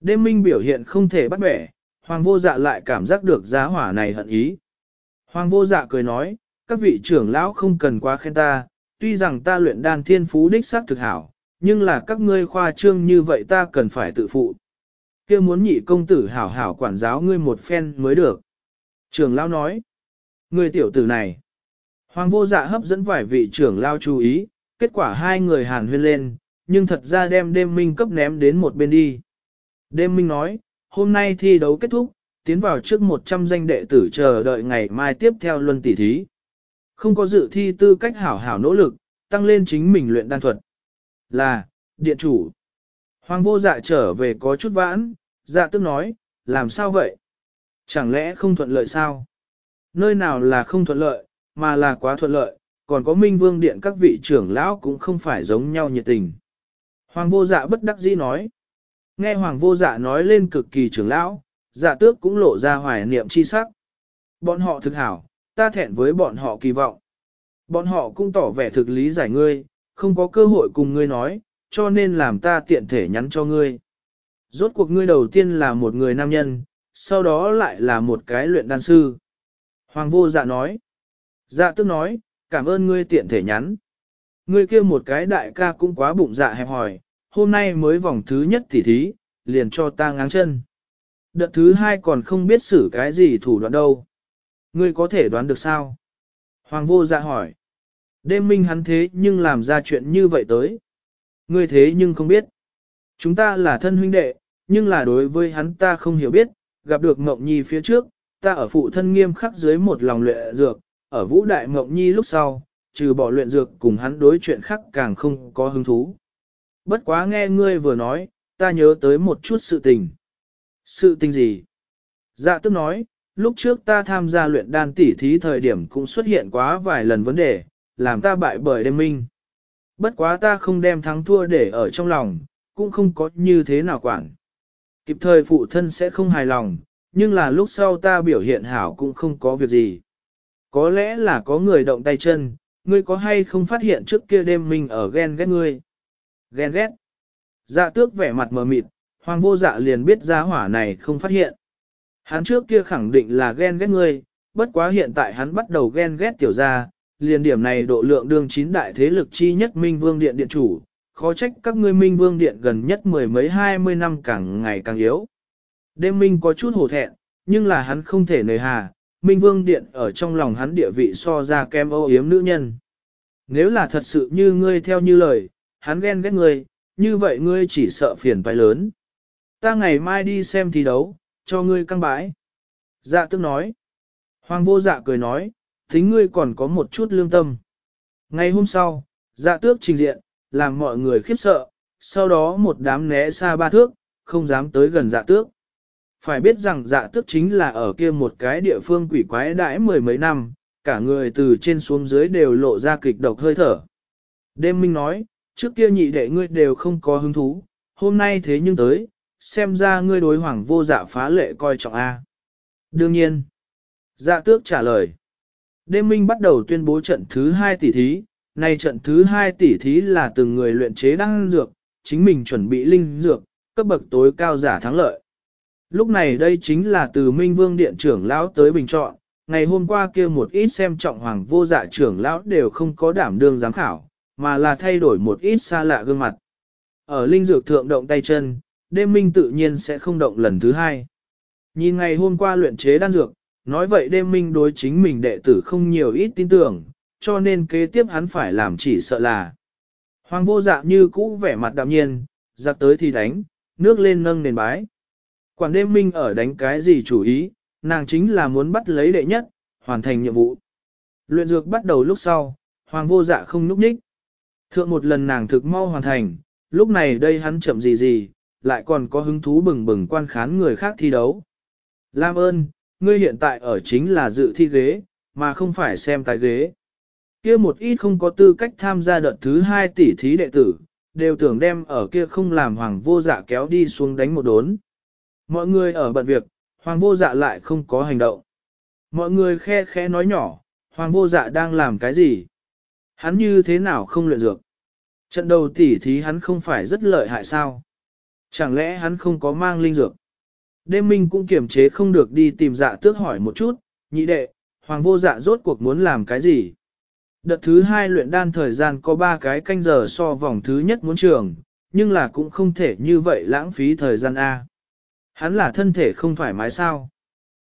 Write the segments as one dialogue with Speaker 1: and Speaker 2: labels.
Speaker 1: Đêm minh biểu hiện không thể bắt bẻ, hoàng vô dạ lại cảm giác được giá hỏa này hận ý. Hoàng vô dạ cười nói, các vị trưởng lão không cần quá khen ta, tuy rằng ta luyện đan thiên phú đích xác thực hảo, nhưng là các ngươi khoa trương như vậy ta cần phải tự phụ. kia muốn nhị công tử hảo hảo quản giáo ngươi một phen mới được. Trưởng lão nói, ngươi tiểu tử này. Hoàng vô dạ hấp dẫn vài vị trưởng lão chú ý, kết quả hai người hàn huyên lên, nhưng thật ra đem đêm minh cấp ném đến một bên đi. Đêm minh nói, hôm nay thi đấu kết thúc, tiến vào trước 100 danh đệ tử chờ đợi ngày mai tiếp theo luân tỷ thí. Không có dự thi tư cách hảo hảo nỗ lực, tăng lên chính mình luyện đan thuật. Là, điện chủ. Hoàng vô dạ trở về có chút vãn, dạ tức nói, làm sao vậy? Chẳng lẽ không thuận lợi sao? Nơi nào là không thuận lợi, mà là quá thuận lợi, còn có minh vương điện các vị trưởng lão cũng không phải giống nhau nhiệt tình. Hoàng vô dạ bất đắc dĩ nói. Nghe hoàng vô dạ nói lên cực kỳ trưởng lão, dạ tước cũng lộ ra hoài niệm chi sắc. Bọn họ thực hảo, ta thẹn với bọn họ kỳ vọng. Bọn họ cũng tỏ vẻ thực lý giải ngươi, không có cơ hội cùng ngươi nói, cho nên làm ta tiện thể nhắn cho ngươi. Rốt cuộc ngươi đầu tiên là một người nam nhân, sau đó lại là một cái luyện đan sư. Hoàng vô dạ nói. Dạ tức nói, cảm ơn ngươi tiện thể nhắn. Ngươi kia một cái đại ca cũng quá bụng dạ hẹp hỏi, hôm nay mới vòng thứ nhất tỉ thí, liền cho ta ngáng chân. Đợt thứ hai còn không biết xử cái gì thủ đoạn đâu. Ngươi có thể đoán được sao? Hoàng vô dạ hỏi. Đêm minh hắn thế nhưng làm ra chuyện như vậy tới. Ngươi thế nhưng không biết. Chúng ta là thân huynh đệ, nhưng là đối với hắn ta không hiểu biết, gặp được ngọc Nhi phía trước, ta ở phụ thân nghiêm khắc dưới một lòng luyện dược, ở vũ đại ngọc Nhi lúc sau, trừ bỏ luyện dược cùng hắn đối chuyện khác càng không có hứng thú. Bất quá nghe ngươi vừa nói, ta nhớ tới một chút sự tình. Sự tình gì? Dạ tức nói, lúc trước ta tham gia luyện đan tỉ thí thời điểm cũng xuất hiện quá vài lần vấn đề, làm ta bại bởi đêm minh. Bất quá ta không đem thắng thua để ở trong lòng, cũng không có như thế nào quản. Kịp thời phụ thân sẽ không hài lòng, nhưng là lúc sau ta biểu hiện hảo cũng không có việc gì. Có lẽ là có người động tay chân, ngươi có hay không phát hiện trước kia đêm minh ở ghen ghét ngươi? Ghen ghét. Dạ tước vẻ mặt mờ mịt, hoàng vô dạ liền biết ra hỏa này không phát hiện. Hắn trước kia khẳng định là ghen ghét ngươi, bất quá hiện tại hắn bắt đầu ghen ghét tiểu gia, liền điểm này độ lượng đương chín đại thế lực chi nhất Minh Vương Điện Điện chủ, khó trách các ngươi Minh Vương Điện gần nhất mười mấy hai mươi năm càng ngày càng yếu. Đêm Minh có chút hổ thẹn, nhưng là hắn không thể nề hà, Minh Vương Điện ở trong lòng hắn địa vị so ra kem ô yếm nữ nhân. Nếu là thật sự như ngươi theo như lời, hắn ghen ghét ngươi, như vậy ngươi chỉ sợ phiền phải lớn. Ta ngày mai đi xem thi đấu, cho ngươi căng bãi. Dạ tức nói. Hoàng vô dạ cười nói, tính ngươi còn có một chút lương tâm. Ngày hôm sau, dạ tước trình diện, làm mọi người khiếp sợ, sau đó một đám né xa ba thước, không dám tới gần dạ tước. Phải biết rằng dạ tước chính là ở kia một cái địa phương quỷ quái đãi mười mấy năm, cả người từ trên xuống dưới đều lộ ra kịch độc hơi thở. Đêm minh nói, trước kia nhị đệ ngươi đều không có hứng thú, hôm nay thế nhưng tới, xem ra ngươi đối hoàng vô dạ phá lệ coi trọng A. Đương nhiên, dạ tước trả lời. Đêm minh bắt đầu tuyên bố trận thứ hai tỷ thí, nay trận thứ hai tỷ thí là từng người luyện chế đăng dược, chính mình chuẩn bị linh dược, cấp bậc tối cao giả thắng lợi. Lúc này đây chính là từ Minh Vương Điện trưởng lão tới bình chọn, ngày hôm qua kia một ít xem trọng hoàng vô dạ trưởng lão đều không có đảm đương giám khảo, mà là thay đổi một ít xa lạ gương mặt. Ở linh dược thượng động tay chân, đêm minh tự nhiên sẽ không động lần thứ hai. Nhìn ngày hôm qua luyện chế đan dược, nói vậy đêm minh đối chính mình đệ tử không nhiều ít tin tưởng, cho nên kế tiếp hắn phải làm chỉ sợ là. Hoàng vô dạ như cũ vẻ mặt đạm nhiên, giặc tới thì đánh, nước lên nâng nền bái. Quản đêm minh ở đánh cái gì chủ ý, nàng chính là muốn bắt lấy đệ nhất, hoàn thành nhiệm vụ. Luyện dược bắt đầu lúc sau, hoàng vô dạ không núp ních. Thượng một lần nàng thực mau hoàn thành, lúc này đây hắn chậm gì gì, lại còn có hứng thú bừng bừng quan khán người khác thi đấu. Lam ơn, ngươi hiện tại ở chính là dự thi ghế, mà không phải xem tài ghế. Kia một ít không có tư cách tham gia đợt thứ hai tỷ thí đệ tử, đều tưởng đem ở kia không làm hoàng vô dạ kéo đi xuống đánh một đốn. Mọi người ở bận việc, hoàng vô dạ lại không có hành động. Mọi người khe khẽ nói nhỏ, hoàng vô dạ đang làm cái gì? Hắn như thế nào không luyện dược? Trận đầu tỷ thí hắn không phải rất lợi hại sao? Chẳng lẽ hắn không có mang linh dược? Đêm minh cũng kiềm chế không được đi tìm dạ tước hỏi một chút, nhị đệ, hoàng vô dạ rốt cuộc muốn làm cái gì? Đợt thứ hai luyện đan thời gian có ba cái canh giờ so vòng thứ nhất muốn trường, nhưng là cũng không thể như vậy lãng phí thời gian A. Hắn là thân thể không thoải mái sao?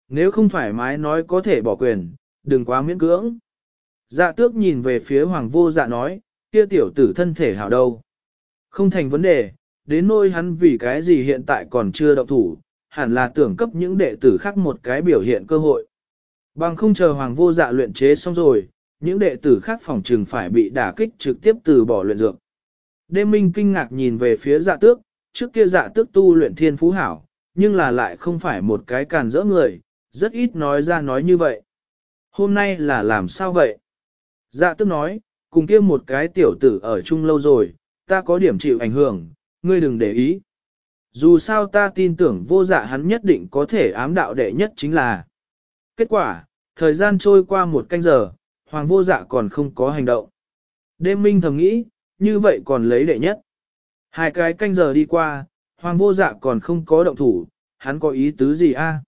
Speaker 1: Nếu không thoải mái nói có thể bỏ quyền, đừng quá miễn cưỡng. Dạ tước nhìn về phía hoàng vô dạ nói, kia tiểu tử thân thể hảo đâu. Không thành vấn đề, đến nôi hắn vì cái gì hiện tại còn chưa động thủ, hẳn là tưởng cấp những đệ tử khác một cái biểu hiện cơ hội. Bằng không chờ hoàng vô dạ luyện chế xong rồi, những đệ tử khác phòng trừng phải bị đả kích trực tiếp từ bỏ luyện dược. Đêm minh kinh ngạc nhìn về phía dạ tước, trước kia dạ tước tu luyện thiên phú hảo, nhưng là lại không phải một cái càn rỡ người, rất ít nói ra nói như vậy. Hôm nay là làm sao vậy? Dạ tước nói, cùng kia một cái tiểu tử ở chung lâu rồi, ta có điểm chịu ảnh hưởng, ngươi đừng để ý. Dù sao ta tin tưởng vô dạ hắn nhất định có thể ám đạo đệ nhất chính là. Kết quả, thời gian trôi qua một canh giờ, hoàng vô dạ còn không có hành động. Đêm minh thầm nghĩ, như vậy còn lấy đệ nhất. Hai cái canh giờ đi qua, hoàng vô dạ còn không có động thủ, hắn có ý tứ gì a?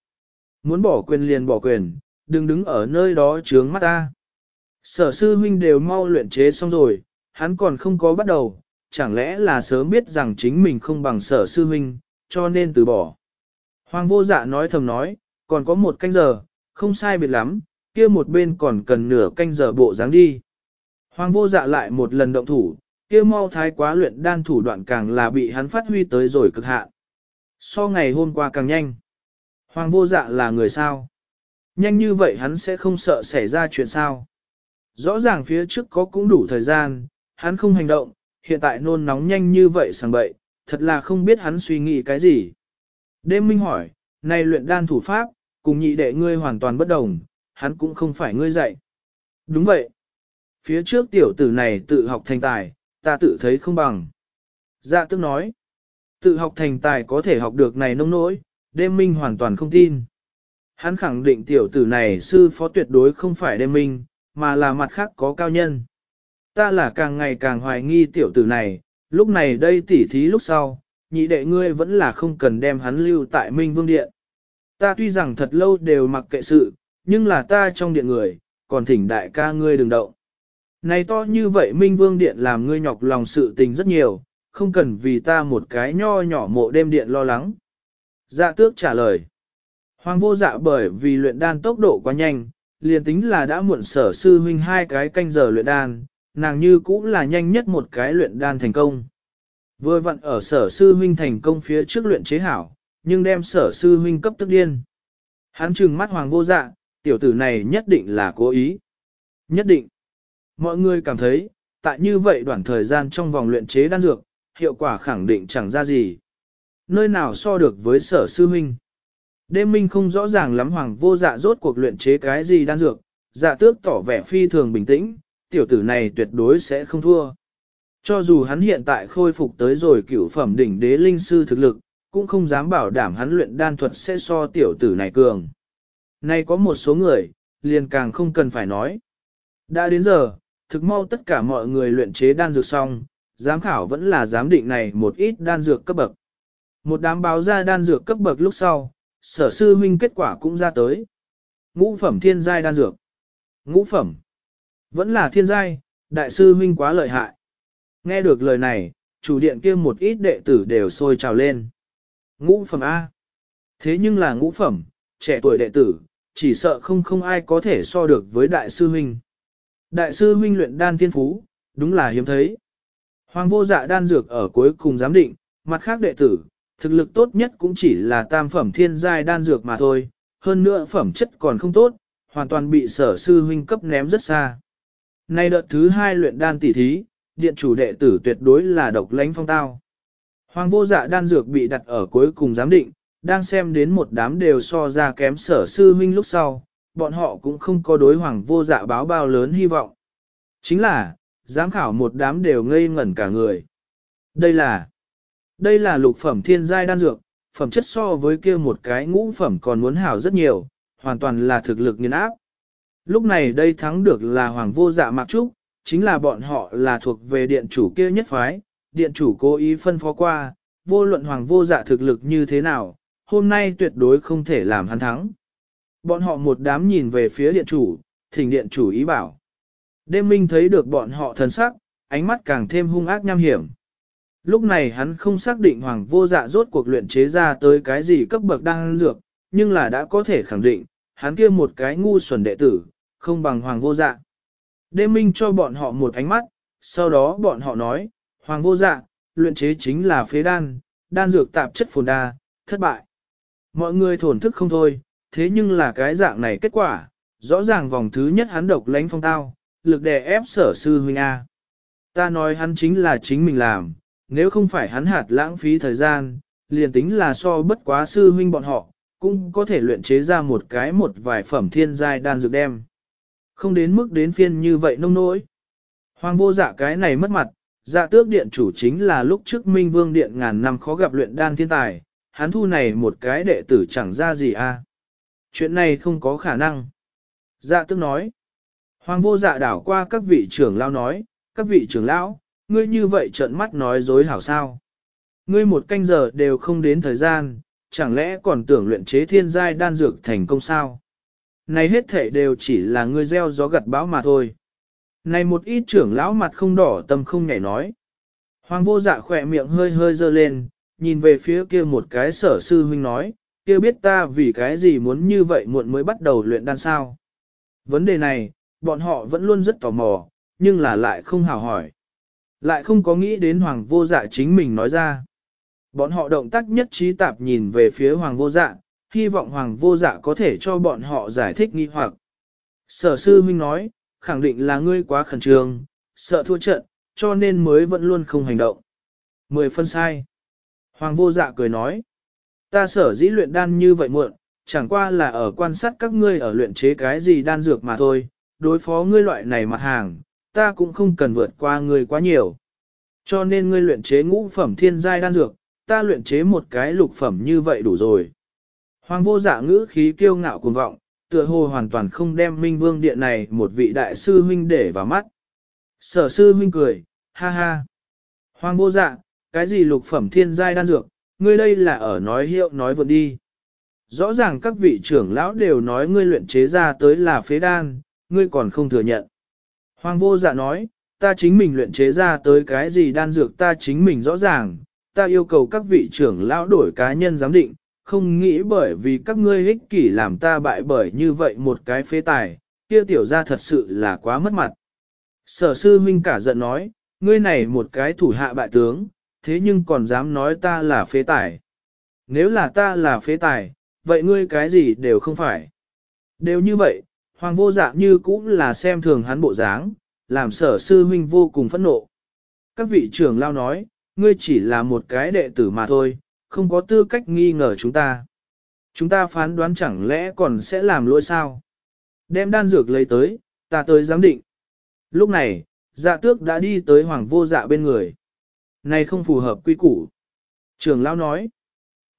Speaker 1: Muốn bỏ quyền liền bỏ quyền, đừng đứng ở nơi đó chướng mắt ta. Sở sư huynh đều mau luyện chế xong rồi, hắn còn không có bắt đầu, chẳng lẽ là sớm biết rằng chính mình không bằng sở sư huynh, cho nên từ bỏ. Hoàng vô dạ nói thầm nói, còn có một canh giờ, không sai biệt lắm, kia một bên còn cần nửa canh giờ bộ dáng đi. Hoàng vô dạ lại một lần động thủ, kia mau thái quá luyện đan thủ đoạn càng là bị hắn phát huy tới rồi cực hạn. So ngày hôm qua càng nhanh. Hoàng vô dạ là người sao? Nhanh như vậy hắn sẽ không sợ xảy ra chuyện sao? Rõ ràng phía trước có cũng đủ thời gian, hắn không hành động, hiện tại nôn nóng nhanh như vậy sang bậy, thật là không biết hắn suy nghĩ cái gì. Đêm minh hỏi, này luyện đan thủ pháp, cùng nhị đệ ngươi hoàn toàn bất đồng, hắn cũng không phải ngươi dạy. Đúng vậy. Phía trước tiểu tử này tự học thành tài, ta tự thấy không bằng. Dạ tức nói, tự học thành tài có thể học được này nông nỗi, đêm minh hoàn toàn không tin. Hắn khẳng định tiểu tử này sư phó tuyệt đối không phải đêm minh, mà là mặt khác có cao nhân. Ta là càng ngày càng hoài nghi tiểu tử này, lúc này đây tỉ thí lúc sau, nhị đệ ngươi vẫn là không cần đem hắn lưu tại Minh Vương Điện. Ta tuy rằng thật lâu đều mặc kệ sự, nhưng là ta trong điện người, còn thỉnh đại ca ngươi đừng động. Này to như vậy Minh Vương Điện làm ngươi nhọc lòng sự tình rất nhiều, không cần vì ta một cái nho nhỏ mộ đêm điện lo lắng. Dạ tước trả lời. Hoàng vô dạ bởi vì luyện đan tốc độ quá nhanh, liền tính là đã muộn sở sư huynh hai cái canh giờ luyện đan, nàng như cũng là nhanh nhất một cái luyện đan thành công. Vừa vặn ở sở sư huynh thành công phía trước luyện chế hảo, nhưng đem sở sư huynh cấp tức điên. Hắn trừng mắt hoàng vô dạ, tiểu tử này nhất định là cố ý. Nhất định. Mọi người cảm thấy, tại như vậy đoạn thời gian trong vòng luyện chế đan dược, hiệu quả khẳng định chẳng ra gì. Nơi nào so được với sở sư huynh. Đêm minh không rõ ràng lắm hoàng vô dạ rốt cuộc luyện chế cái gì đan dược, dạ tước tỏ vẻ phi thường bình tĩnh, tiểu tử này tuyệt đối sẽ không thua. Cho dù hắn hiện tại khôi phục tới rồi cửu phẩm đỉnh đế linh sư thực lực, cũng không dám bảo đảm hắn luyện đan thuật sẽ so tiểu tử này cường. Nay có một số người, liền càng không cần phải nói. Đã đến giờ, thực mau tất cả mọi người luyện chế đan dược xong, giám khảo vẫn là giám định này một ít đan dược cấp bậc. Một đám báo ra đan dược cấp bậc lúc sau, sở sư huynh kết quả cũng ra tới. Ngũ phẩm thiên giai đan dược. Ngũ phẩm. Vẫn là thiên giai, đại sư huynh quá lợi hại. Nghe được lời này, chủ điện kia một ít đệ tử đều sôi trào lên. Ngũ phẩm A. Thế nhưng là ngũ phẩm, trẻ tuổi đệ tử, chỉ sợ không không ai có thể so được với đại sư huynh. Đại sư huynh luyện đan thiên phú, đúng là hiếm thấy. Hoàng vô dạ đan dược ở cuối cùng giám định, mặt khác đệ tử, thực lực tốt nhất cũng chỉ là tam phẩm thiên giai đan dược mà thôi, hơn nữa phẩm chất còn không tốt, hoàn toàn bị sở sư huynh cấp ném rất xa. Nay đợt thứ hai luyện đan tỉ thí, điện chủ đệ tử tuyệt đối là độc lãnh phong tao. Hoàng vô dạ đan dược bị đặt ở cuối cùng giám định, đang xem đến một đám đều so ra kém sở sư huynh lúc sau, bọn họ cũng không có đối hoàng vô dạ báo bao lớn hy vọng. Chính là, giám khảo một đám đều ngây ngẩn cả người. Đây là, đây là lục phẩm thiên giai đan dược, phẩm chất so với kia một cái ngũ phẩm còn muốn hảo rất nhiều, hoàn toàn là thực lực nghiền áp. Lúc này đây thắng được là hoàng vô dạ mạc trúc, chính là bọn họ là thuộc về điện chủ kia nhất phái, điện chủ cố ý phân phó qua, vô luận hoàng vô dạ thực lực như thế nào, hôm nay tuyệt đối không thể làm hắn thắng. Bọn họ một đám nhìn về phía điện chủ, thỉnh điện chủ ý bảo. Đêm minh thấy được bọn họ thần sắc, ánh mắt càng thêm hung ác nham hiểm. Lúc này hắn không xác định hoàng vô dạ rốt cuộc luyện chế ra tới cái gì cấp bậc đang dược, nhưng là đã có thể khẳng định, hắn kia một cái ngu xuẩn đệ tử, không bằng hoàng vô dạ. Đêm minh cho bọn họ một ánh mắt, sau đó bọn họ nói, hoàng vô dạ, luyện chế chính là phế đan, đan dược tạp chất phồn đa, thất bại. Mọi người thổn thức không thôi, thế nhưng là cái dạng này kết quả, rõ ràng vòng thứ nhất hắn độc lánh phong tao, lực đè ép sở sư huynh A. Ta nói hắn chính là chính mình làm, nếu không phải hắn hạt lãng phí thời gian, liền tính là so bất quá sư huynh bọn họ, cũng có thể luyện chế ra một cái một vài phẩm thiên giai đan dược đem. Không đến mức đến phiên như vậy nông nỗi. Hoàng vô dạ cái này mất mặt, dạ tước điện chủ chính là lúc trước Minh Vương Điện ngàn năm khó gặp luyện đan thiên tài, hắn thu này một cái đệ tử chẳng ra gì a. Chuyện này không có khả năng. Dạ tước nói. Hoàng vô dạ đảo qua các vị trưởng lao nói, các vị trưởng lão, ngươi như vậy trợn mắt nói dối hảo sao. Ngươi một canh giờ đều không đến thời gian, chẳng lẽ còn tưởng luyện chế thiên giai đan dược thành công sao? Này hết thể đều chỉ là ngươi gieo gió gặt bão mà thôi. Này một ít trưởng lão mặt không đỏ tâm không nhảy nói. Hoàng vô dạ khỏe miệng hơi hơi dơ lên, nhìn về phía kia một cái sở sư huynh nói, kia biết ta vì cái gì muốn như vậy muộn mới bắt đầu luyện đan sao. Vấn đề này, bọn họ vẫn luôn rất tò mò, nhưng là lại không hào hỏi. Lại không có nghĩ đến hoàng vô dạ chính mình nói ra. Bọn họ động tác nhất trí tạp nhìn về phía hoàng vô dạ, hy vọng hoàng vô dạ có thể cho bọn họ giải thích nghi hoặc. Sở sư huynh nói, khẳng định là ngươi quá khẩn trương, sợ thua trận, cho nên mới vẫn luôn không hành động. Mười phân sai. Hoàng vô dạ cười nói, ta sở dĩ luyện đan như vậy muộn, chẳng qua là ở quan sát các ngươi ở luyện chế cái gì đan dược mà thôi, đối phó ngươi loại này mặt hàng, ta cũng không cần vượt qua ngươi quá nhiều. Cho nên ngươi luyện chế ngũ phẩm thiên giai đan dược, ta luyện chế một cái lục phẩm như vậy đủ rồi. Hoàng vô dạ ngữ khí kiêu ngạo cuồng vọng, tựa hồ hoàn toàn không đem Minh Vương Điện này một vị đại sư huynh để vào mắt. Sở sư huynh cười, ha ha. Hoàng vô dạ, cái gì lục phẩm thiên giai đan dược, ngươi đây là ở nói hiệu nói vượt đi. Rõ ràng các vị trưởng lão đều nói ngươi luyện chế ra tới là phế đan, ngươi còn không thừa nhận. Hoàng vô dạ nói, ta chính mình luyện chế ra tới cái gì đan dược ta chính mình rõ ràng, ta yêu cầu các vị trưởng lão đổi cá nhân giám định, không nghĩ bởi vì các ngươi ích kỷ làm ta bại bởi như vậy một cái phế tài, kia tiểu ra thật sự là quá mất mặt. Sở sư huynh cả giận nói, ngươi này một cái thủ hạ bại tướng, thế nhưng còn dám nói ta là phế tài. Nếu là ta là phế tài, vậy ngươi cái gì đều không phải. Đều như vậy, hoàng vô dạ như cũng là xem thường hắn bộ dáng, làm sở sư huynh vô cùng phẫn nộ. Các vị trưởng lao nói, ngươi chỉ là một cái đệ tử mà thôi, không có tư cách nghi ngờ chúng ta. Chúng ta phán đoán chẳng lẽ còn sẽ làm lỗi sao? Đem đan dược lấy tới, ta tới giám định. Lúc này, dạ tước đã đi tới hoàng vô dạ bên người. Này không phù hợp quy củ. Trường lão nói.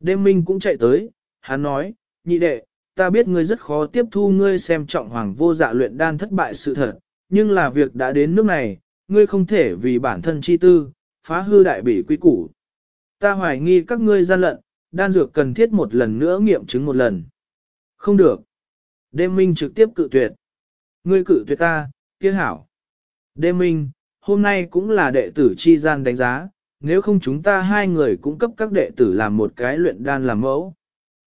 Speaker 1: Đêm minh cũng chạy tới, hắn nói, nhị đệ, ta biết ngươi rất khó tiếp thu ngươi xem trọng hoàng vô dạ luyện đan thất bại sự thật, nhưng là việc đã đến nước này, ngươi không thể vì bản thân chi tư, phá hư đại bỉ quy củ. Ta hoài nghi các ngươi gian lận, đan dược cần thiết một lần nữa nghiệm chứng một lần. Không được. Đêm minh trực tiếp cự tuyệt. Ngươi cự tuyệt ta, kia hảo. Đêm minh, hôm nay cũng là đệ tử chi gian đánh giá, nếu không chúng ta hai người cũng cấp các đệ tử làm một cái luyện đan làm mẫu.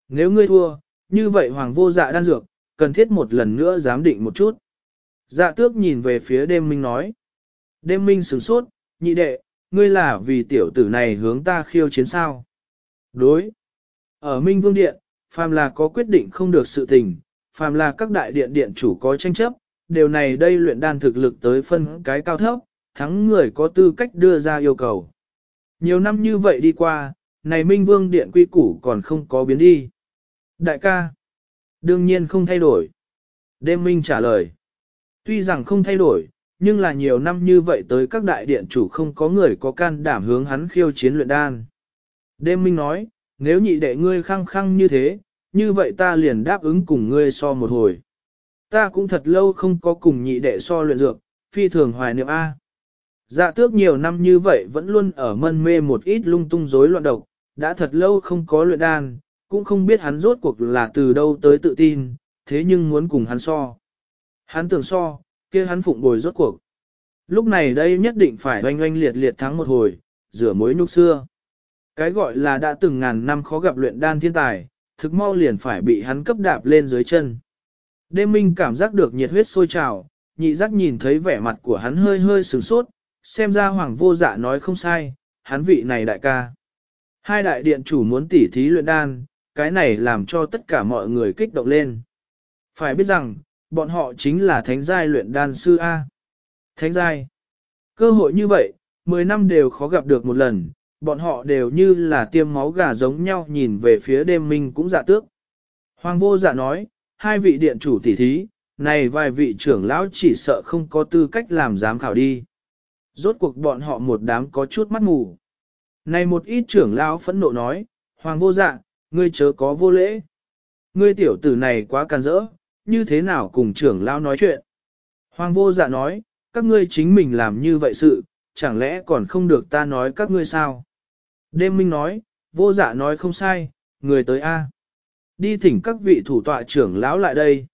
Speaker 1: Nếu ngươi thua, như vậy hoàng vô dạ đan dược, cần thiết một lần nữa giám định một chút. Dạ tước nhìn về phía đêm minh nói. Đêm minh sửng sốt, nhị đệ, ngươi là vì tiểu tử này hướng ta khiêu chiến sao. Đối. Ở Minh Vương Điện, phàm là có quyết định không được sự tình, phàm là các đại điện điện chủ có tranh chấp, điều này đây luyện đan thực lực tới phân cái cao thấp, thắng người có tư cách đưa ra yêu cầu. Nhiều năm như vậy đi qua, này Minh Vương Điện quy củ còn không có biến đi. Đại ca, đương nhiên không thay đổi. Đêm Minh trả lời. Tuy rằng không thay đổi, nhưng là nhiều năm như vậy tới các đại điện chủ không có người có can đảm hướng hắn khiêu chiến luyện đan. Đêm Minh nói, nếu nhị đệ ngươi khăng khăng như thế, như vậy ta liền đáp ứng cùng ngươi so một hồi. Ta cũng thật lâu không có cùng nhị đệ so luyện dược, phi thường hoài niệm A. Dạ tước nhiều năm như vậy vẫn luôn ở mân mê một ít lung tung rối loạn độc, đã thật lâu không có luyện đan, cũng không biết hắn rốt cuộc là từ đâu tới tự tin, thế nhưng muốn cùng hắn so. Hắn tưởng so, kia hắn phụng bồi rốt cuộc. Lúc này đây nhất định phải oanh oanh liệt liệt thắng một hồi, rửa mối nhục xưa. Cái gọi là đã từng ngàn năm khó gặp luyện đan thiên tài, thực mau liền phải bị hắn cấp đạp lên dưới chân. Đêm minh cảm giác được nhiệt huyết sôi trào, nhị giác nhìn thấy vẻ mặt của hắn hơi hơi sửng sốt, xem ra hoàng vô dạ nói không sai, hắn vị này đại ca. Hai đại điện chủ muốn tỉ thí luyện đan, cái này làm cho tất cả mọi người kích động lên. Phải biết rằng, bọn họ chính là thánh giai luyện đan sư A. Thánh giai. Cơ hội như vậy, 10 năm đều khó gặp được một lần, bọn họ đều như là tiêm máu gà giống nhau nhìn về phía đêm minh cũng dạ tước. Hoàng vô dạ nói, hai vị điện chủ tỷ thí, này vài vị trưởng lão chỉ sợ không có tư cách làm giám khảo đi. Rốt cuộc bọn họ một đám có chút mắt mù. Này một ít trưởng lão phẫn nộ nói, Hoàng vô dạ, ngươi chớ có vô lễ. Ngươi tiểu tử này quá can rỡ, như thế nào cùng trưởng lão nói chuyện. Hoàng vô dạ nói, các ngươi chính mình làm như vậy sự, chẳng lẽ còn không được ta nói các ngươi sao? Đêm minh nói, vô dạ nói không sai, người tới A. Đi thỉnh các vị thủ tọa trưởng lão lại đây.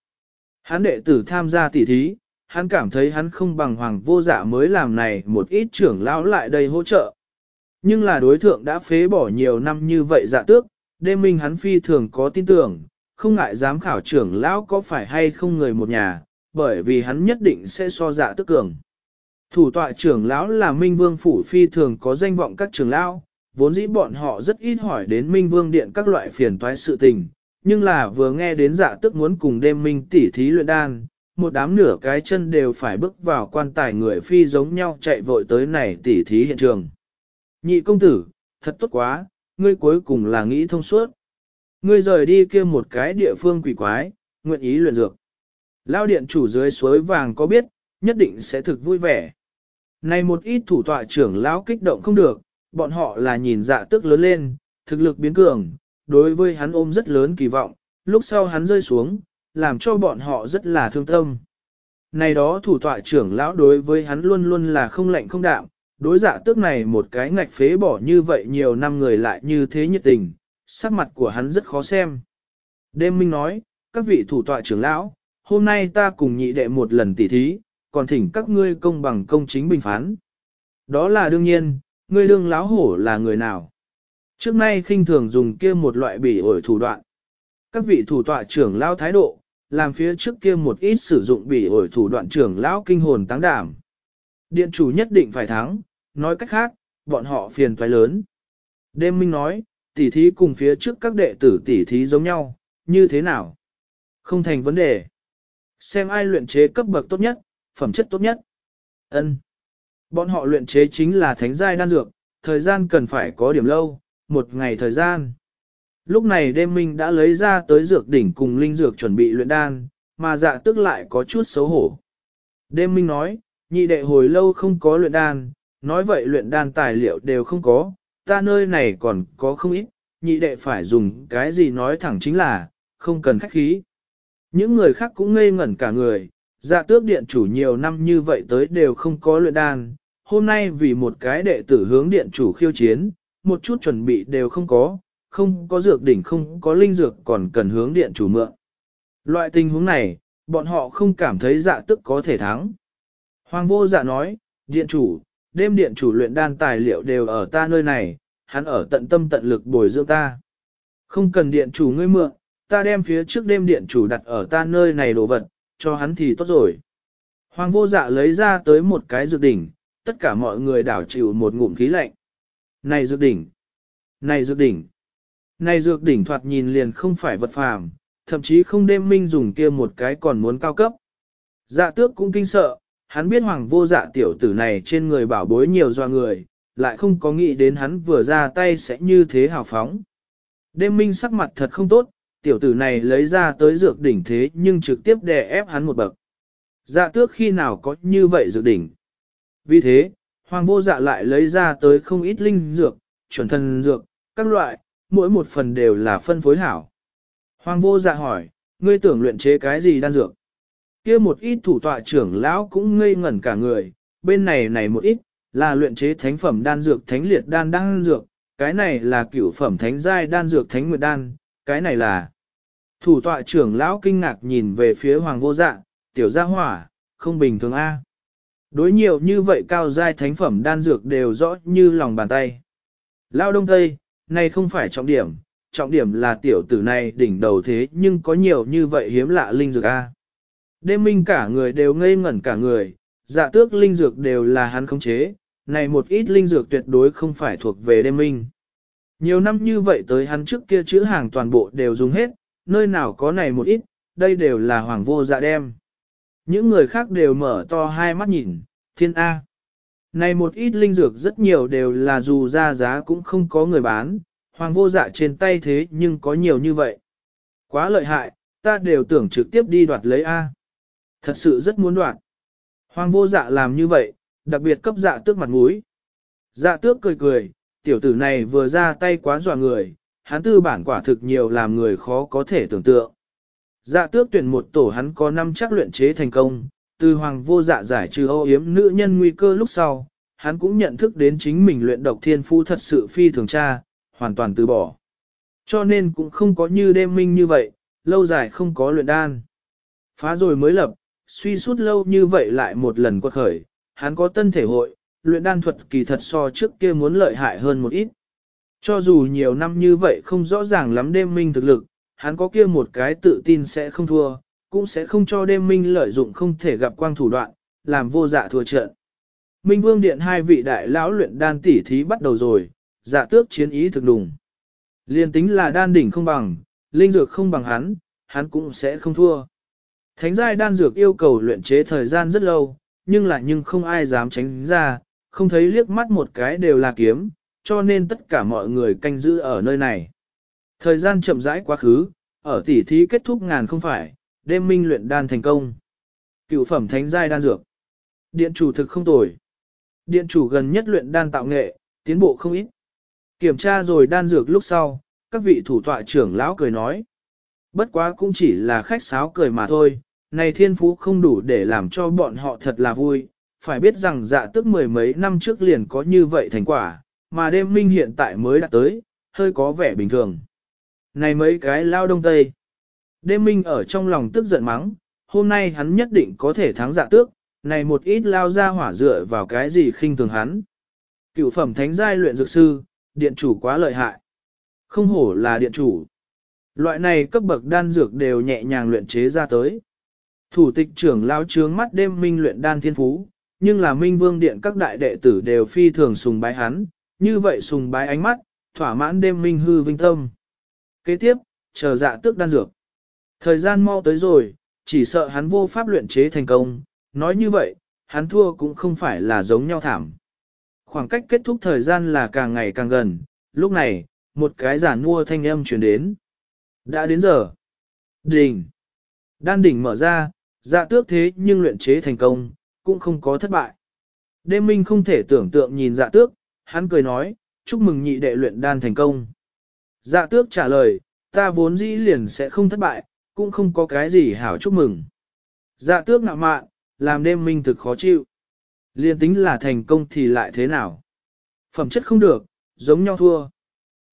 Speaker 1: Hắn đệ tử tham gia tỉ thí, hắn cảm thấy hắn không bằng hoàng vô dạ mới làm này một ít trưởng lão lại đây hỗ trợ. Nhưng là đối thượng đã phế bỏ nhiều năm như vậy dạ tước, đêm minh hắn phi thường có tin tưởng, không ngại dám khảo trưởng lão có phải hay không người một nhà, bởi vì hắn nhất định sẽ so dạ tước cường. Thủ tọa trưởng lão là Minh Vương Phủ phi thường có danh vọng các trưởng lão, vốn dĩ bọn họ rất ít hỏi đến Minh Vương Điện các loại phiền toái sự tình, nhưng là vừa nghe đến dạ tức muốn cùng đêm minh tỉ thí luyện đan, một đám nửa cái chân đều phải bước vào quan tài người phi giống nhau chạy vội tới này tỉ thí hiện trường. Nhị công tử, thật tốt quá, ngươi cuối cùng là nghĩ thông suốt. Ngươi rời đi kia một cái địa phương quỷ quái, nguyện ý luyện dược. Lao điện chủ dưới suối vàng có biết, nhất định sẽ thực vui vẻ. Này một ít thủ tọa trưởng lão kích động không được, bọn họ là nhìn dạ tức lớn lên, thực lực biến cường, đối với hắn ôm rất lớn kỳ vọng, lúc sau hắn rơi xuống, làm cho bọn họ rất là thương tâm. Này đó thủ tọa trưởng lão đối với hắn luôn luôn là không lạnh không đạm, đối dạ tước này một cái ngạch phế bỏ như vậy nhiều năm người lại như thế nhiệt tình, sắc mặt của hắn rất khó xem. Đêm Minh nói, các vị thủ tọa trưởng lão, hôm nay ta cùng nhị đệ một lần tỉ thí, còn thỉnh các ngươi công bằng công chính bình phán. Đó là đương nhiên, ngươi đương lão hổ là người nào? Trước nay khinh thường dùng kia một loại bỉ ổi thủ đoạn. Các vị thủ tọa trưởng lão thái độ, làm phía trước kia một ít sử dụng bỉ ổi thủ đoạn trưởng lão kinh hồn táng đảm. Điện chủ nhất định phải thắng, nói cách khác, bọn họ phiền toái lớn. Đêm Minh nói, tỉ thí cùng phía trước các đệ tử tỉ thí giống nhau, như thế nào? Không thành vấn đề. Xem ai luyện chế cấp bậc tốt nhất, phẩm chất tốt nhất. Ân. Bọn họ luyện chế chính là thánh giai đan dược, thời gian cần phải có điểm lâu, một ngày thời gian. Lúc này đêm minh đã lấy ra tới dược đỉnh cùng linh dược chuẩn bị luyện đan, mà dạ tức lại có chút xấu hổ. Đêm minh nói, nhị đệ hồi lâu không có luyện đan, nói vậy luyện đan tài liệu đều không có, ta nơi này còn có không ít, nhị đệ phải dùng cái gì nói thẳng chính là, không cần khách khí. Những người khác cũng ngây ngẩn cả người, dạ tước điện chủ nhiều năm như vậy tới đều không có luyện đan, hôm nay vì một cái đệ tử hướng điện chủ khiêu chiến, một chút chuẩn bị đều không có, không có dược đỉnh không có linh dược còn cần hướng điện chủ mượn. Loại tình huống này, bọn họ không cảm thấy dạ tức có thể thắng. Hoàng vô dạ nói, điện chủ, đêm điện chủ luyện đan tài liệu đều ở ta nơi này, hắn ở tận tâm tận lực bồi dưỡng ta. Không cần điện chủ ngươi mượn, ta đem phía trước đêm điện chủ đặt ở ta nơi này đồ vật, cho hắn thì tốt rồi. Hoàng vô dạ lấy ra tới một cái dược đỉnh, tất cả mọi người đảo chịu một ngụm khí lạnh. Này dược đỉnh! Này dược đỉnh! Này dược đỉnh thoạt nhìn liền không phải vật phàm, thậm chí không đêm minh dùng kia một cái còn muốn cao cấp. Dạ tước cũng kinh sợ, hắn biết hoàng vô dạ tiểu tử này trên người bảo bối nhiều do người, lại không có nghĩ đến hắn vừa ra tay sẽ như thế hào phóng. Đêm minh sắc mặt thật không tốt, tiểu tử này lấy ra tới dược đỉnh thế nhưng trực tiếp đè ép hắn một bậc. Dạ tước khi nào có như vậy dược đỉnh. Vì thế, hoàng vô dạ lại lấy ra tới không ít linh dược, chuẩn thần dược, các loại, mỗi một phần đều là phân phối hảo. Hoàng vô dạ hỏi, ngươi tưởng luyện chế cái gì đan dược? Kia một ít thủ tọa trưởng lão cũng ngây ngẩn cả người, bên này này một ít, là luyện chế thánh phẩm đan dược thánh liệt đan đan dược, cái này là cửu phẩm thánh giai đan dược thánh nguyệt đan, cái này là Thủ tọa trưởng lão kinh ngạc nhìn về phía hoàng vô dạ, tiểu gia hỏa, không bình thường a. Đối nhiều như vậy cao giai thánh phẩm đan dược đều rõ như lòng bàn tay. Lao đông tây, này không phải trọng điểm, trọng điểm là tiểu tử này đỉnh đầu thế nhưng có nhiều như vậy hiếm lạ linh dược a. Đêm minh cả người đều ngây ngẩn cả người, dạ tước linh dược đều là hắn khống chế, này một ít linh dược tuyệt đối không phải thuộc về đêm minh. Nhiều năm như vậy tới hắn trước kia chữ hàng toàn bộ đều dùng hết, nơi nào có này một ít, đây đều là hoàng vô dạ đem. Những người khác đều mở to hai mắt nhìn, thiên A. Này một ít linh dược rất nhiều đều là dù ra giá cũng không có người bán, hoàng vô dạ trên tay thế nhưng có nhiều như vậy. Quá lợi hại, ta đều tưởng trực tiếp đi đoạt lấy A. Thật sự rất muốn đoạn Hoàng vô dạ làm như vậy, đặc biệt cấp dạ tước mặt mũi. Dạ tước cười cười, tiểu tử này vừa ra tay quá dọa người, hắn tư bản quả thực nhiều làm người khó có thể tưởng tượng. Dạ tước tuyển một tổ hắn có năm chắc luyện chế thành công, từ hoàng vô dạ giải trừ âu yếm nữ nhân nguy cơ lúc sau, hắn cũng nhận thức đến chính mình luyện độc thiên phu thật sự phi thường tra, hoàn toàn từ bỏ. Cho nên cũng không có như đêm minh như vậy, lâu dài không có luyện đan. Phá rồi mới lập, suy suốt lâu như vậy lại một lần quật khởi, hắn có tân thể hội, luyện đan thuật kỳ thật so trước kia muốn lợi hại hơn một ít. Cho dù nhiều năm như vậy không rõ ràng lắm đêm minh thực lực, hắn có kia một cái tự tin sẽ không thua, cũng sẽ không cho đêm minh lợi dụng không thể gặp quang thủ đoạn, làm vô dạ thua trận. Minh Vương Điện hai vị đại lão luyện đan tỉ thí bắt đầu rồi, dạ tước chiến ý thực đùng. Liên tính là đan đỉnh không bằng, linh dược không bằng hắn, hắn cũng sẽ không thua. Thánh giai đan dược yêu cầu luyện chế thời gian rất lâu, nhưng lại nhưng không ai dám tránh ra, không thấy liếc mắt một cái đều là kiếm, cho nên tất cả mọi người canh giữ ở nơi này. Thời gian chậm rãi quá khứ, ở tỉ thí kết thúc ngàn không phải, đêm minh luyện đan thành công. Cựu phẩm thánh giai đan dược. Điện chủ thực không tồi. Điện chủ gần nhất luyện đan tạo nghệ, tiến bộ không ít. Kiểm tra rồi đan dược lúc sau, các vị thủ tọa trưởng lão cười nói. Bất quá cũng chỉ là khách sáo cười mà thôi, này thiên phú không đủ để làm cho bọn họ thật là vui. Phải biết rằng dạ tức mười mấy năm trước liền có như vậy thành quả, mà đêm minh hiện tại mới đã tới, hơi có vẻ bình thường. Này mấy cái lao đông tây. Đêm minh ở trong lòng tức giận mắng, hôm nay hắn nhất định có thể thắng dạ tước, này một ít lao ra hỏa dựa vào cái gì khinh thường hắn. Cựu phẩm thánh giai luyện dược sư, điện chủ quá lợi hại. Không hổ là điện chủ. Loại này cấp bậc đan dược đều nhẹ nhàng luyện chế ra tới. Thủ tịch trưởng lao trướng mắt đêm minh luyện đan thiên phú, nhưng là minh vương điện các đại đệ tử đều phi thường sùng bái hắn, như vậy sùng bái ánh mắt, thỏa mãn đêm minh hư vinh tâm. Kế tiếp, chờ dạ tước đan dược. Thời gian mau tới rồi, chỉ sợ hắn vô pháp luyện chế thành công, nói như vậy, hắn thua cũng không phải là giống nhau thảm. Khoảng cách kết thúc thời gian là càng ngày càng gần, lúc này, một cái giả nua thanh âm chuyển đến. Đã đến giờ. Đỉnh. Đan đỉnh mở ra, dạ tước thế nhưng luyện chế thành công, cũng không có thất bại. Đêm minh không thể tưởng tượng nhìn dạ tước, hắn cười nói, chúc mừng nhị đệ luyện đan thành công. Dạ tước trả lời, ta vốn dĩ liền sẽ không thất bại, cũng không có cái gì hảo chúc mừng. Dạ tước nạ mạn, làm đêm minh thực khó chịu. Liên tính là thành công thì lại thế nào? Phẩm chất không được, giống nhau thua.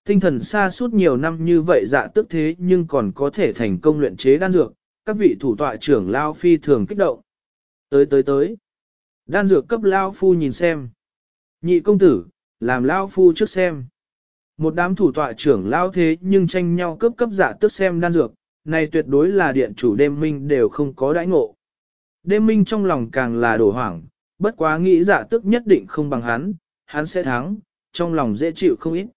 Speaker 1: Tinh thần xa suốt nhiều năm như vậy dạ tước thế nhưng còn có thể thành công luyện chế đan dược, các vị thủ tọa trưởng Lao Phi thường kích động. Tới tới tới. Đan dược cấp Lao Phu nhìn xem. Nhị công tử, làm Lao Phu trước xem. Một đám thủ tọa trưởng Lao thế nhưng tranh nhau cấp cấp giả tước xem đan dược, này tuyệt đối là điện chủ đêm minh đều không có đãi ngộ. Đêm minh trong lòng càng là đổ hoảng, bất quá nghĩ giả tức nhất định không bằng hắn, hắn sẽ thắng, trong lòng dễ chịu không ít.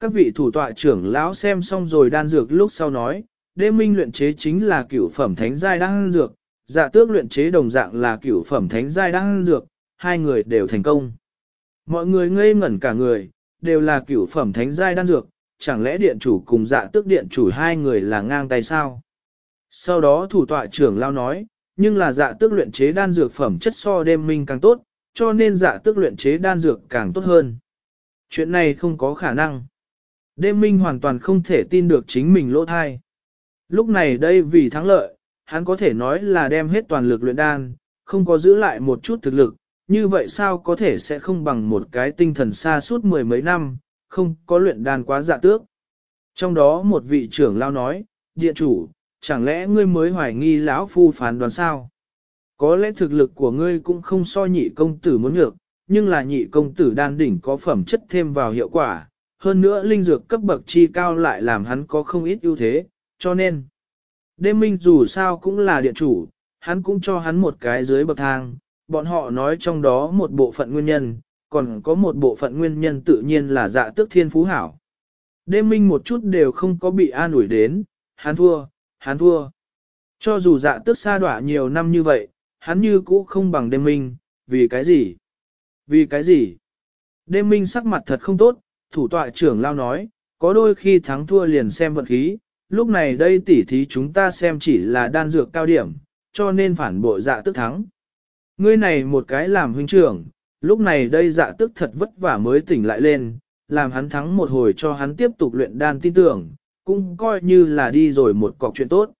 Speaker 1: Các vị thủ tọa trưởng lão xem xong rồi đan dược lúc sau nói, đêm minh luyện chế chính là cửu phẩm thánh giai đan dược, dạ tước luyện chế đồng dạng là cửu phẩm thánh giai đan dược, hai người đều thành công. Mọi người ngây ngẩn cả người, đều là cửu phẩm thánh giai đan dược, chẳng lẽ điện chủ cùng dạ tước điện chủ hai người là ngang tay sao? Sau đó thủ tọa trưởng lao nói, nhưng là dạ tước luyện chế đan dược phẩm chất so đêm minh càng tốt, cho nên dạ tước luyện chế đan dược càng tốt hơn. Chuyện này không có khả năng. Đêm minh hoàn toàn không thể tin được chính mình lỗ thai. Lúc này đây vì thắng lợi, hắn có thể nói là đem hết toàn lực luyện đan, không có giữ lại một chút thực lực, như vậy sao có thể sẽ không bằng một cái tinh thần xa suốt mười mấy năm, không có luyện đan quá dạ tước. Trong đó một vị trưởng lao nói, điện chủ, chẳng lẽ ngươi mới hoài nghi lão phu phán đoán sao? Có lẽ thực lực của ngươi cũng không so nhị công tử muốn ngược, nhưng là nhị công tử đan đỉnh có phẩm chất thêm vào hiệu quả, hơn nữa linh dược cấp bậc chi cao lại làm hắn có không ít ưu thế, cho nên, đêm minh dù sao cũng là điện chủ, hắn cũng cho hắn một cái dưới bậc thang, bọn họ nói trong đó một bộ phận nguyên nhân, còn có một bộ phận nguyên nhân tự nhiên là dạ tước thiên phú hảo. Đêm minh một chút đều không có bị an ủi đến, hắn thua, hắn thua. Cho dù dạ tước xa đọa nhiều năm như vậy, hắn như cũ không bằng đêm minh, vì cái gì? Vì cái gì? Đêm minh sắc mặt thật không tốt, thủ tọa trưởng lao nói, có đôi khi thắng thua liền xem vận khí, lúc này đây tỉ thí chúng ta xem chỉ là đan dược cao điểm, cho nên phản bội dạ tức thắng. Ngươi này một cái làm huynh trưởng, lúc này đây dạ tức thật vất vả mới tỉnh lại lên, làm hắn thắng một hồi cho hắn tiếp tục luyện đan tin tưởng, cũng coi như là đi rồi một cọc chuyện tốt.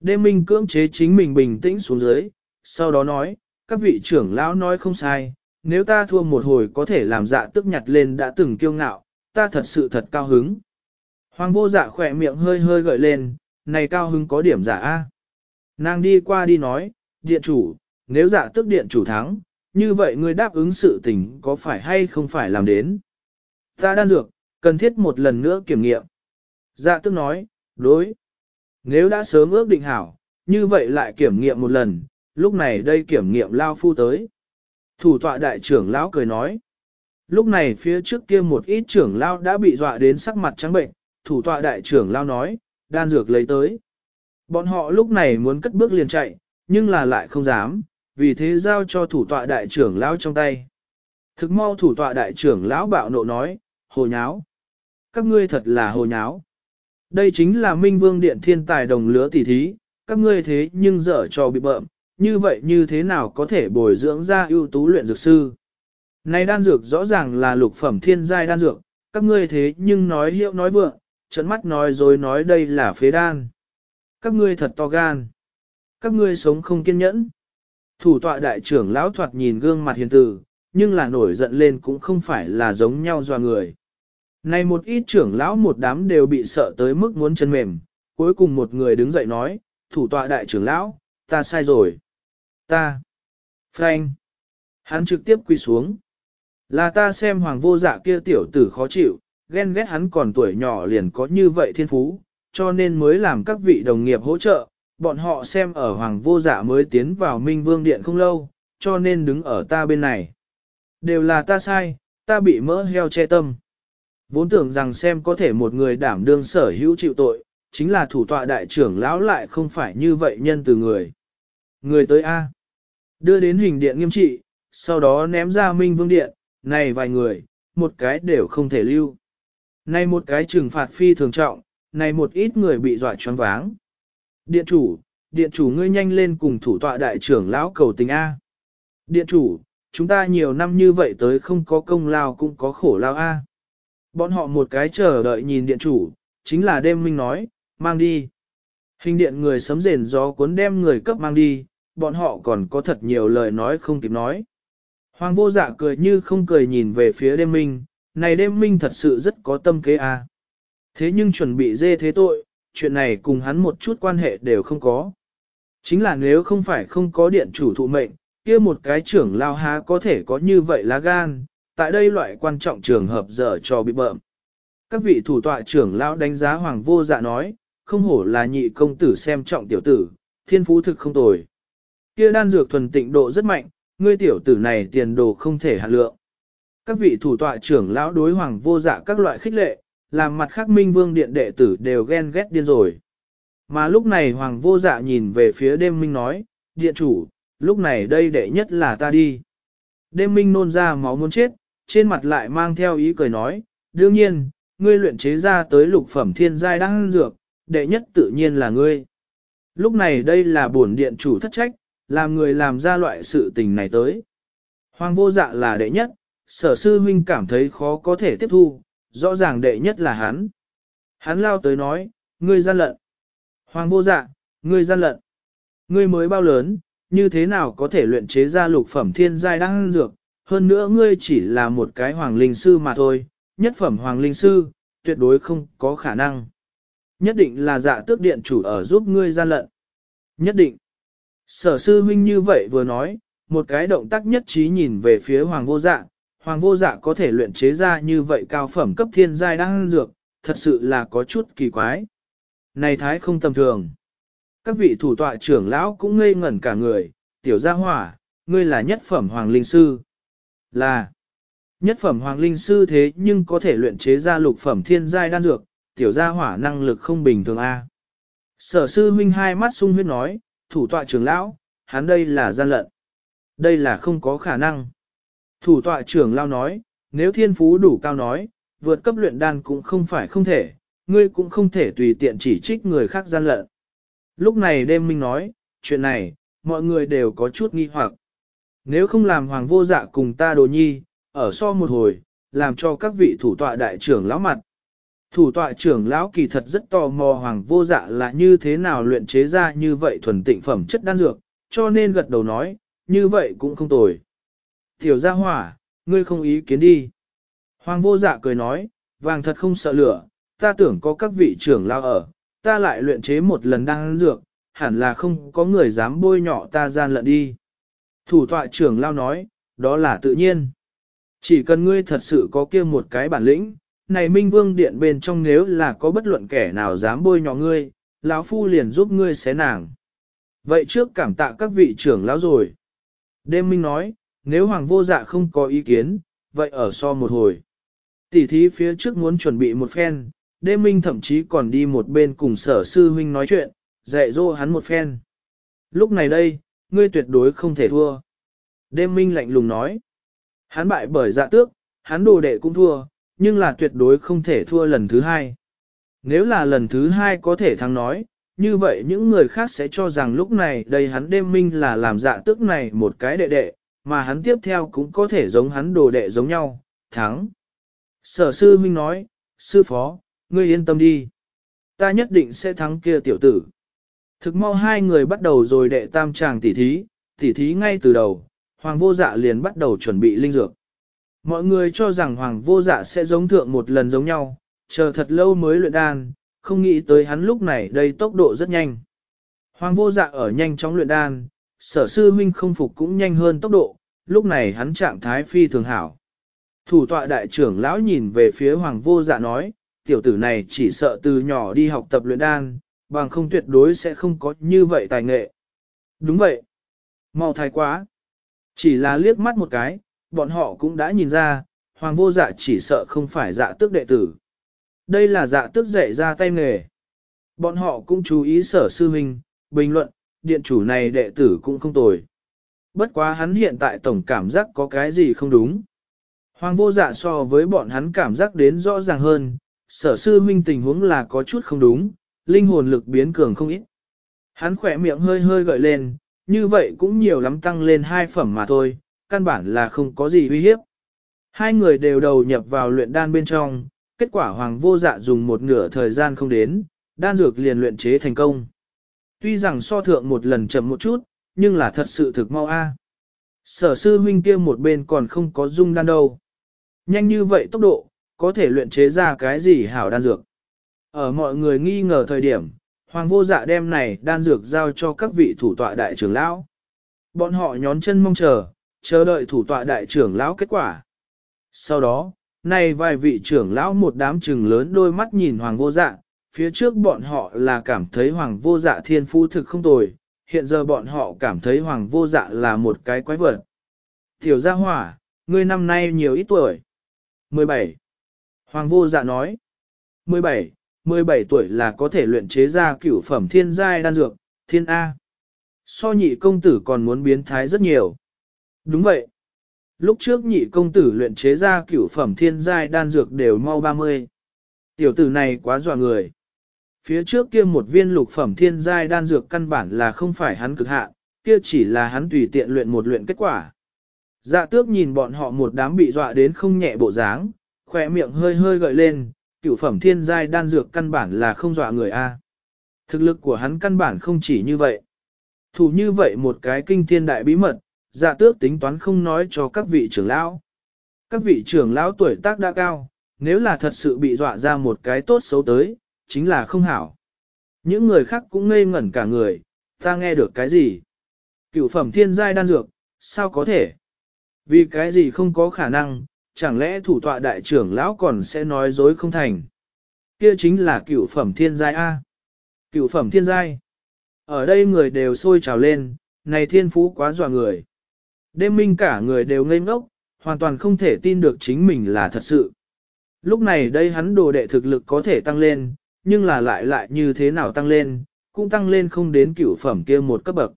Speaker 1: Đêm minh cưỡng chế chính mình bình tĩnh xuống dưới, sau đó nói, các vị trưởng lão nói không sai, nếu ta thua một hồi có thể làm dạ tức nhặt lên đã từng kiêu ngạo, ta thật sự thật cao hứng. Hoàng vô dạ khỏe miệng hơi hơi gợi lên, này cao hứng có điểm giả A. Nàng đi qua đi nói, điện chủ, nếu dạ tức điện chủ thắng, như vậy ngươi đáp ứng sự tình có phải hay không phải làm đến. Ta đan dược, cần thiết một lần nữa kiểm nghiệm. Dạ tức nói, đối. Nếu đã sớm ước định hảo, như vậy lại kiểm nghiệm một lần, lúc này đây kiểm nghiệm lao phu tới. Thủ tọa đại trưởng lão cười nói. Lúc này phía trước kia một ít trưởng lão đã bị dọa đến sắc mặt trắng bệnh, thủ tọa đại trưởng lao nói, đan dược lấy tới. Bọn họ lúc này muốn cất bước liền chạy, nhưng là lại không dám, vì thế giao cho thủ tọa đại trưởng lão trong tay. Thực mau thủ tọa đại trưởng lão bạo nộ nói, hồ nháo. Các ngươi thật là hồ nháo. Đây chính là Minh Vương Điện thiên tài đồng lứa tỷ thí, các ngươi thế nhưng dở cho bị bợm, như vậy như thế nào có thể bồi dưỡng ra ưu tú luyện dược sư? Này đan dược rõ ràng là lục phẩm thiên giai đan dược, các ngươi thế nhưng nói hiệu nói vượng, trận mắt nói dối nói đây là phế đan. Các ngươi thật to gan. Các ngươi sống không kiên nhẫn. Thủ tọa đại trưởng lão thoạt nhìn gương mặt hiền tử, nhưng là nổi giận lên cũng không phải là giống nhau doa người. Này một ít trưởng lão một đám đều bị sợ tới mức muốn chân mềm, cuối cùng một người đứng dậy nói, thủ tọa đại trưởng lão, ta sai rồi. Ta. Frank. Hắn trực tiếp quy xuống. Là ta xem hoàng vô dạ kia tiểu tử khó chịu, ghen ghét hắn còn tuổi nhỏ liền có như vậy thiên phú, cho nên mới làm các vị đồng nghiệp hỗ trợ, bọn họ xem ở hoàng vô dạ mới tiến vào minh vương điện không lâu, cho nên đứng ở ta bên này. Đều là ta sai, ta bị mỡ heo che tâm. Vốn tưởng rằng xem có thể một người đảm đương sở hữu chịu tội, chính là thủ tọa đại trưởng lão lại không phải như vậy nhân từ người. Người tới A. Đưa đến hình điện nghiêm trị, sau đó ném ra minh vương điện, này vài người, một cái đều không thể lưu. Này một cái trừng phạt phi thường trọng, này một ít người bị dọa choáng váng. Điện chủ, điện chủ ngươi nhanh lên cùng thủ tọa đại trưởng lão cầu tình A. Điện chủ, chúng ta nhiều năm như vậy tới không có công lao cũng có khổ lao A. Bọn họ một cái chờ đợi nhìn điện chủ, chính là đêm minh nói, mang đi. Hình điện người sấm rền gió cuốn đem người cấp mang đi, bọn họ còn có thật nhiều lời nói không kịp nói. Hoàng vô dạ cười như không cười nhìn về phía đêm minh, này đêm minh thật sự rất có tâm kế à? Thế nhưng chuẩn bị dê thế tội, chuyện này cùng hắn một chút quan hệ đều không có. Chính là nếu không phải không có điện chủ thụ mệnh, kia một cái trưởng lao há có thể có như vậy lá gan, tại đây loại quan trọng trường hợp dở cho bị bợm. Các vị thủ tọa trưởng lao đánh giá hoàng vô dạ nói, không hổ là nhị công tử xem trọng tiểu tử, thiên phú thực không tồi. Kia đan dược thuần tịnh độ rất mạnh, ngươi tiểu tử này tiền đồ không thể hạ lượng. Các vị thủ tọa trưởng lão đối hoàng vô dạ các loại khích lệ, làm mặt khác minh vương điện đệ tử đều ghen ghét điên rồi. Mà lúc này hoàng vô dạ nhìn về phía đêm minh nói, điện chủ, lúc này đây đệ nhất là ta đi. Đêm minh nôn ra máu muốn chết, trên mặt lại mang theo ý cười nói, đương nhiên, ngươi luyện chế ra tới lục phẩm thiên giai đang dược, đệ nhất tự nhiên là ngươi. Lúc này đây là bổn điện chủ thất trách, làm người làm ra loại sự tình này tới. Hoàng vô dạ là đệ nhất, sở sư huynh cảm thấy khó có thể tiếp thu, rõ ràng đệ nhất là hắn. Hắn lao tới nói, ngươi gian lận. Hoàng vô dạ, ngươi gian lận. Ngươi mới bao lớn, như thế nào có thể luyện chế ra lục phẩm thiên giai đan dược, hơn nữa ngươi chỉ là một cái hoàng linh sư mà thôi, nhất phẩm hoàng linh sư, tuyệt đối không có khả năng. Nhất định là dạ tước điện chủ ở giúp ngươi gian lận. Nhất định. Sở sư huynh như vậy vừa nói, một cái động tác nhất trí nhìn về phía hoàng vô dạ, hoàng vô dạ có thể luyện chế ra như vậy cao phẩm cấp thiên giai đan dược, thật sự là có chút kỳ quái. Này thái không tầm thường. Các vị thủ tọa trưởng lão cũng ngây ngẩn cả người, tiểu gia hỏa, ngươi là nhất phẩm hoàng linh sư. Là nhất phẩm hoàng linh sư thế nhưng có thể luyện chế ra lục phẩm thiên giai đan dược, tiểu gia hỏa năng lực không bình thường a. Sở sư huynh hai mắt sung huyết nói, thủ tọa trưởng lão, hắn đây là gian lận. Đây là không có khả năng. Thủ tọa trưởng lao nói, nếu thiên phú đủ cao nói, vượt cấp luyện đan cũng không phải không thể, ngươi cũng không thể tùy tiện chỉ trích người khác gian lận. Lúc này đêm minh nói, chuyện này, mọi người đều có chút nghi hoặc. Nếu không làm hoàng vô dạ cùng ta đồ nhi, ở so một hồi, làm cho các vị thủ tọa đại trưởng lão mặt. Thủ tọa trưởng lão kỳ thật rất tò mò hoàng vô dạ là như thế nào luyện chế ra như vậy thuần tịnh phẩm chất đan dược, cho nên gật đầu nói, như vậy cũng không tồi. Tiểu gia hỏa, ngươi không ý kiến đi. Hoàng vô dạ cười nói, vàng thật không sợ lửa, ta tưởng có các vị trưởng lão ở, ta lại luyện chế một lần đan dược, hẳn là không có người dám bôi nhọ ta gian lận đi. Thủ tọa trưởng lao nói, đó là tự nhiên. Chỉ cần ngươi thật sự có kia một cái bản lĩnh, này Minh Vương Điện bên trong nếu là có bất luận kẻ nào dám bôi nhọ ngươi, lão phu liền giúp ngươi xé nàng. Vậy trước cảm tạ các vị trưởng lão rồi. Đêm Minh nói, nếu Hoàng vô dạ không có ý kiến, vậy ở so một hồi. Tỷ thí phía trước muốn chuẩn bị một phen, đêm Minh thậm chí còn đi một bên cùng sở sư huynh nói chuyện, dạy dỗ hắn một phen. Lúc này đây, ngươi tuyệt đối không thể thua. Đêm Minh lạnh lùng nói, hắn bại bởi dạ tước, hắn đồ đệ cũng thua, nhưng là tuyệt đối không thể thua lần thứ hai. Nếu là lần thứ hai có thể thắng nói, như vậy những người khác sẽ cho rằng lúc này đây hắn đêm minh là làm dạ tước này một cái đệ đệ, mà hắn tiếp theo cũng có thể giống hắn đồ đệ giống nhau, thắng. Sở sư huynh nói, sư phó, ngươi yên tâm đi. Ta nhất định sẽ thắng kia tiểu tử. Thực mau hai người bắt đầu rồi đệ tam tràng tỉ thí, tỉ thí ngay từ đầu, hoàng vô dạ liền bắt đầu chuẩn bị linh dược. Mọi người cho rằng hoàng vô dạ sẽ giống thượng một lần giống nhau, chờ thật lâu mới luyện đan, không nghĩ tới hắn lúc này đây tốc độ rất nhanh. Hoàng vô dạ ở nhanh chóng luyện đan, sở sư huynh không phục cũng nhanh hơn tốc độ, lúc này hắn trạng thái phi thường hảo. Thủ tọa đại trưởng lão nhìn về phía hoàng vô dạ nói, tiểu tử này chỉ sợ từ nhỏ đi học tập luyện đan, bằng không tuyệt đối sẽ không có như vậy tài nghệ. Đúng vậy. Mau thái quá. Chỉ là liếc mắt một cái, bọn họ cũng đã nhìn ra, hoàng vô dạ chỉ sợ không phải dạ tước đệ tử. Đây là dạ tước dạy ra tay nghề. Bọn họ cũng chú ý sở sư huynh, bình luận, điện chủ này đệ tử cũng không tồi. Bất quá hắn hiện tại tổng cảm giác có cái gì không đúng. Hoàng vô dạ so với bọn hắn cảm giác đến rõ ràng hơn, sở sư huynh tình huống là có chút không đúng, linh hồn lực biến cường không ít. Hắn khỏe miệng hơi hơi gợi lên, như vậy cũng nhiều lắm tăng lên hai phẩm mà thôi, căn bản là không có gì uy hiếp. Hai người đều đầu nhập vào luyện đan bên trong, kết quả hoàng vô dạ dùng một nửa thời gian không đến, đan dược liền luyện chế thành công. Tuy rằng so thượng một lần chậm một chút, nhưng là thật sự thực mau a. Sở sư huynh kia một bên còn không có dung đan đâu. Nhanh như vậy tốc độ, có thể luyện chế ra cái gì hảo đan dược. Ở mọi người nghi ngờ thời điểm, hoàng vô dạ đem này đan dược giao cho các vị thủ tọa đại trưởng lão. Bọn họ nhón chân mong chờ, chờ đợi thủ tọa đại trưởng lão kết quả. Sau đó, này vài vị trưởng lão một đám trừng lớn đôi mắt nhìn hoàng vô dạ, phía trước bọn họ là cảm thấy hoàng vô dạ thiên phu thực không tồi, hiện giờ bọn họ cảm thấy hoàng vô dạ là một cái quái vật. Tiểu gia hỏa, ngươi năm nay nhiều ít tuổi. 17. Hoàng vô dạ nói. 17, 17 tuổi là có thể luyện chế ra cửu phẩm thiên giai đan dược, thiên A. So nhị công tử còn muốn biến thái rất nhiều. Đúng vậy. Lúc trước nhị công tử luyện chế ra cửu phẩm thiên giai đan dược đều mau 30. Tiểu tử này quá dọa người. Phía trước kia một viên lục phẩm thiên giai đan dược căn bản là không phải hắn cực hạn, kia chỉ là hắn tùy tiện luyện một luyện kết quả. Dạ tước nhìn bọn họ một đám bị dọa đến không nhẹ bộ dáng, khỏe miệng hơi hơi gợi lên, cửu phẩm thiên giai đan dược căn bản là không dọa người A. Thực lực của hắn căn bản không chỉ như vậy. Thủ như vậy một cái kinh thiên đại bí mật, dạ tước tính toán không nói cho các vị trưởng lão. Các vị trưởng lão tuổi tác đã cao, nếu là thật sự bị dọa ra một cái tốt xấu tới, chính là không hảo. Những người khác cũng ngây ngẩn cả người, ta nghe được cái gì? Cựu phẩm thiên giai đan dược, sao có thể? Vì cái gì không có khả năng, chẳng lẽ thủ tọa đại trưởng lão còn sẽ nói dối không thành? Kia chính là cựu phẩm thiên giai A. Cựu phẩm thiên giai. Ở đây người đều sôi trào lên, này thiên phú quá dọa người. Đêm minh cả người đều ngây ngốc, hoàn toàn không thể tin được chính mình là thật sự. Lúc này đây hắn đồ đệ thực lực có thể tăng lên, nhưng là lại lại như thế nào tăng lên, cũng tăng lên không đến cửu phẩm kia một cấp bậc.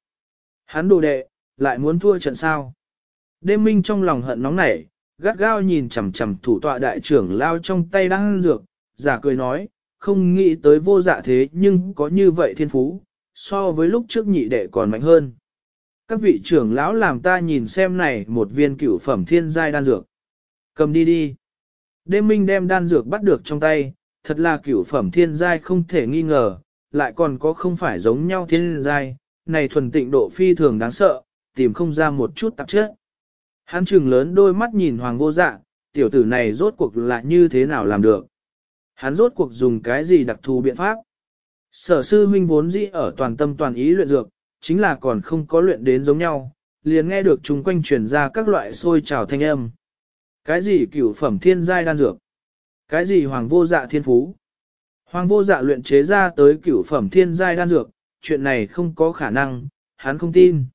Speaker 1: Hắn đồ đệ, lại muốn thua trận sao. Đêm minh trong lòng hận nóng nảy, gắt gao nhìn chằm chằm thủ tọa đại trưởng lao trong tay đang dược, giả cười nói, không nghĩ tới vô dạ thế nhưng có như vậy thiên phú, so với lúc trước nhị đệ còn mạnh hơn. Các vị trưởng lão làm ta nhìn xem này một viên cửu phẩm thiên giai đan dược. Cầm đi đi. Đêm minh đem đan dược bắt được trong tay, thật là cửu phẩm thiên giai không thể nghi ngờ, lại còn có không phải giống nhau thiên giai, này thuần tịnh độ phi thường đáng sợ, tìm không ra một chút tạp chất. Hắn trừng lớn đôi mắt nhìn hoàng vô dạ, tiểu tử này rốt cuộc là như thế nào làm được. Hắn rốt cuộc dùng cái gì đặc thù biện pháp. Sở sư huynh vốn dĩ ở toàn tâm toàn ý luyện dược, chính là còn không có luyện đến giống nhau, liền nghe được chúng quanh truyền ra các loại xôi trào thanh âm. Cái gì cửu phẩm thiên giai đan dược? Cái gì hoàng vô dạ thiên phú? Hoàng vô dạ luyện chế ra tới cửu phẩm thiên giai đan dược, chuyện này không có khả năng, hắn không tin.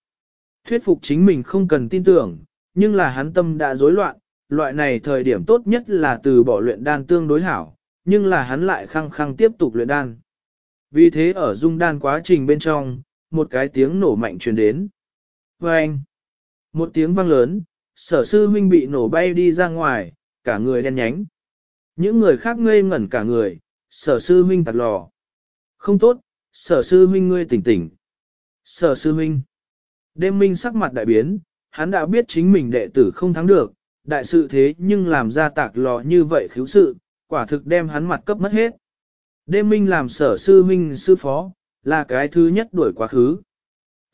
Speaker 1: Thuyết phục chính mình không cần tin tưởng, nhưng là hắn tâm đã rối loạn, loại này thời điểm tốt nhất là từ bỏ luyện đan tương đối hảo, nhưng là hắn lại khăng khăng tiếp tục luyện đan. Vì thế ở dung đan quá trình bên trong, một cái tiếng nổ mạnh truyền đến. Và anh, một tiếng vang lớn, sở sư huynh bị nổ bay đi ra ngoài, cả người đen nhánh. Những người khác ngây ngẩn cả người, sở sư huynh tạt lò. Không tốt, sở sư huynh ngươi tỉnh tỉnh. Sở sư huynh. Đêm minh sắc mặt đại biến, hắn đã biết chính mình đệ tử không thắng được, đại sự thế nhưng làm ra tạc lò như vậy khiếu sự, quả thực đem hắn mặt cấp mất hết. Đêm minh làm sở sư huynh sư phó, là cái thứ nhất đuổi quá khứ.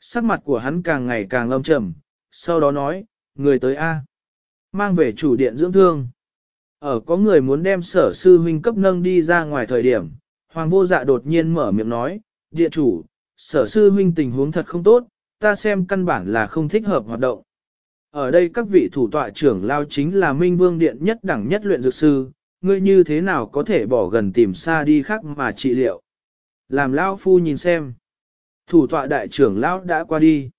Speaker 1: Sắc mặt của hắn càng ngày càng âm trầm, sau đó nói, người tới A. Mang về chủ điện dưỡng thương. Ở có người muốn đem sở sư huynh cấp nâng đi ra ngoài thời điểm, hoàng vô dạ đột nhiên mở miệng nói, địa chủ, sở sư huynh tình huống thật không tốt, ta xem căn bản là không thích hợp hoạt động. Ở đây các vị thủ tọa trưởng lao chính là minh vương điện nhất đẳng nhất luyện dược sư, ngươi như thế nào có thể bỏ gần tìm xa đi khác mà trị liệu. Làm lao phu nhìn xem. Thủ tọa đại trưởng lão đã qua đi.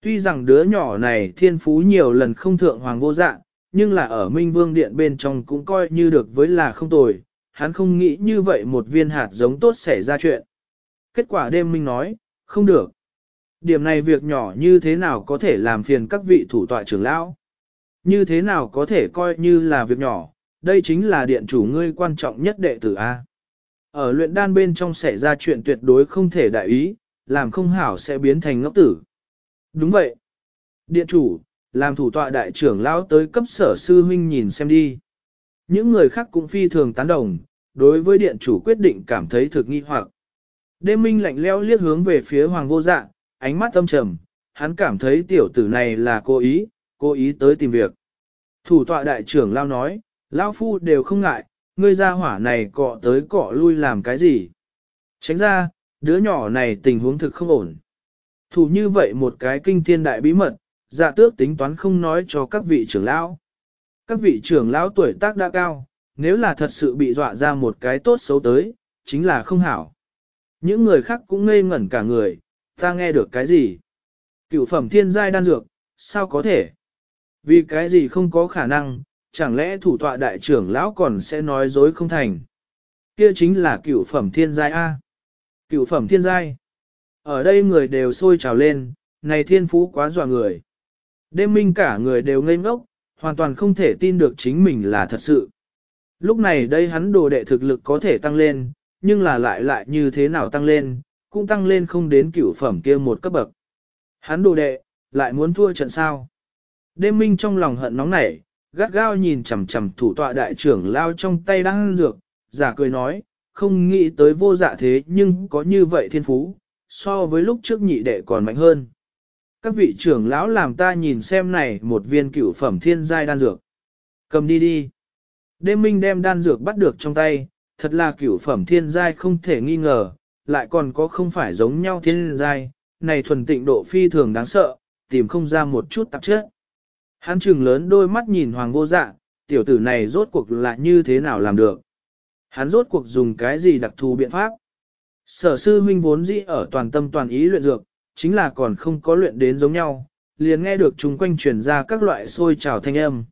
Speaker 1: Tuy rằng đứa nhỏ này thiên phú nhiều lần không thượng hoàng vô dạng, nhưng là ở Minh Vương Điện bên trong cũng coi như được với là không tồi, hắn không nghĩ như vậy một viên hạt giống tốt xảy ra chuyện. Kết quả đêm Minh nói, không được. Điểm này việc nhỏ như thế nào có thể làm phiền các vị thủ tọa trưởng lão? Như thế nào có thể coi như là việc nhỏ, đây chính là điện chủ ngươi quan trọng nhất đệ tử A. Ở luyện đan bên trong xảy ra chuyện tuyệt đối không thể đại ý, làm không hảo sẽ biến thành ngốc tử. Đúng vậy. Điện chủ, làm thủ tọa đại trưởng lão tới cấp sở sư huynh nhìn xem đi. Những người khác cũng phi thường tán đồng, đối với điện chủ quyết định cảm thấy thực nghi hoặc. Đêm minh lạnh leo liếc hướng về phía hoàng vô dạ, ánh mắt âm trầm, hắn cảm thấy tiểu tử này là cố ý, cố ý tới tìm việc. Thủ tọa đại trưởng lao nói, lao phu đều không ngại, ngươi ra hỏa này cọ tới cọ lui làm cái gì. Tránh ra, đứa nhỏ này tình huống thực không ổn. Thủ như vậy một cái kinh thiên đại bí mật, dạ tước tính toán không nói cho các vị trưởng lão. Các vị trưởng lão tuổi tác đã cao, nếu là thật sự bị dọa ra một cái tốt xấu tới, chính là không hảo. Những người khác cũng ngây ngẩn cả người, ta nghe được cái gì? Cựu phẩm thiên giai đan dược, sao có thể? Vì cái gì không có khả năng, chẳng lẽ thủ tọa đại trưởng lão còn sẽ nói dối không thành? Kia chính là cựu phẩm thiên giai A. Cựu phẩm thiên giai. Ở đây người đều sôi trào lên, này thiên phú quá dọa người. Đêm minh cả người đều ngây ngốc, hoàn toàn không thể tin được chính mình là thật sự. Lúc này đây hắn đồ đệ thực lực có thể tăng lên, nhưng là lại lại như thế nào tăng lên, cũng tăng lên không đến cửu phẩm kia một cấp bậc. Hắn đồ đệ, lại muốn thua trận sao. Đêm minh trong lòng hận nóng nảy, gắt gao nhìn chằm chằm thủ tọa đại trưởng lao trong tay đang dược, giả cười nói, không nghĩ tới vô dạ thế nhưng có như vậy thiên phú, so với lúc trước nhị đệ còn mạnh hơn. Các vị trưởng lão làm ta nhìn xem này một viên cửu phẩm thiên giai đan dược. Cầm đi đi. Đêm minh đem đan dược bắt được trong tay, thật là cửu phẩm thiên giai không thể nghi ngờ, lại còn có không phải giống nhau thiên giai, này thuần tịnh độ phi thường đáng sợ, tìm không ra một chút tạp chất. Hắn trừng lớn đôi mắt nhìn hoàng vô dạ, tiểu tử này rốt cuộc là như thế nào làm được. Hắn rốt cuộc dùng cái gì đặc thù biện pháp. Sở sư huynh vốn dĩ ở toàn tâm toàn ý luyện dược, chính là còn không có luyện đến giống nhau, liền nghe được chúng quanh truyền ra các loại xôi trào thanh âm.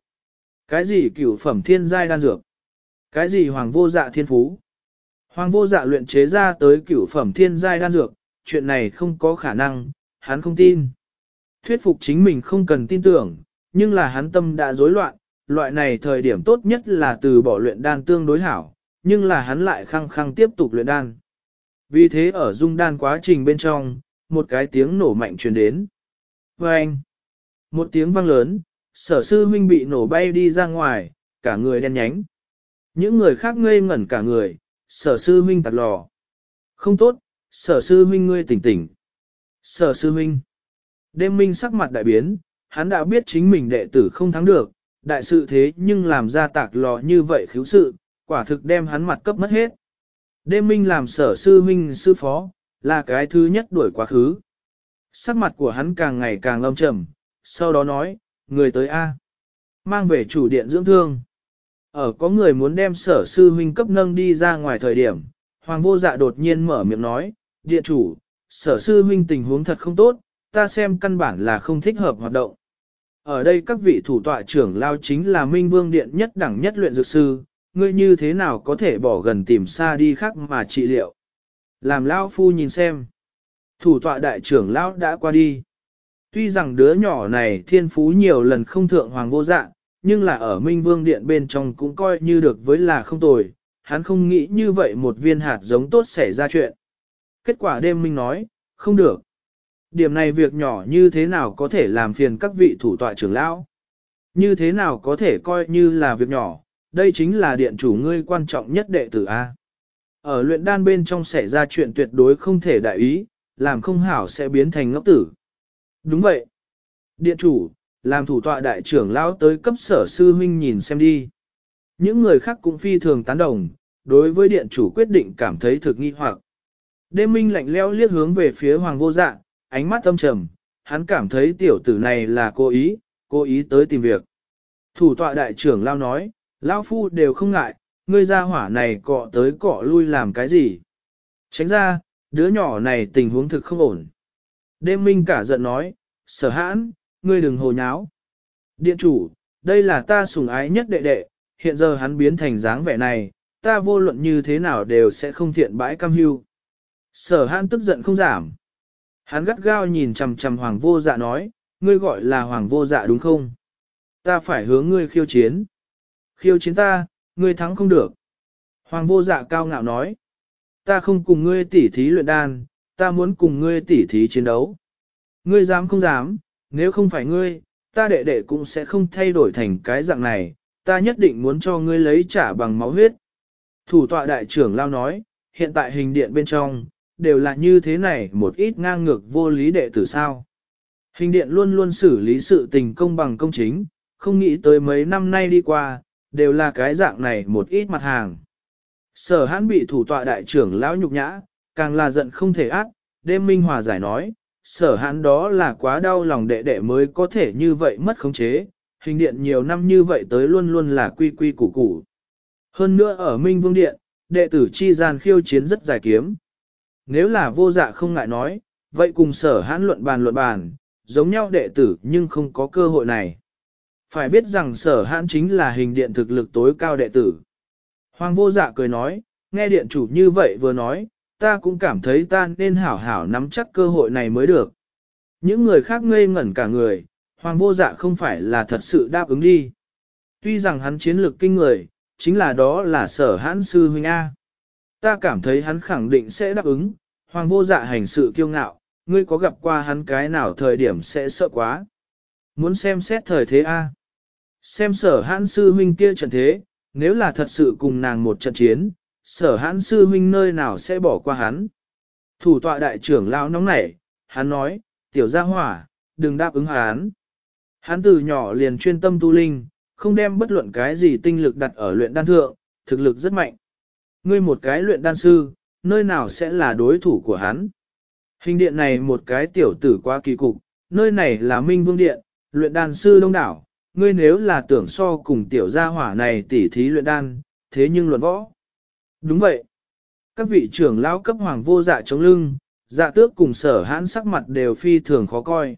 Speaker 1: Cái gì cửu phẩm thiên giai đan dược? Cái gì hoàng vô dạ thiên phú? Hoàng vô dạ luyện chế ra tới cửu phẩm thiên giai đan dược, chuyện này không có khả năng, hắn không tin. Thuyết phục chính mình không cần tin tưởng, nhưng là hắn tâm đã rối loạn, loại này thời điểm tốt nhất là từ bỏ luyện đan tương đối hảo, nhưng là hắn lại khăng khăng tiếp tục luyện đan. Vì thế ở dung đan quá trình bên trong, một cái tiếng nổ mạnh truyền đến. Và anh, một tiếng vang lớn, sở sư huynh bị nổ bay đi ra ngoài, cả người đen nhánh. Những người khác ngây ngẩn cả người, sở sư huynh tạt lò. Không tốt, sở sư huynh ngươi tỉnh tỉnh. Sở sư huynh. Đêm minh sắc mặt đại biến, hắn đã biết chính mình đệ tử không thắng được, đại sự thế nhưng làm ra tạc lò như vậy khiếu sự, quả thực đem hắn mặt cấp mất hết. Đêm minh làm sở sư huynh sư phó, là cái thứ nhất đuổi quá khứ. Sắc mặt của hắn càng ngày càng lâm trầm, sau đó nói, người tới A. Mang về chủ điện dưỡng thương. Ở có người muốn đem sở sư huynh cấp nâng đi ra ngoài thời điểm, hoàng vô dạ đột nhiên mở miệng nói, điện chủ, sở sư huynh tình huống thật không tốt, ta xem căn bản là không thích hợp hoạt động. Ở đây các vị thủ tọa trưởng lao chính là Minh Vương Điện nhất đẳng nhất luyện dược sư, ngươi như thế nào có thể bỏ gần tìm xa đi khác mà trị liệu. Làm lão phu nhìn xem. Thủ tọa đại trưởng lão đã qua đi. Tuy rằng đứa nhỏ này thiên phú nhiều lần không thượng hoàng vô dạ, nhưng là ở Minh Vương Điện bên trong cũng coi như được với là không tồi, hắn không nghĩ như vậy một viên hạt giống tốt xảy ra chuyện. Kết quả đêm Minh nói, không được. Điểm này việc nhỏ như thế nào có thể làm phiền các vị thủ tọa trưởng lão? Như thế nào có thể coi như là việc nhỏ, đây chính là điện chủ ngươi quan trọng nhất đệ tử A. Ở luyện đan bên trong xảy ra chuyện tuyệt đối không thể đại ý, làm không hảo sẽ biến thành ngốc tử. Đúng vậy. Điện chủ, làm thủ tọa đại trưởng lão tới cấp sở sư huynh nhìn xem đi. Những người khác cũng phi thường tán đồng, đối với điện chủ quyết định cảm thấy thực nghi hoặc. Đêm minh lạnh leo liếc hướng về phía hoàng vô dạ, ánh mắt âm trầm, hắn cảm thấy tiểu tử này là cố ý, cố ý tới tìm việc. Thủ tọa đại trưởng lao nói, lao phu đều không ngại, ngươi ra hỏa này cọ tới cọ lui làm cái gì. Tránh ra, đứa nhỏ này tình huống thực không ổn. Đêm minh cả giận nói, sở hãn, ngươi đừng hồ nháo. Điện chủ, đây là ta sủng ái nhất đệ đệ, hiện giờ hắn biến thành dáng vẻ này, ta vô luận như thế nào đều sẽ không thiện bãi cam hưu. Sở hãn tức giận không giảm. Hắn gắt gao nhìn chằm chằm hoàng vô dạ nói, ngươi gọi là hoàng vô dạ đúng không? Ta phải hướng ngươi khiêu chiến. Khiêu chiến ta, ngươi thắng không được. Hoàng vô dạ cao ngạo nói, ta không cùng ngươi tỉ thí luyện đan, ta muốn cùng ngươi tỉ thí chiến đấu. Ngươi dám không dám, nếu không phải ngươi, ta đệ đệ cũng sẽ không thay đổi thành cái dạng này, ta nhất định muốn cho ngươi lấy trả bằng máu huyết. Thủ tọa đại trưởng lao nói, hiện tại hình điện bên trong, đều là như thế này một ít ngang ngược vô lý đệ tử sao. Hình điện luôn luôn xử lý sự tình công bằng công chính, không nghĩ tới mấy năm nay đi qua, đều là cái dạng này một ít mặt hàng. Sở hãn bị thủ tọa đại trưởng lão nhục nhã, càng là giận không thể ác, đêm minh hòa giải nói, sở hãn đó là quá đau lòng đệ đệ mới có thể như vậy mất khống chế, hình điện nhiều năm như vậy tới luôn luôn là quy quy củ củ. Hơn nữa ở Minh Vương Điện, đệ tử chi gian khiêu chiến rất dài kiếm. Nếu là vô dạ không ngại nói, vậy cùng sở hãn luận bàn luận bàn, giống nhau đệ tử nhưng không có cơ hội này. Phải biết rằng sở hãn chính là hình điện thực lực tối cao đệ tử. Hoàng vô dạ cười nói, nghe điện chủ như vậy vừa nói, ta cũng cảm thấy ta nên hảo hảo nắm chắc cơ hội này mới được. Những người khác ngây ngẩn cả người, hoàng vô dạ không phải là thật sự đáp ứng đi. Tuy rằng hắn chiến lược kinh người, chính là đó là sở hãn sư huynh A. Ta cảm thấy hắn khẳng định sẽ đáp ứng, hoàng vô dạ hành sự kiêu ngạo, ngươi có gặp qua hắn cái nào thời điểm sẽ sợ quá. Muốn xem xét thời thế A. Xem sở hãn sư huynh kia trận thế, nếu là thật sự cùng nàng một trận chiến, sở hãn sư huynh nơi nào sẽ bỏ qua hắn. Thủ tọa đại trưởng lao nóng nảy, hắn nói, tiểu gia hỏa, đừng đáp ứng hắn. Hắn từ nhỏ liền chuyên tâm tu linh, không đem bất luận cái gì tinh lực đặt ở luyện đan thượng, thực lực rất mạnh. Ngươi một cái luyện đan sư, nơi nào sẽ là đối thủ của hắn? Hình điện này một cái tiểu tử quá kỳ cục, nơi này là Minh Vương Điện, luyện đan sư đông đảo, ngươi nếu là tưởng so cùng tiểu gia hỏa này tỉ thí luyện đan, thế nhưng luận võ. Đúng vậy. Các vị trưởng lão cấp hoàng vô dạ chống lưng, dạ tước cùng sở hãn sắc mặt đều phi thường khó coi.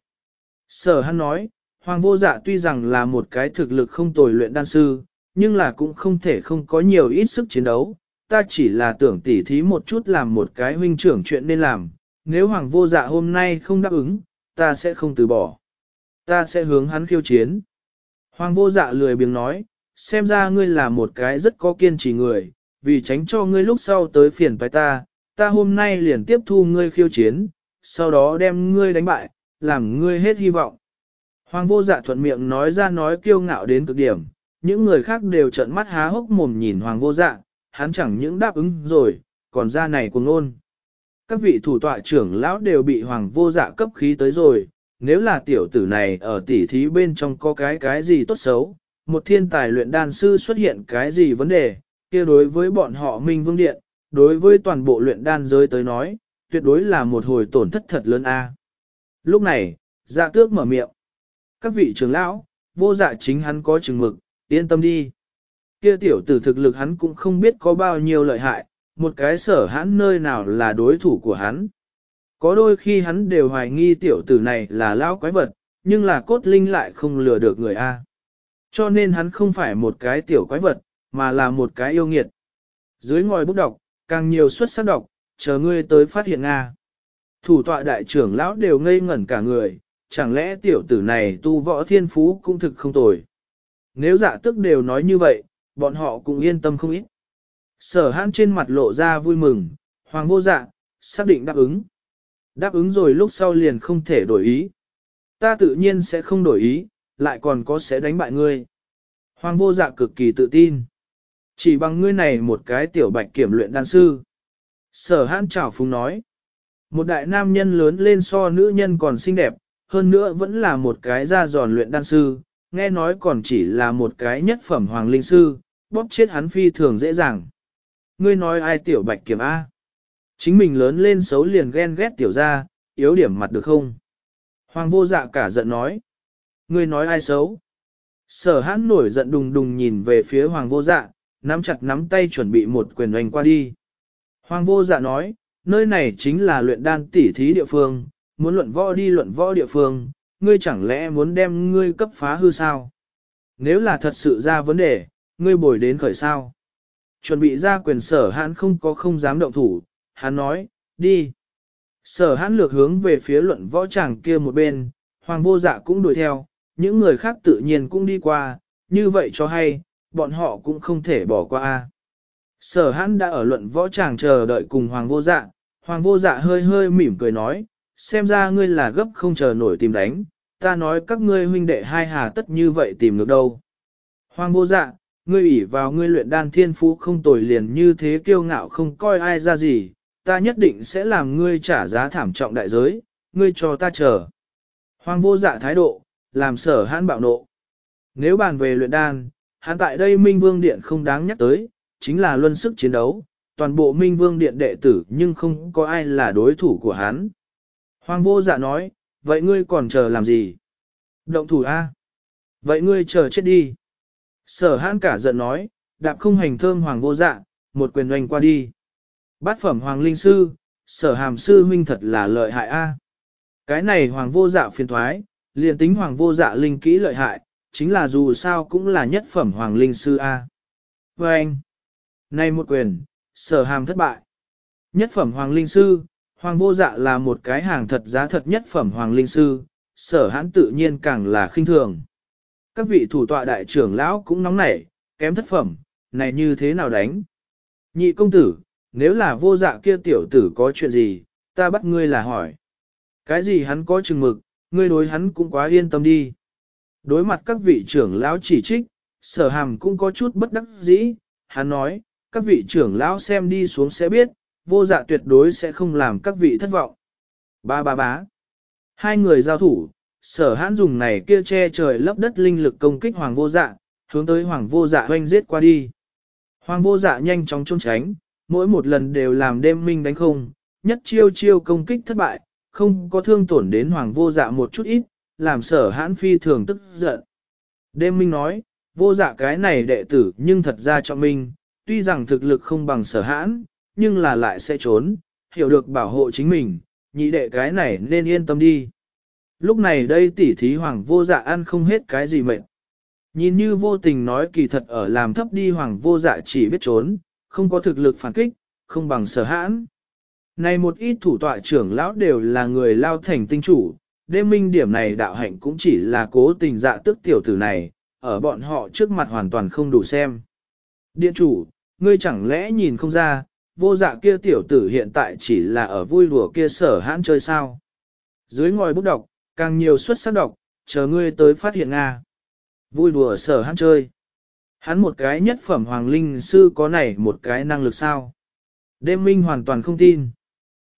Speaker 1: Sở hãn nói, hoàng vô dạ tuy rằng là một cái thực lực không tồi luyện đan sư, nhưng là cũng không thể không có nhiều ít sức chiến đấu. Ta chỉ là tưởng tỉ thí một chút làm một cái huynh trưởng chuyện nên làm, nếu hoàng vô dạ hôm nay không đáp ứng, ta sẽ không từ bỏ. Ta sẽ hướng hắn khiêu chiến. Hoàng vô dạ lười biếng nói, xem ra ngươi là một cái rất có kiên trì người, vì tránh cho ngươi lúc sau tới phiền phải ta, ta hôm nay liền tiếp thu ngươi khiêu chiến, sau đó đem ngươi đánh bại, làm ngươi hết hy vọng. Hoàng vô dạ thuận miệng nói ra nói kiêu ngạo đến cực điểm, những người khác đều trợn mắt há hốc mồm nhìn hoàng vô dạ, hắn chẳng những đáp ứng rồi, còn ra này cùng ôn. Các vị thủ tọa trưởng lão đều bị hoàng vô dạ cấp khí tới rồi, nếu là tiểu tử này ở tỉ thí bên trong có cái cái gì tốt xấu, một thiên tài luyện đan sư xuất hiện cái gì vấn đề, kia đối với bọn họ Minh Vương Điện, đối với toàn bộ luyện đan giới tới nói, tuyệt đối là một hồi tổn thất thật lớn a. Lúc này, dạ tước mở miệng. Các vị trưởng lão, vô dạ chính hắn có chừng mực, yên tâm đi. Kia tiểu tử thực lực hắn cũng không biết có bao nhiêu lợi hại, một cái sở hắn nơi nào là đối thủ của hắn. Có đôi khi hắn đều hoài nghi tiểu tử này là lão quái vật, nhưng là cốt linh lại không lừa được người A. Cho nên hắn không phải một cái tiểu quái vật, mà là một cái yêu nghiệt. Dưới ngòi bút đọc, càng nhiều xuất sắc đọc, chờ ngươi tới phát hiện Nga. Thủ tọa đại trưởng lão đều ngây ngẩn cả người, chẳng lẽ tiểu tử này tu võ thiên phú cũng thực không tồi. Nếu dạ tức đều nói như vậy, bọn họ cũng yên tâm không ít. Sở hãn trên mặt lộ ra vui mừng, hoàng vô dạ, xác định đáp ứng. Đáp ứng rồi lúc sau liền không thể đổi ý. Ta tự nhiên sẽ không đổi ý, lại còn có sẽ đánh bại ngươi. Hoàng vô dạ cực kỳ tự tin. Chỉ bằng ngươi này một cái tiểu bạch kiểm luyện đan sư. Sở hãn trảo phúng nói. Một đại nam nhân lớn lên so nữ nhân còn xinh đẹp, hơn nữa vẫn là một cái da giòn luyện đan sư, nghe nói còn chỉ là một cái nhất phẩm hoàng linh sư, bóp chết hắn phi thường dễ dàng. Ngươi nói ai tiểu bạch kiểm A? Chính mình lớn lên xấu liền ghen ghét tiểu ra, yếu điểm mặt được không? Hoàng vô dạ cả giận nói. Ngươi nói ai xấu? Sở hãn nổi giận đùng đùng nhìn về phía hoàng vô dạ, nắm chặt nắm tay chuẩn bị một quyền oanh qua đi. Hoàng vô dạ nói, nơi này chính là luyện đan tỉ thí địa phương, muốn luận võ đi luận võ địa phương, ngươi chẳng lẽ muốn đem ngươi cấp phá hư sao? Nếu là thật sự ra vấn đề, ngươi bồi đến khởi sao? Chuẩn bị ra quyền sở hãn không có không dám động thủ, hắn nói, đi. Sở hãn lược hướng về phía luận võ tràng kia một bên, hoàng vô dạ cũng đuổi theo, những người khác tự nhiên cũng đi qua, như vậy cho hay, bọn họ cũng không thể bỏ qua. Sở hãn đã ở luận võ tràng chờ đợi cùng hoàng vô dạ, hoàng vô dạ hơi hơi mỉm cười nói, xem ra ngươi là gấp không chờ nổi tìm đánh, ta nói các ngươi huynh đệ hai hà tất như vậy tìm được đâu. Hoàng vô dạ, ngươi ủy vào ngươi luyện đan thiên phú không tồi liền như thế kiêu ngạo không coi ai ra gì, ta nhất định sẽ làm ngươi trả giá thảm trọng đại giới, ngươi cho ta chờ. Hoàng vô dạ thái độ, làm sở hãn bạo nộ. Nếu bàn về luyện đan, hắn tại đây Minh Vương Điện không đáng nhắc tới, chính là luân sức chiến đấu, toàn bộ Minh Vương Điện đệ tử nhưng không có ai là đối thủ của hắn. Hoàng vô dạ nói, vậy ngươi còn chờ làm gì? Động thủ A. Vậy ngươi chờ chết đi. Sở hãn cả giận nói, đạp không hành thơm hoàng vô dạ, một quyền oanh qua đi. Bát phẩm hoàng linh sư, sở hàm sư huynh thật là lợi hại a. Cái này hoàng vô dạ phiền thoái, liền tính hoàng vô dạ linh kỹ lợi hại, chính là dù sao cũng là nhất phẩm hoàng linh sư a. Và anh, này một quyền, sở hàm thất bại. Nhất phẩm hoàng linh sư, hoàng vô dạ là một cái hàng thật giá thật nhất phẩm hoàng linh sư, sở hãn tự nhiên càng là khinh thường. Các vị thủ tọa đại trưởng lão cũng nóng nảy, kém thất phẩm, này như thế nào đánh? Nhị công tử, nếu là vô dạ kia tiểu tử có chuyện gì, ta bắt ngươi là hỏi. Cái gì hắn có chừng mực, ngươi đối hắn cũng quá yên tâm đi. Đối mặt các vị trưởng lão chỉ trích, sở hàm cũng có chút bất đắc dĩ, hắn nói, các vị trưởng lão xem đi xuống sẽ biết, vô dạ tuyệt đối sẽ không làm các vị thất vọng. Ba ba bá. Hai người giao thủ, sở hãn dùng này kia che trời lấp đất linh lực công kích hoàng vô dạ, hướng tới hoàng vô dạ hoanh giết qua đi. Hoàng vô dạ nhanh chóng trốn tránh, mỗi một lần đều làm đêm minh đánh không, nhất chiêu chiêu công kích thất bại, không có thương tổn đến hoàng vô dạ một chút ít, làm sở hãn phi thường tức giận. Đêm minh nói, vô dạ cái này đệ tử nhưng thật ra cho minh, tuy rằng thực lực không bằng sở hãn, nhưng là lại sẽ trốn, hiểu được bảo hộ chính mình, nhị đệ cái này nên yên tâm đi. Lúc này đây tỷ thí hoàng vô dạ ăn không hết cái gì mệt. Nhìn như vô tình nói kỳ thật ở làm thấp đi hoàng vô dạ chỉ biết trốn, không có thực lực phản kích, không bằng sở hãn. Này một ít thủ tọa trưởng lão đều là người lao thành tinh chủ, đêm minh điểm này đạo hạnh cũng chỉ là cố tình dạ tức tiểu tử này, ở bọn họ trước mặt hoàn toàn không đủ xem. Điện chủ, ngươi chẳng lẽ nhìn không ra, vô dạ kia tiểu tử hiện tại chỉ là ở vui đùa kia sở hãn chơi sao. Dưới ngòi bút đọc, càng nhiều xuất sắc đọc, chờ ngươi tới phát hiện Nga. Vui đùa sở hãn chơi. Hắn một cái nhất phẩm hoàng linh sư có này một cái năng lực sao. Đêm minh hoàn toàn không tin.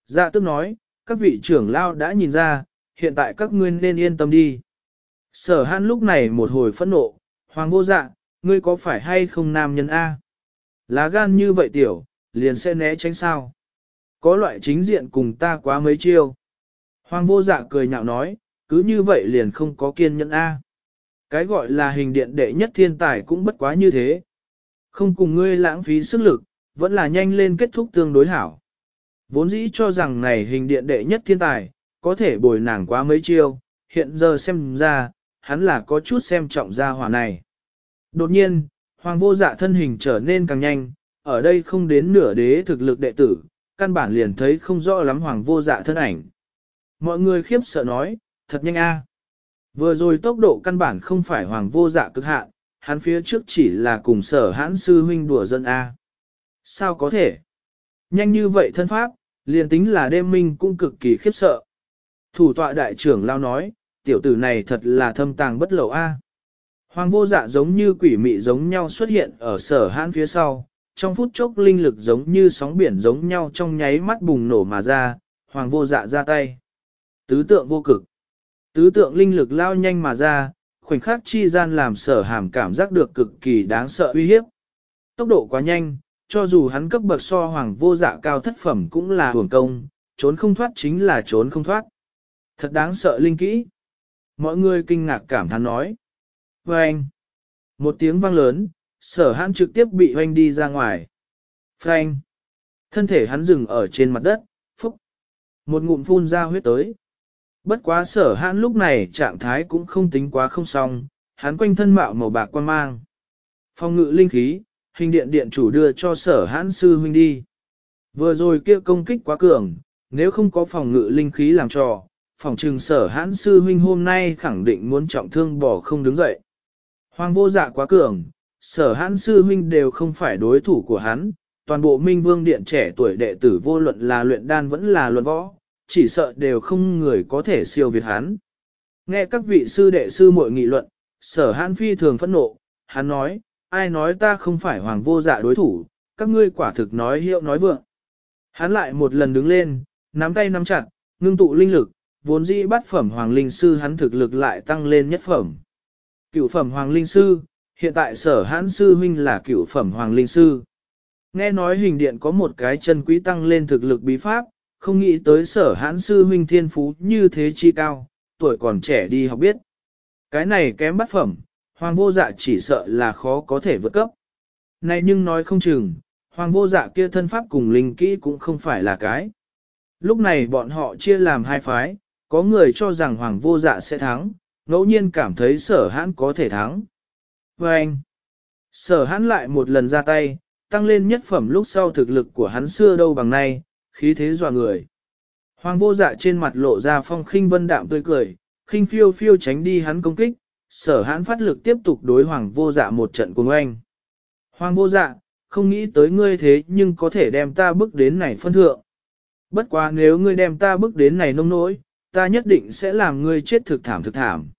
Speaker 1: Dạ tức nói, các vị trưởng lao đã nhìn ra, hiện tại các ngươi nên yên tâm đi. Sở hãn lúc này một hồi phẫn nộ, hoàng vô dạ, ngươi có phải hay không nam nhân A? Lá gan như vậy tiểu, liền sẽ né tránh sao. Có loại chính diện cùng ta quá mấy chiêu. Hoàng vô dạ cười nhạo nói, cứ như vậy liền không có kiên nhẫn A. Cái gọi là hình điện đệ nhất thiên tài cũng bất quá như thế. Không cùng ngươi lãng phí sức lực, vẫn là nhanh lên kết thúc tương đối hảo. Vốn dĩ cho rằng này hình điện đệ nhất thiên tài, có thể bồi nàng quá mấy chiêu, hiện giờ xem ra, hắn là có chút xem trọng gia hỏa này. Đột nhiên, hoàng vô dạ thân hình trở nên càng nhanh, ở đây không đến nửa đế thực lực đệ tử, căn bản liền thấy không rõ lắm hoàng vô dạ thân ảnh. Mọi người khiếp sợ nói, thật nhanh a. Vừa rồi tốc độ căn bản không phải hoàng vô dạ cực hạn, hắn phía trước chỉ là cùng sở hãn sư huynh đùa dân a. Sao có thể? Nhanh như vậy thân pháp, liền tính là đêm minh cũng cực kỳ khiếp sợ. Thủ tọa đại trưởng lao nói, tiểu tử này thật là thâm tàng bất lậu a. Hoàng vô dạ giống như quỷ mị giống nhau xuất hiện ở sở hãn phía sau, trong phút chốc linh lực giống như sóng biển giống nhau trong nháy mắt bùng nổ mà ra, hoàng vô dạ ra tay. Tứ tượng vô cực. Tứ tượng linh lực lao nhanh mà ra, khoảnh khắc chi gian làm sở hàm cảm giác được cực kỳ đáng sợ uy hiếp. Tốc độ quá nhanh, cho dù hắn cấp bậc so hoàng vô dạ cao thất phẩm cũng là hưởng công, trốn không thoát chính là trốn không thoát. Thật đáng sợ linh kỹ. Mọi người kinh ngạc cảm thán nói. Vâng! một tiếng vang lớn, sở hãn trực tiếp bị hoanh đi ra ngoài. Frank, thân thể hắn dừng ở trên mặt đất, phúc, một ngụm phun ra huyết tới. Bất quá sở hãn lúc này trạng thái cũng không tính quá không xong, hắn quanh thân mạo màu bạc quan mang. Phong ngự linh khí, hình điện điện chủ đưa cho sở hãn sư huynh đi. Vừa rồi kia công kích quá cường, nếu không có phòng ngự linh khí làm trò, phòng trừng sở hãn sư huynh hôm nay khẳng định muốn trọng thương bỏ không đứng dậy. Hoàng vô dạ quá cường, sở hãn sư huynh đều không phải đối thủ của hắn, toàn bộ minh vương điện trẻ tuổi đệ tử vô luận là luyện đan vẫn là luận võ, chỉ sợ đều không người có thể siêu việt hắn. Nghe các vị sư đệ sư muội nghị luận, sở hãn phi thường phẫn nộ, hắn nói, ai nói ta không phải hoàng vô dạ đối thủ, các ngươi quả thực nói hiệu nói vượng. Hắn lại một lần đứng lên, nắm tay nắm chặt, ngưng tụ linh lực, vốn dĩ bắt phẩm hoàng linh sư hắn thực lực lại tăng lên nhất phẩm. Cựu phẩm hoàng linh sư, hiện tại sở hãn sư huynh là cựu phẩm hoàng linh sư. Nghe nói hình điện có một cái chân quý tăng lên thực lực bí pháp, không nghĩ tới sở hãn sư huynh thiên phú như thế chi cao, tuổi còn trẻ đi học biết. Cái này kém bắt phẩm, hoàng vô dạ chỉ sợ là khó có thể vượt cấp. Này nhưng nói không chừng, hoàng vô dạ kia thân pháp cùng linh kỹ cũng không phải là cái. Lúc này bọn họ chia làm hai phái, có người cho rằng hoàng vô dạ sẽ thắng, ngẫu nhiên cảm thấy sở hãn có thể thắng. Và anh, sở hãn lại một lần ra tay, tăng lên nhất phẩm lúc sau thực lực của hắn xưa đâu bằng nay, khí thế dọa người. Hoàng vô dạ trên mặt lộ ra phong khinh vân đạm tươi cười, khinh phiêu phiêu tránh đi hắn công kích, sở hãn phát lực tiếp tục đối hoàng vô dạ một trận cùng anh. Hoàng vô dạ, không nghĩ tới ngươi thế nhưng có thể đem ta bước đến này phân thượng. Bất quá nếu ngươi đem ta bước đến này nông nỗi, ta nhất định sẽ làm ngươi chết thực thảm thực thảm.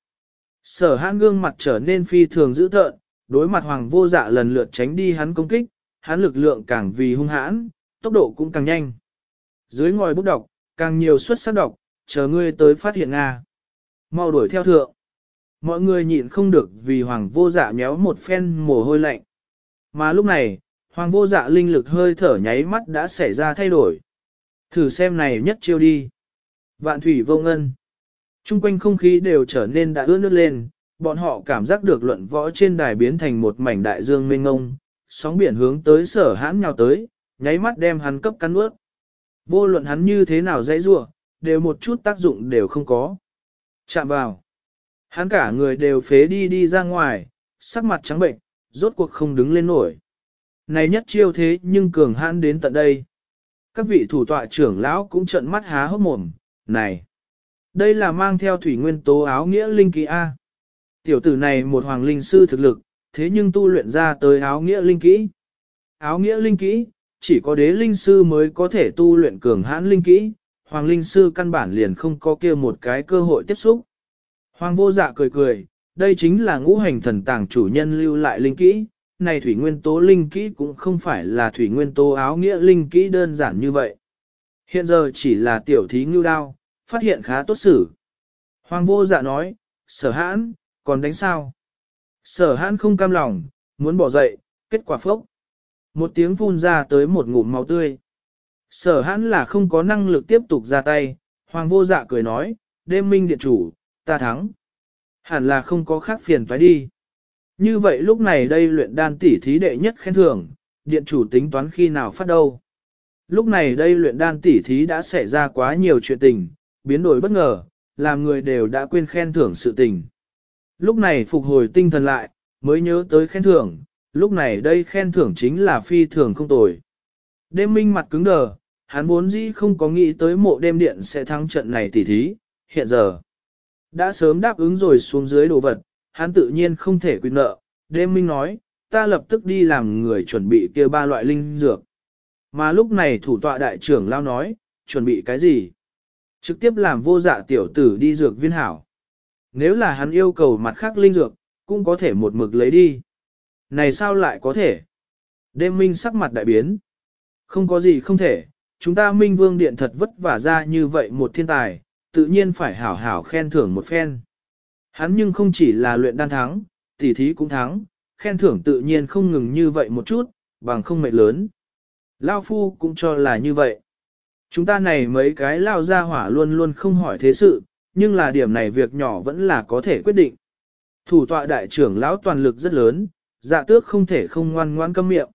Speaker 1: Sở hãn gương mặt trở nên phi thường dữ tợn, đối mặt hoàng vô dạ lần lượt tránh đi hắn công kích, hắn lực lượng càng vì hung hãn, tốc độ cũng càng nhanh. Dưới ngòi bút đọc, càng nhiều xuất sắc đọc, chờ ngươi tới phát hiện Nga. Mau đuổi theo thượng. Mọi người nhịn không được vì hoàng vô dạ nhéo một phen mồ hôi lạnh. Mà lúc này, hoàng vô dạ linh lực hơi thở nháy mắt đã xảy ra thay đổi. Thử xem này nhất chiêu đi. Vạn thủy vô ngân. Trung quanh không khí đều trở nên đã ướt nước lên, bọn họ cảm giác được luận võ trên đài biến thành một mảnh đại dương mênh ngông, sóng biển hướng tới sở hãn nhào tới, nháy mắt đem hắn cấp cắn ướt. Vô luận hắn như thế nào dãy rủa, đều một chút tác dụng đều không có. Chạm vào. Hắn cả người đều phế đi đi ra ngoài, sắc mặt trắng bệnh, rốt cuộc không đứng lên nổi. Này nhất chiêu thế nhưng cường hãn đến tận đây. Các vị thủ tọa trưởng lão cũng trợn mắt há hốc mồm, này. Đây là mang theo thủy nguyên tố áo nghĩa linh kỹ A. Tiểu tử này một hoàng linh sư thực lực, thế nhưng tu luyện ra tới áo nghĩa linh kỹ. Áo nghĩa linh kỹ, chỉ có đế linh sư mới có thể tu luyện cường hãn linh kỹ, hoàng linh sư căn bản liền không có kia một cái cơ hội tiếp xúc. Hoàng vô dạ cười cười, đây chính là ngũ hành thần tàng chủ nhân lưu lại linh kỹ, này thủy nguyên tố linh kỹ cũng không phải là thủy nguyên tố áo nghĩa linh kỹ đơn giản như vậy. Hiện giờ chỉ là tiểu thí ngưu đao, phát hiện khá tốt xử. Hoàng vô dạ nói, sở hãn, còn đánh sao? Sở hãn không cam lòng, muốn bỏ dậy, kết quả phốc. Một tiếng phun ra tới một ngụm máu tươi. Sở hãn là không có năng lực tiếp tục ra tay, hoàng vô dạ cười nói, đêm minh điện chủ, ta thắng. Hẳn là không có khác phiền phải đi. Như vậy lúc này đây luyện đan tỷ thí đệ nhất khen thưởng, điện chủ tính toán khi nào phát đâu. Lúc này đây luyện đan tỷ thí đã xảy ra quá nhiều chuyện tình, biến đổi bất ngờ, làm người đều đã quên khen thưởng sự tình. Lúc này phục hồi tinh thần lại, mới nhớ tới khen thưởng, lúc này đây khen thưởng chính là phi thường không tồi. Đêm minh mặt cứng đờ, hắn vốn dĩ không có nghĩ tới mộ đêm điện sẽ thắng trận này tỉ thí, hiện giờ. Đã sớm đáp ứng rồi xuống dưới đồ vật, hắn tự nhiên không thể quyết nợ. Đêm minh nói, ta lập tức đi làm người chuẩn bị kia ba loại linh dược. Mà lúc này thủ tọa đại trưởng lao nói, chuẩn bị cái gì? Trực tiếp làm vô dạ tiểu tử đi dược viên hảo. Nếu là hắn yêu cầu mặt khác linh dược, cũng có thể một mực lấy đi. Này sao lại có thể? Đêm minh sắc mặt đại biến. Không có gì không thể, chúng ta minh vương điện thật vất vả ra như vậy một thiên tài, tự nhiên phải hảo hảo khen thưởng một phen. Hắn nhưng không chỉ là luyện đan thắng, tỉ thí cũng thắng, khen thưởng tự nhiên không ngừng như vậy một chút, bằng không mệt lớn. Lao phu cũng cho là như vậy. Chúng ta này mấy cái lao ra hỏa luôn luôn không hỏi thế sự, nhưng là điểm này việc nhỏ vẫn là có thể quyết định. Thủ tọa đại trưởng lão toàn lực rất lớn, dạ tước không thể không ngoan ngoan câm miệng.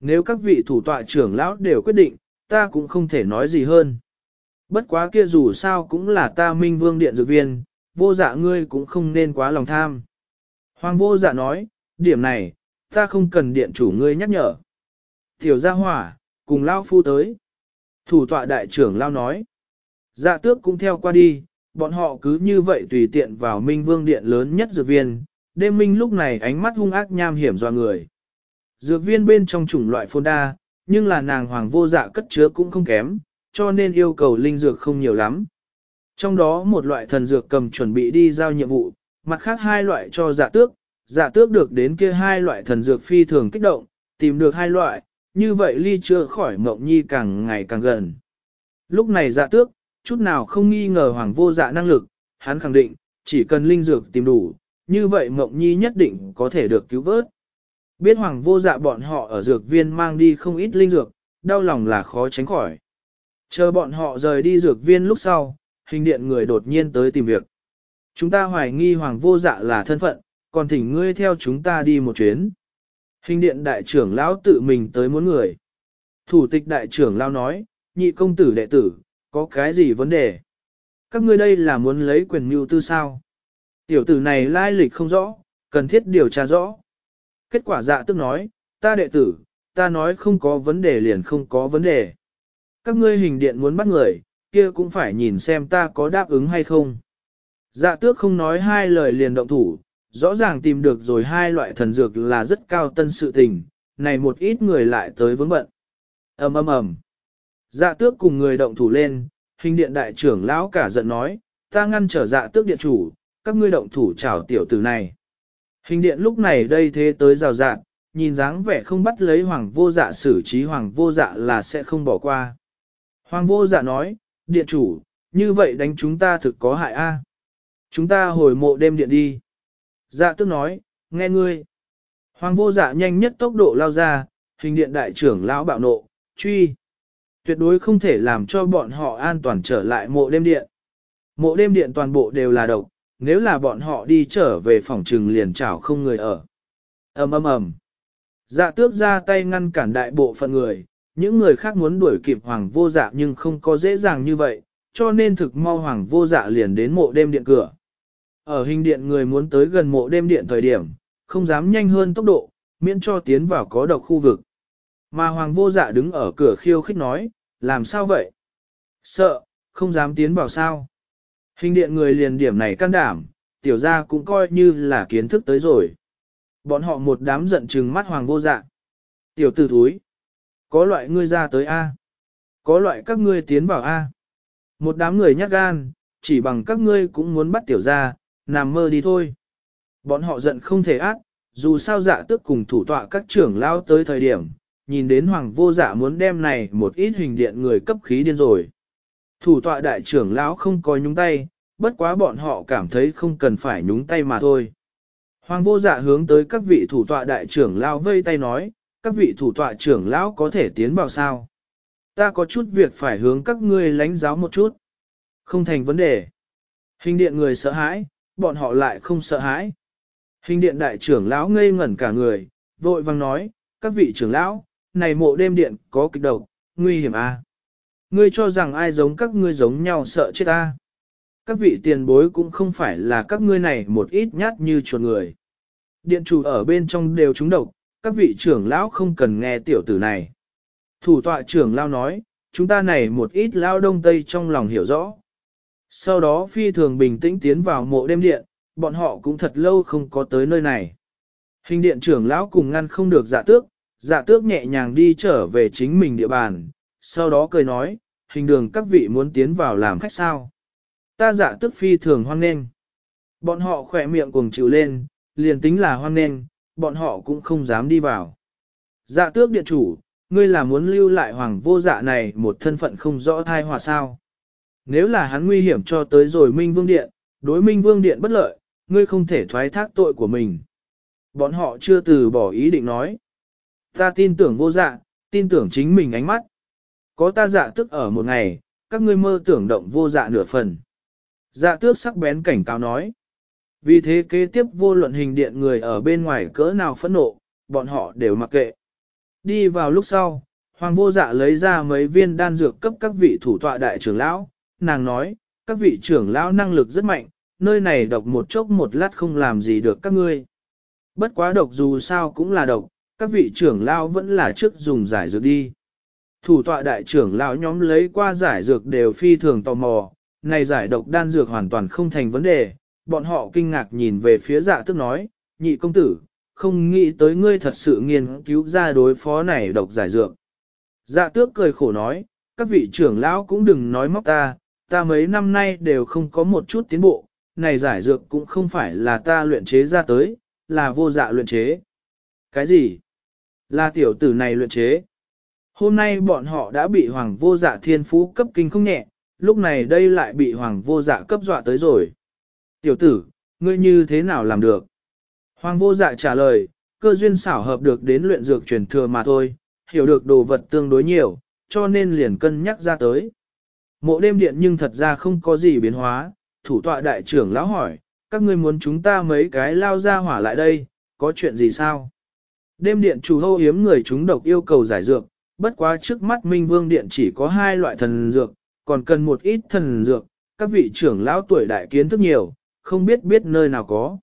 Speaker 1: Nếu các vị thủ tọa trưởng lão đều quyết định, ta cũng không thể nói gì hơn. Bất quá kia dù sao cũng là ta minh vương điện dược viên, vô dạ ngươi cũng không nên quá lòng tham. Hoàng vô dạ nói, điểm này, ta không cần điện chủ ngươi nhắc nhở. Tiểu gia hỏa, cùng lao phu tới. Thủ tọa đại trưởng lao nói. Dạ tước cũng theo qua đi, bọn họ cứ như vậy tùy tiện vào minh vương điện lớn nhất dược viên. Đêm minh lúc này ánh mắt hung ác nham hiểm dò người. Dược viên bên trong chủng loại phôn đa, nhưng là nàng hoàng vô dạ cất chứa cũng không kém, cho nên yêu cầu linh dược không nhiều lắm. Trong đó một loại thần dược cầm chuẩn bị đi giao nhiệm vụ, mặt khác hai loại cho dạ tước, dạ tước được đến kia hai loại thần dược phi thường kích động, tìm được hai loại, như vậy ly chưa khỏi mộng nhi càng ngày càng gần. Lúc này dạ tước, chút nào không nghi ngờ hoàng vô dạ năng lực, hắn khẳng định, chỉ cần linh dược tìm đủ, như vậy mộng nhi nhất định có thể được cứu vớt. Biết hoàng vô dạ bọn họ ở dược viên mang đi không ít linh dược, đau lòng là khó tránh khỏi. Chờ bọn họ rời đi dược viên lúc sau, hình điện người đột nhiên tới tìm việc. Chúng ta hoài nghi hoàng vô dạ là thân phận, còn thỉnh ngươi theo chúng ta đi một chuyến. Hình điện đại trưởng lão tự mình tới muốn người. Thủ tịch đại trưởng lão nói, nhị công tử đệ tử, có cái gì vấn đề? Các ngươi đây là muốn lấy quyền mưu tư sao? Tiểu tử này lai lịch không rõ, cần thiết điều tra rõ. Kết quả dạ tức nói, ta đệ tử, ta nói không có vấn đề liền không có vấn đề. Các ngươi hình điện muốn bắt người, kia cũng phải nhìn xem ta có đáp ứng hay không. Dạ tước không nói hai lời liền động thủ, rõ ràng tìm được rồi hai loại thần dược là rất cao tân sự tình, này một ít người lại tới vướng bận. ầm ầm ầm. Dạ tước cùng người động thủ lên, hình điện đại trưởng lão cả giận nói, ta ngăn trở dạ tước điện chủ, các ngươi động thủ chảo tiểu tử này. Hình điện lúc này đây thế tới rào rạt, nhìn dáng vẻ không bắt lấy hoàng vô dạ xử trí hoàng vô dạ là sẽ không bỏ qua. Hoàng vô dạ nói, điện chủ, như vậy đánh chúng ta thực có hại a. Chúng ta hồi mộ đêm điện đi. Dạ tức nói, nghe ngươi. Hoàng vô dạ nhanh nhất tốc độ lao ra, hình điện đại trưởng lão bạo nộ, truy. Tuyệt đối không thể làm cho bọn họ an toàn trở lại mộ đêm điện. Mộ đêm điện toàn bộ đều là độc, nếu là bọn họ đi trở về phòng trừng liền chảo không người ở. ầm ầm ầm. Dạ tước ra tay ngăn cản đại bộ phận người, những người khác muốn đuổi kịp hoàng vô dạ nhưng không có dễ dàng như vậy, cho nên thực mau hoàng vô dạ liền đến mộ đêm điện cửa. Ở hình điện người muốn tới gần mộ đêm điện thời điểm, không dám nhanh hơn tốc độ, miễn cho tiến vào có độc khu vực. Mà hoàng vô dạ đứng ở cửa khiêu khích nói, làm sao vậy? Sợ, không dám tiến vào sao? Hình điện người liền điểm này can đảm, tiểu gia cũng coi như là kiến thức tới rồi. Bọn họ một đám giận trừng mắt hoàng vô dạ. Tiểu tử thúi. Có loại ngươi ra tới A. Có loại các ngươi tiến vào A. Một đám người nhát gan, chỉ bằng các ngươi cũng muốn bắt tiểu gia, nằm mơ đi thôi. Bọn họ giận không thể ác, dù sao dạ tước cùng thủ tọa các trưởng lao tới thời điểm, nhìn đến hoàng vô dạ muốn đem này một ít hình điện người cấp khí điên rồi. Thủ tọa đại trưởng lão không có nhúng tay, bất quá bọn họ cảm thấy không cần phải nhúng tay mà thôi. Hoàng vô dạ hướng tới các vị thủ tọa đại trưởng lão vây tay nói, các vị thủ tọa trưởng lão có thể tiến vào sao? Ta có chút việc phải hướng các ngươi lánh giáo một chút. Không thành vấn đề. Hình điện người sợ hãi, bọn họ lại không sợ hãi. Hình điện đại trưởng lão ngây ngẩn cả người, vội vang nói, các vị trưởng lão, này mộ đêm điện có kịch độc, nguy hiểm à? Ngươi cho rằng ai giống các ngươi giống nhau sợ chết ta? Các vị tiền bối cũng không phải là các ngươi này một ít nhát như chuột người. Điện chủ ở bên trong đều trúng độc, các vị trưởng lão không cần nghe tiểu tử này. Thủ tọa trưởng lão nói, chúng ta này một ít lão đông tây trong lòng hiểu rõ. Sau đó phi thường bình tĩnh tiến vào mộ đêm điện, bọn họ cũng thật lâu không có tới nơi này. Hình điện trưởng lão cùng ngăn không được dạ tước, dạ tước nhẹ nhàng đi trở về chính mình địa bàn, sau đó cười nói, hình đường các vị muốn tiến vào làm khách sao. Ta dạ tước phi thường hoan nghênh. Bọn họ khỏe miệng cùng chịu lên, liền tính là hoan nghênh, bọn họ cũng không dám đi vào. Dạ tước điện chủ, ngươi là muốn lưu lại hoàng vô dạ này một thân phận không rõ thai hòa sao. Nếu là hắn nguy hiểm cho tới rồi Minh Vương Điện, đối Minh Vương Điện bất lợi, ngươi không thể thoái thác tội của mình. Bọn họ chưa từ bỏ ý định nói. Ta tin tưởng vô dạ, tin tưởng chính mình ánh mắt. Có ta dạ tức ở một ngày, các ngươi mơ tưởng động vô dạ nửa phần. Dạ tước sắc bén cảnh cáo nói. Vì thế kế tiếp vô luận hình điện người ở bên ngoài cỡ nào phẫn nộ, bọn họ đều mặc kệ. Đi vào lúc sau, Hoàng vô dạ lấy ra mấy viên đan dược cấp các vị thủ tọa đại trưởng lão, nàng nói, các vị trưởng lão năng lực rất mạnh, nơi này độc một chốc một lát không làm gì được các ngươi. Bất quá độc dù sao cũng là độc, các vị trưởng lão vẫn là trước dùng giải dược đi. Thủ tọa đại trưởng lão nhóm lấy qua giải dược đều phi thường tò mò, này giải độc đan dược hoàn toàn không thành vấn đề, bọn họ kinh ngạc nhìn về phía dạ tức nói, nhị công tử, không nghĩ tới ngươi thật sự nghiên cứu ra đối phó này độc giải dược. Dạ tước cười khổ nói, các vị trưởng lão cũng đừng nói móc ta, ta mấy năm nay đều không có một chút tiến bộ, này giải dược cũng không phải là ta luyện chế ra tới, là vô dạ luyện chế. Cái gì? Là tiểu tử này luyện chế. Hôm nay bọn họ đã bị hoàng vô dạ thiên phú cấp kinh không nhẹ, lúc này đây lại bị hoàng vô dạ cấp dọa tới rồi. Tiểu tử, ngươi như thế nào làm được? Hoàng vô dạ trả lời, cơ duyên xảo hợp được đến luyện dược truyền thừa mà thôi, hiểu được đồ vật tương đối nhiều, cho nên liền cân nhắc ra tới. Mộ đêm điện nhưng thật ra không có gì biến hóa, thủ tọa đại trưởng lão hỏi, các ngươi muốn chúng ta mấy cái lao ra hỏa lại đây, có chuyện gì sao? Đêm điện chủ hô hiếm người chúng độc yêu cầu giải dược, bất quá trước mắt Minh Vương Điện chỉ có hai loại thần dược, còn cần một ít thần dược, các vị trưởng lão tuổi đại kiến thức nhiều, không biết biết nơi nào có.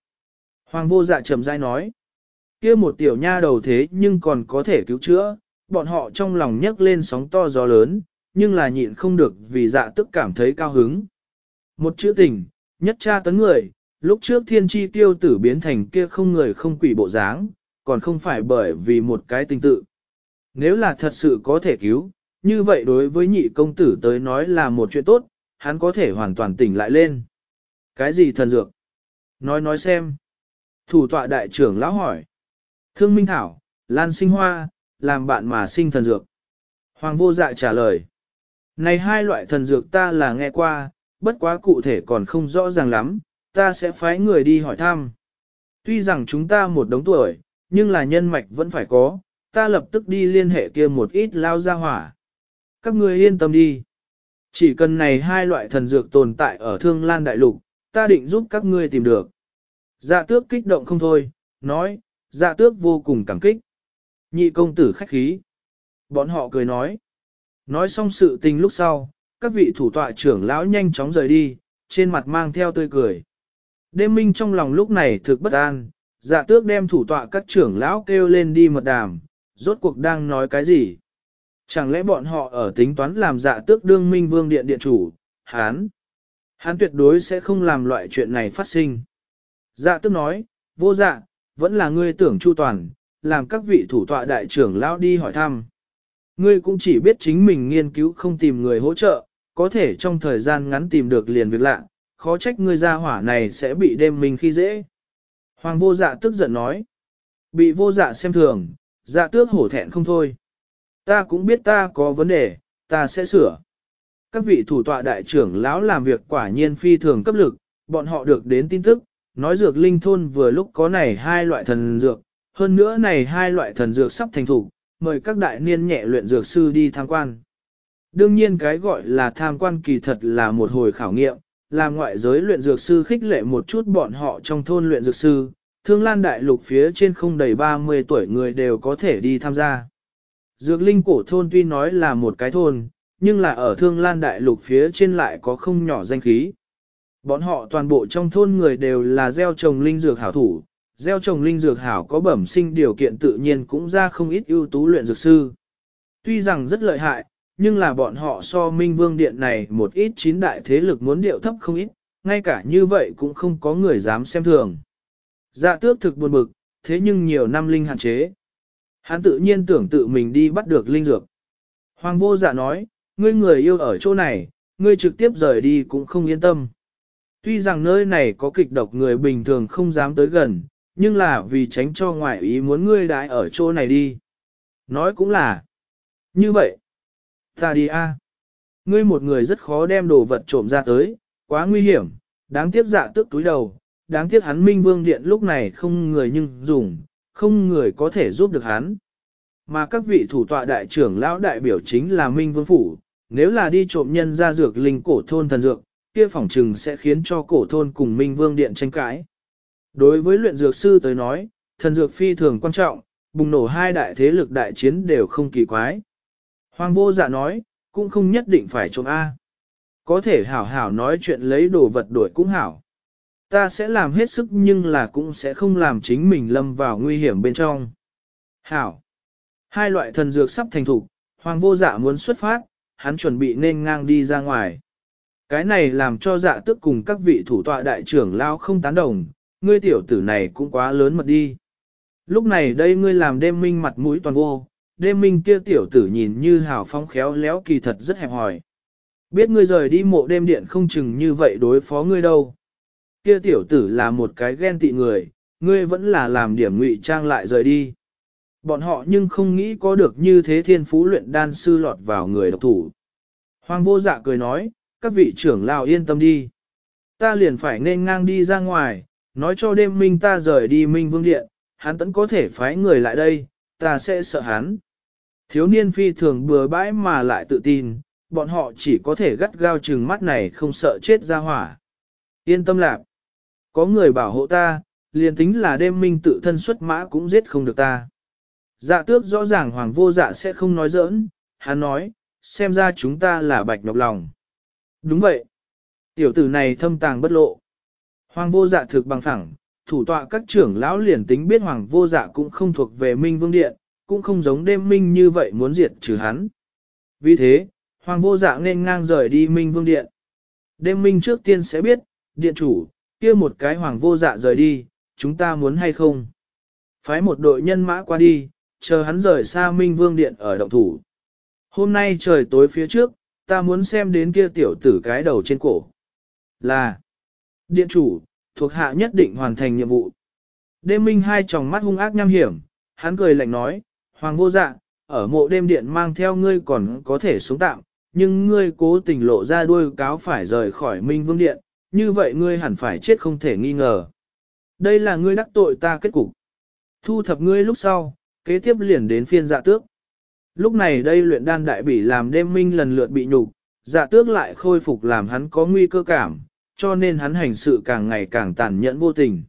Speaker 1: Hoàng vô dạ trầm dai nói, kia một tiểu nha đầu thế nhưng còn có thể cứu chữa, bọn họ trong lòng nhấc lên sóng to gió lớn, nhưng là nhịn không được vì dạ tức cảm thấy cao hứng. Một chữ tình, nhất cha tấn người, lúc trước thiên tri tiêu tử biến thành kia không người không quỷ bộ dáng, còn không phải bởi vì một cái tình tự. Nếu là thật sự có thể cứu, như vậy đối với nhị công tử tới nói là một chuyện tốt, hắn có thể hoàn toàn tỉnh lại lên. Cái gì thần dược? Nói nói xem. Thủ tọa đại trưởng lão hỏi. Thương Minh Thảo, lan sinh hoa, làm bạn mà sinh thần dược. Hoàng vô dạ trả lời. Này hai loại thần dược ta là nghe qua, bất quá cụ thể còn không rõ ràng lắm, ta sẽ phái người đi hỏi thăm. Tuy rằng chúng ta một đống tuổi, nhưng là nhân mạch vẫn phải có, ta lập tức đi liên hệ kia một ít lao ra hỏa. Các ngươi yên tâm đi. Chỉ cần này hai loại thần dược tồn tại ở thương lan đại lục, ta định giúp các ngươi tìm được. Dạ tước kích động không thôi, nói, dạ tước vô cùng cảm kích. Nhị công tử khách khí. Bọn họ cười nói. Nói xong sự tình lúc sau, các vị thủ tọa trưởng lão nhanh chóng rời đi, trên mặt mang theo tươi cười. Đêm minh trong lòng lúc này thực bất an, dạ tước đem thủ tọa các trưởng lão kêu lên đi mật đàm, rốt cuộc đang nói cái gì? Chẳng lẽ bọn họ ở tính toán làm dạ tước đương minh vương điện điện chủ, hán? Hán tuyệt đối sẽ không làm loại chuyện này phát sinh. Dạ tước nói, vô dạ, vẫn là ngươi tưởng chu toàn, làm các vị thủ tọa đại trưởng lão đi hỏi thăm. Ngươi cũng chỉ biết chính mình nghiên cứu không tìm người hỗ trợ, có thể trong thời gian ngắn tìm được liền việc lạ, khó trách ngươi ra hỏa này sẽ bị đêm mình khi dễ. Hoàng vô dạ tức giận nói. Bị vô dạ xem thường, dạ tước hổ thẹn không thôi. Ta cũng biết ta có vấn đề, ta sẽ sửa. Các vị thủ tọa đại trưởng lão làm việc quả nhiên phi thường cấp lực, bọn họ được đến tin tức, nói dược linh thôn vừa lúc có này hai loại thần dược, hơn nữa này hai loại thần dược sắp thành thủ, mời các đại niên nhẹ luyện dược sư đi tham quan. Đương nhiên cái gọi là tham quan kỳ thật là một hồi khảo nghiệm, là ngoại giới luyện dược sư khích lệ một chút bọn họ trong thôn luyện dược sư, thương lan đại lục phía trên không đầy 30 tuổi người đều có thể đi tham gia. Dược linh cổ thôn tuy nói là một cái thôn, nhưng là ở thương lan đại lục phía trên lại có không nhỏ danh khí. Bọn họ toàn bộ trong thôn người đều là gieo trồng linh dược hảo thủ, gieo trồng linh dược hảo có bẩm sinh điều kiện tự nhiên cũng ra không ít ưu tú luyện dược sư. Tuy rằng rất lợi hại, nhưng là bọn họ so minh vương điện này một ít chín đại thế lực muốn điệu thấp không ít, ngay cả như vậy cũng không có người dám xem thường. Dạ tước thực buồn bực, thế nhưng nhiều năm linh hạn chế. Hắn tự nhiên tưởng tự mình đi bắt được linh dược. Hoàng vô dạ nói, ngươi người yêu ở chỗ này, ngươi trực tiếp rời đi cũng không yên tâm. Tuy rằng nơi này có kịch độc người bình thường không dám tới gần, nhưng là vì tránh cho ngoại ý muốn ngươi đãi ở chỗ này đi. Nói cũng là, như vậy, ta đi a. Ngươi một người rất khó đem đồ vật trộm ra tới, quá nguy hiểm, đáng tiếc dạ tước túi đầu, đáng tiếc hắn minh vương điện lúc này không người nhưng dùng, không người có thể giúp được hắn. Mà các vị thủ tọa đại trưởng lão đại biểu chính là minh vương phủ, nếu là đi trộm nhân ra dược linh cổ thôn thần dược, kia phỏng trừng sẽ khiến cho cổ thôn cùng minh vương điện tranh cãi. Đối với luyện dược sư tới nói, thần dược phi thường quan trọng, bùng nổ hai đại thế lực đại chiến đều không kỳ quái. Hoàng vô dạ nói, cũng không nhất định phải trộm A. Có thể hảo hảo nói chuyện lấy đồ vật đổi cũng hảo. Ta sẽ làm hết sức nhưng là cũng sẽ không làm chính mình lâm vào nguy hiểm bên trong. Hảo. Hai loại thần dược sắp thành thủ, hoàng vô dạ muốn xuất phát, hắn chuẩn bị nên ngang đi ra ngoài. Cái này làm cho dạ tức cùng các vị thủ tọa đại trưởng lao không tán đồng, ngươi tiểu tử này cũng quá lớn mật đi. Lúc này đây ngươi làm đêm minh mặt mũi toàn vô, đêm minh kia tiểu tử nhìn như hào phong khéo léo kỳ thật rất hẹp hòi. Biết ngươi rời đi mộ đêm điện không chừng như vậy đối phó ngươi đâu. Kia tiểu tử là một cái ghen tị người, ngươi vẫn là làm điểm ngụy trang lại rời đi. Bọn họ nhưng không nghĩ có được như thế thiên phú luyện đan sư lọt vào người độc thủ. Hoàng vô dạ cười nói, các vị trưởng lao yên tâm đi. Ta liền phải nên ngang đi ra ngoài, nói cho đêm minh ta rời đi minh vương điện, hắn tẫn có thể phái người lại đây, ta sẽ sợ hắn. Thiếu niên phi thường bừa bãi mà lại tự tin, bọn họ chỉ có thể gắt gao chừng mắt này không sợ chết ra hỏa. Yên tâm lạc. Có người bảo hộ ta, liền tính là đêm minh tự thân xuất mã cũng giết không được ta. Dạ tước rõ ràng hoàng vô dạ sẽ không nói giỡn, hắn nói, xem ra chúng ta là bạch nhọc lòng. Đúng vậy. Tiểu tử này thâm tàng bất lộ. Hoàng vô dạ thực bằng phẳng, thủ tọa các trưởng lão liền tính biết hoàng vô dạ cũng không thuộc về minh vương điện, cũng không giống đêm minh như vậy muốn diệt trừ hắn. Vì thế, hoàng vô dạ nên ngang rời đi minh vương điện. Đêm minh trước tiên sẽ biết, điện chủ, kia một cái hoàng vô dạ rời đi, chúng ta muốn hay không. Phái một đội nhân mã qua đi, chờ hắn rời xa minh vương điện ở động thủ. Hôm nay trời tối phía trước, ta muốn xem đến kia tiểu tử cái đầu trên cổ. Là, điện chủ, thuộc hạ nhất định hoàn thành nhiệm vụ. Đêm minh hai tròng mắt hung ác nham hiểm, hắn cười lạnh nói, Hoàng vô dạ, ở mộ đêm điện mang theo ngươi còn có thể xuống tạm, nhưng ngươi cố tình lộ ra đuôi cáo phải rời khỏi Minh Vương Điện, như vậy ngươi hẳn phải chết không thể nghi ngờ. Đây là ngươi đắc tội ta kết cục. Thu thập ngươi lúc sau, kế tiếp liền đến phiên dạ tước. Lúc này đây luyện đan đại bỉ làm đêm minh lần lượt bị nhục, dạ tước lại khôi phục làm hắn có nguy cơ cảm, cho nên hắn hành sự càng ngày càng tàn nhẫn vô tình.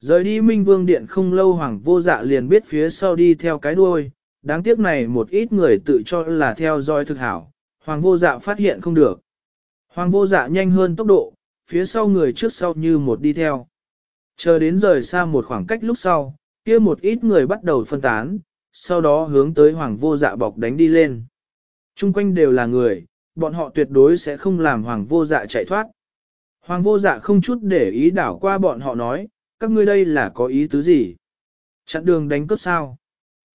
Speaker 1: Rời đi Minh Vương Điện không lâu Hoàng vô dạ liền biết phía sau đi theo cái đuôi, đáng tiếc này một ít người tự cho là theo dõi thực hảo, Hoàng vô dạ phát hiện không được. Hoàng vô dạ nhanh hơn tốc độ, phía sau người trước sau như một đi theo. Chờ đến rời xa một khoảng cách lúc sau, kia một ít người bắt đầu phân tán, sau đó hướng tới hoàng vô dạ bọc đánh đi lên. Trung quanh đều là người, bọn họ tuyệt đối sẽ không làm hoàng vô dạ chạy thoát. Hoàng vô dạ không chút để ý đảo qua bọn họ nói, các ngươi đây là có ý tứ gì? Chặn đường đánh cướp sao?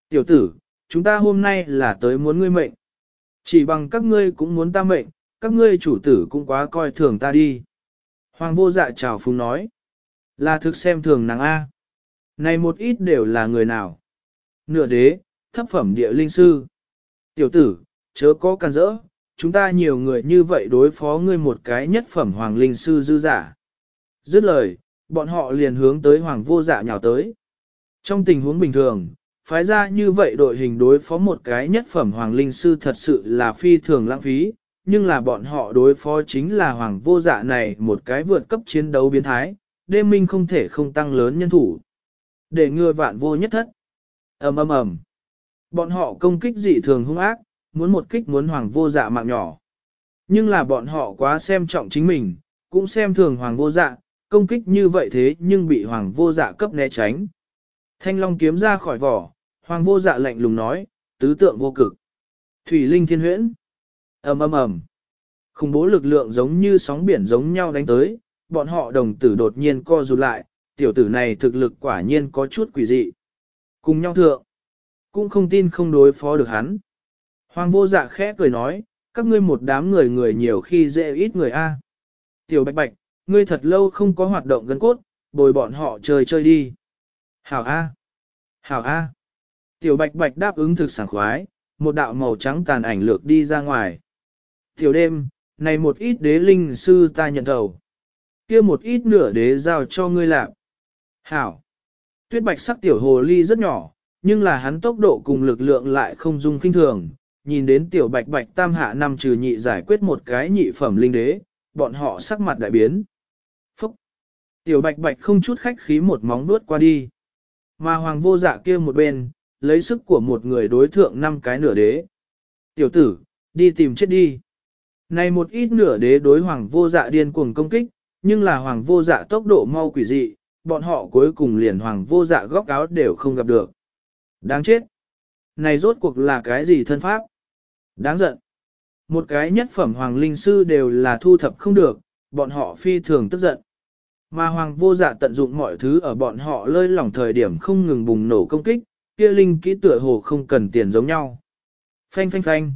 Speaker 1: Tiểu tử, chúng ta hôm nay là tới muốn ngươi mệnh. Chỉ bằng các ngươi cũng muốn ta mệnh, các ngươi chủ tử cũng quá coi thường ta đi. Hoàng vô dạ chào phúng nói. Là thực xem thường nàng A. Này một ít đều là người nào? Nửa đế, thấp phẩm địa linh sư. Tiểu tử, chớ có can rỡ, chúng ta nhiều người như vậy đối phó ngươi một cái nhất phẩm hoàng linh sư dư giả. Dứt lời, bọn họ liền hướng tới hoàng vô dạ nhào tới. Trong tình huống bình thường, phái ra như vậy đội hình đối phó một cái nhất phẩm hoàng linh sư thật sự là phi thường lãng phí, nhưng là bọn họ đối phó chính là hoàng vô dạ này một cái vượt cấp chiến đấu biến thái, đêm minh không thể không tăng lớn nhân thủ. Để ngừa vạn vô nhất thất. ầm ầm ầm Bọn họ công kích dị thường hung ác, muốn một kích muốn hoàng vô dạ mạng nhỏ. Nhưng là bọn họ quá xem trọng chính mình, cũng xem thường hoàng vô dạ, công kích như vậy thế nhưng bị hoàng vô dạ cấp né tránh. Thanh long kiếm ra khỏi vỏ, hoàng vô dạ lạnh lùng nói, tứ tượng vô cực. Thủy linh thiên huyễn ầm ầm ầm Khủng bố lực lượng giống như sóng biển giống nhau đánh tới, bọn họ đồng tử đột nhiên co rụt lại, tiểu tử này thực lực quả nhiên có chút quỷ dị. Cùng nhau thượng, cũng không tin không đối phó được hắn. Hoàng vô dạ khẽ cười nói, các ngươi một đám người người nhiều khi dễ ít người a. Tiểu bạch bạch, ngươi thật lâu không có hoạt động gân cốt, bồi bọn họ chơi chơi đi. Hảo a, Hảo a. Tiểu bạch bạch đáp ứng thực sảng khoái, một đạo màu trắng tàn ảnh lược đi ra ngoài. Tiểu đêm, này một ít đế linh sư ta nhận đầu. kia một ít nửa đế giao cho ngươi làm. Hảo. Tuyết bạch sắc tiểu hồ ly rất nhỏ, nhưng là hắn tốc độ cùng lực lượng lại không dung kinh thường. Nhìn đến tiểu bạch bạch tam hạ năm trừ nhị giải quyết một cái nhị phẩm linh đế, bọn họ sắc mặt đại biến. Phúc! Tiểu bạch bạch không chút khách khí một móng nuốt qua đi. Mà hoàng vô dạ kia một bên, lấy sức của một người đối thượng năm cái nửa đế. Tiểu tử, đi tìm chết đi. Này một ít nửa đế đối hoàng vô dạ điên cuồng công kích, nhưng là hoàng vô dạ tốc độ mau quỷ dị, bọn họ cuối cùng liền hoàng vô dạ góc áo đều không gặp được. Đáng chết! Này rốt cuộc là cái gì thân pháp? Đáng giận! Một cái nhất phẩm hoàng linh sư đều là thu thập không được, bọn họ phi thường tức giận. Mà hoàng vô dạ tận dụng mọi thứ ở bọn họ lơi lỏng thời điểm không ngừng bùng nổ công kích, kia linh kỹ tựa hồ không cần tiền giống nhau. Phanh phanh phanh!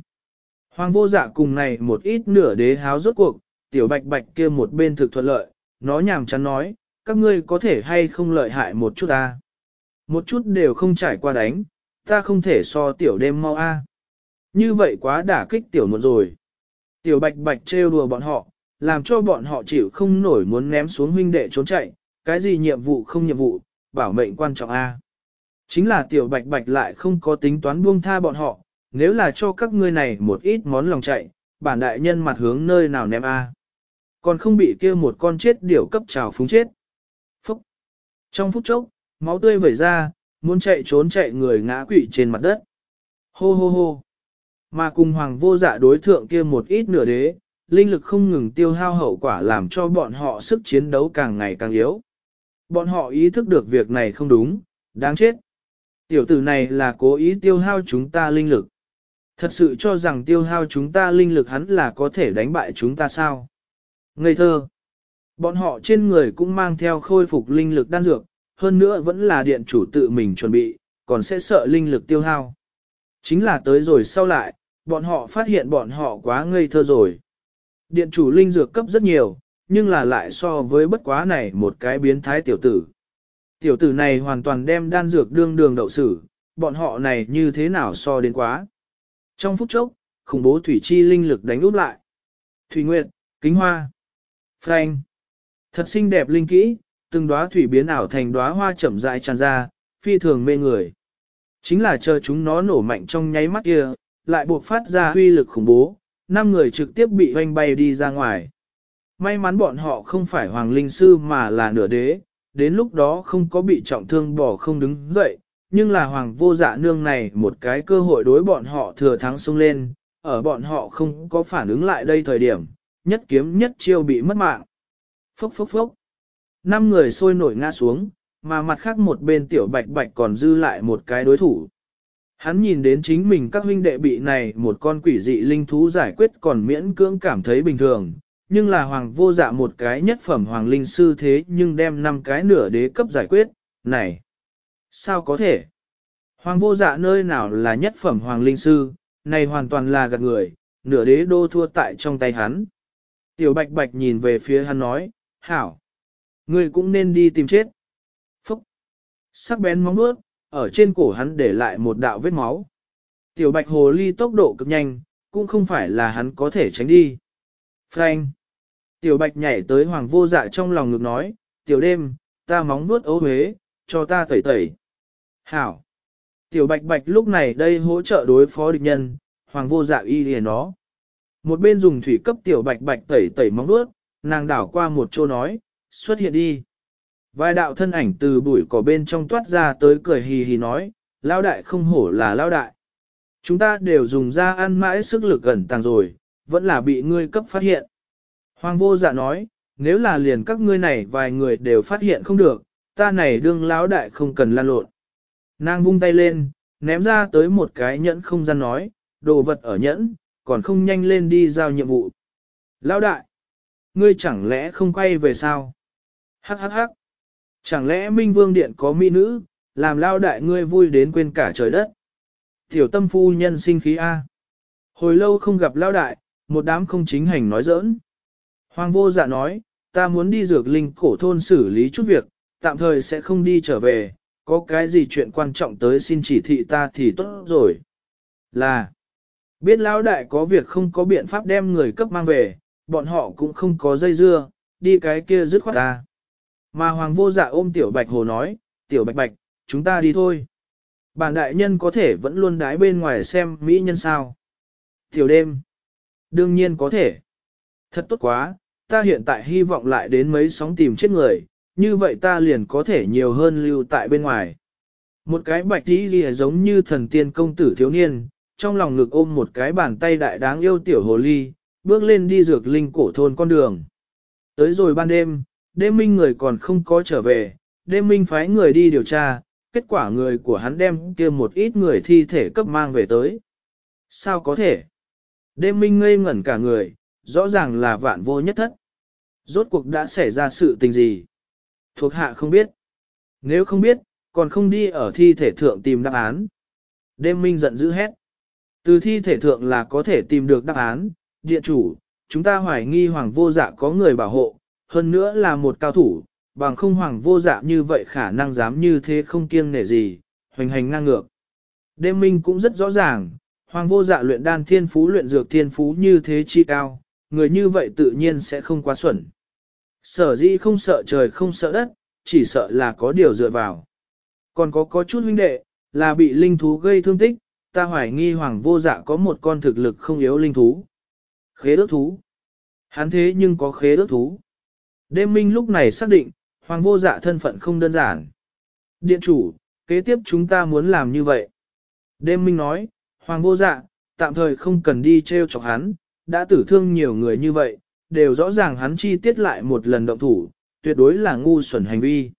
Speaker 1: Hoàng vô dạ cùng này một ít nửa đế háo rốt cuộc, tiểu bạch bạch kia một bên thực thuận lợi, nó nhàm chán nói, các ngươi có thể hay không lợi hại một chút ta. Một chút đều không trải qua đánh, ta không thể so tiểu đêm mau a. Như vậy quá đả kích tiểu một rồi. Tiểu bạch bạch trêu đùa bọn họ, làm cho bọn họ chịu không nổi muốn ném xuống huynh đệ trốn chạy, cái gì nhiệm vụ không nhiệm vụ, bảo mệnh quan trọng a. Chính là tiểu bạch bạch lại không có tính toán buông tha bọn họ, nếu là cho các ngươi này một ít món lòng chạy, bản đại nhân mặt hướng nơi nào ném a. Còn không bị kia một con chết điểu cấp trào phúng chết. Phúc! Trong phút chốc, máu tươi vẩy ra, muốn chạy trốn chạy người ngã quỵ trên mặt đất. Hô hô hô! Mà cùng hoàng vô dạ đối thượng kia một ít nửa đế, linh lực không ngừng tiêu hao hậu quả làm cho bọn họ sức chiến đấu càng ngày càng yếu. Bọn họ ý thức được việc này không đúng, đáng chết. Tiểu tử này là cố ý tiêu hao chúng ta linh lực. Thật sự cho rằng tiêu hao chúng ta linh lực hắn là có thể đánh bại chúng ta sao? Ngây thơ! Bọn họ trên người cũng mang theo khôi phục linh lực đan dược, hơn nữa vẫn là điện chủ tự mình chuẩn bị, còn sẽ sợ linh lực tiêu hao. Chính là tới rồi sau lại, bọn họ phát hiện bọn họ quá ngây thơ rồi. Điện chủ linh dược cấp rất nhiều, nhưng là lại so với bất quá này một cái biến thái tiểu tử. Tiểu tử này hoàn toàn đem đan dược đương đường đậu sử, bọn họ này như thế nào so đến quá. Trong phút chốc, khủng bố thủy chi linh lực đánh úp lại. Thủy Nguyệt, Kính Hoa, Frank. Thật xinh đẹp linh kỹ, từng đóa thủy biến ảo thành đóa hoa chậm rãi tràn ra, phi thường mê người. Chính là chờ chúng nó nổ mạnh trong nháy mắt kia, lại buộc phát ra huy lực khủng bố, năm người trực tiếp bị hoanh bay đi ra ngoài. May mắn bọn họ không phải hoàng linh sư mà là nửa đế, đến lúc đó không có bị trọng thương bỏ không đứng dậy, nhưng là hoàng vô dạ nương này một cái cơ hội đối bọn họ thừa thắng xông lên, ở bọn họ không có phản ứng lại đây thời điểm, nhất kiếm nhất chiêu bị mất mạng. Phốc phốc phốc. Năm người sôi nổi ngã xuống, mà mặt khác một bên tiểu bạch bạch còn dư lại một cái đối thủ. Hắn nhìn đến chính mình các huynh đệ bị này một con quỷ dị linh thú giải quyết còn miễn cưỡng cảm thấy bình thường, nhưng là hoàng vô dạ một cái nhất phẩm hoàng linh sư thế nhưng đem năm cái nửa đế cấp giải quyết, này, sao có thể? Hoàng vô dạ nơi nào là nhất phẩm hoàng linh sư, này hoàn toàn là gạt người, nửa đế đô thua tại trong tay hắn. Tiểu bạch bạch nhìn về phía hắn nói, hảo, ngươi cũng nên đi tìm chết. Phúc, sắc bén móng nuốt, ở trên cổ hắn để lại một đạo vết máu. Tiểu bạch hồ ly tốc độ cực nhanh, cũng không phải là hắn có thể tránh đi. Frank. Tiểu bạch nhảy tới hoàng vô dạ trong lòng ngực nói, tiểu đêm, ta móng nuốt ấu huế, cho ta tẩy tẩy. Hảo. Tiểu bạch bạch lúc này đây hỗ trợ đối phó địch nhân, hoàng vô dạ y liền nó. Một bên dùng thủy cấp tiểu bạch bạch tẩy tẩy móng nuốt, nàng đảo qua một chỗ nói, xuất hiện đi. Vài đạo thân ảnh từ bụi cỏ bên trong toát ra tới cười hì hì nói, lao đại không hổ là lao đại. Chúng ta đều dùng ra ăn mãi sức lực gần tàng rồi, vẫn là bị ngươi cấp phát hiện. Hoàng vô dạ nói, nếu là liền các ngươi này vài người đều phát hiện không được, ta này đương lão đại không cần lan lộn. Nàng vung tay lên, ném ra tới một cái nhẫn không gian nói, đồ vật ở nhẫn, còn không nhanh lên đi giao nhiệm vụ. Lão đại, ngươi chẳng lẽ không quay về sao? Hắc hắc hắc. Chẳng lẽ Minh Vương Điện có mỹ nữ, làm lao đại ngươi vui đến quên cả trời đất. Tiểu tâm phu nhân sinh khí A. Hồi lâu không gặp lao đại, một đám không chính hành nói giỡn. Hoàng vô dạ nói, ta muốn đi dược linh cổ thôn xử lý chút việc, tạm thời sẽ không đi trở về, có cái gì chuyện quan trọng tới xin chỉ thị ta thì tốt rồi. Là, biết lão đại có việc không có biện pháp đem người cấp mang về, bọn họ cũng không có dây dưa, đi cái kia dứt khoát ta. Mà hoàng vô dạ ôm tiểu bạch hồ nói, tiểu bạch bạch, chúng ta đi thôi. Bản đại nhân có thể vẫn luôn đái bên ngoài xem mỹ nhân sao. Tiểu đêm. Đương nhiên có thể. Thật tốt quá, ta hiện tại hy vọng lại đến mấy sóng tìm chết người, như vậy ta liền có thể nhiều hơn lưu tại bên ngoài. Một cái bạch tí ghi giống như thần tiên công tử thiếu niên, trong lòng ngực ôm một cái bàn tay đại đáng yêu tiểu hồ ly, bước lên đi dược linh cổ thôn con đường. Tới rồi ban đêm, đêm minh người còn không có trở về, đêm minh phái người đi điều tra, kết quả người của hắn đem kia một ít người thi thể cấp mang về tới. Sao có thể? Đêm minh ngây ngẩn cả người, rõ ràng là vạn vô nhất thất. Rốt cuộc đã xảy ra sự tình gì? Thuộc hạ không biết. Nếu không biết, còn không đi ở thi thể thượng tìm đáp án. Đêm minh giận dữ hét. Từ thi thể thượng là có thể tìm được đáp án, điện chủ, chúng ta hoài nghi hoàng vô dạ có người bảo hộ, hơn nữa là một cao thủ, bằng không hoàng vô dạ như vậy khả năng dám như thế không kiêng nể gì, hoành hành ngang ngược. Đêm minh cũng rất rõ ràng, hoàng vô dạ luyện đan thiên phú luyện dược thiên phú như thế chi cao, người như vậy tự nhiên sẽ không quá xuẩn. Sở dĩ không sợ trời không sợ đất, chỉ sợ là có điều dựa vào. Còn có có chút huynh đệ, là bị linh thú gây thương tích, ta hoài nghi hoàng vô dạ có một con thực lực không yếu linh thú. Khế ước thú. Hắn thế nhưng có khế ước thú. Đêm minh lúc này xác định, hoàng vô dạ thân phận không đơn giản. Điện chủ, kế tiếp chúng ta muốn làm như vậy. Đêm minh nói, hoàng vô dạ, tạm thời không cần đi treo chọc hắn, đã tử thương nhiều người như vậy, đều rõ ràng hắn chi tiết lại một lần động thủ, tuyệt đối là ngu xuẩn hành vi.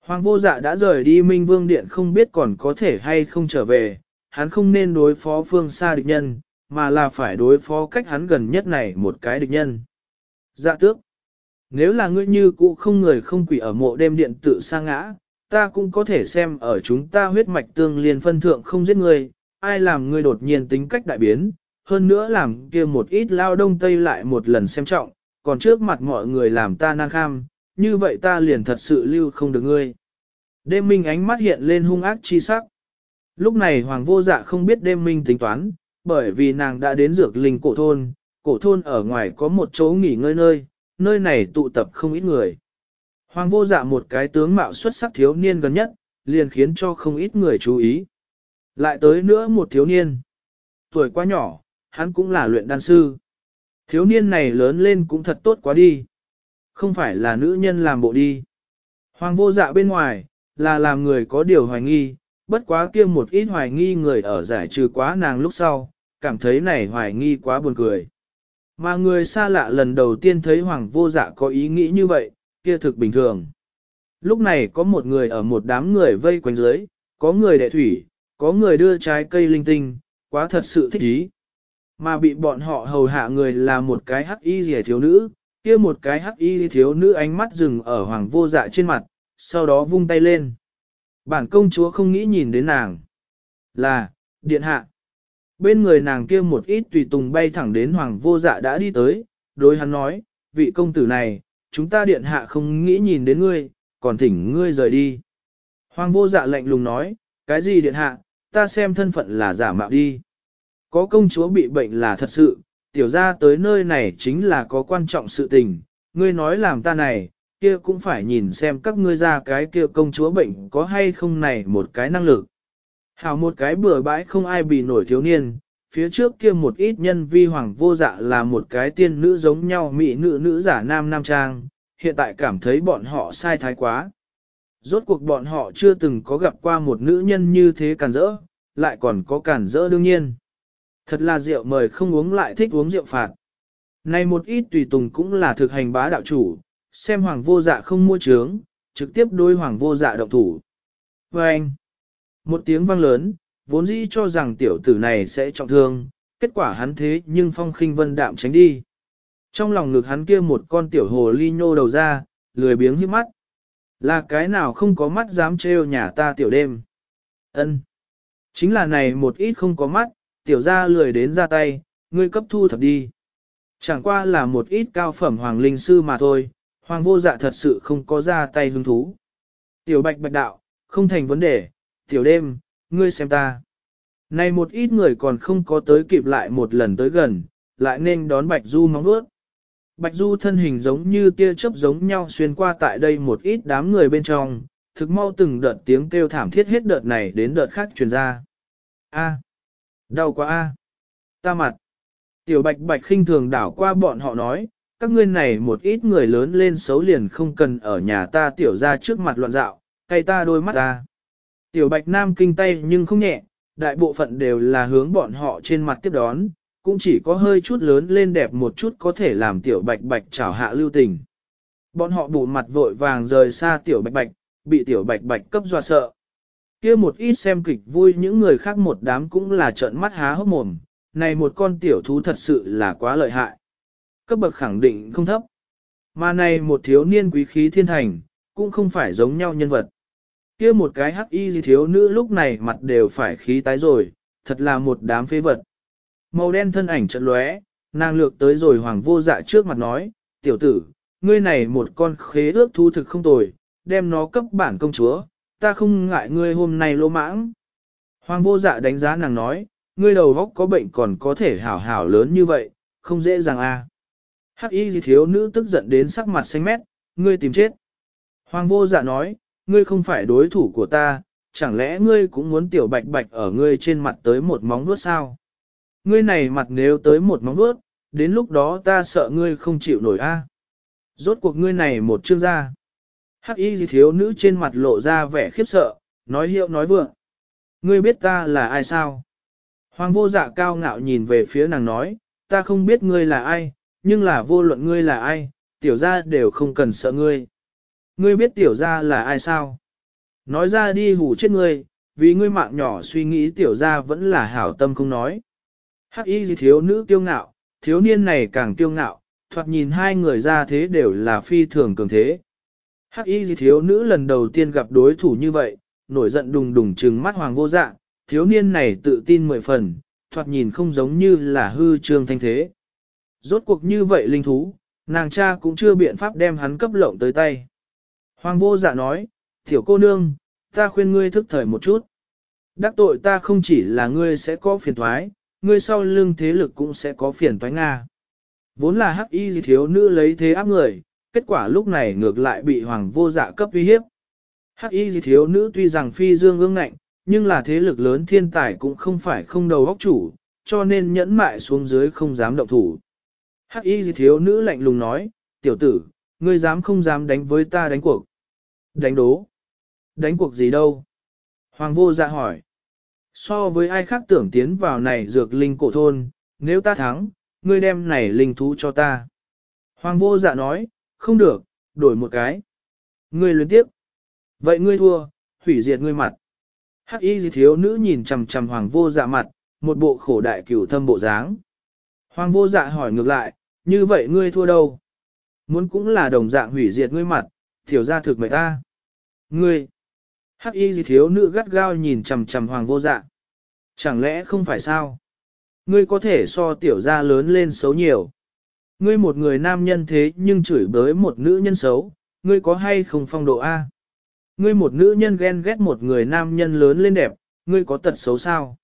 Speaker 1: Hoàng vô dạ đã rời đi Minh Vương Điện không biết còn có thể hay không trở về, hắn không nên đối phó phương xa địch nhân, mà là phải đối phó cách hắn gần nhất này một cái địch nhân. Dạ tước, nếu là ngươi như cũ không người không quỷ ở mộ đêm điện tự sa ngã, ta cũng có thể xem ở chúng ta huyết mạch tương liên phân thượng không giết ngươi, ai làm ngươi đột nhiên tính cách đại biến, hơn nữa làm kia một ít lao đông tây lại một lần xem trọng, còn trước mặt mọi người làm ta nan kham, như vậy ta liền thật sự lưu không được ngươi. Đêm minh ánh mắt hiện lên hung ác chi sắc. Lúc này hoàng vô dạ không biết đêm minh tính toán, bởi vì nàng đã đến dược linh cổ thôn, cổ thôn ở ngoài có một chỗ nghỉ ngơi nơi, nơi này tụ tập không ít người. Hoàng vô dạ một cái tướng mạo xuất sắc thiếu niên gần nhất, liền khiến cho không ít người chú ý. Lại tới nữa một thiếu niên. Tuổi quá nhỏ, hắn cũng là luyện đan sư. Thiếu niên này lớn lên cũng thật tốt quá đi. Không phải là nữ nhân làm bộ đi. Hoàng vô dạ bên ngoài, là làm người có điều hoài nghi, bất quá kia một ít hoài nghi người ở giải trừ quá nàng lúc sau, cảm thấy này hoài nghi quá buồn cười. Mà người xa lạ lần đầu tiên thấy hoàng vô dạ có ý nghĩ như vậy, kia thực bình thường. Lúc này có một người ở một đám người vây quanh dưới, có người đệ thủy, có người đưa trái cây linh tinh, quá thật sự thích ý. Mà bị bọn họ hầu hạ người là một cái hắc y rẻ thiếu nữ, kia một cái hắc y thiếu nữ ánh mắt dừng ở hoàng vô dạ trên mặt, sau đó vung tay lên. Bản công chúa không nghĩ nhìn đến nàng. Là, điện hạ. Bên người nàng kia một ít tùy tùng bay thẳng đến hoàng vô dạ đã đi tới, đối hắn nói, vị công tử này, chúng ta điện hạ không nghĩ nhìn đến ngươi, còn thỉnh ngươi rời đi. Hoàng vô dạ lạnh lùng nói, cái gì điện hạ, ta xem thân phận là giả mạo đi. Có công chúa bị bệnh là thật sự, tiểu ra tới nơi này chính là có quan trọng sự tình, ngươi nói làm ta này, kia cũng phải nhìn xem các ngươi ra cái kia công chúa bệnh có hay không này một cái năng lực. Hảo một cái bừa bãi không ai bị nổi thiếu niên, phía trước kia một ít nhân vi hoàng vô dạ là một cái tiên nữ giống nhau mỹ nữ nữ giả nam nam trang, hiện tại cảm thấy bọn họ sai thái quá. Rốt cuộc bọn họ chưa từng có gặp qua một nữ nhân như thế cản rỡ, lại còn có cản rỡ đương nhiên. Thật là rượu mời không uống lại thích uống rượu phạt. Này một ít tùy tùng cũng là thực hành bá đạo chủ, xem hoàng vô dạ không mua trướng, trực tiếp đối hoàng vô dạ động thủ. Và anh, một tiếng vang lớn, vốn dĩ cho rằng tiểu tử này sẽ trọng thương, kết quả hắn thế nhưng phong khinh vân đạm tránh đi. Trong lòng ngực hắn kia một con tiểu hồ ly nhô đầu ra, lười biếng hiếp mắt. Là cái nào không có mắt dám trêu nhà ta tiểu đêm. ân Chính là này một ít không có mắt, tiểu ra lười đến ra tay, ngươi cấp thu thập đi. Chẳng qua là một ít cao phẩm hoàng linh sư mà thôi, hoàng vô dạ thật sự không có ra tay hứng thú. Tiểu bạch bạch đạo, không thành vấn đề, tiểu đêm, ngươi xem ta. Này một ít người còn không có tới kịp lại một lần tới gần, lại nên đón bạch du móng bước. Bạch du thân hình giống như tia chớp giống nhau xuyên qua tại đây một ít đám người bên trong, thực mau từng đợt tiếng kêu thảm thiết hết đợt này đến đợt khác truyền ra. A. Đau quá a. Ta mặt. Tiểu bạch bạch khinh thường đảo qua bọn họ nói, các ngươi này một ít người lớn lên xấu liền không cần ở nhà ta tiểu ra trước mặt loạn dạo, cay ta đôi mắt ta. Tiểu bạch nam kinh tay nhưng không nhẹ, đại bộ phận đều là hướng bọn họ trên mặt tiếp đón, cũng chỉ có hơi chút lớn lên đẹp một chút có thể làm tiểu bạch bạch chảo hạ lưu tình. Bọn họ bụ mặt vội vàng rời xa tiểu bạch bạch, bị tiểu bạch bạch cấp dọa sợ kia một ít xem kịch vui những người khác một đám cũng là trợn mắt há hốc mồm, này một con tiểu thú thật sự là quá lợi hại. Cấp bậc khẳng định không thấp. Mà này một thiếu niên quý khí thiên thành, cũng không phải giống nhau nhân vật. kia một cái hắc y gì thiếu nữ lúc này mặt đều phải khí tái rồi, thật là một đám phế vật. Màu đen thân ảnh trận lóe, nàng lược tới rồi hoàng vô dạ trước mặt nói, tiểu tử, ngươi này một con khế ước thu thực không tồi, đem nó cấp bản công chúa, ta không ngại ngươi hôm nay lỗ mãng. Hoàng vô dạ đánh giá nàng nói, ngươi đầu góc có bệnh còn có thể hảo hảo lớn như vậy, không dễ dàng a. À. Hắc y gì thiếu nữ tức giận đến sắc mặt xanh mét, ngươi tìm chết. Hoàng vô dạ nói, ngươi không phải đối thủ của ta, chẳng lẽ ngươi cũng muốn tiểu bạch bạch ở ngươi trên mặt tới một móng vuốt sao? Ngươi này mặt nếu tới một móng vuốt, đến lúc đó ta sợ ngươi không chịu nổi a. Rốt cuộc ngươi này một chương ra. Hắc y thiếu nữ trên mặt lộ ra vẻ khiếp sợ, nói hiệu nói vượng. Ngươi biết ta là ai sao? Hoàng vô dạ cao ngạo nhìn về phía nàng nói, ta không biết ngươi là ai, nhưng là vô luận ngươi là ai, tiểu gia đều không cần sợ ngươi. Ngươi biết tiểu gia là ai sao? Nói ra đi hủ chết ngươi, vì ngươi mạng nhỏ suy nghĩ tiểu gia vẫn là hảo tâm không nói. Hắc y thiếu nữ kiêu ngạo, thiếu niên này càng kiêu ngạo, thoạt nhìn hai người ra thế đều là phi thường cường thế. Hắc y thiếu nữ lần đầu tiên gặp đối thủ như vậy, nổi giận đùng đùng trừng mắt hoàng vô dạ, thiếu niên này tự tin mười phần, thoạt nhìn không giống như là hư trương thanh thế. Rốt cuộc như vậy linh thú, nàng cha cũng chưa biện pháp đem hắn cấp lộng tới tay. Hoàng vô dạ nói, tiểu cô nương, ta khuyên ngươi thức thời một chút. Đắc tội ta không chỉ là ngươi sẽ có phiền thoái, ngươi sau lưng thế lực cũng sẽ có phiền toái Nga. Vốn là hắc y thiếu nữ lấy thế áp người, kết quả lúc này ngược lại bị hoàng vô dạ cấp uy hiếp. Hắc y gì thiếu nữ tuy rằng phi dương ương ngạnh, nhưng là thế lực lớn thiên tài cũng không phải không đầu óc chủ, cho nên nhẫn mại xuống dưới không dám động thủ. Hắc y gì thiếu nữ lạnh lùng nói, tiểu tử, ngươi dám không dám đánh với ta đánh cuộc. Đánh đố. Đánh cuộc gì đâu? Hoàng vô dạ hỏi. So với ai khác tưởng tiến vào này dược linh cổ thôn, nếu ta thắng, ngươi đem này linh thú cho ta. Hoàng vô dạ nói, không được, đổi một cái. Ngươi luyến tiếp. Vậy ngươi thua, hủy diệt ngươi mặt. Hắc y gì thiếu nữ nhìn chằm chằm hoàng vô dạ mặt, một bộ khổ đại cửu thâm bộ dáng. Hoàng vô dạ hỏi ngược lại, như vậy ngươi thua đâu? Muốn cũng là đồng dạng hủy diệt ngươi mặt, thiểu ra thực mệnh ta. Ngươi! Hắc y gì thiếu nữ gắt gao nhìn chằm chằm hoàng vô dạ. Chẳng lẽ không phải sao? Ngươi có thể so tiểu gia lớn lên xấu nhiều. Ngươi một người nam nhân thế nhưng chửi bới một nữ nhân xấu, ngươi có hay không phong độ A? Ngươi một nữ nhân ghen ghét một người nam nhân lớn lên đẹp, ngươi có tật xấu sao?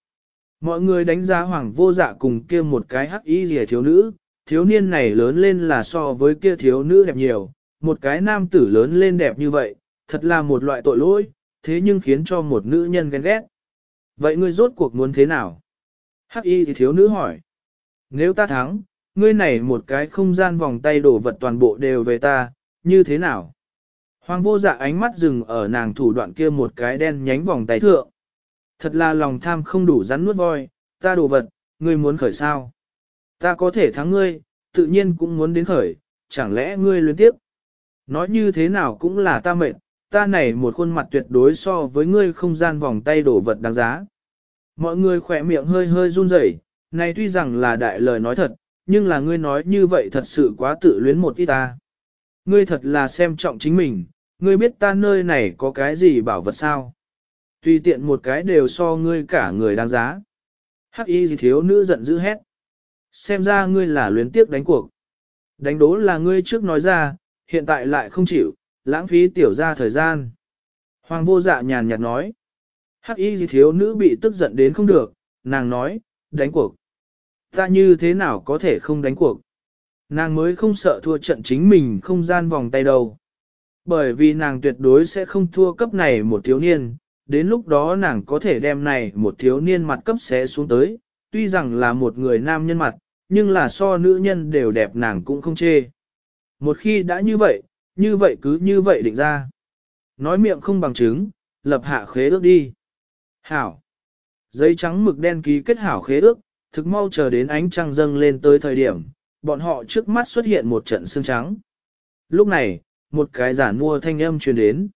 Speaker 1: Mọi người đánh giá hoàng vô dạ cùng kia một cái hắc y rìa thiếu nữ, thiếu niên này lớn lên là so với kia thiếu nữ đẹp nhiều, một cái nam tử lớn lên đẹp như vậy, thật là một loại tội lỗi, thế nhưng khiến cho một nữ nhân ghen ghét. Vậy ngươi rốt cuộc muốn thế nào? Hắc y thì thiếu nữ hỏi. Nếu ta thắng, ngươi này một cái không gian vòng tay đổ vật toàn bộ đều về ta, như thế nào? Hoàng vô dạ ánh mắt dừng ở nàng thủ đoạn kia một cái đen nhánh vòng tay thượng. Thật là lòng tham không đủ rắn nuốt voi, ta đồ vật, ngươi muốn khởi sao? Ta có thể thắng ngươi, tự nhiên cũng muốn đến khởi, chẳng lẽ ngươi luyến tiếp? Nói như thế nào cũng là ta mệt, ta này một khuôn mặt tuyệt đối so với ngươi không gian vòng tay đổ vật đáng giá. Mọi người khỏe miệng hơi hơi run rẩy, này tuy rằng là đại lời nói thật, nhưng là ngươi nói như vậy thật sự quá tự luyến một ít ta. Ngươi thật là xem trọng chính mình, ngươi biết ta nơi này có cái gì bảo vật sao? Tùy tiện một cái đều so ngươi cả người đáng giá. Hắc y gì thiếu nữ giận dữ hét. Xem ra ngươi là luyến tiếp đánh cuộc. Đánh đố là ngươi trước nói ra, hiện tại lại không chịu, lãng phí tiểu ra thời gian. Hoàng vô dạ nhàn nhạt nói. Hắc y gì thiếu nữ bị tức giận đến không được, nàng nói, đánh cuộc. Ta như thế nào có thể không đánh cuộc? Nàng mới không sợ thua trận chính mình không gian vòng tay đâu. Bởi vì nàng tuyệt đối sẽ không thua cấp này một thiếu niên, đến lúc đó nàng có thể đem này một thiếu niên mặt cấp xé xuống tới, tuy rằng là một người nam nhân mặt, nhưng là so nữ nhân đều đẹp nàng cũng không chê. Một khi đã như vậy, như vậy cứ như vậy định ra. Nói miệng không bằng chứng, lập hạ khế ước đi. Hảo. Giấy trắng mực đen ký kết hảo khế ước, thực mau chờ đến ánh trăng dâng lên tới thời điểm, bọn họ trước mắt xuất hiện một trận sương trắng. Lúc này, một cái giản mua thanh âm truyền đến.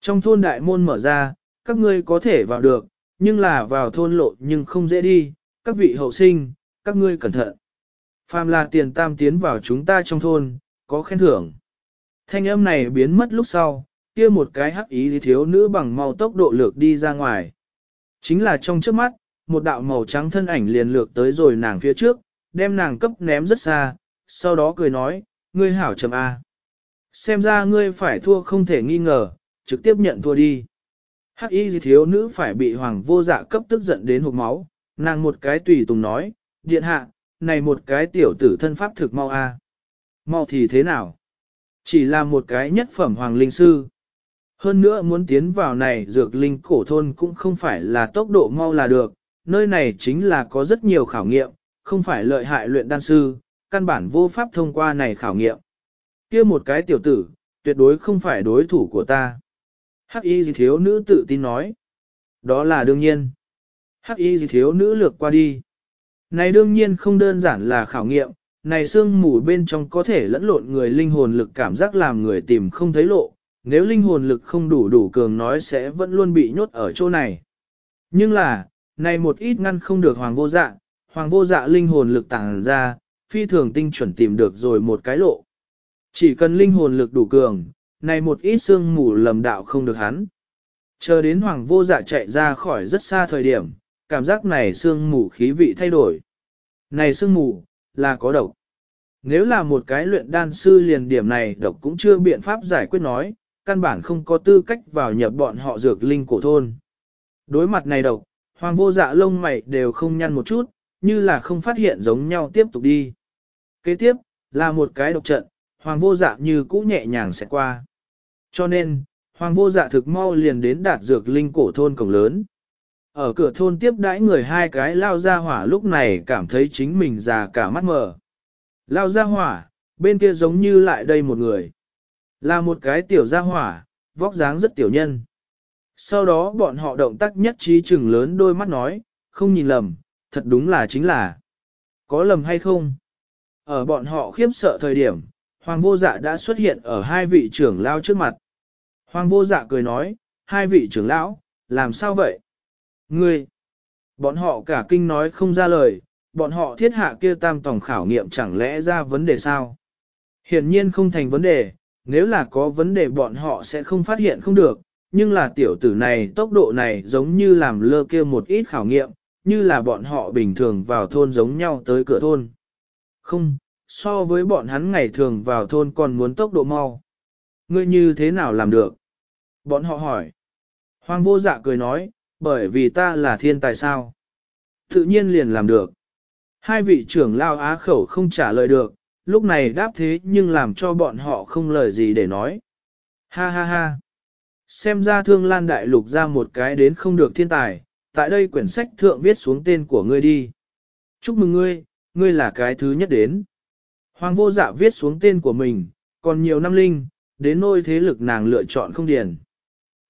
Speaker 1: Trong thôn đại môn mở ra, các ngươi có thể vào được, nhưng là vào thôn lộ nhưng không dễ đi, các vị hậu sinh, các ngươi cẩn thận. Phàm là tiền tam tiến vào chúng ta trong thôn, có khen thưởng. Thanh âm này biến mất lúc sau, kia một cái hắc ý thiếu nữ bằng màu tốc độ lược đi ra ngoài. Chính là trong trước mắt, một đạo màu trắng thân ảnh liền lược tới rồi nàng phía trước, đem nàng cấp ném rất xa, sau đó cười nói, ngươi hảo trầm A. Xem ra ngươi phải thua không thể nghi ngờ, trực tiếp nhận thua đi. Hắc y gì thiếu nữ phải bị hoàng vô dạ cấp tức giận đến hụt máu, nàng một cái tùy tùng nói, điện hạ, này một cái tiểu tử thân pháp thực mau a. Mau thì thế nào? Chỉ là một cái nhất phẩm hoàng linh sư. Hơn nữa muốn tiến vào này dược linh cổ thôn cũng không phải là tốc độ mau là được, nơi này chính là có rất nhiều khảo nghiệm, không phải lợi hại luyện đan sư, căn bản vô pháp thông qua này khảo nghiệm. kia một cái tiểu tử, tuyệt đối không phải đối thủ của ta. Hắc y Dị thiếu nữ tự tin nói. Đó là đương nhiên. Hắc y Dị thiếu nữ lược qua đi. Này đương nhiên không đơn giản là khảo nghiệm, này xương mù bên trong có thể lẫn lộn người linh hồn lực cảm giác làm người tìm không thấy lộ, nếu linh hồn lực không đủ đủ cường nói sẽ vẫn luôn bị nhốt ở chỗ này. Nhưng là, này một ít ngăn không được hoàng vô dạ, hoàng vô dạ linh hồn lực tàng ra, phi thường tinh chuẩn tìm được rồi một cái lộ. Chỉ cần linh hồn lực đủ cường, này một ít xương mù lầm đạo không được hắn. Chờ đến hoàng vô dạ chạy ra khỏi rất xa thời điểm, cảm giác này xương mù khí vị thay đổi. Này xương mù, là có độc. Nếu là một cái luyện đan sư liền điểm này độc cũng chưa biện pháp giải quyết nói, căn bản không có tư cách vào nhập bọn họ dược linh cổ thôn. Đối mặt này độc, hoàng vô dạ lông mày đều không nhăn một chút, như là không phát hiện giống nhau tiếp tục đi. Kế tiếp, là một cái độc trận, hoàng vô dạ như cũ nhẹ nhàng sẽ qua. Cho nên, hoàng vô dạ thực mau liền đến đạt dược linh cổ thôn cổng lớn. Ở cửa thôn tiếp đãi người hai cái lao ra hỏa lúc này cảm thấy chính mình già cả mắt mờ. Lao ra hỏa, bên kia giống như lại đây một người. Là một cái tiểu gia hỏa, vóc dáng rất tiểu nhân. Sau đó bọn họ động tác nhất trí chừng lớn đôi mắt nói, không nhìn lầm, thật đúng là chính là. Có lầm hay không? Ở bọn họ khiếp sợ thời điểm, Hoàng vô dạ đã xuất hiện ở hai vị trưởng lao trước mặt. Hoàng vô dạ cười nói, hai vị trưởng lão, làm sao vậy? Ngươi! Bọn họ cả kinh nói không ra lời, bọn họ thiết hạ kia tam tổng khảo nghiệm chẳng lẽ ra vấn đề sao? Hiển nhiên không thành vấn đề, nếu là có vấn đề bọn họ sẽ không phát hiện không được, nhưng là tiểu tử này tốc độ này giống như làm lơ kia một ít khảo nghiệm, như là bọn họ bình thường vào thôn giống nhau tới cửa thôn. Không, so với bọn hắn ngày thường vào thôn còn muốn tốc độ mau. Ngươi như thế nào làm được? Bọn họ hỏi. Hoàng vô dạ cười nói, bởi vì ta là thiên tài sao? Tự nhiên liền làm được. Hai vị trưởng lao á khẩu không trả lời được, lúc này đáp thế nhưng làm cho bọn họ không lời gì để nói. Ha ha ha. Xem ra thương lan đại lục ra một cái đến không được thiên tài, tại đây quyển sách thượng viết xuống tên của ngươi đi. Chúc mừng ngươi, ngươi là cái thứ nhất đến. Hoàng vô dạ viết xuống tên của mình, còn nhiều năm linh, đến nôi thế lực nàng lựa chọn không điền.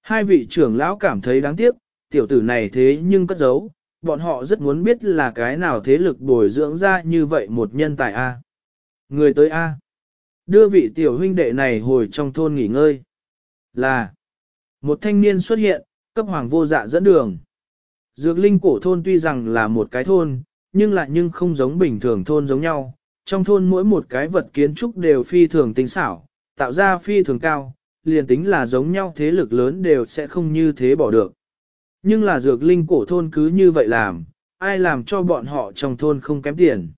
Speaker 1: Hai vị trưởng lão cảm thấy đáng tiếc, tiểu tử này thế nhưng cất giấu, bọn họ rất muốn biết là cái nào thế lực bồi dưỡng ra như vậy một nhân tài A. Người tới A. Đưa vị tiểu huynh đệ này hồi trong thôn nghỉ ngơi. Là. Một thanh niên xuất hiện, cấp hoàng vô dạ dẫn đường. Dược linh cổ thôn tuy rằng là một cái thôn, nhưng lại nhưng không giống bình thường thôn giống nhau. Trong thôn mỗi một cái vật kiến trúc đều phi thường tinh xảo, tạo ra phi thường cao, liền tính là giống nhau thế lực lớn đều sẽ không như thế bỏ được. Nhưng là dược linh cổ thôn cứ như vậy làm, ai làm cho bọn họ trong thôn không kém tiền.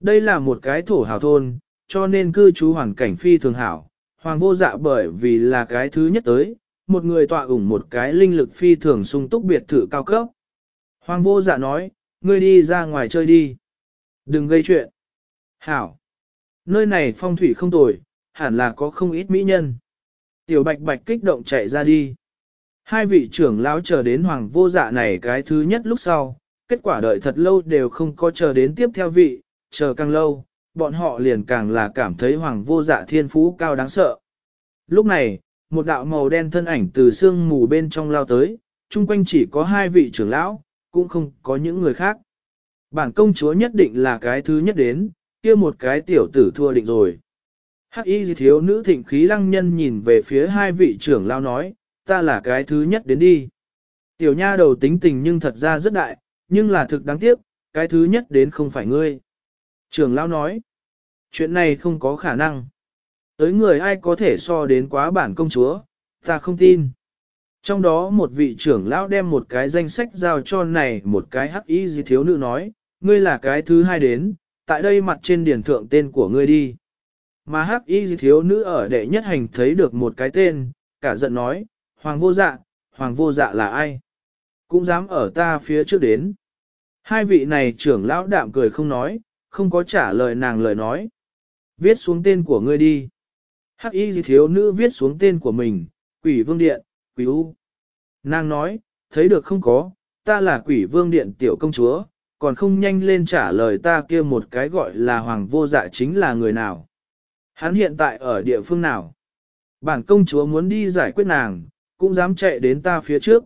Speaker 1: Đây là một cái thổ hào thôn, cho nên cư trú hoàn cảnh phi thường hảo. Hoàng vô dạ bởi vì là cái thứ nhất tới, một người tọa ủng một cái linh lực phi thường sung túc biệt thự cao cấp. Hoàng vô dạ nói, ngươi đi ra ngoài chơi đi. Đừng gây chuyện. Hảo. Nơi này phong thủy không tồi, hẳn là có không ít mỹ nhân. Tiểu bạch bạch kích động chạy ra đi. Hai vị trưởng lão chờ đến hoàng vô dạ này cái thứ nhất lúc sau, kết quả đợi thật lâu đều không có chờ đến tiếp theo vị, chờ càng lâu, bọn họ liền càng là cảm thấy hoàng vô dạ thiên phú cao đáng sợ. Lúc này, một đạo màu đen thân ảnh từ sương mù bên trong lao tới, chung quanh chỉ có hai vị trưởng lão, cũng không có những người khác. Bản công chúa nhất định là cái thứ nhất đến, kia một cái tiểu tử thua định rồi. Hắc y thiếu nữ thịnh khí lăng nhân nhìn về phía hai vị trưởng lão nói, ta là cái thứ nhất đến đi. Tiểu nha đầu tính tình nhưng thật ra rất đại, nhưng là thực đáng tiếc, cái thứ nhất đến không phải ngươi. Trưởng lão nói, chuyện này không có khả năng. Tới người ai có thể so đến quá bản công chúa, ta không tin. Trong đó một vị trưởng lão đem một cái danh sách giao cho này một cái hắc y gì thiếu nữ nói, ngươi là cái thứ hai đến, tại đây mặt trên điển thượng tên của ngươi đi. Mà hắc y gì thiếu nữ ở đệ nhất hành thấy được một cái tên, cả giận nói, hoàng vô dạ, hoàng vô dạ là ai? Cũng dám ở ta phía trước đến. Hai vị này trưởng lão đạm cười không nói, không có trả lời nàng lời nói. Viết xuống tên của ngươi đi. Hắc y thiếu nữ viết xuống tên của mình, quỷ vương điện, quỷ u. Nàng nói, thấy được không có, ta là quỷ vương điện tiểu công chúa, còn không nhanh lên trả lời ta kia một cái gọi là hoàng vô dạ chính là người nào. Hắn hiện tại ở địa phương nào? Bản công chúa muốn đi giải quyết nàng, cũng dám chạy đến ta phía trước.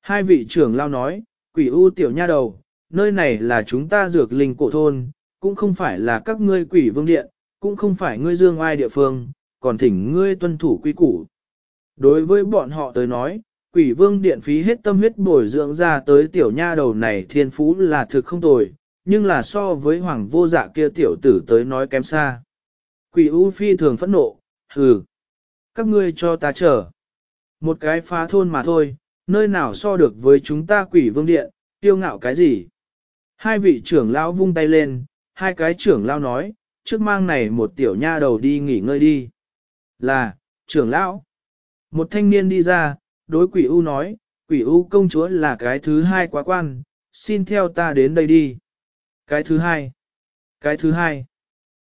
Speaker 1: Hai vị trưởng lao nói, quỷ u tiểu nha đầu, nơi này là chúng ta dược linh cổ thôn, cũng không phải là các ngươi quỷ vương điện, cũng không phải ngươi dương ai địa phương, còn thỉnh ngươi tuân thủ quy củ. Đối với bọn họ tới nói, quỷ vương điện phí hết tâm huyết bồi dưỡng ra tới tiểu nha đầu này thiên phú là thực không tồi, nhưng là so với hoàng vô dạ kia tiểu tử tới nói kém xa. Quỷ u phi thường phẫn nộ, hừ, các ngươi cho ta chờ. Một cái phá thôn mà thôi, nơi nào so được với chúng ta quỷ vương điện, tiêu ngạo cái gì. Hai vị trưởng lão vung tay lên, hai cái trưởng lão nói, trước mang này một tiểu nha đầu đi nghỉ ngơi đi. Là, trưởng lão. Một thanh niên đi ra, đối quỷ u nói, Quỷ U công chúa là cái thứ hai quá quan, xin theo ta đến đây đi. Cái thứ hai. Cái thứ hai.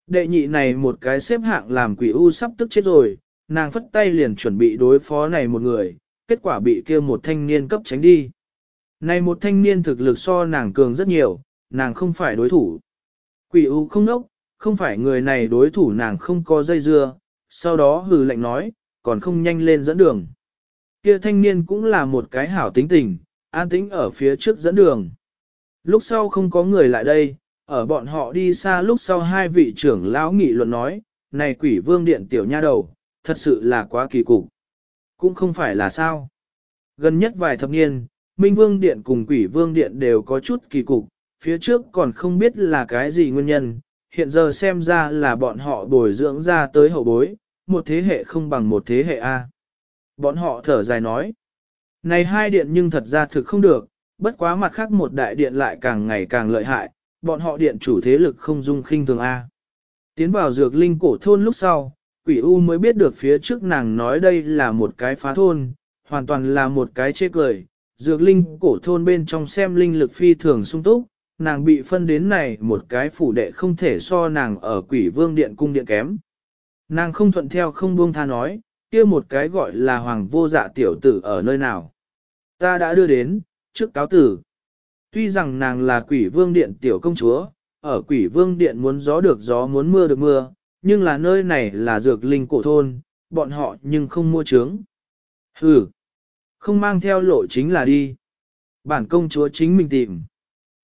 Speaker 1: Đệ nhị này một cái xếp hạng làm quỷ U sắp tức chết rồi, nàng phất tay liền chuẩn bị đối phó này một người, kết quả bị kia một thanh niên cấp tránh đi. Này một thanh niên thực lực so nàng cường rất nhiều, nàng không phải đối thủ. Quỷ U không nốc, không phải người này đối thủ nàng không có dây dưa, sau đó hừ lạnh nói, còn không nhanh lên dẫn đường. Kia thanh niên cũng là một cái hảo tính tình, an tĩnh ở phía trước dẫn đường. Lúc sau không có người lại đây, ở bọn họ đi xa lúc sau hai vị trưởng lão nghị luận nói, này quỷ vương điện tiểu nha đầu, thật sự là quá kỳ cục. Cũng không phải là sao. Gần nhất vài thập niên, Minh Vương Điện cùng Quỷ Vương Điện đều có chút kỳ cục, phía trước còn không biết là cái gì nguyên nhân, hiện giờ xem ra là bọn họ bồi dưỡng ra tới hậu bối, một thế hệ không bằng một thế hệ A. Bọn họ thở dài nói, này hai điện nhưng thật ra thực không được, bất quá mặt khác một đại điện lại càng ngày càng lợi hại, bọn họ điện chủ thế lực không dung khinh thường A. Tiến vào dược linh cổ thôn lúc sau, quỷ U mới biết được phía trước nàng nói đây là một cái phá thôn, hoàn toàn là một cái chê cười. Dược linh cổ thôn bên trong xem linh lực phi thường sung túc, nàng bị phân đến này một cái phủ đệ không thể so nàng ở quỷ vương điện cung điện kém. Nàng không thuận theo không buông tha nói, kia một cái gọi là hoàng vô dạ tiểu tử ở nơi nào. Ta đã đưa đến, trước cáo tử. Tuy rằng nàng là quỷ vương điện tiểu công chúa, ở quỷ vương điện muốn gió được gió muốn mưa được mưa, nhưng là nơi này là dược linh cổ thôn, bọn họ nhưng không mua trướng. Hừ, không mang theo lộ chính là đi. Bản công chúa chính mình tìm.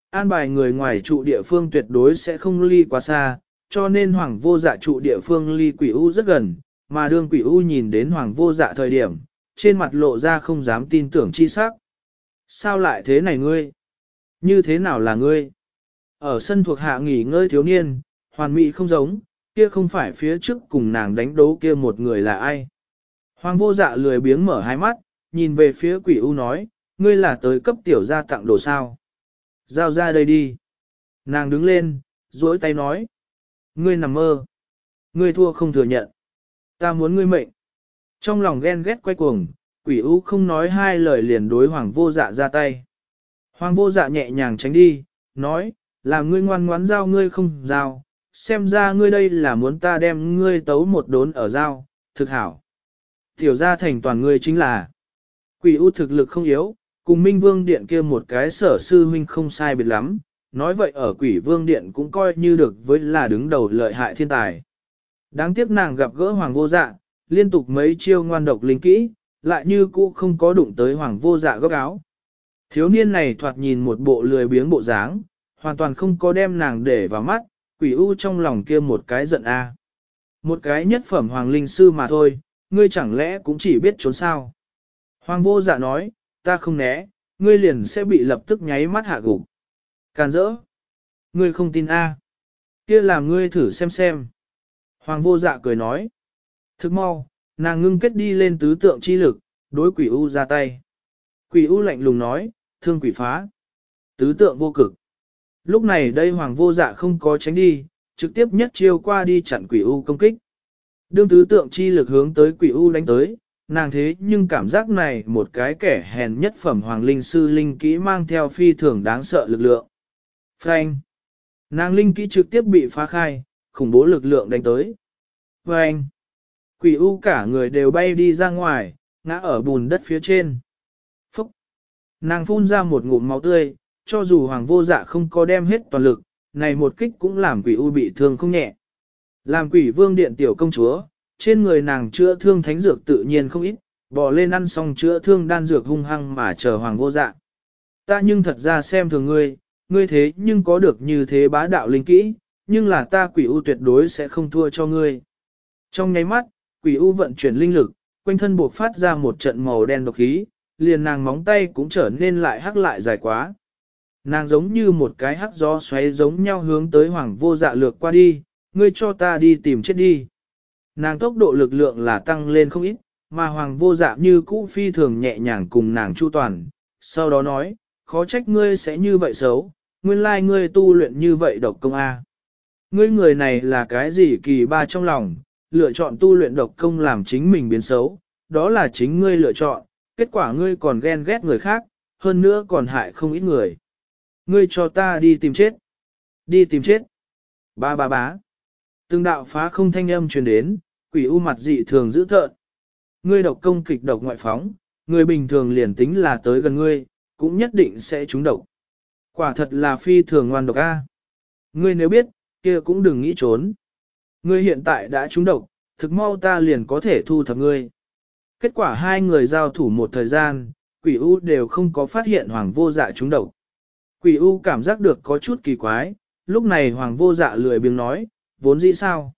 Speaker 1: An bài người ngoài trụ địa phương tuyệt đối sẽ không ly quá xa, cho nên hoàng vô dạ trụ địa phương ly quỷ u rất gần, mà đương quỷ u nhìn đến hoàng vô dạ thời điểm, trên mặt lộ ra không dám tin tưởng chi sắc. Sao lại thế này ngươi? Như thế nào là ngươi? Ở sân thuộc hạ nghỉ ngơi thiếu niên, hoàn mỹ không giống, kia không phải phía trước cùng nàng đánh đấu kia một người là ai. Hoàng vô dạ lười biếng mở hai mắt, nhìn về phía quỷ u nói, ngươi là tới cấp tiểu gia tặng đồ sao. Giao ra đây đi. Nàng đứng lên, duỗi tay nói. Ngươi nằm mơ. Ngươi thua không thừa nhận. Ta muốn ngươi mệnh. Trong lòng ghen ghét quay cuồng, quỷ u không nói hai lời liền đối hoàng vô dạ ra tay. Hoàng vô dạ nhẹ nhàng tránh đi, nói, làm ngươi ngoan ngoãn giao ngươi không giao, xem ra ngươi đây là muốn ta đem ngươi tấu một đốn ở giao, thực hảo. Tiểu gia thành toàn ngươi chính là, quỷ u thực lực không yếu, cùng Minh Vương Điện kia một cái sở sư huynh không sai biệt lắm, nói vậy ở quỷ Vương Điện cũng coi như được với là đứng đầu lợi hại thiên tài. Đáng tiếc nàng gặp gỡ Hoàng vô dạ, liên tục mấy chiêu ngoan độc linh kỹ, lại như cũ không có đụng tới Hoàng vô dạ góc áo. Thiếu niên này thoạt nhìn một bộ lười biếng bộ dáng, hoàn toàn không có đem nàng để vào mắt, quỷ u trong lòng kia một cái giận a. Một cái nhất phẩm hoàng linh sư mà thôi, ngươi chẳng lẽ cũng chỉ biết trốn sao. Hoàng vô dạ nói, ta không né, ngươi liền sẽ bị lập tức nháy mắt hạ gục. Càn rỡ. Ngươi không tin a? Kia làm ngươi thử xem xem. Hoàng vô dạ cười nói. Thức mau, nàng ngưng kết đi lên tứ tượng chi lực, đối quỷ u ra tay. Quỷ u lạnh lùng nói, thương quỷ phá. Tứ tượng vô cực. Lúc này đây hoàng vô dạ không có tránh đi, trực tiếp nhất chiêu qua đi chặn quỷ u công kích. Đương tứ tượng chi lực hướng tới quỷ u đánh tới, nàng thế nhưng cảm giác này một cái kẻ hèn nhất phẩm hoàng linh sư linh kỹ mang theo phi thường đáng sợ lực lượng. Phanh. Nàng linh kỹ trực tiếp bị phá khai, khủng bố lực lượng đánh tới. Phanh. Quỷ u cả người đều bay đi ra ngoài, ngã ở bùn đất phía trên. Phúc! Nàng phun ra một ngụm máu tươi, cho dù hoàng vô dạ không có đem hết toàn lực, này một kích cũng làm quỷ u bị thương không nhẹ. Làm quỷ vương điện tiểu công chúa, trên người nàng chữa thương thánh dược tự nhiên không ít, bỏ lên ăn xong chữa thương đan dược hung hăng mà chờ hoàng vô dạ. Ta nhưng thật ra xem thường ngươi, ngươi thế nhưng có được như thế bá đạo linh kỹ, nhưng là ta quỷ u tuyệt đối sẽ không thua cho ngươi. Trong nháy mắt, quỷ u vận chuyển linh lực, quanh thân buộc phát ra một trận màu đen độc khí, liền nàng móng tay cũng trở nên lại hắc lại dài quá. Nàng giống như một cái hắc gió xoáy giống nhau hướng tới hoàng vô dạ lược qua đi, ngươi cho ta đi tìm chết đi. Nàng tốc độ lực lượng là tăng lên không ít, mà hoàng vô dạ như cũ phi thường nhẹ nhàng cùng nàng chu toàn. Sau đó nói, khó trách ngươi sẽ như vậy xấu, nguyên lai ngươi tu luyện như vậy độc công A. Ngươi người này là cái gì kỳ ba trong lòng, lựa chọn tu luyện độc công làm chính mình biến xấu, đó là chính ngươi lựa chọn, kết quả ngươi còn ghen ghét người khác, hơn nữa còn hại không ít người. Ngươi cho ta đi tìm chết. Đi tìm chết. Ba ba bá. Từng đạo phá không thanh âm truyền đến, quỷ u mặt dị thường dữ thợn. Ngươi độc công kịch độc ngoại phóng, người bình thường liền tính là tới gần ngươi, cũng nhất định sẽ trúng độc. Quả thật là phi thường ngoan độc a. Ngươi nếu biết, kia cũng đừng nghĩ trốn. Ngươi hiện tại đã trúng độc, thực mau ta liền có thể thu thập ngươi. Kết quả hai người giao thủ một thời gian, quỷ u đều không có phát hiện hoàng vô dạ trúng độc. Quỷ u cảm giác được có chút kỳ quái, lúc này hoàng vô dạ lười biếng nói, vốn dĩ sao?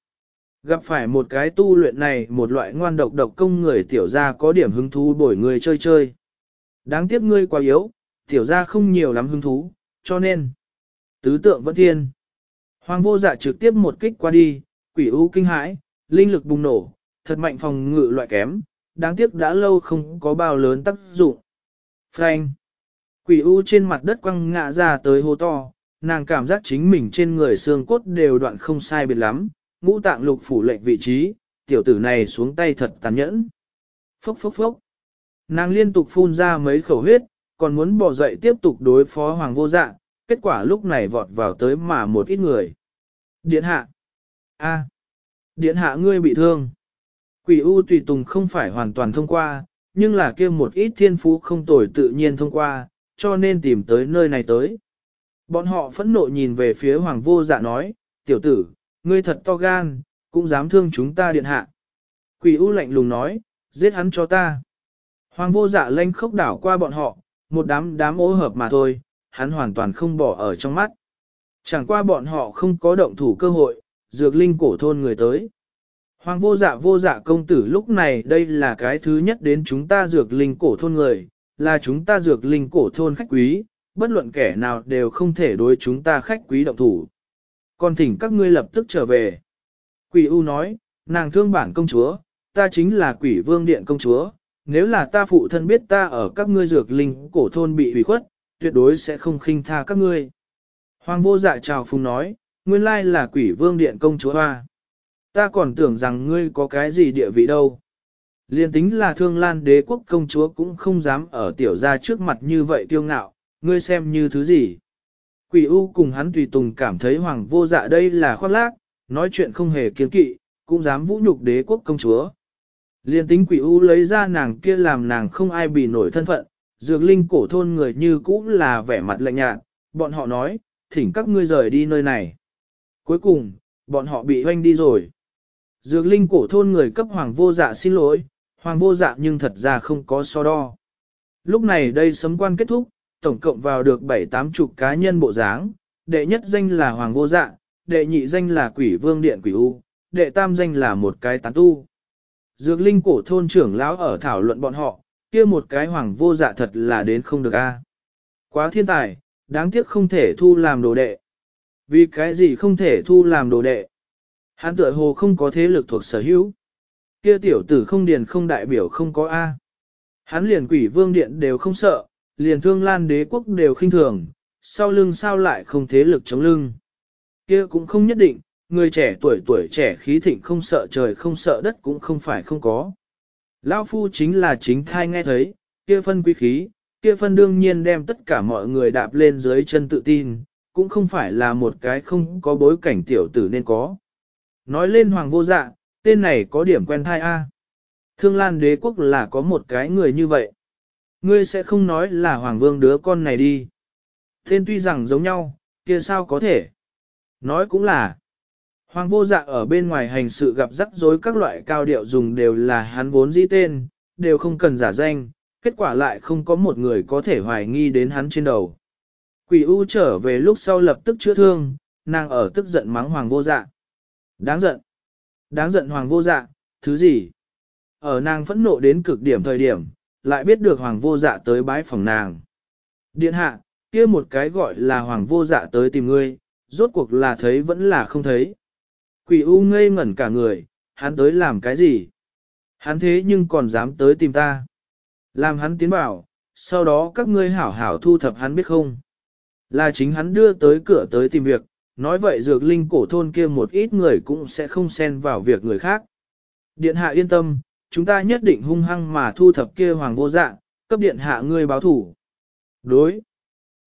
Speaker 1: Gặp phải một cái tu luyện này một loại ngoan độc độc công người tiểu gia có điểm hứng thú bổi người chơi chơi. Đáng tiếc ngươi quá yếu, tiểu gia không nhiều lắm hứng thú, cho nên tứ tượng vẫn thiên. Hoàng vô dạ trực tiếp một kích qua đi, quỷ u kinh hãi, linh lực bùng nổ, thật mạnh phòng ngự loại kém, đáng tiếc đã lâu không có bao lớn tác dụng. Frank! Quỷ u trên mặt đất quăng ngã ra tới hô to, nàng cảm giác chính mình trên người xương cốt đều đoạn không sai biệt lắm, ngũ tạng lục phủ lệnh vị trí, tiểu tử này xuống tay thật tàn nhẫn. Phốc phốc phốc! Nàng liên tục phun ra mấy khẩu huyết, còn muốn bỏ dậy tiếp tục đối phó hoàng vô dạ, kết quả lúc này vọt vào tới mà một ít người. Điện hạ! a, Điện hạ ngươi bị thương! Quỷ U tùy tùng không phải hoàn toàn thông qua, nhưng là kia một ít thiên phú không tồi tự nhiên thông qua, cho nên tìm tới nơi này tới. Bọn họ phẫn nộ nhìn về phía hoàng vô dạ nói, tiểu tử, ngươi thật to gan, cũng dám thương chúng ta điện hạ. Quỷ U lạnh lùng nói, giết hắn cho ta. Hoàng vô dạ lanh khốc đảo qua bọn họ, một đám đám ố hợp mà thôi, hắn hoàn toàn không bỏ ở trong mắt. Chẳng qua bọn họ không có động thủ cơ hội, dược linh cổ thôn người tới. Hoàng vô dạ vô dạ công tử lúc này đây là cái thứ nhất đến chúng ta dược linh cổ thôn người, là chúng ta dược linh cổ thôn khách quý, bất luận kẻ nào đều không thể đối chúng ta khách quý động thủ. Còn thỉnh các ngươi lập tức trở về. Quỷ U nói, nàng thương bản công chúa, ta chính là quỷ vương điện công chúa, nếu là ta phụ thân biết ta ở các ngươi dược linh cổ thôn bị hủy khuất, tuyệt đối sẽ không khinh tha các ngươi. Hoàng vô dạ chào phùng nói, nguyên lai là quỷ vương điện công chúa hoa. Ta còn tưởng rằng ngươi có cái gì địa vị đâu. Liên tính là thương lan đế quốc công chúa cũng không dám ở tiểu gia trước mặt như vậy kiêu ngạo, ngươi xem như thứ gì. Quỷ U cùng hắn tùy tùng cảm thấy hoàng vô dạ đây là khoác lác, nói chuyện không hề kiến kỵ, cũng dám vũ nhục đế quốc công chúa. Liên tính quỷ U lấy ra nàng kia làm nàng không ai bị nổi thân phận, dược linh cổ thôn người như cũ là vẻ mặt lạnh nhạt, bọn họ nói, thỉnh các ngươi rời đi nơi này. Cuối cùng, bọn họ bị hoanh đi rồi. Dược linh cổ thôn người cấp hoàng vô dạ xin lỗi, hoàng vô dạ nhưng thật ra không có so đo. Lúc này đây sấm quan kết thúc, tổng cộng vào được bảy tám chục cá nhân bộ dáng, đệ nhất danh là hoàng vô dạ, đệ nhị danh là quỷ vương điện quỷ u, đệ tam danh là một cái tán tu. Dược linh cổ thôn trưởng lão ở thảo luận bọn họ, kia một cái hoàng vô dạ thật là đến không được a. Quá thiên tài, đáng tiếc không thể thu làm đồ đệ. Vì cái gì không thể thu làm đồ đệ? Hắn tựa hồ không có thế lực thuộc sở hữu. Kia tiểu tử không điền không đại biểu không có A. Hắn liền quỷ vương điện đều không sợ, liền thương lan đế quốc đều khinh thường, sau lưng sao lại không thế lực chống lưng. Kia cũng không nhất định, người trẻ tuổi tuổi trẻ khí thịnh không sợ trời không sợ đất cũng không phải không có. Lão phu chính là chính thai nghe thấy, kia phân quý khí, kia phân đương nhiên đem tất cả mọi người đạp lên dưới chân tự tin, cũng không phải là một cái không có bối cảnh tiểu tử nên có. Nói lên hoàng vô dạ, tên này có điểm quen thai A. Thương Lan đế quốc là có một cái người như vậy. Ngươi sẽ không nói là hoàng vương đứa con này đi. Tên tuy rằng giống nhau, kia sao có thể. Nói cũng là. Hoàng vô dạ ở bên ngoài hành sự gặp rắc rối các loại cao điệu dùng đều là hắn vốn dĩ tên, đều không cần giả danh, kết quả lại không có một người có thể hoài nghi đến hắn trên đầu. Quỷ U trở về lúc sau lập tức chữa thương, nàng ở tức giận mắng hoàng vô dạ. Đáng giận. Đáng giận hoàng vô dạ, thứ gì? Ở nàng phẫn nộ đến cực điểm thời điểm, lại biết được hoàng vô dạ tới bái phòng nàng. Điện hạ, kia một cái gọi là hoàng vô dạ tới tìm ngươi, rốt cuộc là thấy vẫn là không thấy. Quỷ u ngây ngẩn cả người, hắn tới làm cái gì? Hắn thế nhưng còn dám tới tìm ta. Làm hắn tiến bảo, sau đó các ngươi hảo hảo thu thập hắn biết không? Là chính hắn đưa tới cửa tới tìm việc, nói vậy dược linh cổ thôn kia một ít người cũng sẽ không xen vào việc người khác. Điện hạ yên tâm, chúng ta nhất định hung hăng mà thu thập kia hoàng vô dạ, cấp điện hạ ngươi báo thủ. Đối.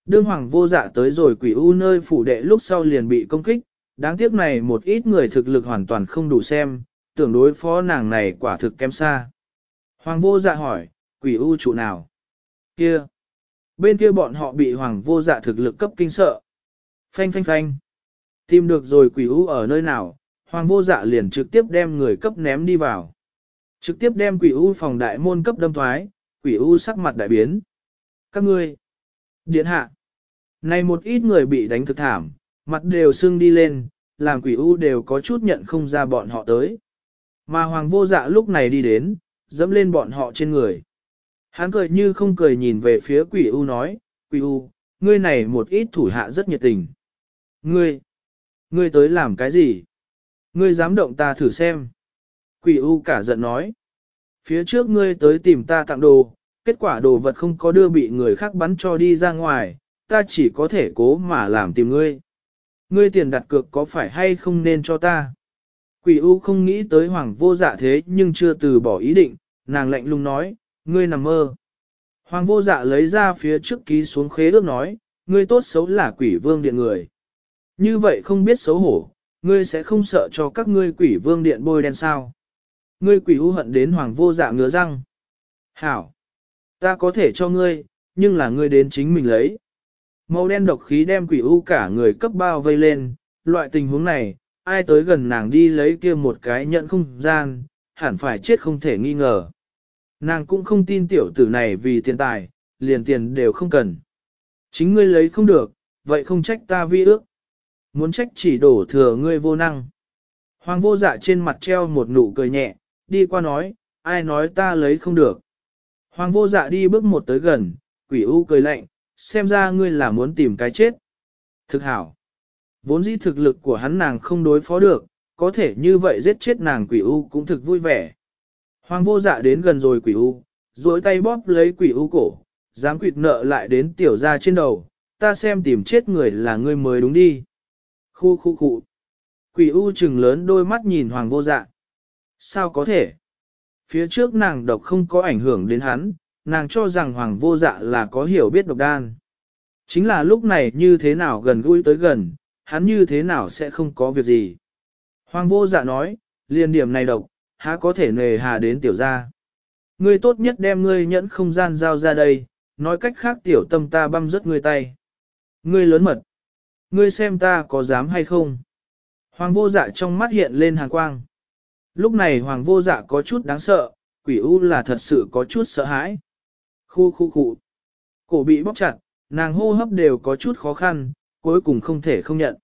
Speaker 1: Đương hoàng vô dạ tới rồi quỷ u nơi phủ đệ lúc sau liền bị công kích, đáng tiếc này một ít người thực lực hoàn toàn không đủ xem, tưởng đối phó nàng này quả thực kém xa. Hoàng vô dạ hỏi, quỷ u trụ nào? Kia! Bên kia bọn họ bị hoàng vô dạ thực lực cấp kinh sợ. Phanh phanh phanh! Tìm được rồi quỷ u ở nơi nào, hoàng vô dạ liền trực tiếp đem người cấp ném đi vào. Trực tiếp đem quỷ u phòng đại môn cấp đâm thoái, quỷ u sắc mặt đại biến. Các ngươi! Điện hạ! Này một ít người bị đánh thực thảm, mặt đều sưng đi lên, làm quỷ u đều có chút nhận không ra bọn họ tới. Mà hoàng vô dạ lúc này đi đến, dẫm lên bọn họ trên người. Hắn cười như không cười nhìn về phía quỷ u nói, quỷ u, ngươi này một ít thủ hạ rất nhiệt tình. Ngươi, ngươi tới làm cái gì? Ngươi dám động ta thử xem. Quỷ u cả giận nói, phía trước ngươi tới tìm ta tặng đồ, kết quả đồ vật không có đưa bị người khác bắn cho đi ra ngoài, ta chỉ có thể cố mà làm tìm ngươi. Ngươi tiền đặt cược có phải hay không nên cho ta? Quỷ U không nghĩ tới hoàng vô dạ thế nhưng chưa từ bỏ ý định, nàng lạnh lùng nói, ngươi nằm mơ. Hoàng vô dạ lấy ra phía trước ký xuống khế ước nói, ngươi tốt xấu là quỷ vương điện người. Như vậy không biết xấu hổ, ngươi sẽ không sợ cho các ngươi quỷ vương điện bôi đen sao. Ngươi quỷ u hận đến hoàng vô dạ ngứa răng. Hảo! Ta có thể cho ngươi, nhưng là ngươi đến chính mình lấy. Màu đen độc khí đem quỷ u cả người cấp bao vây lên, loại tình huống này, ai tới gần nàng đi lấy kia một cái nhận không gian, hẳn phải chết không thể nghi ngờ. Nàng cũng không tin tiểu tử này vì tiền tài, liền tiền đều không cần. Chính ngươi lấy không được, vậy không trách ta vi ước. Muốn trách chỉ đổ thừa ngươi vô năng. Hoàng vô dạ trên mặt treo một nụ cười nhẹ, đi qua nói, ai nói ta lấy không được. Hoàng vô dạ đi bước một tới gần, quỷ u cười lạnh, xem ra ngươi là muốn tìm cái chết. Thực hảo. Vốn dĩ thực lực của hắn nàng không đối phó được, có thể như vậy giết chết nàng quỷ u cũng thực vui vẻ. Hoàng vô dạ đến gần rồi quỷ u, duỗi tay bóp lấy quỷ u cổ, dám quỵt nợ lại đến tiểu ra trên đầu, ta xem tìm chết người là ngươi mới đúng đi. Khu khu khu. Quỷ u trừng lớn đôi mắt nhìn hoàng vô dạ. Sao có thể? Phía trước nàng độc không có ảnh hưởng đến hắn, nàng cho rằng hoàng vô dạ là có hiểu biết độc đan. Chính là lúc này như thế nào gần gũi tới gần, hắn như thế nào sẽ không có việc gì. Hoàng vô dạ nói, liên điểm này độc, há có thể nề hà đến tiểu gia. Ngươi tốt nhất đem ngươi nhẫn không gian giao ra đây, nói cách khác tiểu tâm ta băm rớt ngươi tay. Ngươi lớn mật. Ngươi xem ta có dám hay không. Hoàng vô dạ trong mắt hiện lên hàng quang. Lúc này hoàng vô dạ có chút đáng sợ, quỷ u là thật sự có chút sợ hãi. Khu khu khu. Cổ bị bóp chặt, nàng hô hấp đều có chút khó khăn, cuối cùng không thể không nhận.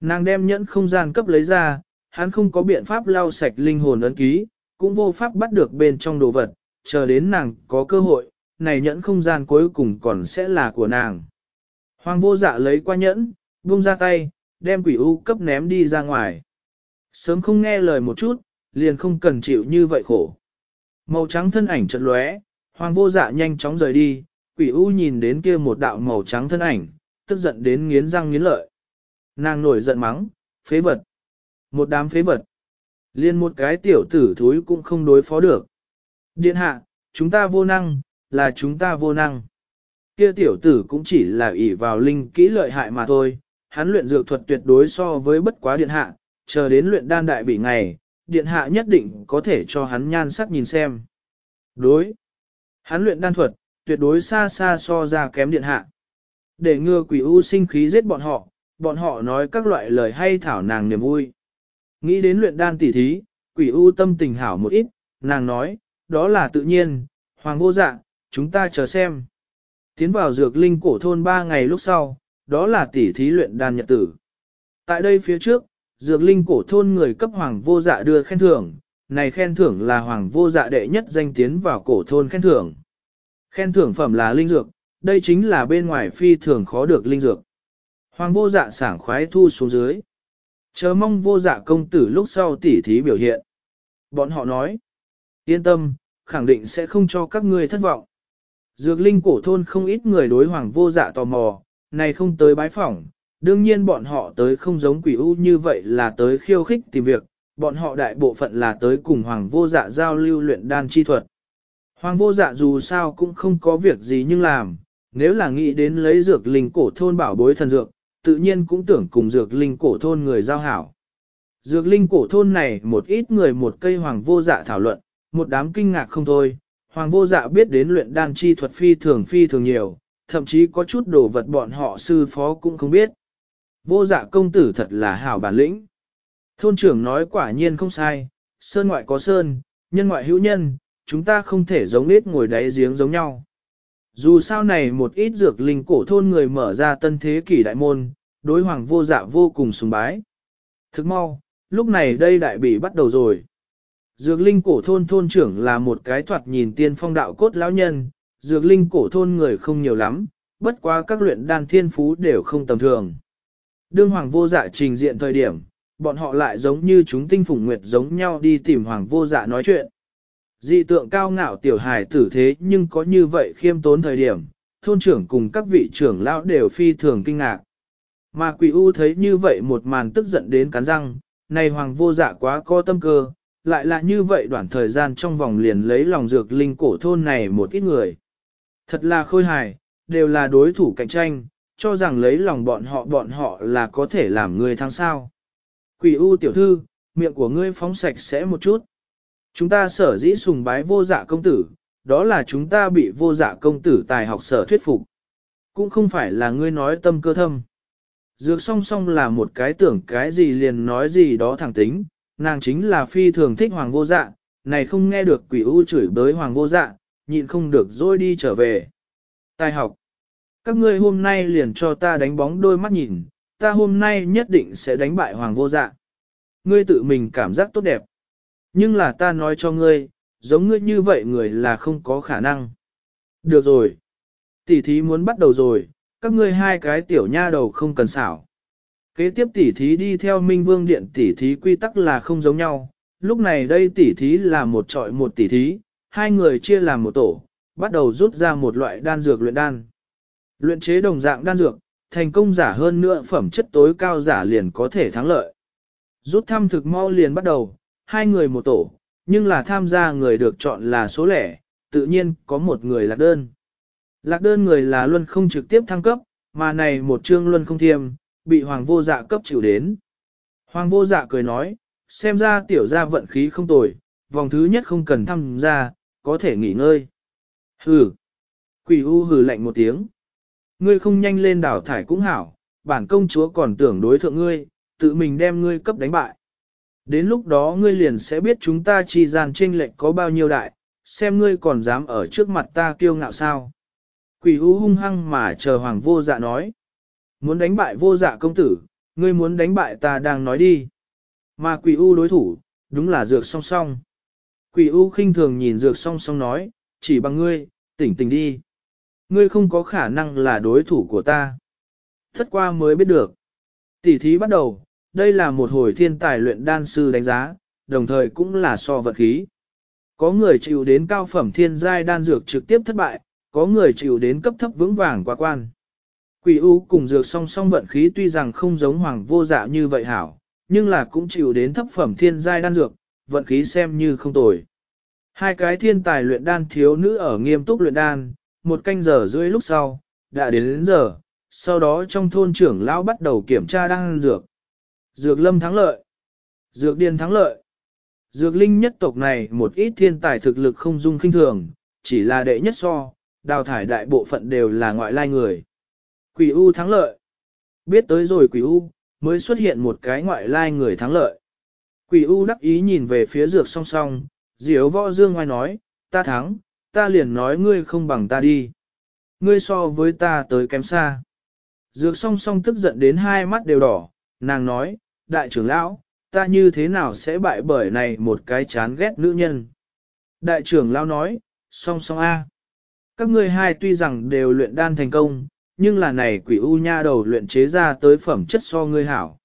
Speaker 1: Nàng đem nhẫn không gian cấp lấy ra, hắn không có biện pháp lau sạch linh hồn ấn ký, cũng vô pháp bắt được bên trong đồ vật, chờ đến nàng có cơ hội, này nhẫn không gian cuối cùng còn sẽ là của nàng. Hoàng vô dạ lấy qua nhẫn, buông ra tay, đem quỷ u cấp ném đi ra ngoài. Sớm không nghe lời một chút, liền không cần chịu như vậy khổ. Màu trắng thân ảnh chợt lóe, hoàng vô dạ nhanh chóng rời đi, quỷ u nhìn đến kia một đạo màu trắng thân ảnh, tức giận đến nghiến răng nghiến lợi. Nàng nổi giận mắng, phế vật. Một đám phế vật. Liên một cái tiểu tử thúi cũng không đối phó được. Điện hạ, chúng ta vô năng, là chúng ta vô năng. Kia tiểu tử cũng chỉ là ỷ vào linh kỹ lợi hại mà thôi, hắn luyện dược thuật tuyệt đối so với bất quá điện hạ, chờ đến luyện đan đại bị ngày, điện hạ nhất định có thể cho hắn nhan sắc nhìn xem. Đối. Hắn luyện đan thuật, tuyệt đối xa xa so ra kém điện hạ. Để ngừa quỷ u sinh khí giết bọn họ, bọn họ nói các loại lời hay thảo nàng niềm vui. Nghĩ đến luyện đan tỉ thí, quỷ u tâm tình hảo một ít, nàng nói, đó là tự nhiên, hoàng vô dạ, chúng ta chờ xem. Tiến vào dược linh cổ thôn ba ngày lúc sau, đó là tỉ thí luyện đan nhật tử. Tại đây phía trước, dược linh cổ thôn người cấp hoàng vô dạ đưa khen thưởng, này khen thưởng là hoàng vô dạ đệ nhất danh tiến vào cổ thôn khen thưởng. Khen thưởng phẩm là linh dược, đây chính là bên ngoài phi thường khó được linh dược. Hoàng vô dạ sảng khoái thu xuống dưới. Chờ mong vô dạ công tử lúc sau tỉ thí biểu hiện. Bọn họ nói, yên tâm, khẳng định sẽ không cho các ngươi thất vọng. Dược linh cổ thôn không ít người đối hoàng vô dạ tò mò, này không tới bái phỏng, đương nhiên bọn họ tới không giống quỷ u như vậy là tới khiêu khích tìm việc, bọn họ đại bộ phận là tới cùng hoàng vô dạ giao lưu luyện đan chi thuật. Hoàng vô dạ dù sao cũng không có việc gì nhưng làm, nếu là nghĩ đến lấy dược linh cổ thôn bảo bối thần dược, tự nhiên cũng tưởng cùng dược linh cổ thôn người giao hảo. Dược linh cổ thôn này một ít người một cây hoàng vô dạ thảo luận, một đám kinh ngạc không thôi, hoàng vô dạ biết đến luyện đan chi thuật phi thường phi thường nhiều, thậm chí có chút đồ vật bọn họ sư phó cũng không biết. Vô dạ công tử thật là hảo bản lĩnh. Thôn trưởng nói quả nhiên không sai, sơn ngoại có sơn, nhân ngoại hữu nhân, chúng ta không thể giống nết ngồi đáy giếng giống nhau. Dù sao này một ít dược linh cổ thôn người mở ra tân thế kỷ đại môn, đối hoàng vô dạ vô cùng sùng bái. Thức mau, lúc này đây đại bị bắt đầu rồi. Dược linh cổ thôn thôn trưởng là một cái thoạt nhìn tiên phong đạo cốt lão nhân, dược linh cổ thôn người không nhiều lắm, bất quá các luyện đan thiên phú đều không tầm thường. Đương hoàng vô dạ trình diện thời điểm, bọn họ lại giống như chúng tinh phủng nguyệt giống nhau đi tìm hoàng vô dạ nói chuyện. Dị tượng cao ngạo tiểu hài tử thế nhưng có như vậy khiêm tốn thời điểm, thôn trưởng cùng các vị trưởng lão đều phi thường kinh ngạc. Mà quỷ u thấy như vậy một màn tức giận đến cắn răng, này hoàng vô dạ quá có tâm cơ, lại là như vậy đoạn thời gian trong vòng liền lấy lòng dược linh cổ thôn này một ít người. Thật là khôi hài, đều là đối thủ cạnh tranh, cho rằng lấy lòng bọn họ bọn họ là có thể làm người thắng sao. Quỷ u tiểu thư, miệng của ngươi phóng sạch sẽ một chút. Chúng ta sở dĩ sùng bái vô dạ công tử, đó là chúng ta bị vô dạ công tử tài học sở thuyết phục. Cũng không phải là ngươi nói tâm cơ thâm. Dược song song là một cái tưởng cái gì liền nói gì đó thẳng tính, nàng chính là phi thường thích hoàng vô dạ, này không nghe được quỷ u chửi bới hoàng vô dạ, nhịn không được rồi đi trở về. Tài học. Các ngươi hôm nay liền cho ta đánh bóng đôi mắt nhìn, ta hôm nay nhất định sẽ đánh bại hoàng vô dạ. Ngươi tự mình cảm giác tốt đẹp. Nhưng là ta nói cho ngươi, giống ngươi như vậy người là không có khả năng. Được rồi. Tỷ thí muốn bắt đầu rồi, các ngươi hai cái tiểu nha đầu không cần xảo. Kế tiếp tỷ thí đi theo Minh Vương Điện tỷ thí quy tắc là không giống nhau, lúc này đây tỷ thí là một trọi một tỷ thí, hai người chia làm một tổ, bắt đầu rút ra một loại đan dược luyện đan. Luyện chế đồng dạng đan dược, thành công giả hơn nữa phẩm chất tối cao giả liền có thể thắng lợi. Rút thăm thực mau liền bắt đầu, hai người một tổ, nhưng là tham gia người được chọn là số lẻ, tự nhiên có một người lạc đơn. Lạc đơn người là luân không trực tiếp thăng cấp, mà này một chương luân không thiêm, bị hoàng vô dạ cấp chịu đến. Hoàng vô dạ cười nói, xem ra tiểu gia vận khí không tồi, vòng thứ nhất không cần tham gia, có thể nghỉ ngơi. Hừ. Quỷ u hừ lạnh một tiếng. Ngươi không nhanh lên đảo thải cũng hảo, bản công chúa còn tưởng đối thượng ngươi, tự mình đem ngươi cấp đánh bại. Đến lúc đó ngươi liền sẽ biết chúng ta chi gian tranh lệch có bao nhiêu đại, xem ngươi còn dám ở trước mặt ta kiêu ngạo sao. Quỷ u hung hăng mà chờ hoàng vô dạ nói. Muốn đánh bại vô dạ công tử, ngươi muốn đánh bại ta đang nói đi. Mà quỷ u đối thủ, đúng là dược song song. Quỷ u khinh thường nhìn dược song song nói, chỉ bằng ngươi, tỉnh tỉnh đi. Ngươi không có khả năng là đối thủ của ta. Thất qua mới biết được. Tỷ thí bắt đầu, đây là một hồi thiên tài luyện đan sư đánh giá, đồng thời cũng là so vật khí. Có người chịu đến cao phẩm thiên giai đan dược trực tiếp thất bại, có người chịu đến cấp thấp vững vàng qua quan. Quỷ U cùng dược song song vận khí tuy rằng không giống hoàng vô dạ như vậy hảo, nhưng là cũng chịu đến thấp phẩm thiên giai đan dược, vận khí xem như không tồi. Hai cái thiên tài luyện đan thiếu nữ ở nghiêm túc luyện đan, một canh giờ rưỡi lúc sau, đã đến đến giờ, sau đó trong thôn trưởng lão bắt đầu kiểm tra đan dược. Dược lâm thắng lợi. Dược điên thắng lợi. Dược linh nhất tộc này một ít thiên tài thực lực không dung kinh thường, chỉ là đệ nhất so, đào thải đại bộ phận đều là ngoại lai người. Quỷ U thắng lợi. Biết tới rồi quỷ U, mới xuất hiện một cái ngoại lai người thắng lợi. Quỷ U đắc ý nhìn về phía dược song song, diếu võ dương ngoài nói, ta thắng, ta liền nói ngươi không bằng ta đi. Ngươi so với ta tới kém xa. Dược song song tức giận đến hai mắt đều đỏ, nàng nói, đại trưởng lão, ta như thế nào sẽ bại bởi này một cái chán ghét nữ nhân. Đại trưởng lão nói, song song A. Các ngươi hai tuy rằng đều luyện đan thành công, nhưng là này quỷ u nha đầu luyện chế ra tới phẩm chất so ngươi hảo.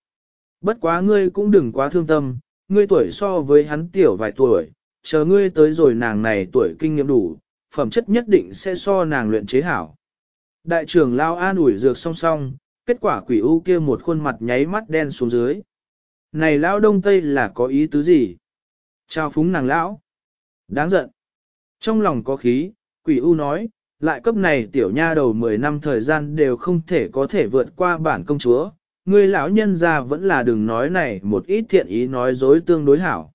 Speaker 1: Bất quá ngươi cũng đừng quá thương tâm, ngươi tuổi so với hắn tiểu vài tuổi, chờ ngươi tới rồi nàng này tuổi kinh nghiệm đủ, phẩm chất nhất định sẽ so nàng luyện chế hảo. Đại trưởng lao an ủi dược song song, kết quả quỷ u kia một khuôn mặt nháy mắt đen xuống dưới. Này lão đông tây là có ý tứ gì? Chào phúng nàng lão. Đáng giận. Trong lòng có khí, quỷ u nói, lại cấp này tiểu nha đầu 10 năm thời gian đều không thể có thể vượt qua bản công chúa, người lão nhân ra vẫn là đừng nói này một ít thiện ý nói dối tương đối hảo.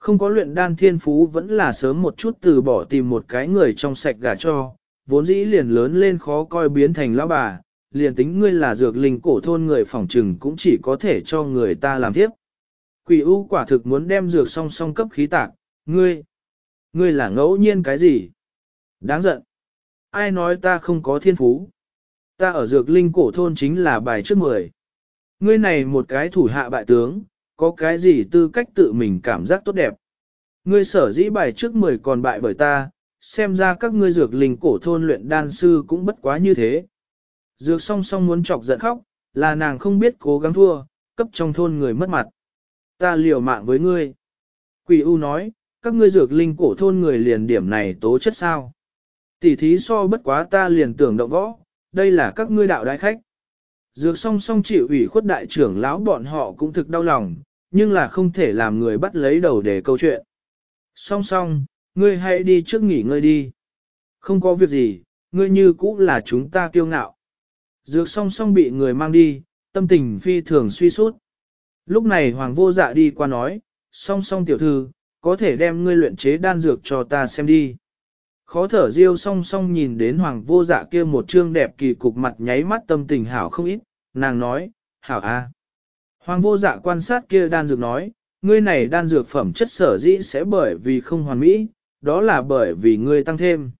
Speaker 1: Không có luyện đan thiên phú vẫn là sớm một chút từ bỏ tìm một cái người trong sạch gả cho, vốn dĩ liền lớn lên khó coi biến thành lão bà, liền tính ngươi là dược linh cổ thôn người phỏng trừng cũng chỉ có thể cho người ta làm tiếp. Quỷ u quả thực muốn đem dược song song cấp khí tạc, ngươi, ngươi là ngẫu nhiên cái gì? Đáng giận. Ai nói ta không có thiên phú? Ta ở dược linh cổ thôn chính là bài trước mười. Ngươi này một cái thủ hạ bại tướng, có cái gì tư cách tự mình cảm giác tốt đẹp. Ngươi sở dĩ bài trước mười còn bại bởi ta, xem ra các ngươi dược linh cổ thôn luyện đan sư cũng bất quá như thế. Dược song song muốn chọc giận khóc, là nàng không biết cố gắng thua, cấp trong thôn người mất mặt. Ta liều mạng với ngươi. Quỷ U nói, các ngươi dược linh cổ thôn người liền điểm này tố chất sao. Tỷ thí so bất quá ta liền tưởng động võ, đây là các ngươi đạo đại khách. Dược song song chịu ủy khuất đại trưởng lão bọn họ cũng thực đau lòng, nhưng là không thể làm người bắt lấy đầu để câu chuyện. Song song, ngươi hãy đi trước nghỉ ngơi đi. Không có việc gì, ngươi như cũ là chúng ta kiêu ngạo. Dược song song bị người mang đi, tâm tình phi thường suy sút. Lúc này hoàng vô dạ đi qua nói, song song tiểu thư, có thể đem ngươi luyện chế đan dược cho ta xem đi. Khó thở riêu song song nhìn đến hoàng vô dạ kia một trương đẹp kỳ cục mặt nháy mắt tâm tình hảo không ít, nàng nói, hảo a. Hoàng vô dạ quan sát kia đan dược nói, ngươi này đan dược phẩm chất sở dĩ sẽ bởi vì không hoàn mỹ, đó là bởi vì ngươi tăng thêm.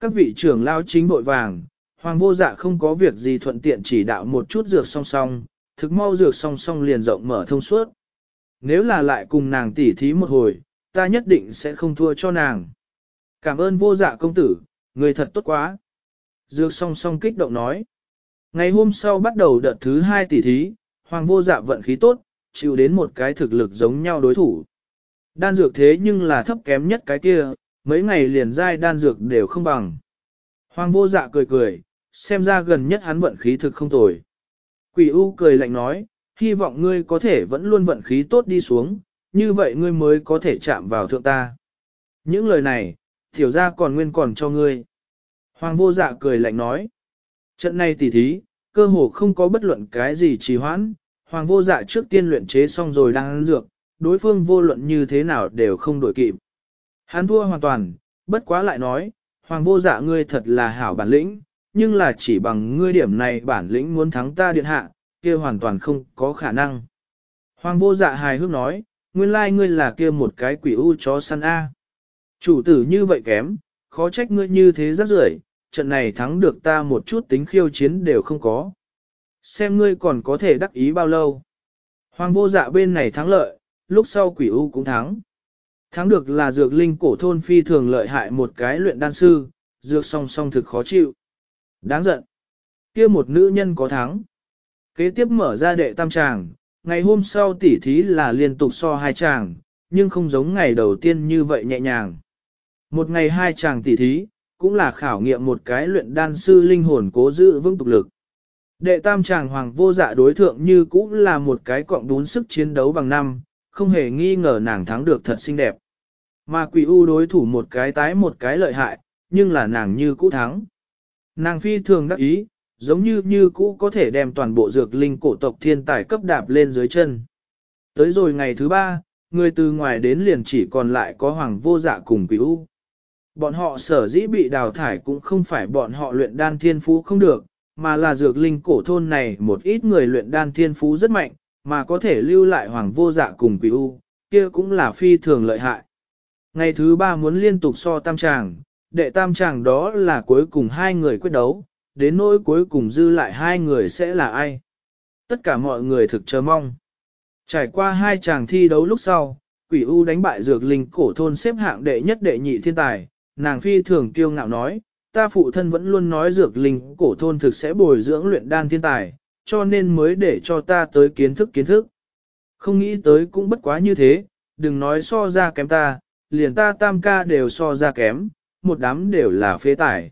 Speaker 1: Các vị trưởng lao chính bội vàng, hoàng vô dạ không có việc gì thuận tiện chỉ đạo một chút dược song song, thực mau dược song song liền rộng mở thông suốt. Nếu là lại cùng nàng tỉ thí một hồi, ta nhất định sẽ không thua cho nàng. Cảm ơn vô dạ công tử, người thật tốt quá. Dược song song kích động nói. Ngày hôm sau bắt đầu đợt thứ hai tỷ thí, hoàng vô dạ vận khí tốt, chịu đến một cái thực lực giống nhau đối thủ. Đan dược thế nhưng là thấp kém nhất cái kia, mấy ngày liền dai đan dược đều không bằng. Hoàng vô dạ cười cười, xem ra gần nhất hắn vận khí thực không tồi. Quỷ U cười lạnh nói, hy vọng ngươi có thể vẫn luôn vận khí tốt đi xuống, như vậy ngươi mới có thể chạm vào thượng ta. Những lời này, tiểu ra còn nguyên còn cho ngươi. Hoàng vô dạ cười lạnh nói, trận này tỉ thí, cơ hồ không có bất luận cái gì trì hoãn, hoàng vô dạ trước tiên luyện chế xong rồi đang ăn dược, đối phương vô luận như thế nào đều không đổi kịp. Hắn thua hoàn toàn, bất quá lại nói, hoàng vô dạ ngươi thật là hảo bản lĩnh, nhưng là chỉ bằng ngươi điểm này bản lĩnh muốn thắng ta điện hạ, kia hoàn toàn không có khả năng. Hoàng vô dạ hài hước nói, nguyên lai ngươi là kia một cái quỷ u chó săn A. Chủ tử như vậy kém, khó trách ngươi như thế rất rưởi, trận này thắng được ta một chút tính khiêu chiến đều không có. Xem ngươi còn có thể đắc ý bao lâu. Hoàng vô dạ bên này thắng lợi, lúc sau quỷ u cũng thắng. Thắng được là dược linh cổ thôn phi thường lợi hại một cái luyện đan sư, dược song song thực khó chịu. Đáng giận. kia một nữ nhân có thắng. Kế tiếp mở ra đệ tam tràng, ngày hôm sau tỉ thí là liên tục so hai tràng, nhưng không giống ngày đầu tiên như vậy nhẹ nhàng. Một ngày hai chàng tỉ thí, cũng là khảo nghiệm một cái luyện đan sư linh hồn cố giữ vững tục lực. Đệ tam tràng hoàng vô dạ đối thượng như cũng là một cái cọng đún sức chiến đấu bằng năm, không hề nghi ngờ nàng thắng được thật xinh đẹp. Mà quỷ u đối thủ một cái tái một cái lợi hại, nhưng là nàng như cũ thắng. Nàng phi thường đắc ý, giống như như cũ có thể đem toàn bộ dược linh cổ tộc thiên tài cấp đạp lên dưới chân. Tới rồi ngày thứ ba, người từ ngoài đến liền chỉ còn lại có hoàng vô dạ cùng quỷ u. Bọn họ sở dĩ bị đào thải cũng không phải bọn họ luyện đan thiên phú không được, mà là dược linh cổ thôn này một ít người luyện đan thiên phú rất mạnh, mà có thể lưu lại hoàng vô dạ cùng quỷ u, kia cũng là phi thường lợi hại. Ngày thứ ba muốn liên tục so tam tràng, đệ tam tràng đó là cuối cùng hai người quyết đấu, đến nỗi cuối cùng dư lại hai người sẽ là ai. Tất cả mọi người thực chờ mong. Trải qua hai chàng thi đấu lúc sau, quỷ u đánh bại dược linh cổ thôn xếp hạng đệ nhất đệ nhị thiên tài, nàng phi thường kiêu ngạo nói, ta phụ thân vẫn luôn nói dược linh cổ thôn thực sẽ bồi dưỡng luyện đan thiên tài, cho nên mới để cho ta tới kiến thức kiến thức. Không nghĩ tới cũng bất quá như thế, đừng nói so ra kém ta, liền ta tam ca đều so ra kém, một đám đều là phế tải.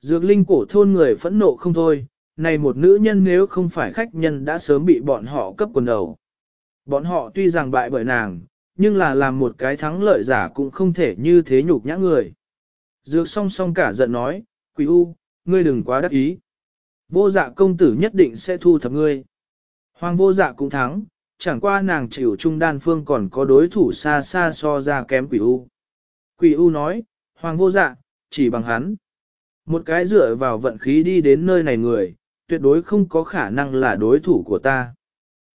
Speaker 1: Dược linh cổ thôn người phẫn nộ không thôi, này một nữ nhân nếu không phải khách nhân đã sớm bị bọn họ cấp quần đầu. Bọn họ tuy rằng bại bởi nàng, nhưng là làm một cái thắng lợi giả cũng không thể như thế nhục nhã người. Dược song song cả giận nói, quỷ u, ngươi đừng quá đắc ý. Vô dạ công tử nhất định sẽ thu thập ngươi. Hoàng vô dạ cũng thắng, chẳng qua nàng chịu trung đan phương còn có đối thủ xa xa so ra kém quỷ u. Quỷ u nói, hoàng vô dạ, chỉ bằng hắn. Một cái dựa vào vận khí đi đến nơi này người, tuyệt đối không có khả năng là đối thủ của ta.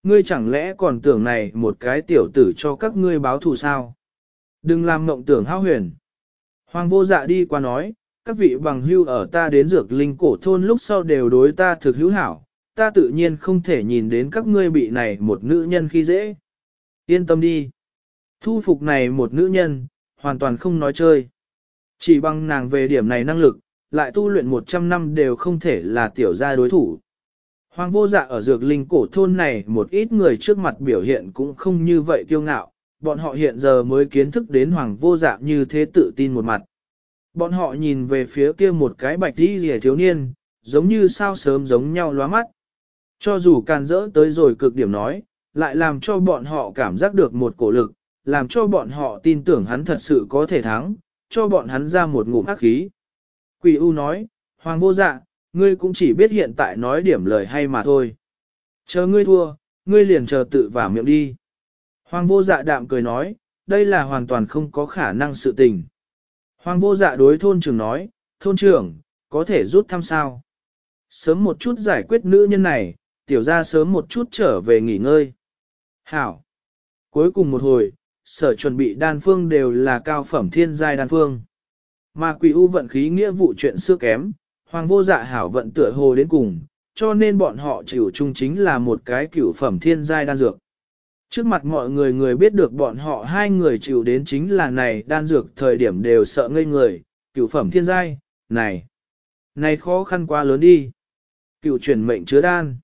Speaker 1: Ngươi chẳng lẽ còn tưởng này một cái tiểu tử cho các ngươi báo thù sao? Đừng làm mộng tưởng hao huyền. Hoàng vô dạ đi qua nói, các vị bằng hưu ở ta đến dược linh cổ thôn lúc sau đều đối ta thực hữu hảo, ta tự nhiên không thể nhìn đến các ngươi bị này một nữ nhân khi dễ. Yên tâm đi. Thu phục này một nữ nhân, hoàn toàn không nói chơi. Chỉ bằng nàng về điểm này năng lực, lại tu luyện 100 năm đều không thể là tiểu gia đối thủ. Hoàng vô dạ ở dược linh cổ thôn này một ít người trước mặt biểu hiện cũng không như vậy kiêu ngạo, bọn họ hiện giờ mới kiến thức đến hoàng vô dạ như thế tự tin một mặt. Bọn họ nhìn về phía kia một cái bạch đi rìa thiếu niên, giống như sao sớm giống nhau lóa mắt. Cho dù can dỡ tới rồi cực điểm nói, lại làm cho bọn họ cảm giác được một cổ lực, làm cho bọn họ tin tưởng hắn thật sự có thể thắng, cho bọn hắn ra một ngụm ác khí. Quỷ U nói, Hoàng vô dạ, ngươi cũng chỉ biết hiện tại nói điểm lời hay mà thôi. Chờ ngươi thua, ngươi liền chờ tự vào miệng đi. Hoàng vô dạ đạm cười nói, đây là hoàn toàn không có khả năng sự tình. Hoàng vô dạ đối thôn trưởng nói, thôn trưởng, có thể rút thăm sao. Sớm một chút giải quyết nữ nhân này, tiểu ra sớm một chút trở về nghỉ ngơi. Hảo. Cuối cùng một hồi, sở chuẩn bị đan phương đều là cao phẩm thiên giai đan phương. Mà quỷ u vận khí nghĩa vụ chuyện xưa kém, hoàng vô dạ hảo vận tựa hồ đến cùng, cho nên bọn họ chịu chung chính là một cái cửu phẩm thiên giai đan dược. Trước mặt mọi người người biết được bọn họ hai người chịu đến chính là này đan dược thời điểm đều sợ ngây người, cửu phẩm thiên giai, này, này khó khăn quá lớn đi. Cửu chuyển mệnh chứa đan.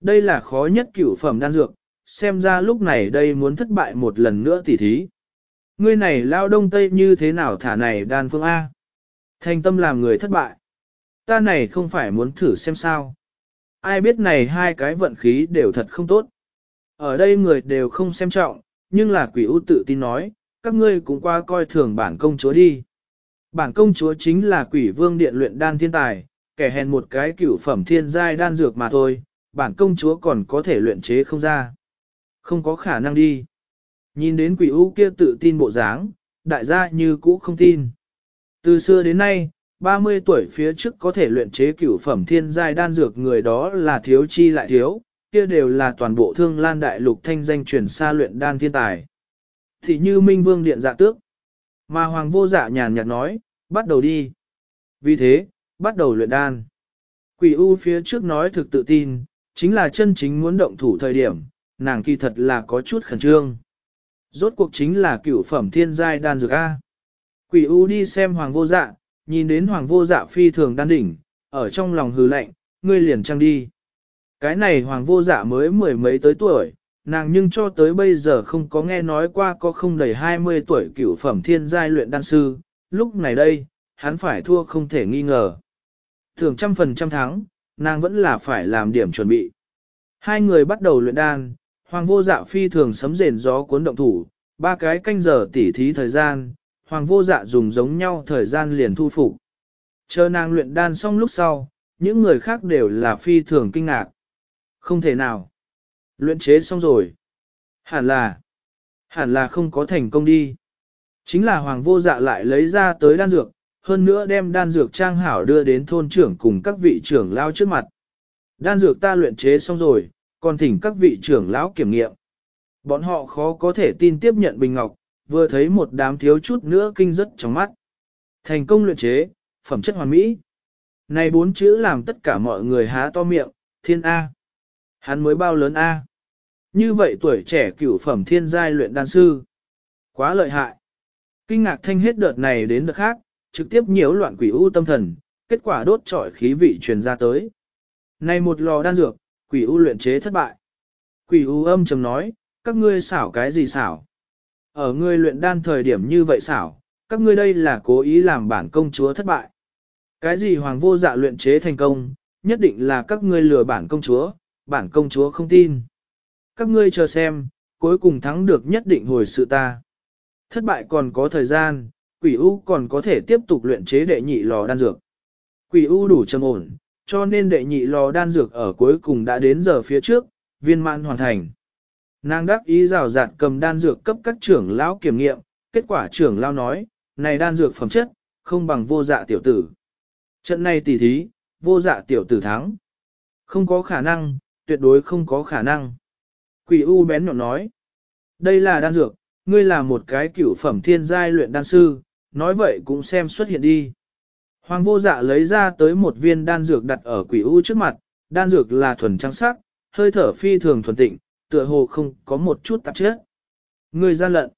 Speaker 1: Đây là khó nhất cửu phẩm đan dược, xem ra lúc này đây muốn thất bại một lần nữa tỉ thí. Ngươi này lao đông tây như thế nào thả này đan phương A. Thành tâm làm người thất bại. Ta này không phải muốn thử xem sao. Ai biết này hai cái vận khí đều thật không tốt. Ở đây người đều không xem trọng, nhưng là quỷ ưu tự tin nói, các ngươi cũng qua coi thường bản công chúa đi. Bản công chúa chính là quỷ vương điện luyện đan thiên tài, kẻ hèn một cái cửu phẩm thiên giai đan dược mà thôi, bản công chúa còn có thể luyện chế không ra. Không có khả năng đi. Nhìn đến quỷ ưu kia tự tin bộ dáng, đại gia như cũ không tin. Từ xưa đến nay, 30 tuổi phía trước có thể luyện chế cửu phẩm thiên giai đan dược người đó là thiếu chi lại thiếu, kia đều là toàn bộ thương lan đại lục thanh danh truyền xa luyện đan thiên tài. Thì như Minh Vương Điện dạ tước. Mà Hoàng vô dạ nhàn nhạt nói, bắt đầu đi. Vì thế, bắt đầu luyện đan. Quỷ U phía trước nói thực tự tin, chính là chân chính muốn động thủ thời điểm, nàng kỳ thật là có chút khẩn trương. Rốt cuộc chính là cựu phẩm thiên giai đan dược A. Quỷ U đi xem Hoàng vô dạ, nhìn đến Hoàng vô dạ phi thường đan đỉnh, ở trong lòng hừ lạnh, ngươi liền trăng đi. Cái này Hoàng vô dạ mới mười mấy tới tuổi, nàng nhưng cho tới bây giờ không có nghe nói qua có không đầy 20 tuổi cửu phẩm thiên giai luyện đan sư, lúc này đây, hắn phải thua không thể nghi ngờ. Thường trăm phần trăm thắng, nàng vẫn là phải làm điểm chuẩn bị. Hai người bắt đầu luyện đan, hoàng vô dạ phi thường sấm rền gió cuốn động thủ, ba cái canh giờ tỉ thí thời gian, hoàng vô dạ dùng giống nhau thời gian liền thu phục. Chờ nàng luyện đan xong lúc sau, những người khác đều là phi thường kinh ngạc. Không thể nào. Luyện chế xong rồi. Hẳn là, hẳn là không có thành công đi. Chính là hoàng vô dạ lại lấy ra tới đan dược, hơn nữa đem đan dược trang hảo đưa đến thôn trưởng cùng các vị trưởng lao trước mặt. Đan dược ta luyện chế xong rồi, còn thỉnh các vị trưởng lão kiểm nghiệm. Bọn họ khó có thể tin tiếp nhận bình ngọc, vừa thấy một đám thiếu chút nữa kinh rất trong mắt. Thành công luyện chế, phẩm chất hoàn mỹ. Này bốn chữ làm tất cả mọi người há to miệng, thiên A. Hắn mới bao lớn A. Như vậy tuổi trẻ cửu phẩm thiên giai luyện đan sư. Quá lợi hại. Kinh ngạc thanh hết đợt này đến đợt khác, trực tiếp nhiễu loạn quỷ u tâm thần, kết quả đốt trọi khí vị truyền ra tới. Này một lò đan dược, quỷ u luyện chế thất bại. Quỷ u âm trầm nói, các ngươi xảo cái gì xảo? Ở ngươi luyện đan thời điểm như vậy xảo, các ngươi đây là cố ý làm bản công chúa thất bại. Cái gì hoàng vô dạ luyện chế thành công, nhất định là các ngươi lừa bản công chúa, bản công chúa không tin. Các ngươi chờ xem, cuối cùng thắng được nhất định hồi sự ta. Thất bại còn có thời gian, quỷ u còn có thể tiếp tục luyện chế đệ nhị lò đan dược. Quỷ u đủ trầm ổn, cho nên đệ nhị lò đan dược ở cuối cùng đã đến giờ phía trước, viên mãn hoàn thành. Nàng đắc ý rào rạt cầm đan dược cấp các trưởng lão kiểm nghiệm, kết quả trưởng lão nói, này đan dược phẩm chất, không bằng vô dạ tiểu tử. Trận này tỉ thí, vô dạ tiểu tử thắng. Không có khả năng, tuyệt đối không có khả năng. Quỷ U bén nhọn nói, đây là đan dược, ngươi là một cái cửu phẩm thiên giai luyện đan sư, nói vậy cũng xem xuất hiện đi. Hoàng vô dạ lấy ra tới một viên đan dược đặt ở quỷ U trước mặt, đan dược là thuần trắng sắc, hơi thở phi thường thuần tịnh, tựa hồ không có một chút tạp chất. Ngươi gian lận.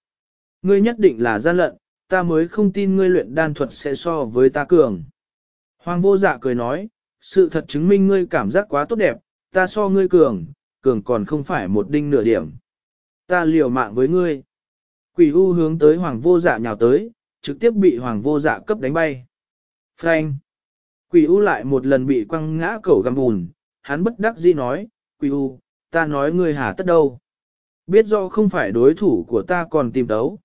Speaker 1: Ngươi nhất định là gian lận, ta mới không tin ngươi luyện đan thuật sẽ so với ta cường. Hoàng vô dạ cười nói, sự thật chứng minh ngươi cảm giác quá tốt đẹp, ta so ngươi cường, cường còn không phải một đinh nửa điểm. Ta liều mạng với ngươi. Quỷ u hướng tới hoàng vô dạ nhào tới, trực tiếp bị hoàng vô dạ cấp đánh bay. Frank. Quỷ u lại một lần bị quăng ngã cẩu găm bùn, hắn bất đắc dĩ nói, quỷ u, ta nói ngươi hả tất đâu. Biết rõ không phải đối thủ của ta còn tìm đấu.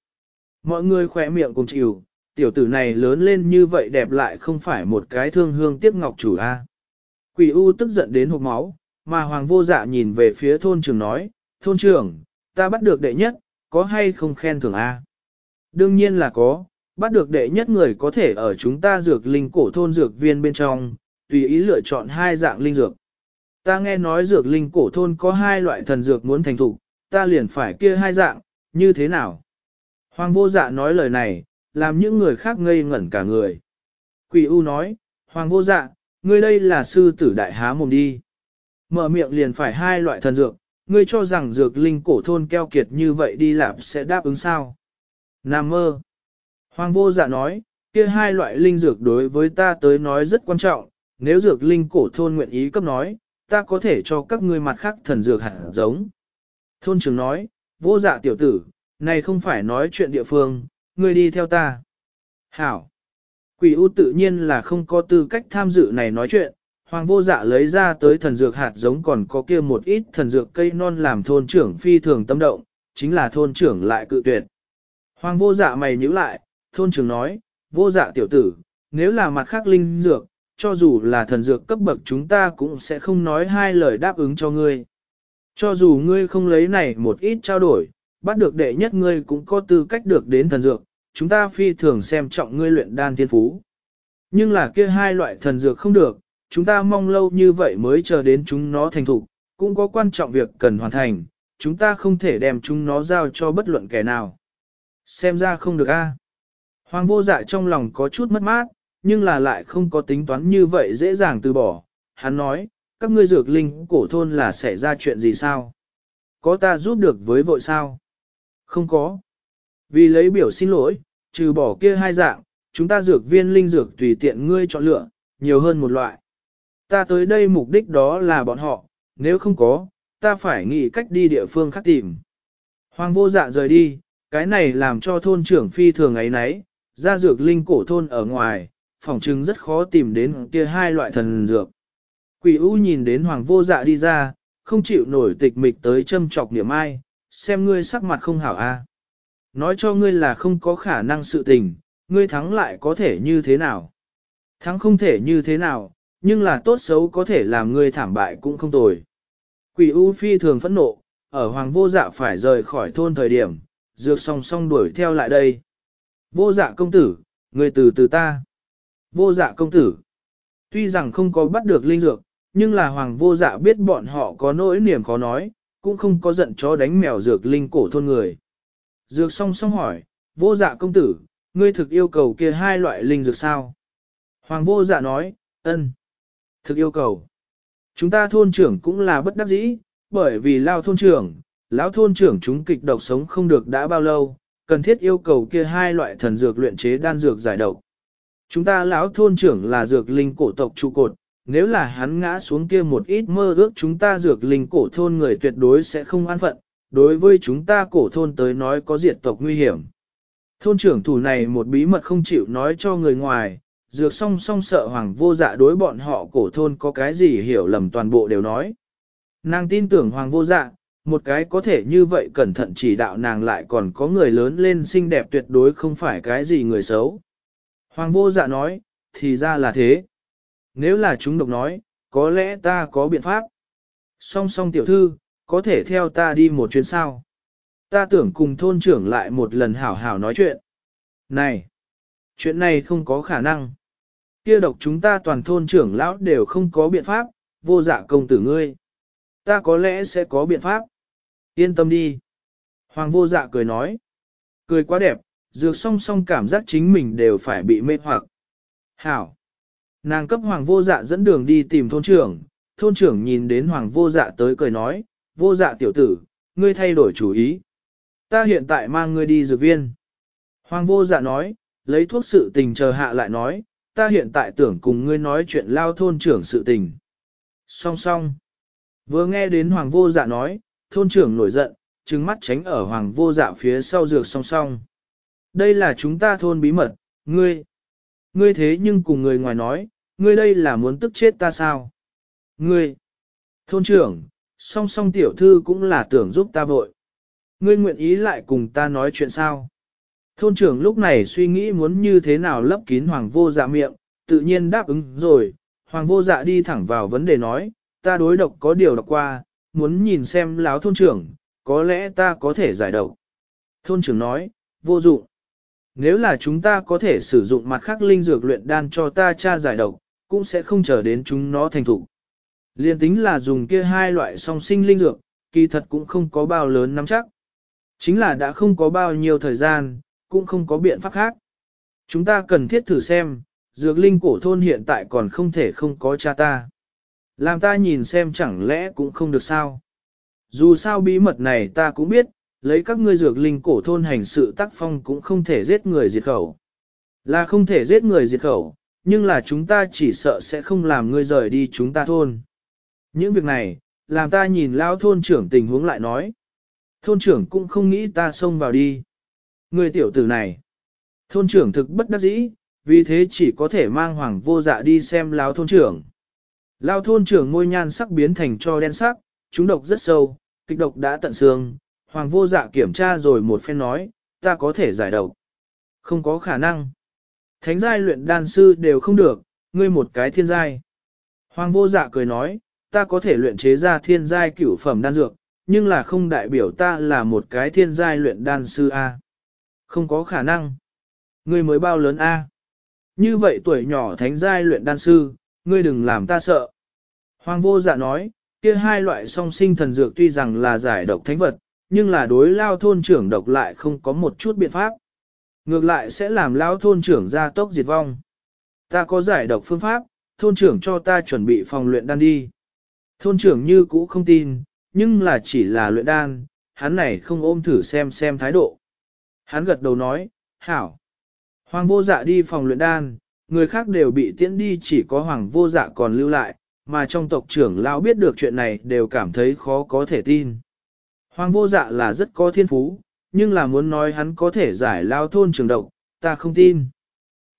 Speaker 1: Mọi người khỏe miệng cùng chịu, tiểu tử này lớn lên như vậy đẹp lại không phải một cái thương hương tiếc ngọc chủ a. Quỷ U tức giận đến hộp máu, mà Hoàng vô dạ nhìn về phía thôn trưởng nói, thôn trưởng, ta bắt được đệ nhất, có hay không khen thưởng a? Đương nhiên là có, bắt được đệ nhất người có thể ở chúng ta dược linh cổ thôn dược viên bên trong, tùy ý lựa chọn hai dạng linh dược. Ta nghe nói dược linh cổ thôn có hai loại thần dược muốn thành thủ, ta liền phải kia hai dạng, như thế nào? Hoàng vô dạ nói lời này, làm những người khác ngây ngẩn cả người. Quỷ U nói, Hoàng vô dạ, ngươi đây là sư tử đại há mồm đi. Mở miệng liền phải hai loại thần dược, ngươi cho rằng dược linh cổ thôn keo kiệt như vậy đi lạp sẽ đáp ứng sao. Nam mơ. Hoàng vô dạ nói, kia hai loại linh dược đối với ta tới nói rất quan trọng, nếu dược linh cổ thôn nguyện ý cấp nói, ta có thể cho các ngươi mặt khác thần dược hẳn giống. Thôn trưởng nói, vô dạ tiểu tử, này không phải nói chuyện địa phương, ngươi đi theo ta. Hảo. Quỷ U tự nhiên là không có tư cách tham dự này nói chuyện, hoàng vô dạ lấy ra tới thần dược hạt giống còn có kia một ít thần dược cây non làm thôn trưởng phi thường tâm động, chính là thôn trưởng lại cự tuyệt. Hoàng vô dạ mày nhíu lại, thôn trưởng nói, vô dạ tiểu tử, nếu là mặt khác linh dược, cho dù là thần dược cấp bậc chúng ta cũng sẽ không nói hai lời đáp ứng cho ngươi. Cho dù ngươi không lấy này một ít trao đổi, bắt được đệ nhất ngươi cũng có tư cách được đến thần dược, chúng ta phi thường xem trọng ngươi luyện đan thiên phú. Nhưng là kia hai loại thần dược không được, chúng ta mong lâu như vậy mới chờ đến chúng nó thành thục, cũng có quan trọng việc cần hoàn thành, chúng ta không thể đem chúng nó giao cho bất luận kẻ nào. Xem ra không được a. Hoàng vô dạ trong lòng có chút mất mát, nhưng là lại không có tính toán như vậy dễ dàng từ bỏ. Hắn nói, các ngươi dược linh cổ thôn là xảy ra chuyện gì sao? Có ta giúp được với vội sao? Không có. Vì lấy biểu xin lỗi, trừ bỏ kia hai dạng, chúng ta dược viên linh dược tùy tiện ngươi chọn lựa, nhiều hơn một loại. Ta tới đây mục đích đó là bọn họ, nếu không có, ta phải nghĩ cách đi địa phương khác tìm. Hoàng vô dạ rời đi, cái này làm cho thôn trưởng phi thường ấy nấy, ra dược linh cổ thôn ở ngoài, phòng chứng rất khó tìm đến kia hai loại thần dược. Quỷ U nhìn đến hoàng vô dạ đi ra, không chịu nổi tịch mịch tới châm chọc niệm ai, xem ngươi sắc mặt không hảo a. Nói cho ngươi là không có khả năng sự tình, ngươi thắng lại có thể như thế nào. Thắng không thể như thế nào, nhưng là tốt xấu có thể làm ngươi thảm bại cũng không tồi. Quỷ U phi thường phẫn nộ, ở hoàng vô dạ phải rời khỏi thôn thời điểm, dược song song đuổi theo lại đây. Vô dạ công tử, người từ từ ta. Vô dạ công tử. Tuy rằng không có bắt được linh dược, nhưng là hoàng vô dạ biết bọn họ có nỗi niềm khó nói, cũng không có giận chó đánh mèo dược linh cổ thôn người. Dược song song hỏi, vô dạ công tử, ngươi thực yêu cầu kia hai loại linh dược sao? Hoàng vô dạ nói, ân, thực yêu cầu. Chúng ta thôn trưởng cũng là bất đắc dĩ, bởi vì lao thôn trưởng, lão thôn trưởng chúng kịch độc sống không được đã bao lâu, cần thiết yêu cầu kia hai loại thần dược luyện chế đan dược giải độc. Chúng ta lão thôn trưởng là dược linh cổ tộc trụ cột, nếu là hắn ngã xuống kia một ít mơ ước chúng ta dược linh cổ thôn người tuyệt đối sẽ không an phận, đối với chúng ta cổ thôn tới nói có diệt tộc nguy hiểm. Thôn trưởng thủ này một bí mật không chịu nói cho người ngoài, dược song song sợ hoàng vô dạ đối bọn họ cổ thôn có cái gì hiểu lầm toàn bộ đều nói. Nàng tin tưởng hoàng vô dạ, một cái có thể như vậy cẩn thận chỉ đạo nàng lại còn có người lớn lên xinh đẹp tuyệt đối không phải cái gì người xấu. Hoàng vô dạ nói, thì ra là thế. Nếu là chúng độc nói, có lẽ ta có biện pháp. Song song tiểu thư, có thể theo ta đi một chuyến sao. Ta tưởng cùng thôn trưởng lại một lần hảo hảo nói chuyện. Này, chuyện này không có khả năng. Kia độc chúng ta toàn thôn trưởng lão đều không có biện pháp, vô dạ công tử ngươi. Ta có lẽ sẽ có biện pháp. Yên tâm đi. Hoàng vô dạ cười nói. Cười quá đẹp, dược song song cảm giác chính mình đều phải bị mê hoặc. Hảo. Nàng cấp hoàng vô dạ dẫn đường đi tìm thôn trưởng, thôn trưởng nhìn đến hoàng vô dạ tới cười nói, vô dạ tiểu tử, ngươi thay đổi chủ ý. Ta hiện tại mang ngươi đi dược viên. Hoàng vô dạ nói, lấy thuốc sự tình chờ hạ lại nói, ta hiện tại tưởng cùng ngươi nói chuyện lao thôn trưởng sự tình. Song song. Vừa nghe đến hoàng vô dạ nói, thôn trưởng nổi giận, trừng mắt tránh ở hoàng vô dạ phía sau dược song song. Đây là chúng ta thôn bí mật, ngươi. Ngươi thế nhưng cùng người ngoài nói, ngươi đây là muốn tức chết ta sao? Ngươi. Thôn trưởng, song song tiểu thư cũng là tưởng giúp ta vội. Ngươi nguyện ý lại cùng ta nói chuyện sao? Thôn trưởng lúc này suy nghĩ muốn như thế nào lấp kín hoàng vô dạ miệng, tự nhiên đáp ứng rồi. Hoàng vô dạ đi thẳng vào vấn đề nói, ta đối độc có điều đọc qua, muốn nhìn xem láo thôn trưởng, có lẽ ta có thể giải độc. Thôn trưởng nói, vô dụng. Nếu là chúng ta có thể sử dụng mặt khác linh dược luyện đan cho ta cha giải độc, cũng sẽ không chờ đến chúng nó thành thủ. Liên tính là dùng kia hai loại song sinh linh dược, kỳ thật cũng không có bao lớn nắm chắc. Chính là đã không có bao nhiêu thời gian, cũng không có biện pháp khác. Chúng ta cần thiết thử xem, dược linh cổ thôn hiện tại còn không thể không có cha ta. Làm ta nhìn xem chẳng lẽ cũng không được sao. Dù sao bí mật này ta cũng biết, lấy các ngươi dược linh cổ thôn hành sự tác phong cũng không thể giết người diệt khẩu. Là không thể giết người diệt khẩu, nhưng là chúng ta chỉ sợ sẽ không làm ngươi rời đi chúng ta thôn. Những việc này, làm ta nhìn lao thôn trưởng tình huống lại nói. Thôn trưởng cũng không nghĩ ta xông vào đi. Người tiểu tử này. Thôn trưởng thực bất đắc dĩ, vì thế chỉ có thể mang hoàng vô dạ đi xem lao thôn trưởng. Lao thôn trưởng ngôi nhan sắc biến thành cho đen sắc, chúng độc rất sâu, kịch độc đã tận xương. Hoàng vô dạ kiểm tra rồi một phen nói, ta có thể giải độc. Không có khả năng. Thánh giai luyện đan sư đều không được, ngươi một cái thiên giai. Hoàng vô dạ cười nói, ta có thể luyện chế ra thiên giai cửu phẩm đan dược, nhưng là không đại biểu ta là một cái thiên giai luyện đan sư A. Không có khả năng. Ngươi mới bao lớn A. Như vậy tuổi nhỏ thánh giai luyện đan sư, ngươi đừng làm ta sợ. Hoàng vô dạ nói, kia hai loại song sinh thần dược tuy rằng là giải độc thánh vật, nhưng là đối lao thôn trưởng độc lại không có một chút biện pháp. Ngược lại sẽ làm lao thôn trưởng ra tốc diệt vong. Ta có giải độc phương pháp, thôn trưởng cho ta chuẩn bị phòng luyện đan đi. Thôn trưởng như cũ không tin, nhưng là chỉ là luyện đan, hắn này không ôm thử xem xem thái độ. Hắn gật đầu nói, hảo. Hoàng vô dạ đi phòng luyện đan, người khác đều bị tiễn đi chỉ có hoàng vô dạ còn lưu lại, mà trong tộc trưởng lão biết được chuyện này đều cảm thấy khó có thể tin. Hoàng vô dạ là rất có thiên phú, nhưng là muốn nói hắn có thể giải lao thôn trưởng độc, ta không tin.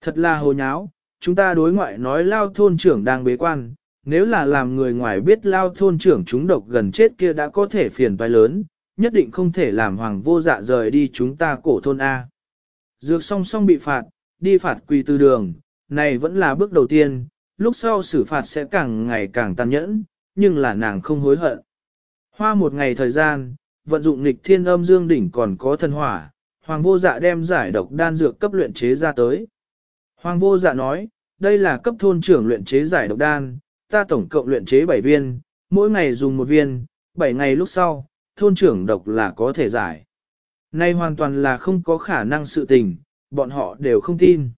Speaker 1: Thật là hồ nháo, chúng ta đối ngoại nói lao thôn trưởng đang bế quan, nếu là làm người ngoài biết lao thôn trưởng chúng độc gần chết kia đã có thể phiền vai lớn, nhất định không thể làm hoàng vô dạ rời đi chúng ta cổ thôn A. Dược song song bị phạt, đi phạt quỳ từ đường, này vẫn là bước đầu tiên, lúc sau xử phạt sẽ càng ngày càng tàn nhẫn, nhưng là nàng không hối hận. Hoa một ngày thời gian, vận dụng nghịch thiên âm dương đỉnh còn có thần hỏa, hoàng vô dạ đem giải độc đan dược cấp luyện chế ra tới. Hoàng vô dạ nói, đây là cấp thôn trưởng luyện chế giải độc đan, ta tổng cộng luyện chế 7 viên, mỗi ngày dùng một viên, 7 ngày lúc sau, thôn trưởng độc là có thể giải. Nay hoàn toàn là không có khả năng sự tình, bọn họ đều không tin.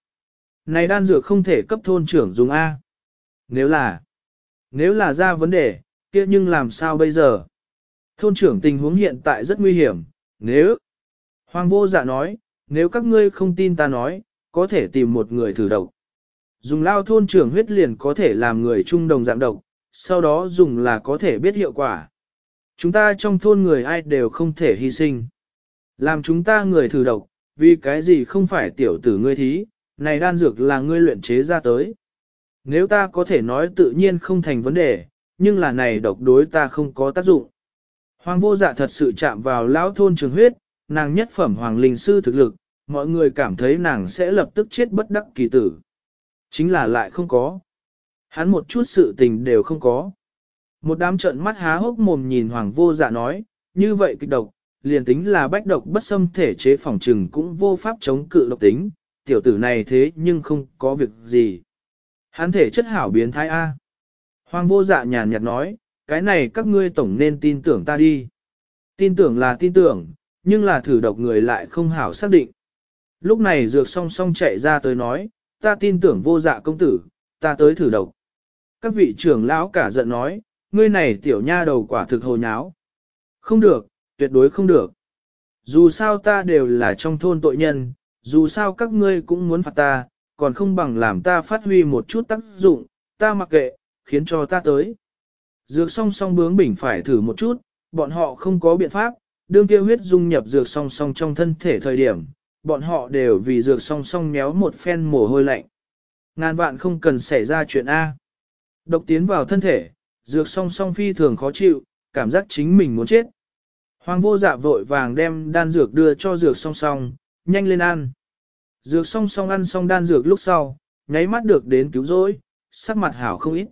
Speaker 1: Này đan dược không thể cấp thôn trưởng dùng A. Nếu là, nếu là ra vấn đề, kia nhưng làm sao bây giờ? Thôn trưởng tình huống hiện tại rất nguy hiểm, nếu... Hoàng vô dạ nói, nếu các ngươi không tin ta nói, có thể tìm một người thử độc. Dùng lao thôn trưởng huyết liền có thể làm người trung đồng dạng độc, sau đó dùng là có thể biết hiệu quả. Chúng ta trong thôn người ai đều không thể hy sinh. Làm chúng ta người thử độc, vì cái gì không phải tiểu tử ngươi thí, này đan dược là ngươi luyện chế ra tới. Nếu ta có thể nói tự nhiên không thành vấn đề, nhưng là này độc đối ta không có tác dụng. Hoàng vô dạ thật sự chạm vào lão thôn trường huyết, nàng nhất phẩm hoàng linh sư thực lực, mọi người cảm thấy nàng sẽ lập tức chết bất đắc kỳ tử. Chính là lại không có. Hắn một chút sự tình đều không có. Một đám trợn mắt há hốc mồm nhìn hoàng vô dạ nói, như vậy kịch độc, liền tính là bách độc bất xâm thể chế phòng trừng cũng vô pháp chống cự độc tính, tiểu tử này thế nhưng không có việc gì. hán thể chất hảo biến thái A. Hoàng vô dạ nhàn nhạt nói, cái này các ngươi tổng nên tin tưởng ta đi. Tin tưởng là tin tưởng, nhưng là thử độc người lại không hảo xác định. Lúc này dược song song chạy ra tới nói, ta tin tưởng vô dạ công tử, ta tới thử độc. Các vị trưởng lão cả giận nói, ngươi này tiểu nha đầu quả thực hồ nháo. Không được, tuyệt đối không được. Dù sao ta đều là trong thôn tội nhân, dù sao các ngươi cũng muốn phạt ta, còn không bằng làm ta phát huy một chút tác dụng, ta mặc kệ, khiến cho ta tới. Dược song song bướng bỉnh phải thử một chút, bọn họ không có biện pháp, đương kia huyết dung nhập dược song song trong thân thể thời điểm, bọn họ đều vì dược song song méo một phen mồ hôi lạnh. Ngàn vạn không cần xảy ra chuyện A. Độc tiến vào thân thể, dược song song phi thường khó chịu, cảm giác chính mình muốn chết. Hoàng vô dạ vội vàng đem đan dược đưa cho dược song song, nhanh lên ăn. Dược song song ăn xong đan dược lúc sau, nháy mắt được đến cứu rỗi, sắc mặt hảo không ít.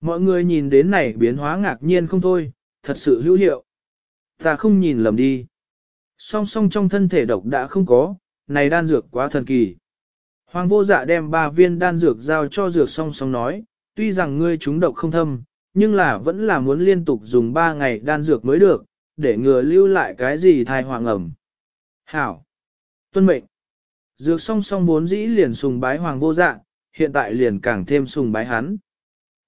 Speaker 1: Mọi người nhìn đến này biến hóa ngạc nhiên không thôi, thật sự hữu hiệu. Ta không nhìn lầm đi. Song song trong thân thể độc đã không có, này đan dược quá thần kỳ. Hoàng vô dạ đem ba viên đan dược giao cho dược song song nói, tuy rằng ngươi chúng độc không thâm, nhưng là vẫn là muốn liên tục dùng ba ngày đan dược mới được, để ngừa lưu lại cái gì thai hoàng ẩm. Hảo! Tuân mệnh! Dược song song vốn dĩ liền sùng bái hoàng vô dạng hiện tại liền càng thêm sùng bái hắn.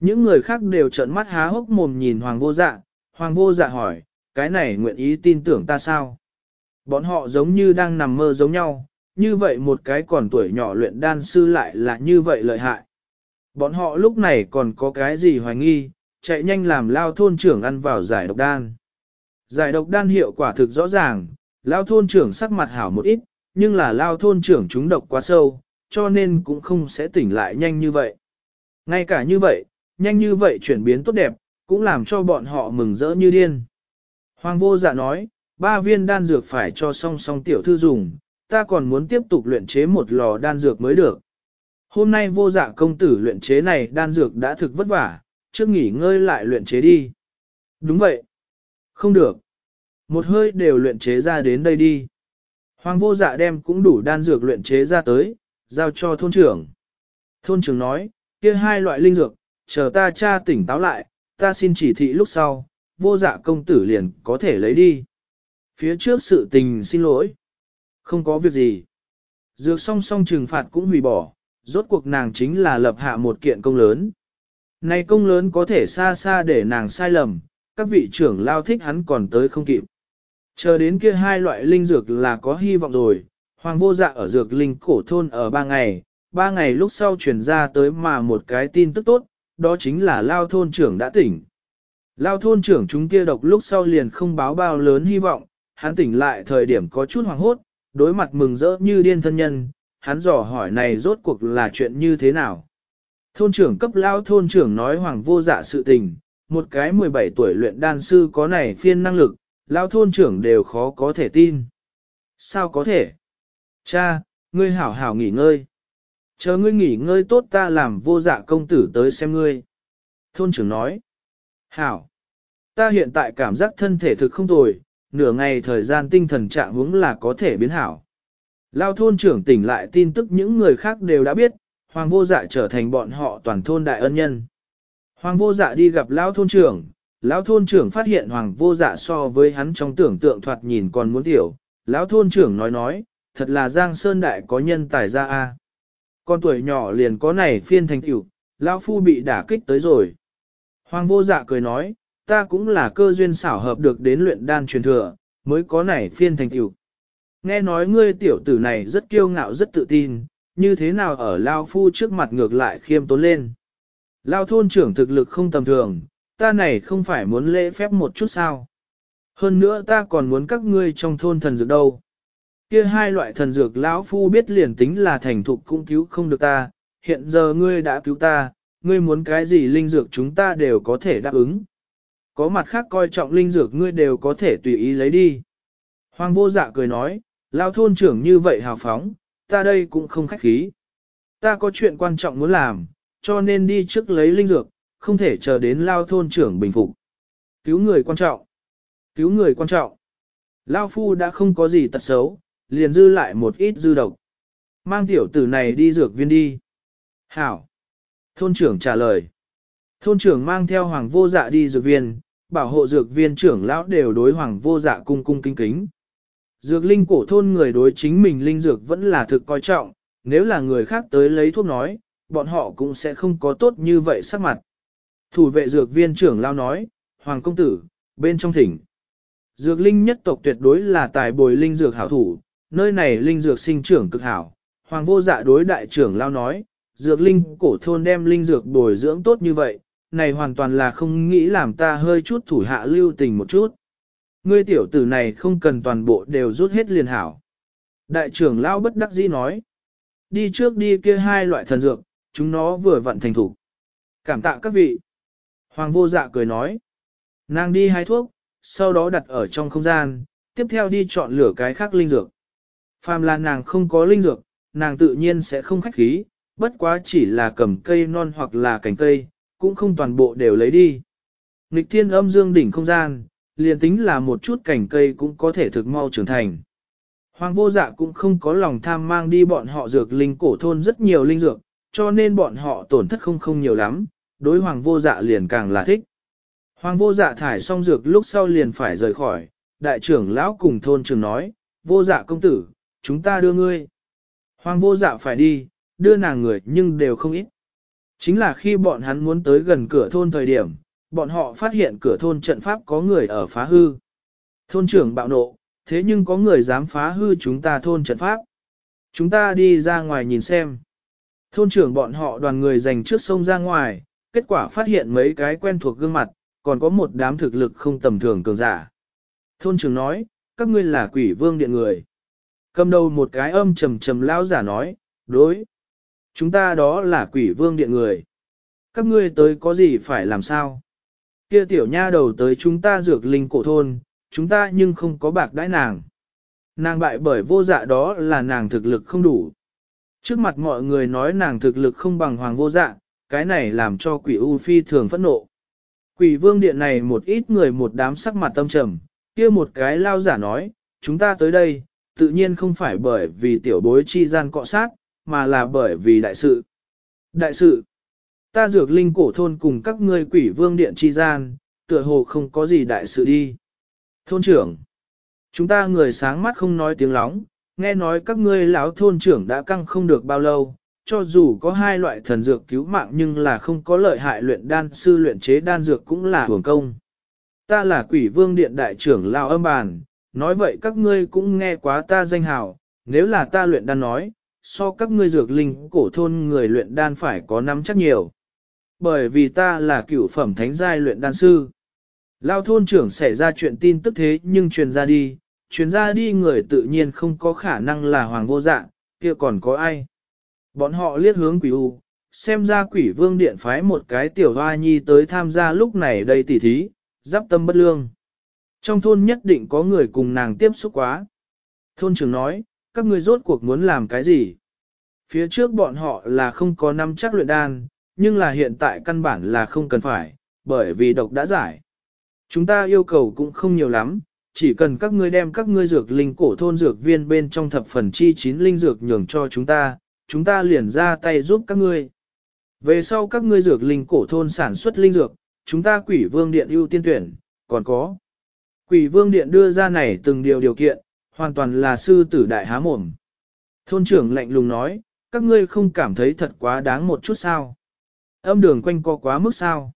Speaker 1: Những người khác đều trợn mắt há hốc mồm nhìn hoàng vô dạ, hoàng vô dạ hỏi, cái này nguyện ý tin tưởng ta sao? Bọn họ giống như đang nằm mơ giống nhau, như vậy một cái còn tuổi nhỏ luyện đan sư lại là như vậy lợi hại. Bọn họ lúc này còn có cái gì hoài nghi, chạy nhanh làm lao thôn trưởng ăn vào giải độc đan. Giải độc đan hiệu quả thực rõ ràng, lao thôn trưởng sắc mặt hảo một ít, nhưng là lao thôn trưởng trúng độc quá sâu, cho nên cũng không sẽ tỉnh lại nhanh như vậy. Ngay cả như vậy, nhanh như vậy chuyển biến tốt đẹp, cũng làm cho bọn họ mừng rỡ như điên. Hoàng vô dạ nói, ba viên đan dược phải cho song song tiểu thư dùng, ta còn muốn tiếp tục luyện chế một lò đan dược mới được. Hôm nay vô dạ công tử luyện chế này đan dược đã thực vất vả, trước nghỉ ngơi lại luyện chế đi. Đúng vậy. Không được. Một hơi đều luyện chế ra đến đây đi. Hoàng vô dạ đem cũng đủ đan dược luyện chế ra tới, giao cho thôn trưởng. Thôn trưởng nói, kia hai loại linh dược, chờ ta cha tỉnh táo lại, ta xin chỉ thị lúc sau, vô dạ công tử liền có thể lấy đi. Phía trước sự tình xin lỗi. Không có việc gì. Dược song song trừng phạt cũng hủy bỏ, rốt cuộc nàng chính là lập hạ một kiện công lớn. Này công lớn có thể xa xa để nàng sai lầm, các vị trưởng lao thích hắn còn tới không kịp. Chờ đến kia hai loại linh dược là có hy vọng rồi, hoàng vô dạ ở dược linh cổ thôn ở ba ngày, ba ngày lúc sau truyền ra tới mà một cái tin tức tốt, đó chính là lao thôn trưởng đã tỉnh. Lao thôn trưởng chúng kia độc lúc sau liền không báo bao lớn hy vọng, hắn tỉnh lại thời điểm có chút hoàng hốt, đối mặt mừng rỡ như điên thân nhân, hắn dò hỏi này rốt cuộc là chuyện như thế nào. Thôn trưởng cấp lao thôn trưởng nói hoàng vô dạ sự tình, một cái 17 tuổi luyện đan sư có này phiên năng lực, lao thôn trưởng đều khó có thể tin. Sao có thể? Cha, ngươi hảo hảo nghỉ ngơi. Chờ ngươi nghỉ ngơi tốt ta làm vô dạ công tử tới xem ngươi. Thôn trưởng nói. Hảo. Ta hiện tại cảm giác thân thể thực không tồi, nửa ngày thời gian tinh thần trạng hướng là có thể biến hảo. Lao thôn trưởng tỉnh lại tin tức những người khác đều đã biết, hoàng vô dạ trở thành bọn họ toàn thôn đại ân nhân. Hoàng vô dạ đi gặp lão thôn trưởng, Lão thôn trưởng phát hiện hoàng vô dạ so với hắn trong tưởng tượng thoạt nhìn còn muốn tiểu. Lão thôn trưởng nói nói, thật là Giang Sơn Đại có nhân tài ra a. Con tuổi nhỏ liền có này phiên thành tiểu, Lão phu bị đả kích tới rồi. Hoàng vô dạ cười nói, ta cũng là cơ duyên xảo hợp được đến luyện đan truyền thừa, mới có này phiên thành tiểu. Nghe nói ngươi tiểu tử này rất kiêu ngạo rất tự tin, như thế nào ở Lao phu trước mặt ngược lại khiêm tốn lên. Lao thôn trưởng thực lực không tầm thường, ta này không phải muốn lễ phép một chút sao. Hơn nữa ta còn muốn các ngươi trong thôn thần dược đâu. Kia hai loại thần dược lão phu biết liền tính là thành thục cũng cứu không được ta, hiện giờ ngươi đã cứu ta, ngươi muốn cái gì linh dược chúng ta đều có thể đáp ứng. Có mặt khác coi trọng linh dược ngươi đều có thể tùy ý lấy đi. Hoàng vô dạ cười nói, lao thôn trưởng như vậy hào phóng, ta đây cũng không khách khí. Ta có chuyện quan trọng muốn làm, cho nên đi trước lấy linh dược, không thể chờ đến lao thôn trưởng bình phục. Cứu người quan trọng. Cứu người quan trọng. Lao phu đã không có gì tật xấu, liền dư lại một ít dư độc. Mang tiểu tử này đi dược viên đi. Hảo. Thôn trưởng trả lời. Thôn trưởng mang theo hoàng vô dạ đi dược viên, bảo hộ dược viên trưởng lão đều đối hoàng vô dạ cung cung kính kính. Dược linh cổ thôn người đối chính mình linh dược vẫn là thực coi trọng, nếu là người khác tới lấy thuốc nói, bọn họ cũng sẽ không có tốt như vậy sắc mặt. Thủ vệ dược viên trưởng lao nói, Hoàng công tử, bên trong thỉnh. Dược linh nhất tộc tuyệt đối là tài bồi linh dược hảo thủ, nơi này linh dược sinh trưởng cực hảo. Hoàng vô dạ đối đại trưởng lao nói, dược linh cổ thôn đem linh dược bồi dưỡng tốt như vậy, này hoàn toàn là không nghĩ làm ta hơi chút thủ hạ lưu tình một chút. Ngươi tiểu tử này không cần toàn bộ đều rút hết liền hảo. Đại trưởng lão bất đắc dĩ nói, đi trước đi kia hai loại thần dược, chúng nó vừa vận thành thủ. Cảm tạ các vị. Hoàng vô dạ cười nói, nàng đi hai thuốc, sau đó đặt ở trong không gian, tiếp theo đi chọn lửa cái khác linh dược. Phàm là nàng không có linh dược, nàng tự nhiên sẽ không khách khí, bất quá chỉ là cầm cây non hoặc là cành cây, cũng không toàn bộ đều lấy đi. Nịch thiên âm dương đỉnh không gian, liền tính là một chút cành cây cũng có thể thực mau trưởng thành. Hoàng vô dạ cũng không có lòng tham mang đi bọn họ dược linh cổ thôn rất nhiều linh dược, cho nên bọn họ tổn thất không không nhiều lắm, đối hoàng vô dạ liền càng là thích. Hoàng vô dạ thải xong dược lúc sau liền phải rời khỏi, đại trưởng lão cùng thôn trưởng nói, vô dạ công tử, chúng ta đưa ngươi. Hoàng vô dạ phải đi, đưa nàng người nhưng đều không ít. Chính là khi bọn hắn muốn tới gần cửa thôn thời điểm, bọn họ phát hiện cửa thôn trận pháp có người ở phá hư. Thôn trưởng bạo nộ, thế nhưng có người dám phá hư chúng ta thôn trận pháp. Chúng ta đi ra ngoài nhìn xem. Thôn trưởng bọn họ đoàn người dành trước sông ra ngoài, kết quả phát hiện mấy cái quen thuộc gương mặt, còn có một đám thực lực không tầm thường cường giả. Thôn trưởng nói, các ngươi là quỷ vương điện người. Cầm đầu một cái âm trầm trầm lão giả nói, đối. Chúng ta đó là quỷ vương điện người. Các ngươi tới có gì phải làm sao? Kia tiểu nha đầu tới chúng ta dược linh cổ thôn, chúng ta nhưng không có bạc đãi nàng. Nàng bại bởi vô dạ đó là nàng thực lực không đủ. Trước mặt mọi người nói nàng thực lực không bằng hoàng vô dạ, cái này làm cho quỷ U phi thường phẫn nộ. Quỷ vương điện này một ít người một đám sắc mặt tâm trầm, kia một cái lao giả nói, chúng ta tới đây, tự nhiên không phải bởi vì tiểu bối chi gian cọ sát, mà là bởi vì đại sự. Đại sự, ta dược linh cổ thôn cùng các ngươi quỷ vương điện chi gian, tựa hồ không có gì đại sự đi. Thôn trưởng, chúng ta người sáng mắt không nói tiếng lóng, nghe nói các ngươi lão thôn trưởng đã căng không được bao lâu, cho dù có hai loại thần dược cứu mạng nhưng là không có lợi hại luyện đan sư luyện chế đan dược cũng là hưởng công. Ta là quỷ vương điện đại trưởng lão âm bàn, nói vậy các ngươi cũng nghe quá ta danh hào, nếu là ta luyện đan nói, so các ngươi dược linh cổ thôn người luyện đan phải có nắm chắc nhiều. Bởi vì ta là cựu phẩm thánh giai luyện đan sư. Lao thôn trưởng xảy ra chuyện tin tức thế nhưng truyền ra đi, truyền ra đi người tự nhiên không có khả năng là hoàng vô dạng, kia còn có ai. Bọn họ liếc hướng quỷ u, xem ra quỷ vương điện phái một cái tiểu hoa nhi tới tham gia lúc này đây tỉ thí, giáp tâm bất lương. Trong thôn nhất định có người cùng nàng tiếp xúc quá. Thôn trưởng nói, các ngươi rốt cuộc muốn làm cái gì? Phía trước bọn họ là không có năm chắc luyện đan, nhưng là hiện tại căn bản là không cần phải, bởi vì độc đã giải. Chúng ta yêu cầu cũng không nhiều lắm, chỉ cần các ngươi đem các ngươi dược linh cổ thôn dược viên bên trong thập phần chi chín linh dược nhường cho chúng ta, chúng ta liền ra tay giúp các ngươi. Về sau các ngươi dược linh cổ thôn sản xuất linh dược, chúng ta quỷ vương điện ưu tiên tuyển, còn có. Quỷ vương điện đưa ra này từng điều điều kiện, hoàn toàn là sư tử đại há mồm. Thôn trưởng lạnh lùng nói, các ngươi không cảm thấy thật quá đáng một chút sao. Âm đường quanh co quá mức sao.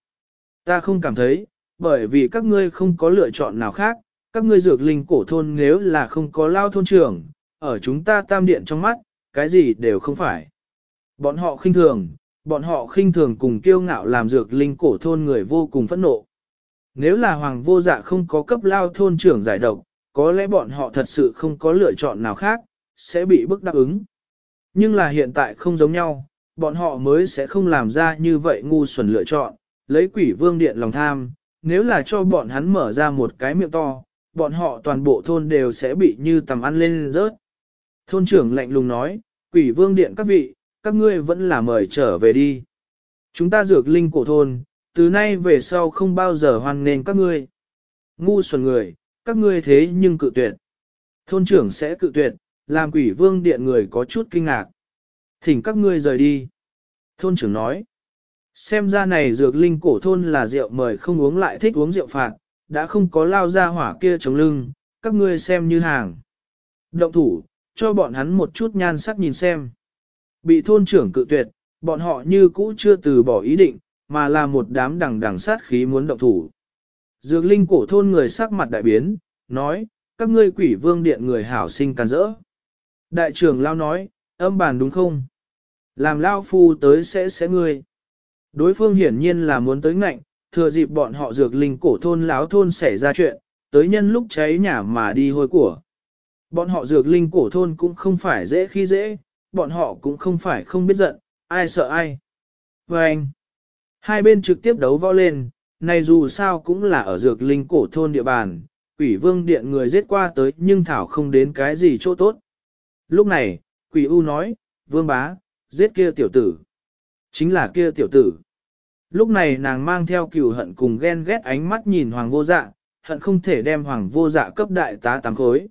Speaker 1: Ta không cảm thấy, bởi vì các ngươi không có lựa chọn nào khác, các ngươi dược linh cổ thôn nếu là không có lao thôn trưởng, ở chúng ta tam điện trong mắt, cái gì đều không phải. Bọn họ khinh thường, bọn họ khinh thường cùng kiêu ngạo làm dược linh cổ thôn người vô cùng phẫn nộ. Nếu là hoàng vô dạ không có cấp lao thôn trưởng giải độc, có lẽ bọn họ thật sự không có lựa chọn nào khác, sẽ bị bức đáp ứng. Nhưng là hiện tại không giống nhau, bọn họ mới sẽ không làm ra như vậy ngu xuẩn lựa chọn, lấy quỷ vương điện lòng tham, nếu là cho bọn hắn mở ra một cái miệng to, bọn họ toàn bộ thôn đều sẽ bị như tầm ăn lên rớt. Thôn trưởng lạnh lùng nói, quỷ vương điện các vị, các ngươi vẫn là mời trở về đi. Chúng ta dược linh cổ thôn, từ nay về sau không bao giờ hoan nghênh các ngươi. Ngu xuẩn người, các ngươi thế nhưng cự tuyệt. Thôn trưởng sẽ cự tuyệt, làm quỷ vương điện người có chút kinh ngạc. Thỉnh các ngươi rời đi. Thôn trưởng nói. Xem ra này dược linh cổ thôn là rượu mời không uống lại thích uống rượu phạt, đã không có lao ra hỏa kia chống lưng, các ngươi xem như hàng. Động thủ, cho bọn hắn một chút nhan sắc nhìn xem. Bị thôn trưởng cự tuyệt, bọn họ như cũ chưa từ bỏ ý định, mà là một đám đằng đằng sát khí muốn động thủ. Dược linh cổ thôn người sắc mặt đại biến, nói, các ngươi quỷ vương điện người hảo sinh can rỡ. Đại trưởng lao nói, âm bàn đúng không? Làm lao phu tới sẽ sẽ ngươi. Đối phương hiển nhiên là muốn tới ngạnh, thừa dịp bọn họ dược linh cổ thôn láo thôn xảy ra chuyện, tới nhân lúc cháy nhà mà đi hôi của. Bọn họ dược linh cổ thôn cũng không phải dễ khi dễ, bọn họ cũng không phải không biết giận, ai sợ ai. Và anh, hai bên trực tiếp đấu võ lên, này dù sao cũng là ở dược linh cổ thôn địa bàn, quỷ vương điện người giết qua tới nhưng thảo không đến cái gì chỗ tốt. Lúc này, quỷ u nói, vương bá, giết kia tiểu tử. Chính là kia tiểu tử. Lúc này nàng mang theo cừu hận cùng ghen ghét ánh mắt nhìn hoàng vô dạ, hận không thể đem hoàng vô dạ cấp đại tá tám khối.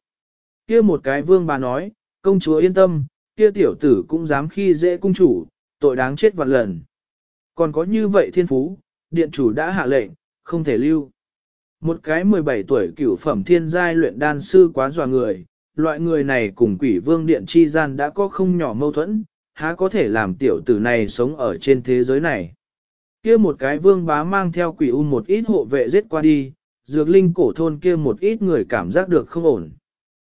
Speaker 1: Kia một cái vương bà nói, công chúa yên tâm, kia tiểu tử cũng dám khi dễ cung chủ, tội đáng chết vạn lần. Còn có như vậy thiên phú, điện chủ đã hạ lệnh, không thể lưu. Một cái 17 tuổi cửu phẩm thiên giai luyện đan sư quá dọa người, loại người này cùng quỷ vương điện chi gian đã có không nhỏ mâu thuẫn, há có thể làm tiểu tử này sống ở trên thế giới này. Kia một cái vương bá mang theo quỷ u một ít hộ vệ giết qua đi, dược linh cổ thôn kia một ít người cảm giác được không ổn.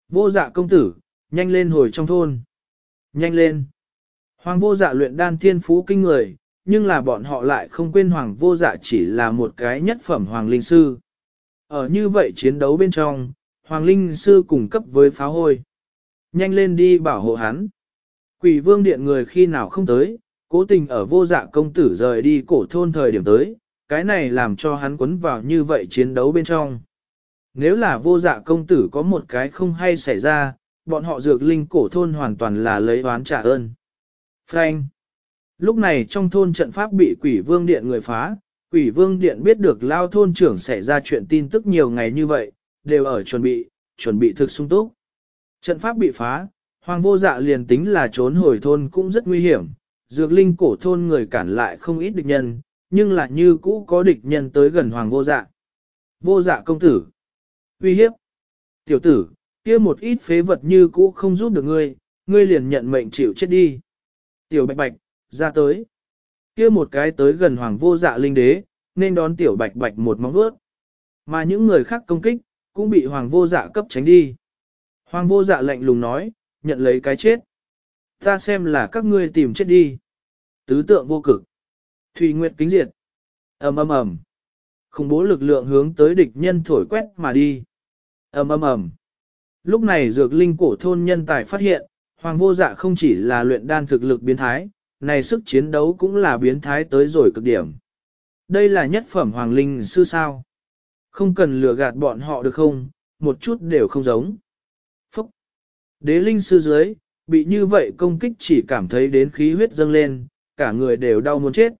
Speaker 1: Vô dạ công tử, nhanh lên hồi trong thôn. Nhanh lên. Hoàng vô dạ luyện đan thiên phú kinh người, nhưng là bọn họ lại không quên hoàng vô dạ chỉ là một cái nhất phẩm hoàng linh sư. Ở như vậy chiến đấu bên trong, hoàng linh sư cùng cấp với pháo hôi. Nhanh lên đi bảo hộ hắn. Quỷ vương điện người khi nào không tới, cố tình ở vô dạ công tử rời đi cổ thôn thời điểm tới, cái này làm cho hắn quấn vào như vậy chiến đấu bên trong. Nếu là vô dạ công tử có một cái không hay xảy ra, bọn họ dược linh cổ thôn hoàn toàn là lấy oán trả ơn. Frank Lúc này trong thôn trận pháp bị quỷ vương điện người phá, quỷ vương điện biết được lao thôn trưởng xảy ra chuyện tin tức nhiều ngày như vậy, đều ở chuẩn bị, chuẩn bị thực sung túc. Trận pháp bị phá, hoàng vô dạ liền tính là trốn hồi thôn cũng rất nguy hiểm, dược linh cổ thôn người cản lại không ít địch nhân, nhưng là như cũ có địch nhân tới gần hoàng vô dạ. Vô dạ công tử. Uy hiếp. Tiểu tử, kia một ít phế vật như cũ không giúp được ngươi, ngươi liền nhận mệnh chịu chết đi. Tiểu bạch bạch, ra tới. Kia một cái tới gần hoàng vô dạ linh đế, nên đón tiểu bạch bạch một móng vuốt. Mà những người khác công kích, cũng bị hoàng vô dạ cấp tránh đi. Hoàng vô dạ lạnh lùng nói, nhận lấy cái chết. Ta xem là các ngươi tìm chết đi. Tứ tượng vô cực. thủy Nguyệt kính diệt. ầm ầm ầm. Khủng bố lực lượng hướng tới địch nhân thổi quét mà đi. ầm ầm ầm. Lúc này dược linh cổ thôn nhân tài phát hiện, hoàng vô dạ không chỉ là luyện đan thực lực biến thái, này sức chiến đấu cũng là biến thái tới rồi cực điểm. Đây là nhất phẩm hoàng linh sư sao. Không cần lừa gạt bọn họ được không, một chút đều không giống. Đế linh sư dưới, bị như vậy công kích chỉ cảm thấy đến khí huyết dâng lên, cả người đều đau muốn chết.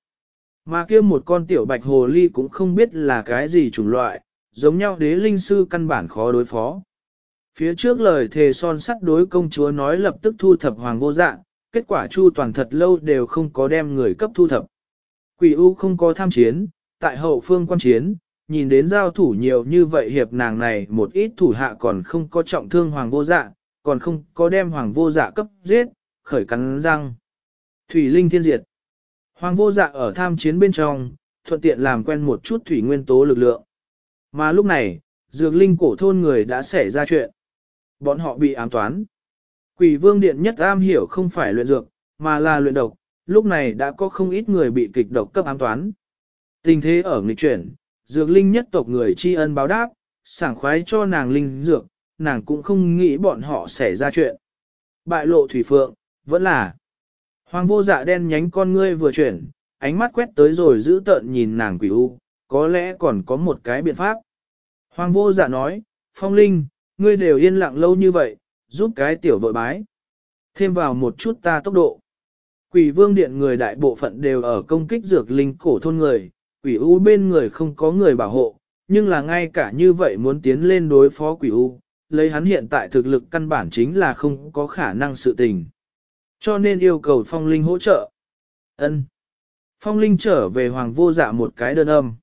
Speaker 1: Mà kia một con tiểu bạch hồ ly cũng không biết là cái gì chủng loại, giống nhau đế linh sư căn bản khó đối phó. Phía trước lời thề son sắt đối công chúa nói lập tức thu thập hoàng vô dạng, kết quả chu toàn thật lâu đều không có đem người cấp thu thập. Quỷ U không có tham chiến, tại hậu phương quan chiến, nhìn đến giao thủ nhiều như vậy hiệp nàng này một ít thủ hạ còn không có trọng thương hoàng vô dạng còn không có đem hoàng vô dạ cấp giết, khởi cắn răng. Thủy linh thiên diệt. Hoàng vô dạ ở tham chiến bên trong, thuận tiện làm quen một chút thủy nguyên tố lực lượng. Mà lúc này, dược linh cổ thôn người đã xảy ra chuyện. Bọn họ bị ám toán. Quỷ vương điện nhất am hiểu không phải luyện dược, mà là luyện độc, lúc này đã có không ít người bị kịch độc cấp ám toán. Tình thế ở nghịch chuyển, dược linh nhất tộc người tri ân báo đáp, sảng khoái cho nàng linh dược, nàng cũng không nghĩ bọn họ xảy ra chuyện. Bại lộ thủy phượng, vẫn là. Hoàng vô dạ đen nhánh con ngươi vừa chuyển, ánh mắt quét tới rồi giữ tợn nhìn nàng quỷ u, có lẽ còn có một cái biện pháp. Hoàng vô dạ nói, Phong Linh, ngươi đều yên lặng lâu như vậy, giúp cái tiểu vội bái. Thêm vào một chút ta tốc độ. Quỷ vương điện người đại bộ phận đều ở công kích dược linh cổ thôn người, quỷ u bên người không có người bảo hộ, nhưng là ngay cả như vậy muốn tiến lên đối phó quỷ u, lấy hắn hiện tại thực lực căn bản chính là không có khả năng sự tình. Cho nên yêu cầu phong linh hỗ trợ. ân Phong linh trở về hoàng vô dạ một cái đơn âm.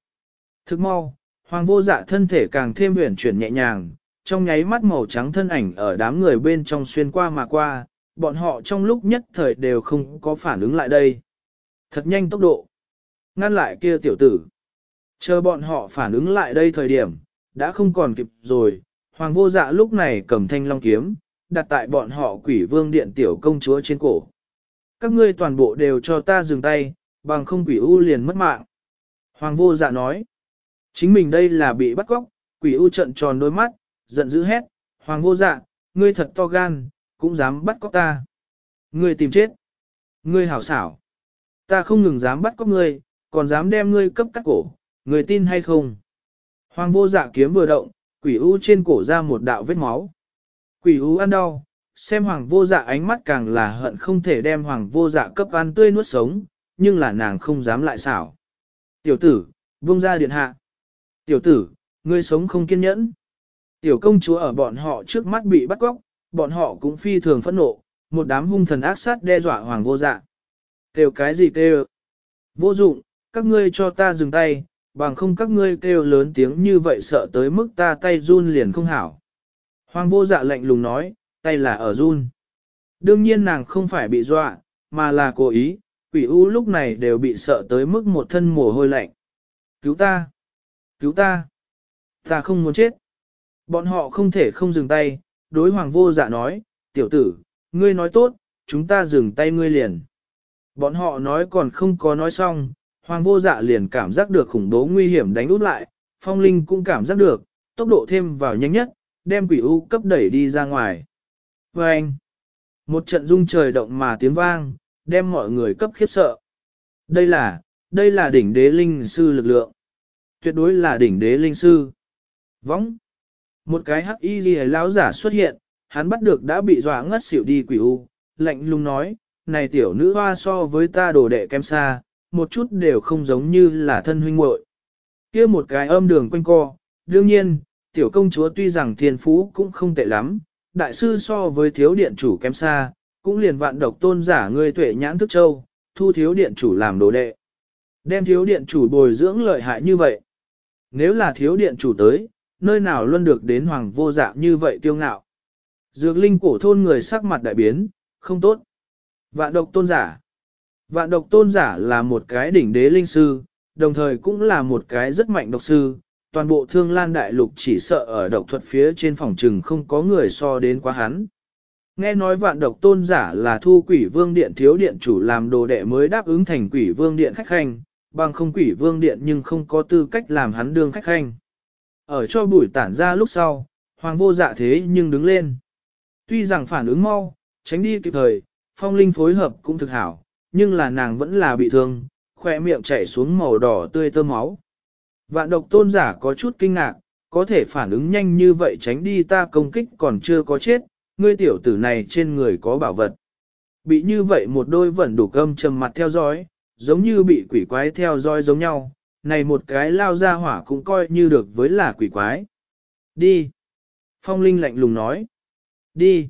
Speaker 1: Thức mau, hoàng vô dạ thân thể càng thêm huyền chuyển nhẹ nhàng, trong nháy mắt màu trắng thân ảnh ở đám người bên trong xuyên qua mà qua, bọn họ trong lúc nhất thời đều không có phản ứng lại đây. Thật nhanh tốc độ. Ngăn lại kia tiểu tử. Chờ bọn họ phản ứng lại đây thời điểm, đã không còn kịp rồi. Hoàng vô dạ lúc này cầm thanh long kiếm, đặt tại bọn họ quỷ vương điện tiểu công chúa trên cổ. Các ngươi toàn bộ đều cho ta dừng tay, bằng không quỷ u liền mất mạng. Hoàng vô dạ nói, chính mình đây là bị bắt cóc, quỷ u trận tròn đôi mắt, giận dữ hét, Hoàng vô dạ, ngươi thật to gan, cũng dám bắt cóc ta. Ngươi tìm chết. Ngươi hảo xảo. Ta không ngừng dám bắt cóc ngươi, còn dám đem ngươi cấp cắt cổ, ngươi tin hay không? Hoàng vô dạ kiếm vừa động, quỷ u trên cổ ra một đạo vết máu. Quỷ u ăn đau, xem hoàng vô dạ ánh mắt càng là hận không thể đem hoàng vô dạ cấp ăn tươi nuốt sống, nhưng là nàng không dám lại xảo. Tiểu tử, vung ra điện hạ. Tiểu tử, ngươi sống không kiên nhẫn. Tiểu công chúa ở bọn họ trước mắt bị bắt cóc, bọn họ cũng phi thường phẫn nộ, một đám hung thần ác sát đe dọa hoàng vô dạ. Kêu cái gì kêu? Vô dụng, các ngươi cho ta dừng tay, bằng không các ngươi kêu lớn tiếng như vậy sợ tới mức ta tay run liền không hảo. Hoàng vô dạ lạnh lùng nói, tay là ở run. Đương nhiên nàng không phải bị dọa, mà là cố ý, quỷ u lúc này đều bị sợ tới mức một thân mồ hôi lạnh. Cứu ta! Cứu ta! Ta không muốn chết. Bọn họ không thể không dừng tay, đối hoàng vô dạ nói, tiểu tử, ngươi nói tốt, chúng ta dừng tay ngươi liền. Bọn họ nói còn không có nói xong, hoàng vô dạ liền cảm giác được khủng bố nguy hiểm đánh út lại, phong linh cũng cảm giác được, tốc độ thêm vào nhanh nhất, đem quỷ u cấp đẩy đi ra ngoài. Và anh, một trận rung trời động mà tiếng vang, đem mọi người cấp khiếp sợ. Đây là, đây là đỉnh đế linh sư lực lượng. Tuyệt đối là đỉnh đế linh sư. Võng. Một cái hắc y ghi lão giả xuất hiện, hắn bắt được đã bị dọa ngất xỉu đi quỷ u, lạnh lùng nói, này tiểu nữ hoa so với ta đồ đệ kem xa, một chút đều không giống như là thân huynh muội. kia một cái âm đường quanh co, đương nhiên, tiểu công chúa tuy rằng thiên phú cũng không tệ lắm, đại sư so với thiếu điện chủ kém xa, cũng liền vạn độc tôn giả ngươi tuệ nhãn thức châu, thu thiếu điện chủ làm đồ đệ. Đem thiếu điện chủ bồi dưỡng lợi hại như vậy. Nếu là thiếu điện chủ tới, nơi nào luôn được đến hoàng vô dạ như vậy kiêu ngạo. Dược linh cổ thôn người sắc mặt đại biến, không tốt. Vạn độc tôn giả. Vạn độc tôn giả là một cái đỉnh đế linh sư, đồng thời cũng là một cái rất mạnh độc sư. Toàn bộ thương lan đại lục chỉ sợ ở độc thuật phía trên phòng trừng không có người so đến quá hắn. Nghe nói vạn độc tôn giả là thu quỷ vương điện thiếu điện chủ làm đồ đệ mới đáp ứng thành quỷ vương điện khách khanh, bằng không quỷ vương điện nhưng không có tư cách làm hắn đương khách khanh. Ở cho bụi tản ra lúc sau, hoàng vô dạ thế nhưng đứng lên. Tuy rằng phản ứng mau, tránh đi kịp thời, phong linh phối hợp cũng thực hảo, nhưng là nàng vẫn là bị thương, khỏe miệng chảy xuống màu đỏ tươi tơ máu. Vạn độc tôn giả có chút kinh ngạc, có thể phản ứng nhanh như vậy tránh đi ta công kích còn chưa có chết, ngươi tiểu tử này trên người có bảo vật. Bị như vậy một đôi vẫn đủ cơm trầm mặt theo dõi, giống như bị quỷ quái theo dõi giống nhau, này một cái lao ra hỏa cũng coi như được với là quỷ quái. Đi. Phong Linh lạnh lùng nói. Đi.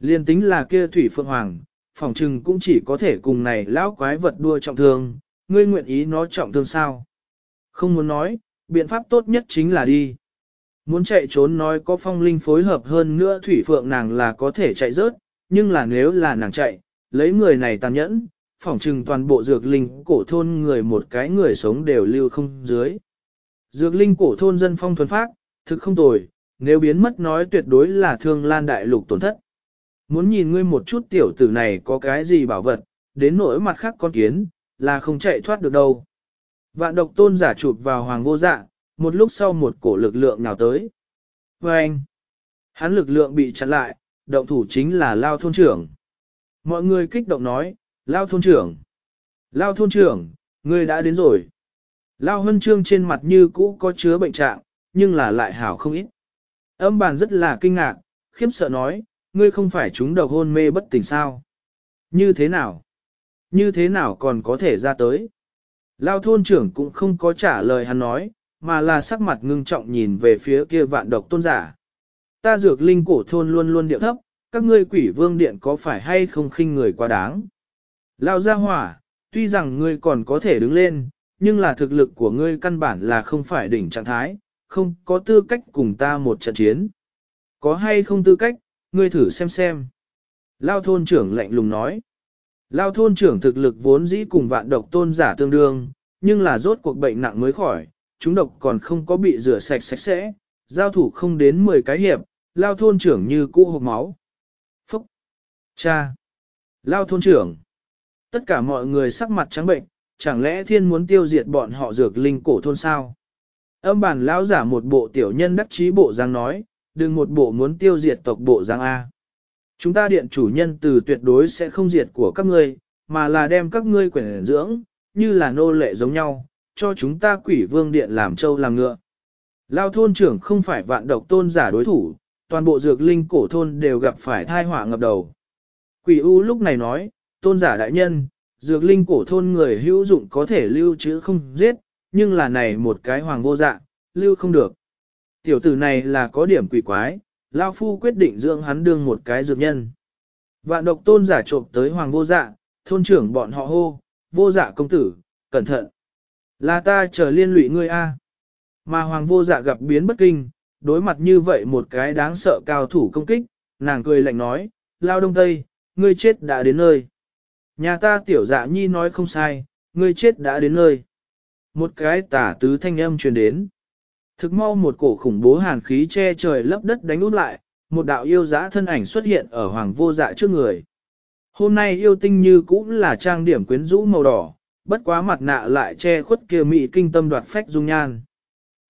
Speaker 1: Liên tính là kia thủy phượng hoàng, phòng trừng cũng chỉ có thể cùng này lão quái vật đua trọng thương, ngươi nguyện ý nó trọng thương sao? Không muốn nói, biện pháp tốt nhất chính là đi. Muốn chạy trốn nói có phong linh phối hợp hơn nữa thủy phượng nàng là có thể chạy rớt, nhưng là nếu là nàng chạy, lấy người này tàn nhẫn, phỏng trừng toàn bộ dược linh cổ thôn người một cái người sống đều lưu không dưới. Dược linh cổ thôn dân phong thuần phát, thực không tồi, nếu biến mất nói tuyệt đối là thương lan đại lục tổn thất. Muốn nhìn ngươi một chút tiểu tử này có cái gì bảo vật, đến nỗi mặt khác con kiến, là không chạy thoát được đâu. Vạn độc tôn giả chụp vào hoàng vô dạ, một lúc sau một cổ lực lượng nào tới. Và anh, hắn lực lượng bị chặn lại, động thủ chính là lao thôn trưởng. Mọi người kích động nói, lao thôn trưởng. Lao thôn trưởng, ngươi đã đến rồi. Lao Hân Trương trên mặt như cũ có chứa bệnh trạng, nhưng là lại hảo không ít. Âm bàn rất là kinh ngạc, khiếp sợ nói, ngươi không phải chúng độc hôn mê bất tỉnh sao? Như thế nào? Như thế nào còn có thể ra tới? Lao thôn trưởng cũng không có trả lời hắn nói, mà là sắc mặt ngưng trọng nhìn về phía kia vạn độc tôn giả. Ta dược linh cổ thôn luôn luôn điệu thấp, các ngươi quỷ vương điện có phải hay không khinh người quá đáng? Lao ra hỏa, tuy rằng ngươi còn có thể đứng lên, nhưng là thực lực của ngươi căn bản là không phải đỉnh trạng thái, không có tư cách cùng ta một trận chiến. Có hay không tư cách, ngươi thử xem xem. Lao thôn trưởng lạnh lùng nói. Lao thôn trưởng thực lực vốn dĩ cùng vạn độc tôn giả tương đương, nhưng là rốt cuộc bệnh nặng mới khỏi, chúng độc còn không có bị rửa sạch sạch sẽ, giao thủ không đến 10 cái hiệp, lao thôn trưởng như cũ hộp máu. Phúc! Cha! Lao thôn trưởng! Tất cả mọi người sắc mặt trắng bệnh, chẳng lẽ thiên muốn tiêu diệt bọn họ dược linh cổ thôn sao? Âm bản lão giả một bộ tiểu nhân đắc chí bộ dáng nói, đừng một bộ muốn tiêu diệt tộc bộ giang A. Chúng ta điện chủ nhân từ tuyệt đối sẽ không diệt của các ngươi, mà là đem các ngươi quyển dưỡng, như là nô lệ giống nhau, cho chúng ta quỷ vương điện làm trâu làm ngựa. Lao thôn trưởng không phải vạn độc tôn giả đối thủ, toàn bộ dược linh cổ thôn đều gặp phải thai họa ngập đầu. Quỷ U lúc này nói, tôn giả đại nhân, dược linh cổ thôn người hữu dụng có thể lưu trữ không giết, nhưng là này một cái hoàng vô dạ, lưu không được. Tiểu tử này là có điểm quỷ quái, Lao Phu quyết định dưỡng hắn đương một cái dược nhân. Vạn độc tôn giả trộm tới hoàng vô dạ, thôn trưởng bọn họ hô, vô dạ công tử, cẩn thận. Là ta chờ liên lụy ngươi a. Mà hoàng vô dạ gặp biến bất kinh, đối mặt như vậy một cái đáng sợ cao thủ công kích, nàng cười lạnh nói, lao đông tây, ngươi chết đã đến nơi. Nhà ta tiểu dạ nhi nói không sai, ngươi chết đã đến nơi. Một cái tả tứ thanh âm truyền đến. Thực mau một cổ khủng bố hàn khí che trời lấp đất đánh út lại, một đạo yêu dã thân ảnh xuất hiện ở hoàng vô dạ trước người. Hôm nay yêu tinh như cũng là trang điểm quyến rũ màu đỏ, bất quá mặt nạ lại che khuất kia mị kinh tâm đoạt phách dung nhan.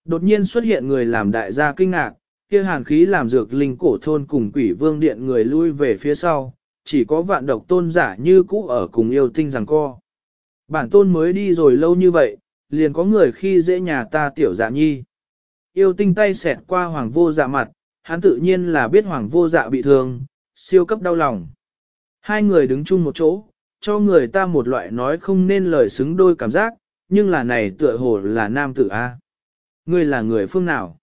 Speaker 1: Đột nhiên xuất hiện người làm đại gia kinh ngạc, kia hàn khí làm dược linh cổ thôn cùng quỷ vương điện người lui về phía sau, chỉ có vạn độc tôn giả như cũ ở cùng yêu tinh rằng co. Bản tôn mới đi rồi lâu như vậy, liền có người khi dễ nhà ta tiểu dạ nhi. Yêu tinh tay xẹt qua hoàng vô dạ mặt, hắn tự nhiên là biết hoàng vô dạ bị thương, siêu cấp đau lòng. Hai người đứng chung một chỗ, cho người ta một loại nói không nên lời xứng đôi cảm giác, nhưng là này tựa hồ là nam tử A. Ngươi là người phương nào?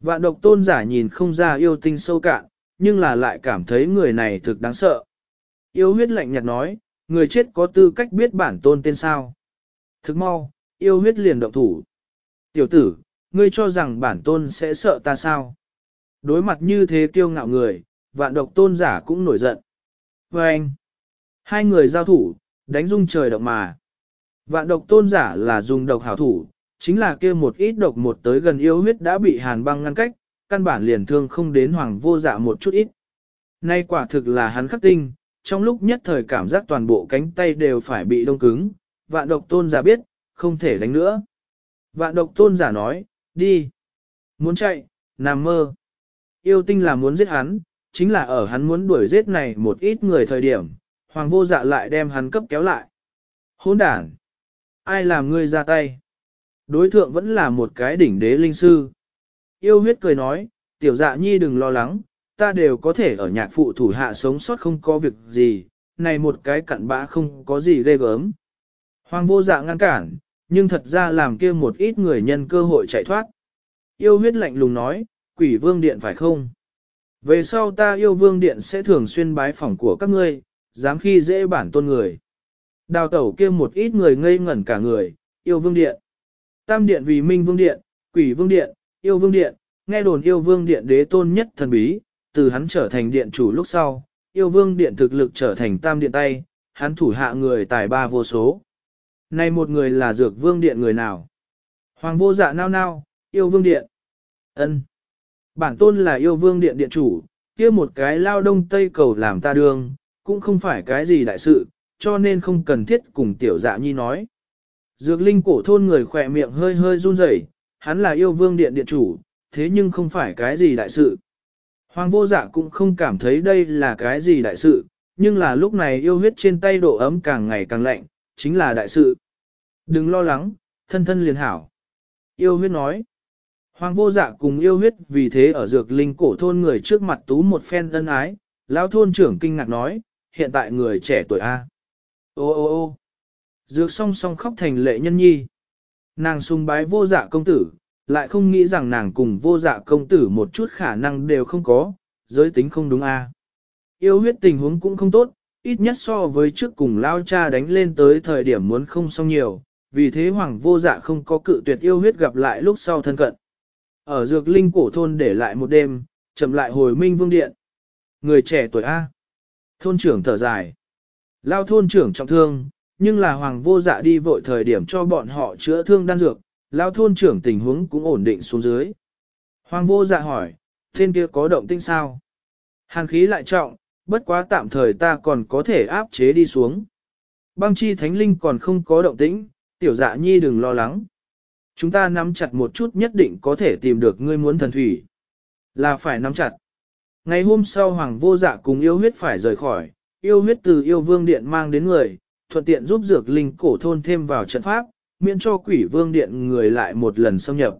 Speaker 1: Vạn độc tôn giả nhìn không ra yêu tinh sâu cạn, nhưng là lại cảm thấy người này thực đáng sợ. Yêu huyết lạnh nhạt nói, người chết có tư cách biết bản tôn tên sao. Thức mau, yêu huyết liền động thủ. Tiểu tử, ngươi cho rằng bản tôn sẽ sợ ta sao? Đối mặt như thế kiêu ngạo người, vạn độc tôn giả cũng nổi giận. Và anh, hai người giao thủ, đánh rung trời động mà. Vạn độc tôn giả là dùng độc hảo thủ, chính là kia một ít độc một tới gần yêu huyết đã bị hàn băng ngăn cách, căn bản liền thương không đến hoàng vô dạ một chút ít. Nay quả thực là hắn khắc tinh, trong lúc nhất thời cảm giác toàn bộ cánh tay đều phải bị đông cứng, vạn độc tôn giả biết, không thể đánh nữa. Vạn độc tôn giả nói, đi, muốn chạy, nằm mơ. Yêu tinh là muốn giết hắn, chính là ở hắn muốn đuổi giết này một ít người thời điểm, hoàng vô dạ lại đem hắn cấp kéo lại. Hỗn đản! Ai làm ngươi ra tay? Đối thượng vẫn là một cái đỉnh đế linh sư. Yêu huyết cười nói, tiểu dạ nhi đừng lo lắng, ta đều có thể ở nhạc phụ thủ hạ sống sót không có việc gì, này một cái cặn bã không có gì ghê gớm. Hoàng vô dạ ngăn cản, nhưng thật ra làm kia một ít người nhân cơ hội chạy thoát. Yêu huyết lạnh lùng nói, quỷ vương điện phải không? Về sau ta yêu vương điện sẽ thường xuyên bái phỏng của các ngươi, dám khi dễ bản tôn người. Đào tẩu kia một ít người ngây ngẩn cả người, yêu vương điện. Tam điện vì minh vương điện, quỷ vương điện, yêu vương điện, nghe đồn yêu vương điện đế tôn nhất thần bí, từ hắn trở thành điện chủ lúc sau, yêu vương điện thực lực trở thành tam điện tay, hắn thủ hạ người tài ba vô số. Này một người là dược vương điện người nào? Hoàng vô dạ nao nao, yêu vương điện. ân Bản tôn là yêu vương điện điện chủ, kia một cái lao đông tây cầu làm ta đường, cũng không phải cái gì đại sự, cho nên không cần thiết cùng tiểu dạ nhi nói. Dược linh cổ thôn người khỏe miệng hơi hơi run rẩy, hắn là yêu vương điện điện chủ, thế nhưng không phải cái gì đại sự. Hoàng vô dạ cũng không cảm thấy đây là cái gì đại sự, nhưng là lúc này yêu huyết trên tay độ ấm càng ngày càng lạnh, chính là đại sự. Đừng lo lắng, thân thân liền hảo. Yêu huyết nói. Hoàng vô dạ cùng yêu huyết vì thế ở dược linh cổ thôn người trước mặt tú một phen ân ái, lão thôn trưởng kinh ngạc nói, hiện tại người trẻ tuổi A. Ô ô ô dược song song khóc thành lệ nhân nhi. Nàng sung bái vô dạ công tử, lại không nghĩ rằng nàng cùng vô dạ công tử một chút khả năng đều không có, giới tính không đúng A. Yêu huyết tình huống cũng không tốt, ít nhất so với trước cùng lao cha đánh lên tới thời điểm muốn không xong nhiều, vì thế hoàng vô dạ không có cự tuyệt yêu huyết gặp lại lúc sau thân cận. Ở dược linh cổ thôn để lại một đêm, chậm lại hồi minh vương điện. Người trẻ tuổi A. Thôn trưởng thở dài. Lao thôn trưởng trọng thương, nhưng là hoàng vô dạ đi vội thời điểm cho bọn họ chữa thương đan dược, lao thôn trưởng tình huống cũng ổn định xuống dưới. Hoàng vô dạ hỏi, tên kia có động tinh sao? Hàn khí lại trọng, bất quá tạm thời ta còn có thể áp chế đi xuống. Băng chi thánh linh còn không có động tĩnh, tiểu dạ nhi đừng lo lắng. Chúng ta nắm chặt một chút nhất định có thể tìm được ngươi muốn thần thủy. Là phải nắm chặt. Ngày hôm sau Hoàng vô dạ cùng yêu huyết phải rời khỏi, yêu huyết từ yêu vương điện mang đến người, thuận tiện giúp dược linh cổ thôn thêm vào trận pháp, miễn cho quỷ vương điện người lại một lần xâm nhập.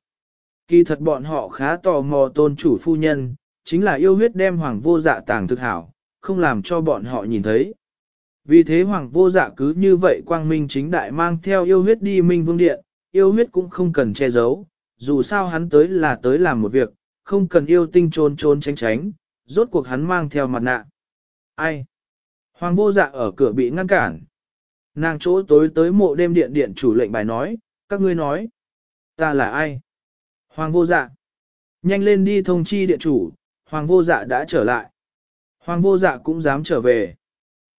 Speaker 1: Kỳ thật bọn họ khá tò mò tôn chủ phu nhân, chính là yêu huyết đem hoàng vô dạ tàng thực hảo, không làm cho bọn họ nhìn thấy. Vì thế hoàng vô dạ cứ như vậy quang minh chính đại mang theo yêu huyết đi minh vương điện, yêu huyết cũng không cần che giấu, dù sao hắn tới là tới làm một việc, không cần yêu tinh trôn trôn tránh tránh, rốt cuộc hắn mang theo mặt nạ. Ai? Hoàng vô dạ ở cửa bị ngăn cản. Nàng chỗ tối tới mộ đêm điện điện chủ lệnh bài nói, các ngươi nói. Ta là ai? Hoàng vô dạ. Nhanh lên đi thông chi điện chủ, hoàng vô dạ đã trở lại. Hoàng vô dạ cũng dám trở về.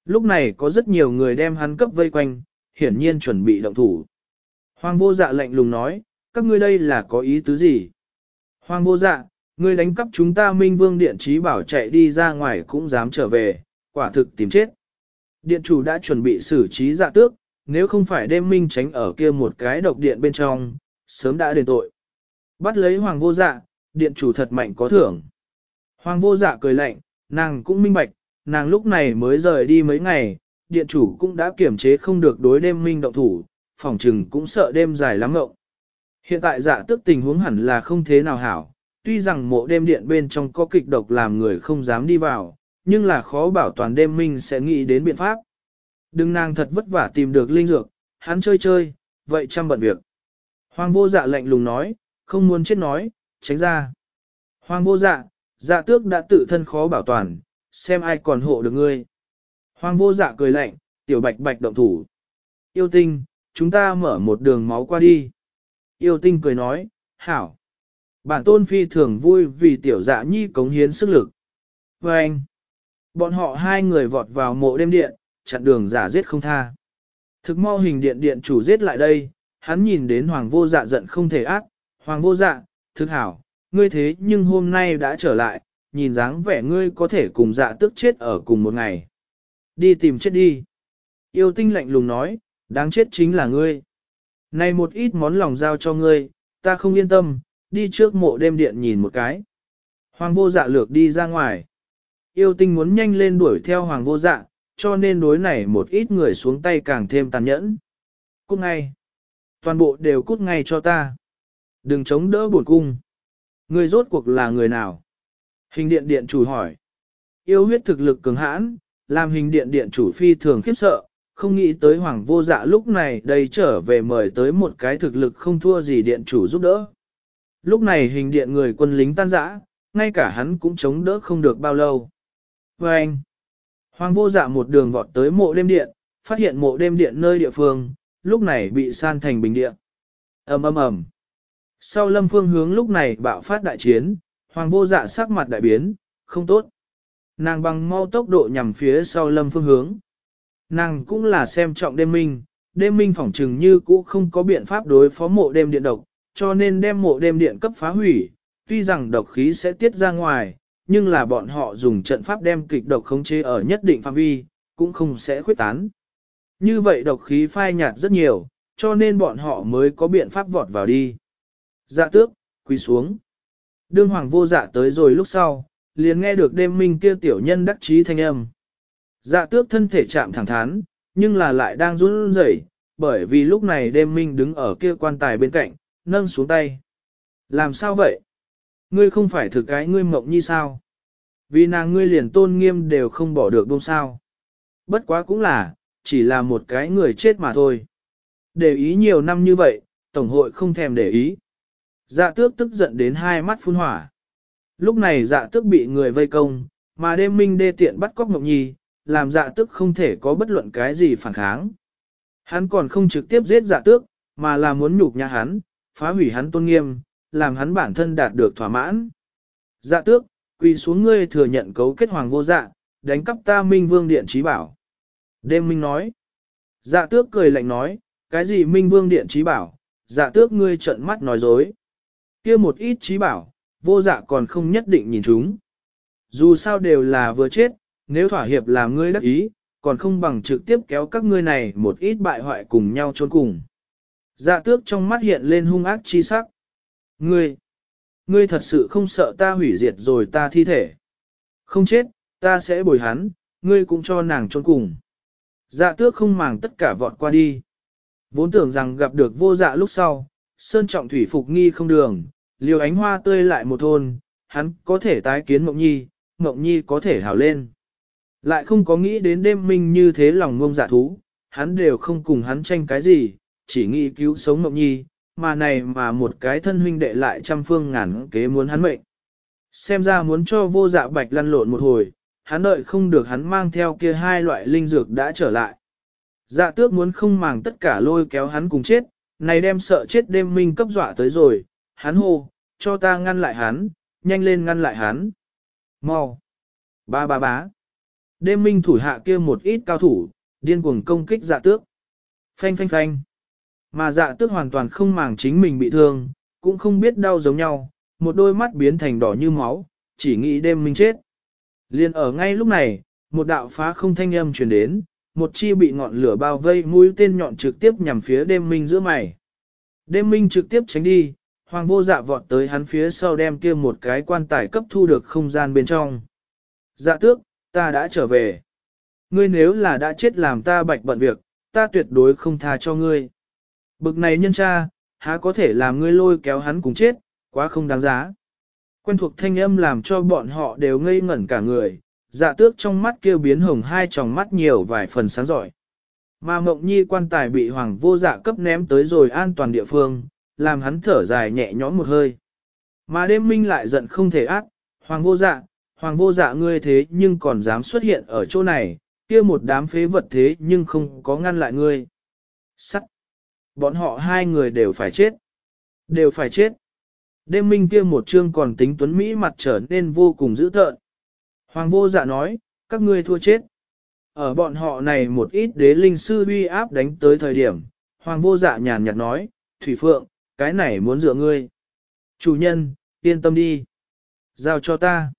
Speaker 1: Lúc này có rất nhiều người đem hắn cấp vây quanh, hiển nhiên chuẩn bị động thủ. Hoàng vô dạ lạnh lùng nói, các ngươi đây là có ý tứ gì? Hoàng vô dạ, ngươi đánh cắp chúng ta minh vương điện trí bảo chạy đi ra ngoài cũng dám trở về, quả thực tìm chết. Điện chủ đã chuẩn bị xử trí dạ tước, nếu không phải đêm minh tránh ở kia một cái độc điện bên trong, sớm đã đền tội. Bắt lấy hoàng vô dạ, điện chủ thật mạnh có thưởng. Hoàng vô dạ cười lạnh, nàng cũng minh bạch, nàng lúc này mới rời đi mấy ngày, điện chủ cũng đã kiểm chế không được đối đêm minh động thủ, phòng trừng cũng sợ đêm dài lắm ngộng. Hiện tại dạ tước tình huống hẳn là không thế nào hảo, tuy rằng mộ đêm điện bên trong có kịch độc làm người không dám đi vào, nhưng là khó bảo toàn đêm minh sẽ nghĩ đến biện pháp. Đừng nàng thật vất vả tìm được linh dược, hắn chơi chơi, vậy chăm bận việc. Hoàng vô dạ lạnh lùng nói, không muốn chết nói, tránh ra. Hoàng vô dạ, dạ tước đã tự thân khó bảo toàn, xem ai còn hộ được ngươi. Hoàng vô dạ cười lạnh, tiểu bạch bạch động thủ. Yêu tinh, chúng ta mở một đường máu qua đi. Yêu tinh cười nói, hảo. Bản tôn phi thường vui vì tiểu dạ nhi cống hiến sức lực. Và anh, bọn họ hai người vọt vào mộ đêm điện, chặn đường giả giết không tha. Thực mau hình điện điện chủ giết lại đây, hắn nhìn đến hoàng vô dạ giận không thể ác. Hoàng vô dạ, thực hảo, ngươi thế nhưng hôm nay đã trở lại, nhìn dáng vẻ ngươi có thể cùng dạ tức chết ở cùng một ngày. Đi tìm chết đi. Yêu tinh lạnh lùng nói, đáng chết chính là ngươi. Này một ít món lòng giao cho ngươi, ta không yên tâm, đi trước mộ đêm điện nhìn một cái. Hoàng vô dạ lược đi ra ngoài. Yêu tinh muốn nhanh lên đuổi theo hoàng vô dạ, cho nên đối này một ít người xuống tay càng thêm tàn nhẫn. Cút ngay. Toàn bộ đều cút ngay cho ta. Đừng chống đỡ buồn cung. Người rốt cuộc là người nào? Hình điện điện chủ hỏi. Yêu huyết thực lực cường hãn, làm hình điện điện chủ phi thường khiếp sợ, không nghĩ tới hoàng vô dạ lúc này đây trở về mời tới một cái thực lực không thua gì điện chủ giúp đỡ. Lúc này hình điện người quân lính tan rã, ngay cả hắn cũng chống đỡ không được bao lâu. Và anh, hoàng vô dạ một đường vọt tới mộ đêm điện, phát hiện mộ đêm điện nơi địa phương, lúc này bị san thành bình điện. ầm ầm ầm. Sau lâm phương hướng lúc này bạo phát đại chiến, hoàng vô dạ sắc mặt đại biến, không tốt. Nàng bằng mau tốc độ nhằm phía sau lâm phương hướng. Nàng cũng là xem trọng đêm minh, đêm minh phỏng trừng như cũ không có biện pháp đối phó mộ đêm điện độc, cho nên đem mộ đêm điện cấp phá hủy, tuy rằng độc khí sẽ tiết ra ngoài, nhưng là bọn họ dùng trận pháp đem kịch độc khống chế ở nhất định phạm vi, cũng không sẽ khuyết tán. Như vậy độc khí phai nhạt rất nhiều, cho nên bọn họ mới có biện pháp vọt vào đi. Dạ tước, quỳ xuống. Đương hoàng vô dạ tới rồi lúc sau, liền nghe được đêm minh kia tiểu nhân đắc chí thanh âm. Dạ tước thân thể chạm thẳng thắn, nhưng là lại đang run rẩy, bởi vì lúc này đêm minh đứng ở kia quan tài bên cạnh, nâng xuống tay. Làm sao vậy? Ngươi không phải thực cái ngươi mộng như sao? Vì nàng ngươi liền tôn nghiêm đều không bỏ được đông sao. Bất quá cũng là, chỉ là một cái người chết mà thôi. Để ý nhiều năm như vậy, Tổng hội không thèm để ý. Dạ tước tức giận đến hai mắt phun hỏa. Lúc này dạ tước bị người vây công, mà đêm minh đê tiện bắt cóc Ngọc Nhi, làm dạ tước không thể có bất luận cái gì phản kháng. Hắn còn không trực tiếp giết dạ tước, mà là muốn nhục nhã hắn, phá hủy hắn tôn nghiêm, làm hắn bản thân đạt được thỏa mãn. Dạ tước, quỳ xuống ngươi thừa nhận cấu kết hoàng vô dạ, đánh cắp ta minh vương điện trí bảo. Đêm minh nói. Dạ tước cười lạnh nói, cái gì minh vương điện trí bảo, dạ tước ngươi trợn mắt nói dối kia một ít trí bảo, vô dạ còn không nhất định nhìn chúng. Dù sao đều là vừa chết, nếu thỏa hiệp là ngươi đắc ý, còn không bằng trực tiếp kéo các ngươi này một ít bại hoại cùng nhau trốn cùng. Dạ tước trong mắt hiện lên hung ác chi sắc. Ngươi, ngươi thật sự không sợ ta hủy diệt rồi ta thi thể. Không chết, ta sẽ bồi hắn, ngươi cũng cho nàng trốn cùng. Dạ tước không màng tất cả vọt qua đi. Vốn tưởng rằng gặp được vô dạ lúc sau, sơn trọng thủy phục nghi không đường, liều ánh hoa tươi lại một thôn, hắn có thể tái kiến mộng nhi, mộng nhi có thể hào lên. Lại không có nghĩ đến đêm minh như thế lòng ngông giả thú, hắn đều không cùng hắn tranh cái gì, chỉ nghĩ cứu sống mộng nhi, mà này mà một cái thân huynh đệ lại trăm phương ngàn kế muốn hắn mệnh. Xem ra muốn cho vô dạ bạch lăn lộn một hồi, hắn đợi không được hắn mang theo kia hai loại linh dược đã trở lại. Dạ tước muốn không màng tất cả lôi kéo hắn cùng chết, này đem sợ chết đêm minh cấp dọa tới rồi, hắn hô, cho ta ngăn lại hắn, nhanh lên ngăn lại hắn. Mau. Ba ba bá. Đêm minh thủ hạ kia một ít cao thủ, điên cuồng công kích dạ tước. Phanh phanh phanh. Mà dạ tước hoàn toàn không màng chính mình bị thương, cũng không biết đau giống nhau, một đôi mắt biến thành đỏ như máu, chỉ nghĩ đêm minh chết. Liên ở ngay lúc này, một đạo phá không thanh âm truyền đến, một chi bị ngọn lửa bao vây mũi tên nhọn trực tiếp nhằm phía đêm minh giữa mày. Đêm minh trực tiếp tránh đi, hoàng vô dạ vọt tới hắn phía sau đem kia một cái quan tài cấp thu được không gian bên trong. Dạ tước, ta đã trở về. Ngươi nếu là đã chết làm ta bạch bận việc, ta tuyệt đối không tha cho ngươi. Bực này nhân cha, há có thể làm ngươi lôi kéo hắn cùng chết, quá không đáng giá. Quen thuộc thanh âm làm cho bọn họ đều ngây ngẩn cả người, dạ tước trong mắt kêu biến hồng hai tròng mắt nhiều vài phần sáng giỏi. Mà mộng nhi quan tài bị hoàng vô dạ cấp ném tới rồi an toàn địa phương, làm hắn thở dài nhẹ nhõm một hơi. Mà đêm minh lại giận không thể ác, hoàng vô dạ, hoàng vô dạ ngươi thế nhưng còn dám xuất hiện ở chỗ này, kia một đám phế vật thế nhưng không có ngăn lại ngươi. Sắt! Bọn họ hai người đều phải chết. Đều phải chết. Đêm minh kia một chương còn tính tuấn Mỹ mặt trở nên vô cùng dữ tợn. Hoàng vô dạ nói, các ngươi thua chết. Ở bọn họ này một ít đế linh sư uy áp đánh tới thời điểm, hoàng vô dạ nhàn nhạt nói, Thủy Phượng, cái này muốn dựa ngươi. Chủ nhân, yên tâm đi. Giao cho ta.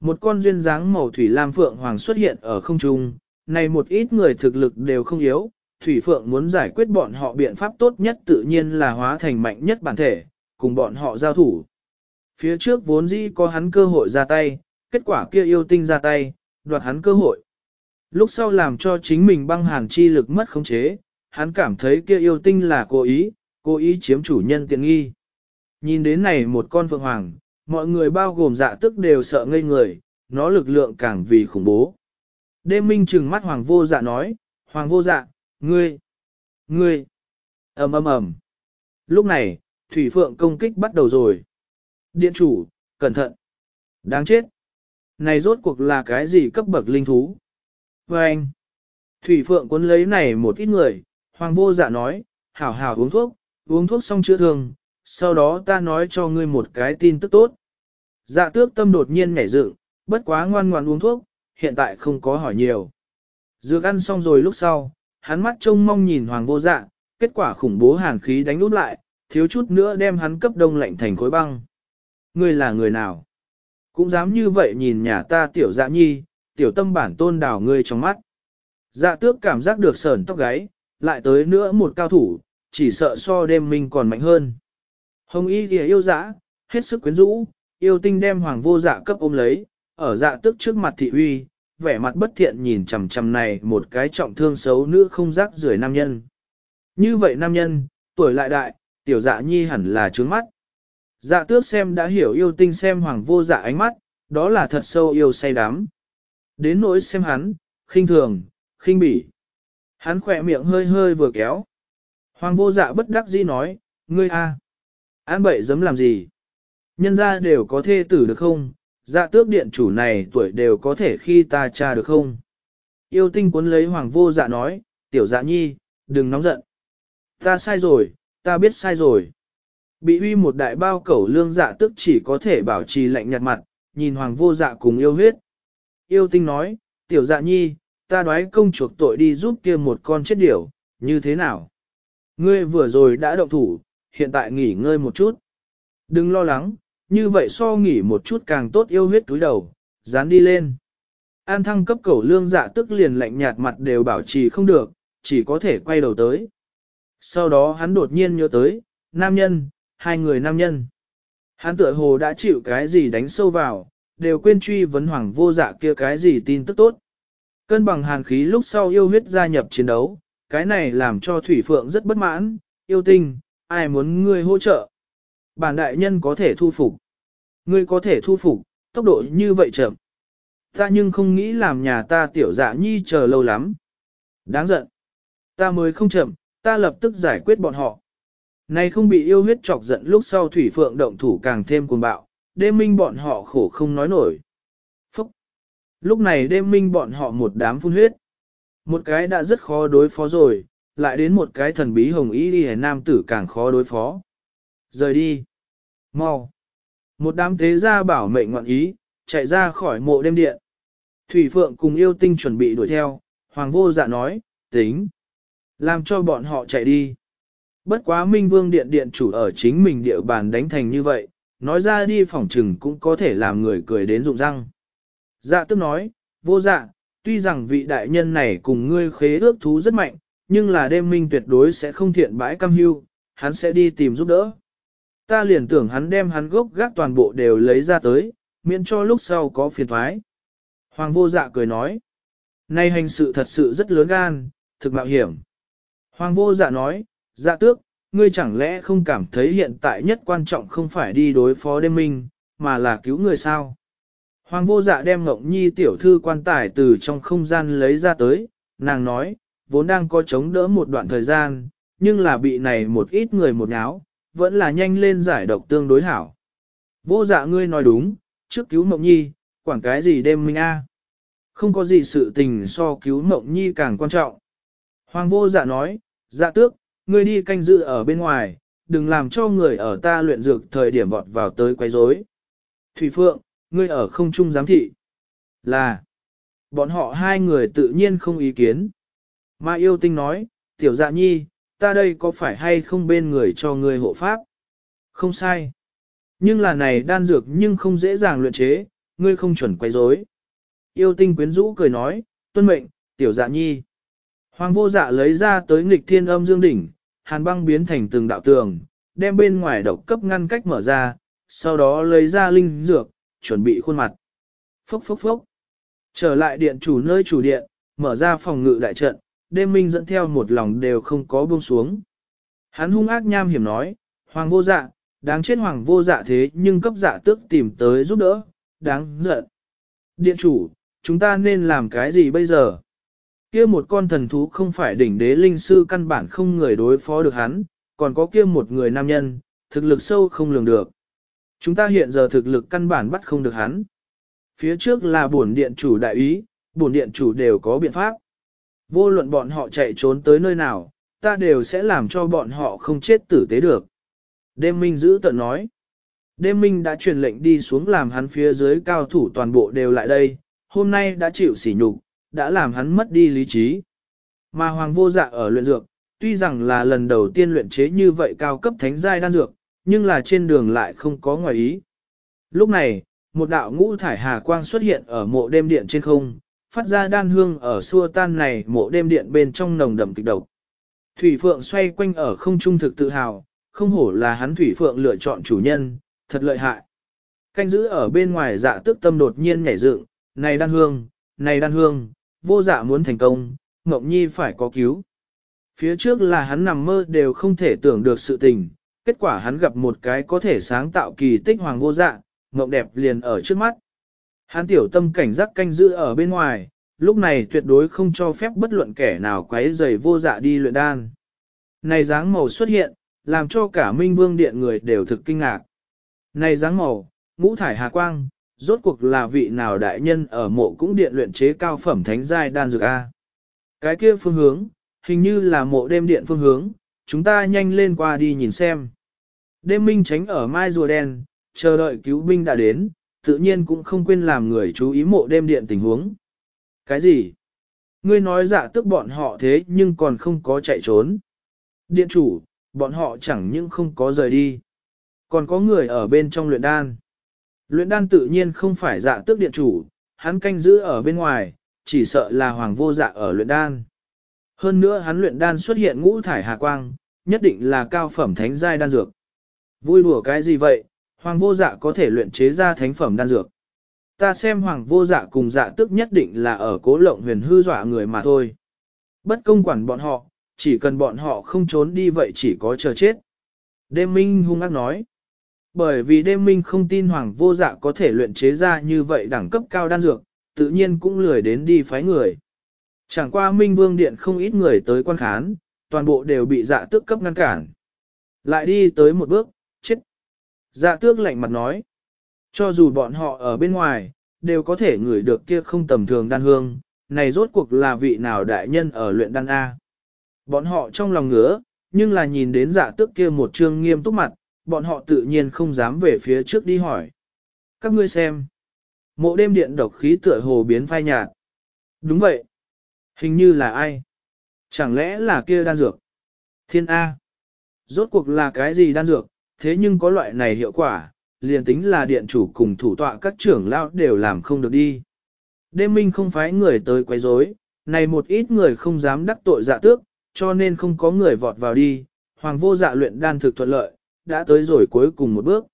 Speaker 1: Một con duyên dáng màu thủy lam phượng hoàng xuất hiện ở không trung, này một ít người thực lực đều không yếu, Thủy Phượng muốn giải quyết bọn họ biện pháp tốt nhất tự nhiên là hóa thành mạnh nhất bản thể, cùng bọn họ giao thủ. Phía trước vốn dĩ có hắn cơ hội ra tay, kết quả kia yêu tinh ra tay, đoạt hắn cơ hội. Lúc sau làm cho chính mình băng hàn chi lực mất khống chế, hắn cảm thấy kia yêu tinh là cố ý, cố ý chiếm chủ nhân tiện nghi. Nhìn đến này một con phượng hoàng, mọi người bao gồm dạ tức đều sợ ngây người, nó lực lượng càng vì khủng bố. Đêm minh trừng mắt hoàng vô dạ nói, hoàng vô dạ, ngươi, ngươi, ầm ầm ầm. Lúc này, thủy phượng công kích bắt đầu rồi. Điện chủ, cẩn thận. Đáng chết. Này rốt cuộc là cái gì cấp bậc linh thú? Và anh, Thủy Phượng cuốn lấy này một ít người, Hoàng vô dạ nói, hảo hảo uống thuốc, uống thuốc xong chữa thương, sau đó ta nói cho ngươi một cái tin tức tốt. Dạ tước tâm đột nhiên nhảy dựng, bất quá ngoan ngoan uống thuốc, hiện tại không có hỏi nhiều. Dược ăn xong rồi lúc sau, hắn mắt trông mong nhìn hoàng vô dạ, kết quả khủng bố hàn khí đánh út lại, thiếu chút nữa đem hắn cấp đông lạnh thành khối băng. Ngươi là người nào? Cũng dám như vậy nhìn nhà ta tiểu dạ nhi, tiểu tâm bản tôn đào ngươi trong mắt. Dạ tước cảm giác được sờn tóc gáy, lại tới nữa một cao thủ, chỉ sợ so đêm mình còn mạnh hơn. Hồng y kìa yêu dã, hết sức quyến rũ, yêu tinh đem hoàng vô dạ cấp ôm lấy, ở dạ tước trước mặt thị uy, vẻ mặt bất thiện nhìn chằm chằm này một cái trọng thương xấu nữ không rác rưởi nam nhân. Như vậy nam nhân, tuổi lại đại, tiểu dạ nhi hẳn là trướng mắt. Dạ tước xem đã hiểu yêu tinh xem hoàng vô dạ ánh mắt, đó là thật sâu yêu say đắm. Đến nỗi xem hắn, khinh thường, khinh bỉ. Hắn khỏe miệng hơi hơi vừa kéo. Hoàng vô dạ bất đắc dĩ nói, ngươi a, An bậy dám làm gì? Nhân ra đều có thê tử được không? Dạ tước điện chủ này tuổi đều có thể khi ta cha được không? Yêu tinh cuốn lấy hoàng vô dạ nói, tiểu dạ nhi, đừng nóng giận. Ta sai rồi, ta biết sai rồi. Bị uy một đại bao cẩu lương dạ tức chỉ có thể bảo trì lạnh nhạt mặt, nhìn hoàng vô dạ cùng yêu huyết. Yêu tinh nói, tiểu dạ nhi, ta đoái công chuộc tội đi giúp kia một con chết điểu, như thế nào? Ngươi vừa rồi đã động thủ, hiện tại nghỉ ngơi một chút. Đừng lo lắng, như vậy so nghỉ một chút càng tốt yêu huyết túi đầu, dán đi lên. An thăng cấp cẩu lương dạ tức liền lạnh nhạt mặt đều bảo trì không được, chỉ có thể quay đầu tới. Sau đó hắn đột nhiên nhớ tới, nam nhân, hai người nam nhân. Hắn tựa hồ đã chịu cái gì đánh sâu vào, đều quên truy vấn hoàng vô dạ kia cái gì tin tức tốt. Cân bằng hàn khí lúc sau yêu huyết gia nhập chiến đấu, cái này làm cho Thủy Phượng rất bất mãn, yêu tinh, ai muốn ngươi hỗ trợ. Bản đại nhân có thể thu phục. Ngươi có thể thu phục, tốc độ như vậy chậm. Ta nhưng không nghĩ làm nhà ta tiểu dạ nhi chờ lâu lắm. Đáng giận. Ta mới không chậm, ta lập tức giải quyết bọn họ. Này không bị yêu huyết chọc giận lúc sau thủy phượng động thủ càng thêm cuồng bạo, đêm minh bọn họ khổ không nói nổi. Phúc! Lúc này đêm minh bọn họ một đám phun huyết. Một cái đã rất khó đối phó rồi, lại đến một cái thần bí hồng y đi nam tử càng khó đối phó. Rời đi! Mau! Một đám thế gia bảo mệnh ngoạn ý, chạy ra khỏi mộ đêm điện. Thủy Phượng cùng yêu tinh chuẩn bị đuổi theo, Hoàng vô dạ nói, tính. Làm cho bọn họ chạy đi. Bất quá Minh Vương Điện Điện chủ ở chính mình địa bàn đánh thành như vậy, nói ra đi phỏng trừng cũng có thể làm người cười đến rụng răng. Dạ tức nói, vô dạ, tuy rằng vị đại nhân này cùng ngươi khế ước thú rất mạnh, nhưng là đêm minh tuyệt đối sẽ không thiện bãi cam hưu, hắn sẽ đi tìm giúp đỡ. Ta liền tưởng hắn đem hắn gốc gác toàn bộ đều lấy ra tới, miễn cho lúc sau có phiền thoái. Hoàng vô dạ cười nói, nay hành sự thật sự rất lớn gan, thực mạo hiểm. Hoàng vô dạ nói, dạ tước, ngươi chẳng lẽ không cảm thấy hiện tại nhất quan trọng không phải đi đối phó đêm minh, mà là cứu người sao? Hoàng vô dạ đem Ngộng Nhi tiểu thư quan tài từ trong không gian lấy ra tới, nàng nói, vốn đang có chống đỡ một đoạn thời gian, nhưng là bị này một ít người một nháo, vẫn là nhanh lên giải độc tương đối hảo. Vô dạ ngươi nói đúng, trước cứu Ngộng Nhi, quảng cái gì đêm minh a? Không có gì sự tình so cứu Ngộng Nhi càng quan trọng. Hoàng vô dạ nói, dạ tước, ngươi đi canh giữ ở bên ngoài, đừng làm cho người ở ta luyện dược thời điểm vọt vào tới quấy rối. Thủy Phượng, ngươi ở không trung giám thị. Là, bọn họ hai người tự nhiên không ý kiến. Mà yêu tinh nói, tiểu dạ nhi, ta đây có phải hay không bên người cho ngươi hộ pháp? Không sai. Nhưng là này đan dược nhưng không dễ dàng luyện chế, ngươi không chuẩn quấy rối. Yêu tinh quyến rũ cười nói, tuân mệnh, tiểu dạ nhi. Hoàng vô dạ lấy ra tới nghịch thiên âm dương đỉnh, hàn băng biến thành từng đạo tường, đem bên ngoài độc cấp ngăn cách mở ra, sau đó lấy ra linh dược, chuẩn bị khuôn mặt. Phốc phốc phốc. Trở lại điện chủ nơi chủ điện, mở ra phòng ngự đại trận, đêm minh dẫn theo một lòng đều không có buông xuống. Hắn hung ác nham hiểm nói, hoàng vô dạ, đáng chết hoàng vô dạ thế nhưng cấp dạ tước tìm tới giúp đỡ, đáng giận. Điện chủ, chúng ta nên làm cái gì bây giờ? Kia một con thần thú không phải đỉnh đế linh sư căn bản không người đối phó được hắn, còn có kia một người nam nhân, thực lực sâu không lường được. Chúng ta hiện giờ thực lực căn bản bắt không được hắn. Phía trước là bổn điện chủ đại ý, bổn điện chủ đều có biện pháp. Vô luận bọn họ chạy trốn tới nơi nào, ta đều sẽ làm cho bọn họ không chết tử tế được. Đêm Minh giữ tận nói. Đêm Minh đã truyền lệnh đi xuống làm hắn phía dưới cao thủ toàn bộ đều lại đây, hôm nay đã chịu sỉ nhục, đã làm hắn mất đi lý trí. Mà hoàng vô dạ ở luyện dược, tuy rằng là lần đầu tiên luyện chế như vậy cao cấp thánh giai đan dược, nhưng là trên đường lại không có ngoài ý. Lúc này, một đạo ngũ thải hà quang xuất hiện ở mộ đêm điện trên không, phát ra đan hương ở xua tan này mộ đêm điện bên trong nồng đậm kịch độc. Thủy Phượng xoay quanh ở không trung thực tự hào, không hổ là hắn Thủy Phượng lựa chọn chủ nhân, thật lợi hại. Canh giữ ở bên ngoài dạ tức tâm đột nhiên nhảy dựng, này đan hương, này đan hương, vô dạ muốn thành công, Ngọc Nhi phải có cứu. Phía trước là hắn nằm mơ đều không thể tưởng được sự tình, kết quả hắn gặp một cái có thể sáng tạo kỳ tích hoàng vô dạ, ngọc đẹp liền ở trước mắt. Hắn tiểu tâm cảnh giác canh giữ ở bên ngoài, lúc này tuyệt đối không cho phép bất luận kẻ nào quấy rầy vô dạ đi luyện đan. Này dáng màu xuất hiện, làm cho cả minh vương điện người đều thực kinh ngạc. Này dáng màu, ngũ thải hà quang, rốt cuộc là vị nào đại nhân ở mộ cũng điện luyện chế cao phẩm thánh giai đan dược A. Cái kia phương hướng, hình như là mộ đêm điện phương hướng, chúng ta nhanh lên qua đi nhìn xem. Đêm minh tránh ở mai rùa đen, chờ đợi cứu binh đã đến, tự nhiên cũng không quên làm người chú ý mộ đêm điện tình huống. Cái gì? Ngươi nói giả tức bọn họ thế nhưng còn không có chạy trốn. Điện chủ, bọn họ chẳng những không có rời đi. Còn có người ở bên trong luyện đan. Luyện đan tự nhiên không phải dạ tước điện chủ, hắn canh giữ ở bên ngoài, chỉ sợ là hoàng vô dạ ở luyện đan. Hơn nữa hắn luyện đan xuất hiện ngũ thải hà quang, nhất định là cao phẩm thánh giai đan dược. Vui đùa cái gì vậy, hoàng vô dạ có thể luyện chế ra thánh phẩm đan dược. Ta xem hoàng vô dạ cùng dạ tức nhất định là ở cố lộng huyền hư dọa người mà thôi. Bất công quản bọn họ, chỉ cần bọn họ không trốn đi vậy chỉ có chờ chết. Đêm Minh hung ác nói. Bởi vì đêm Minh không tin hoàng vô dạ có thể luyện chế ra như vậy đẳng cấp cao đan dược, tự nhiên cũng lười đến đi phái người. Chẳng qua Minh Vương Điện không ít người tới quan khán, toàn bộ đều bị dạ tước cấp ngăn cản. Lại đi tới một bước, chết. Dạ tước lạnh mặt nói. Cho dù bọn họ ở bên ngoài, đều có thể ngửi được kia không tầm thường đan hương, này rốt cuộc là vị nào đại nhân ở luyện đan A. Bọn họ trong lòng ngứa, nhưng là nhìn đến dạ tước kia một trương nghiêm túc mặt, bọn họ tự nhiên không dám về phía trước đi hỏi. Các ngươi xem. Mộ đêm điện độc khí tựa hồ biến phai nhạt. Đúng vậy. Hình như là ai? Chẳng lẽ là kia đan dược? Thiên A. Rốt cuộc là cái gì đan dược, thế nhưng có loại này hiệu quả, liền tính là điện chủ cùng thủ tọa các trưởng lao đều làm không được đi. Đêm minh không phái người tới quấy rối, này một ít người không dám đắc tội dạ tước, cho nên không có người vọt vào đi, hoàng vô dạ luyện đan thực thuận lợi, đã tới rồi cuối cùng một bước.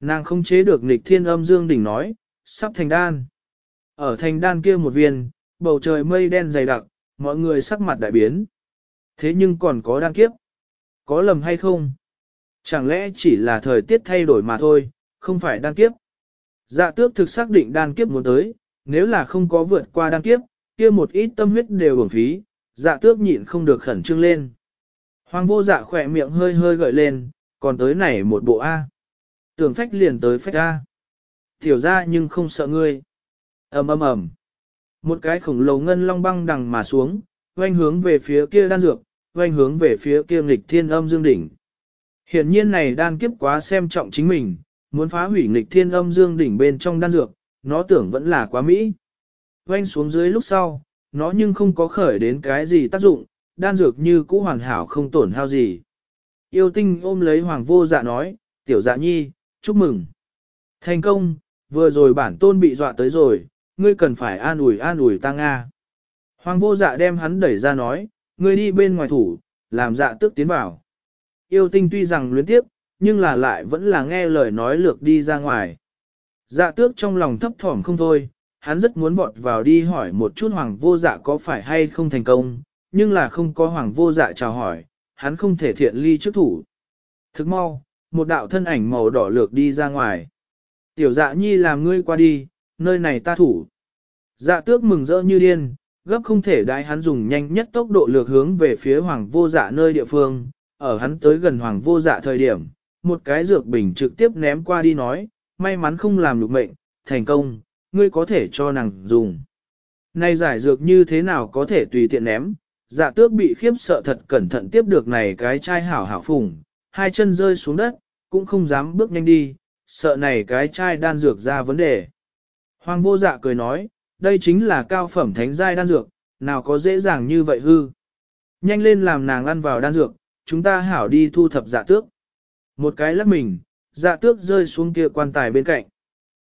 Speaker 1: Nàng không chế được nghịch thiên âm dương đỉnh nói, sắp thành đan. Ở thành đan kia một viên, bầu trời mây đen dày đặc, mọi người sắc mặt đại biến. Thế nhưng còn có đan kiếp. Có lầm hay không? Chẳng lẽ chỉ là thời tiết thay đổi mà thôi, không phải đan kiếp? Dạ tước thực xác định đan kiếp muốn tới, nếu là không có vượt qua đan kiếp, kia một ít tâm huyết đều bổng phí, dạ tước nhịn không được khẩn trương lên. Hoàng vô dạ khỏe miệng hơi hơi gợi lên, còn tới này một bộ A. Tưởng phách liền tới phách A. Tiểu ra nhưng không sợ ngươi. ầm ầm ầm. Một cái khổng lồ ngân long băng đằng mà xuống, oanh hướng về phía kia đan dược, oanh hướng về phía kia nghịch thiên âm dương đỉnh. Hiển nhiên này đan kiếp quá xem trọng chính mình, muốn phá hủy nghịch thiên âm dương đỉnh bên trong đan dược, nó tưởng vẫn là quá mỹ. Oanh xuống dưới lúc sau, nó nhưng không có khởi đến cái gì tác dụng, đan dược như cũ hoàn hảo không tổn hao gì. Yêu tinh ôm lấy hoàng vô dạ nói, tiểu dạ nhi, chúc mừng. Thành công, vừa rồi bản tôn bị dọa tới rồi, ngươi cần phải an ủi an ủi ta Nga. Hoàng vô dạ đem hắn đẩy ra nói, ngươi đi bên ngoài thủ, làm dạ tức tiến vào. Yêu tinh tuy rằng luyến tiếp, nhưng là lại vẫn là nghe lời nói lược đi ra ngoài. Dạ tước trong lòng thấp thỏm không thôi, hắn rất muốn vọt vào đi hỏi một chút hoàng vô dạ có phải hay không thành công, nhưng là không có hoàng vô dạ chào hỏi, hắn không thể thiện ly trước thủ. Thức mau, một đạo thân ảnh màu đỏ lược đi ra ngoài. Tiểu dạ nhi làm ngươi qua đi, nơi này ta thủ. Dạ tước mừng rỡ như điên, gấp không thể đái hắn dùng nhanh nhất tốc độ lược hướng về phía hoàng vô dạ nơi địa phương, ở hắn tới gần hoàng vô dạ thời điểm, một cái dược bình trực tiếp ném qua đi nói, may mắn không làm được mệnh, thành công, ngươi có thể cho nàng dùng. Này giải dược như thế nào có thể tùy tiện ném, dạ tước bị khiếp sợ thật cẩn thận tiếp được này cái chai hảo hảo phùng, hai chân rơi xuống đất, cũng không dám bước nhanh đi, sợ này cái chai đan dược ra vấn đề. Hoàng vô dạ cười nói, đây chính là cao phẩm thánh giai đan dược, nào có dễ dàng như vậy hư. Nhanh lên làm nàng ăn vào đan dược, chúng ta hảo đi thu thập dạ tước. Một cái lắc mình, dạ tước rơi xuống kia quan tài bên cạnh.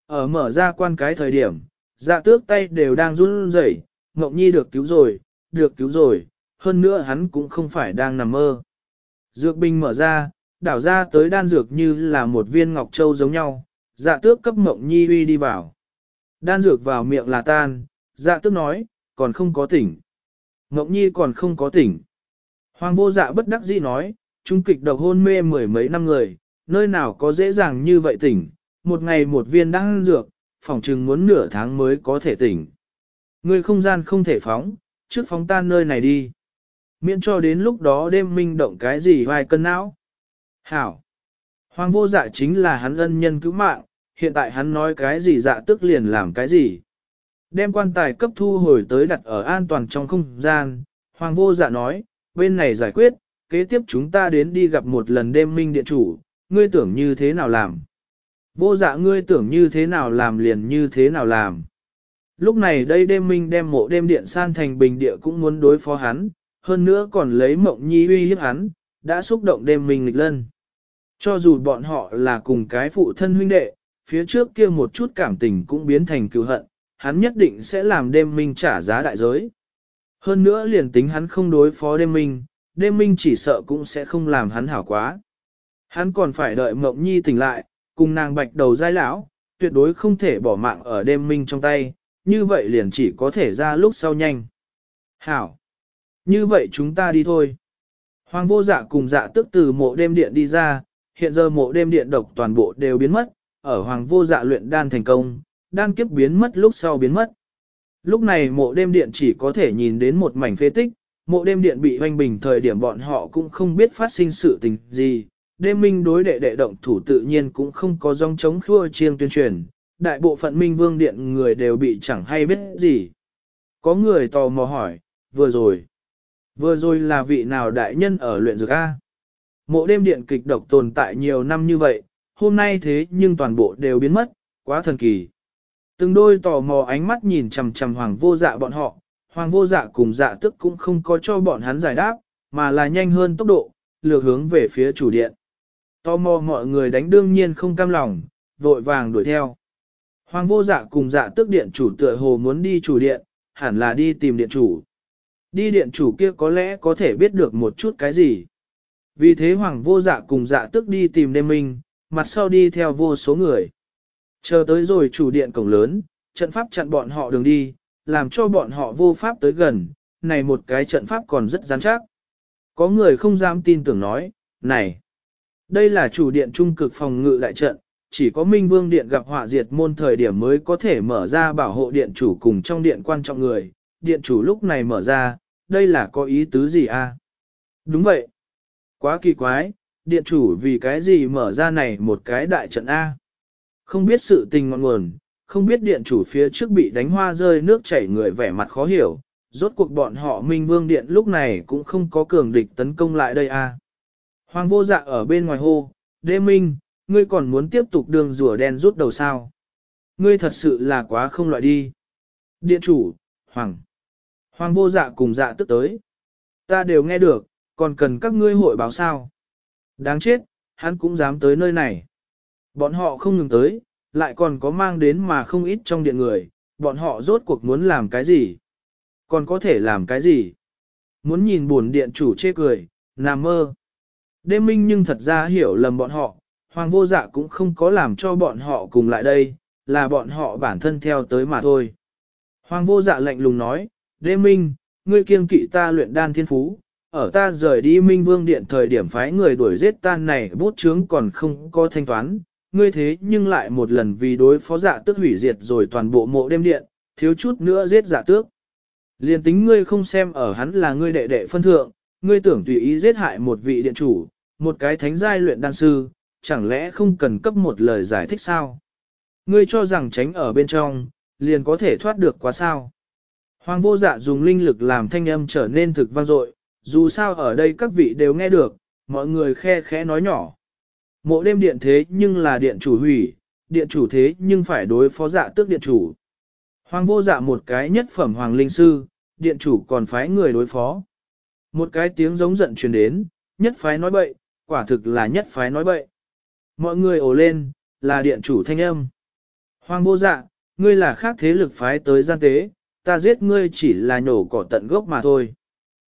Speaker 1: Ở mở ra quan cái thời điểm, dạ tước tay đều đang run rẩy, Ngọc Nhi được cứu rồi, được cứu rồi, hơn nữa hắn cũng không phải đang nằm mơ. Dược bình mở ra, đảo ra tới đan dược như là một viên ngọc châu giống nhau, dạ tước cấp Ngọc Nhi uy đi vào. Đan dược vào miệng là tan, dạ tước nói, còn không có tỉnh. Ngọc Nhi còn không có tỉnh. Hoàng vô dạ bất đắc dĩ nói, trung kịch độc hôn mê mười mấy năm người, nơi nào có dễ dàng như vậy tỉnh, một ngày một viên đan dược, phỏng chừng muốn nửa tháng mới có thể tỉnh. Người không gian không thể phóng, trước phóng tan nơi này đi. Miễn cho đến lúc đó đêm minh động cái gì vài cân não. Hảo. Hoàng vô dạ chính là hắn ân nhân cứu mạng, hiện tại hắn nói cái gì dạ tức liền làm cái gì. Đem quan tài cấp thu hồi tới đặt ở an toàn trong không gian, Hoàng vô dạ nói, bên này giải quyết, kế tiếp chúng ta đến đi gặp một lần đêm minh điện chủ, ngươi tưởng như thế nào làm. Vô dạ ngươi tưởng như thế nào làm liền như thế nào làm. Lúc này đây đêm minh đem mộ đêm điện san thành bình địa cũng muốn đối phó hắn, hơn nữa còn lấy mộng nhi uy hiếp hắn, đã xúc động đêm minh nghịch lân. Cho dù bọn họ là cùng cái phụ thân huynh đệ, phía trước kia một chút cảm tình cũng biến thành cựu hận, hắn nhất định sẽ làm đêm minh trả giá đại giới. Hơn nữa liền tính hắn không đối phó đêm minh, đêm minh chỉ sợ cũng sẽ không làm hắn hảo quá. Hắn còn phải đợi mộng nhi tỉnh lại, cùng nàng bạch đầu dai lão, tuyệt đối không thể bỏ mạng ở đêm minh trong tay, như vậy liền chỉ có thể ra lúc sau nhanh. Hảo! Như vậy chúng ta đi thôi. Hoàng vô dạ cùng dạ tức từ mộ đêm điện đi ra, hiện giờ mộ đêm điện độc toàn bộ đều biến mất, ở hoàng vô dạ luyện đan thành công, đan kiếp biến mất lúc sau biến mất. Lúc này mộ đêm điện chỉ có thể nhìn đến một mảnh phế tích, mộ đêm điện bị hoanh bình thời điểm bọn họ cũng không biết phát sinh sự tình gì, đêm minh đối đệ đệ động thủ tự nhiên cũng không có dòng chống khua chiêng tuyên truyền, đại bộ phận minh vương điện người đều bị chẳng hay biết gì. Có người tò mò hỏi, vừa rồi, vừa rồi là vị nào đại nhân ở luyện dược A? Mộ đêm điện kịch độc tồn tại nhiều năm như vậy, hôm nay thế nhưng toàn bộ đều biến mất, quá thần kỳ. Từng đôi tò mò ánh mắt nhìn chằm chằm hoàng vô dạ bọn họ, hoàng vô dạ cùng dạ tức cũng không có cho bọn hắn giải đáp, mà là nhanh hơn tốc độ, lược hướng về phía chủ điện. Tò mò mọi người đánh đương nhiên không cam lòng, vội vàng đuổi theo. Hoàng vô dạ cùng dạ tức điện chủ tựa hồ muốn đi chủ điện, hẳn là đi tìm điện chủ. Đi điện chủ kia có lẽ có thể biết được một chút cái gì. Vì thế hoàng vô dạ cùng dạ tức đi tìm đêm minh, mặt sau đi theo vô số người. Chờ tới rồi chủ điện cổng lớn, trận pháp chặn bọn họ đường đi, làm cho bọn họ vô pháp tới gần, này một cái trận pháp còn rất rắn chắc. Có người không dám tin tưởng nói, này, đây là chủ điện trung cực phòng ngự đại trận, chỉ có Minh Vương Điện gặp họa diệt môn thời điểm mới có thể mở ra bảo hộ điện chủ cùng trong điện quan trọng người, điện chủ lúc này mở ra, đây là có ý tứ gì a? Đúng vậy. Quá kỳ quái, điện chủ vì cái gì mở ra này một cái đại trận A. Không biết sự tình ngọn nguồn, không biết điện chủ phía trước bị đánh hoa rơi nước chảy người vẻ mặt khó hiểu, rốt cuộc bọn họ Minh Vương Điện lúc này cũng không có cường địch tấn công lại đây a. Hoàng vô dạ ở bên ngoài hô, đê minh, ngươi còn muốn tiếp tục đường rùa đen rút đầu sao. Ngươi thật sự là quá không loại đi. Điện chủ, Hoàng. Hoàng vô dạ cùng dạ tức tới. Ta đều nghe được, còn cần các ngươi hội báo sao. Đáng chết, hắn cũng dám tới nơi này. Bọn họ không ngừng tới, lại còn có mang đến mà không ít trong điện người, bọn họ rốt cuộc muốn làm cái gì? Còn có thể làm cái gì? Muốn nhìn buồn điện chủ chê cười, nằm mơ. Đêm minh nhưng thật ra hiểu lầm bọn họ, hoàng vô dạ cũng không có làm cho bọn họ cùng lại đây, là bọn họ bản thân theo tới mà thôi. Hoàng vô dạ lạnh lùng nói, đêm minh, ngươi kiêng kỵ ta luyện đan thiên phú, ở ta rời đi minh vương điện thời điểm phái người đuổi giết tan này bút chướng còn không có thanh toán, ngươi thế nhưng lại một lần vì đối phó giả tước hủy diệt rồi toàn bộ mộ đêm điện, thiếu chút nữa giết giả tước. Liên tính ngươi không xem ở hắn là ngươi đệ đệ phân thượng, ngươi tưởng tùy ý giết hại một vị điện chủ, một cái thánh giai luyện đan sư, chẳng lẽ không cần cấp một lời giải thích sao? Ngươi cho rằng tránh ở bên trong, liền có thể thoát được quá sao? Hoàng vô dạ dùng linh lực làm thanh âm trở nên thực vang dội, dù sao ở đây các vị đều nghe được, mọi người khe khẽ nói nhỏ. Mộ đêm điện thế nhưng là điện chủ hủy, điện chủ thế nhưng phải đối phó dạ tước điện chủ. Hoàng vô dạ một cái nhất phẩm hoàng linh sư, điện chủ còn phái người đối phó. Một cái tiếng giống giận truyền đến, nhất phái nói bậy, quả thực là nhất phái nói bậy. Mọi người ồ lên, là điện chủ thanh âm. Hoàng vô dạ, ngươi là khác thế lực phái tới gian tế, ta giết ngươi chỉ là nhổ cỏ tận gốc mà thôi.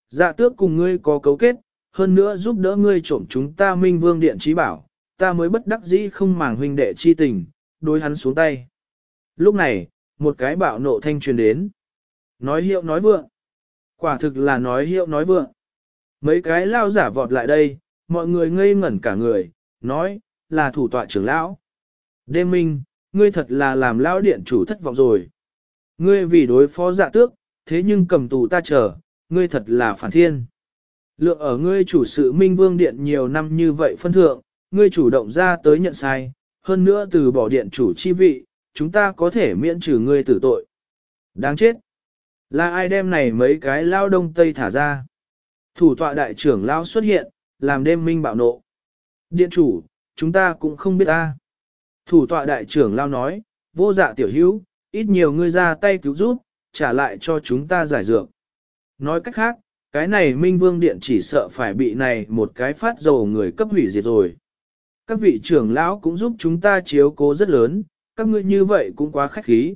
Speaker 1: Dạ tước cùng ngươi có cấu kết, hơn nữa giúp đỡ ngươi trộm chúng ta minh vương điện trí bảo, ta mới bất đắc dĩ không màng huynh đệ chi tình, đối hắn xuống tay. Lúc này, một cái bạo nộ thanh truyền đến. Nói hiệu nói vượng. Quả thực là nói hiệu nói vượng. Mấy cái lao giả vọt lại đây, mọi người ngây ngẩn cả người, nói, là thủ tọa trưởng lão. Đêm minh, ngươi thật là làm lão điện chủ thất vọng rồi. Ngươi vì đối phó dạ tước, thế nhưng cầm tù ta chờ, ngươi thật là phản thiên. Lượng ở ngươi chủ sự minh vương điện nhiều năm như vậy phân thượng, ngươi chủ động ra tới nhận sai, hơn nữa từ bỏ điện chủ chi vị, chúng ta có thể miễn trừ ngươi tử tội. Đáng chết! Là ai đem này mấy cái lao đông tây thả ra? Thủ tọa đại trưởng lao xuất hiện, làm đêm minh bạo nộ. Điện chủ, chúng ta cũng không biết ta. Thủ tọa đại trưởng lao nói, vô dạ tiểu hữu, ít nhiều ngươi ra tay cứu giúp, trả lại cho chúng ta giải dược. Nói cách khác, cái này Minh Vương Điện chỉ sợ phải bị này một cái phát dầu người cấp hủy diệt rồi. Các vị trưởng lão cũng giúp chúng ta chiếu cố rất lớn, các ngươi như vậy cũng quá khách khí.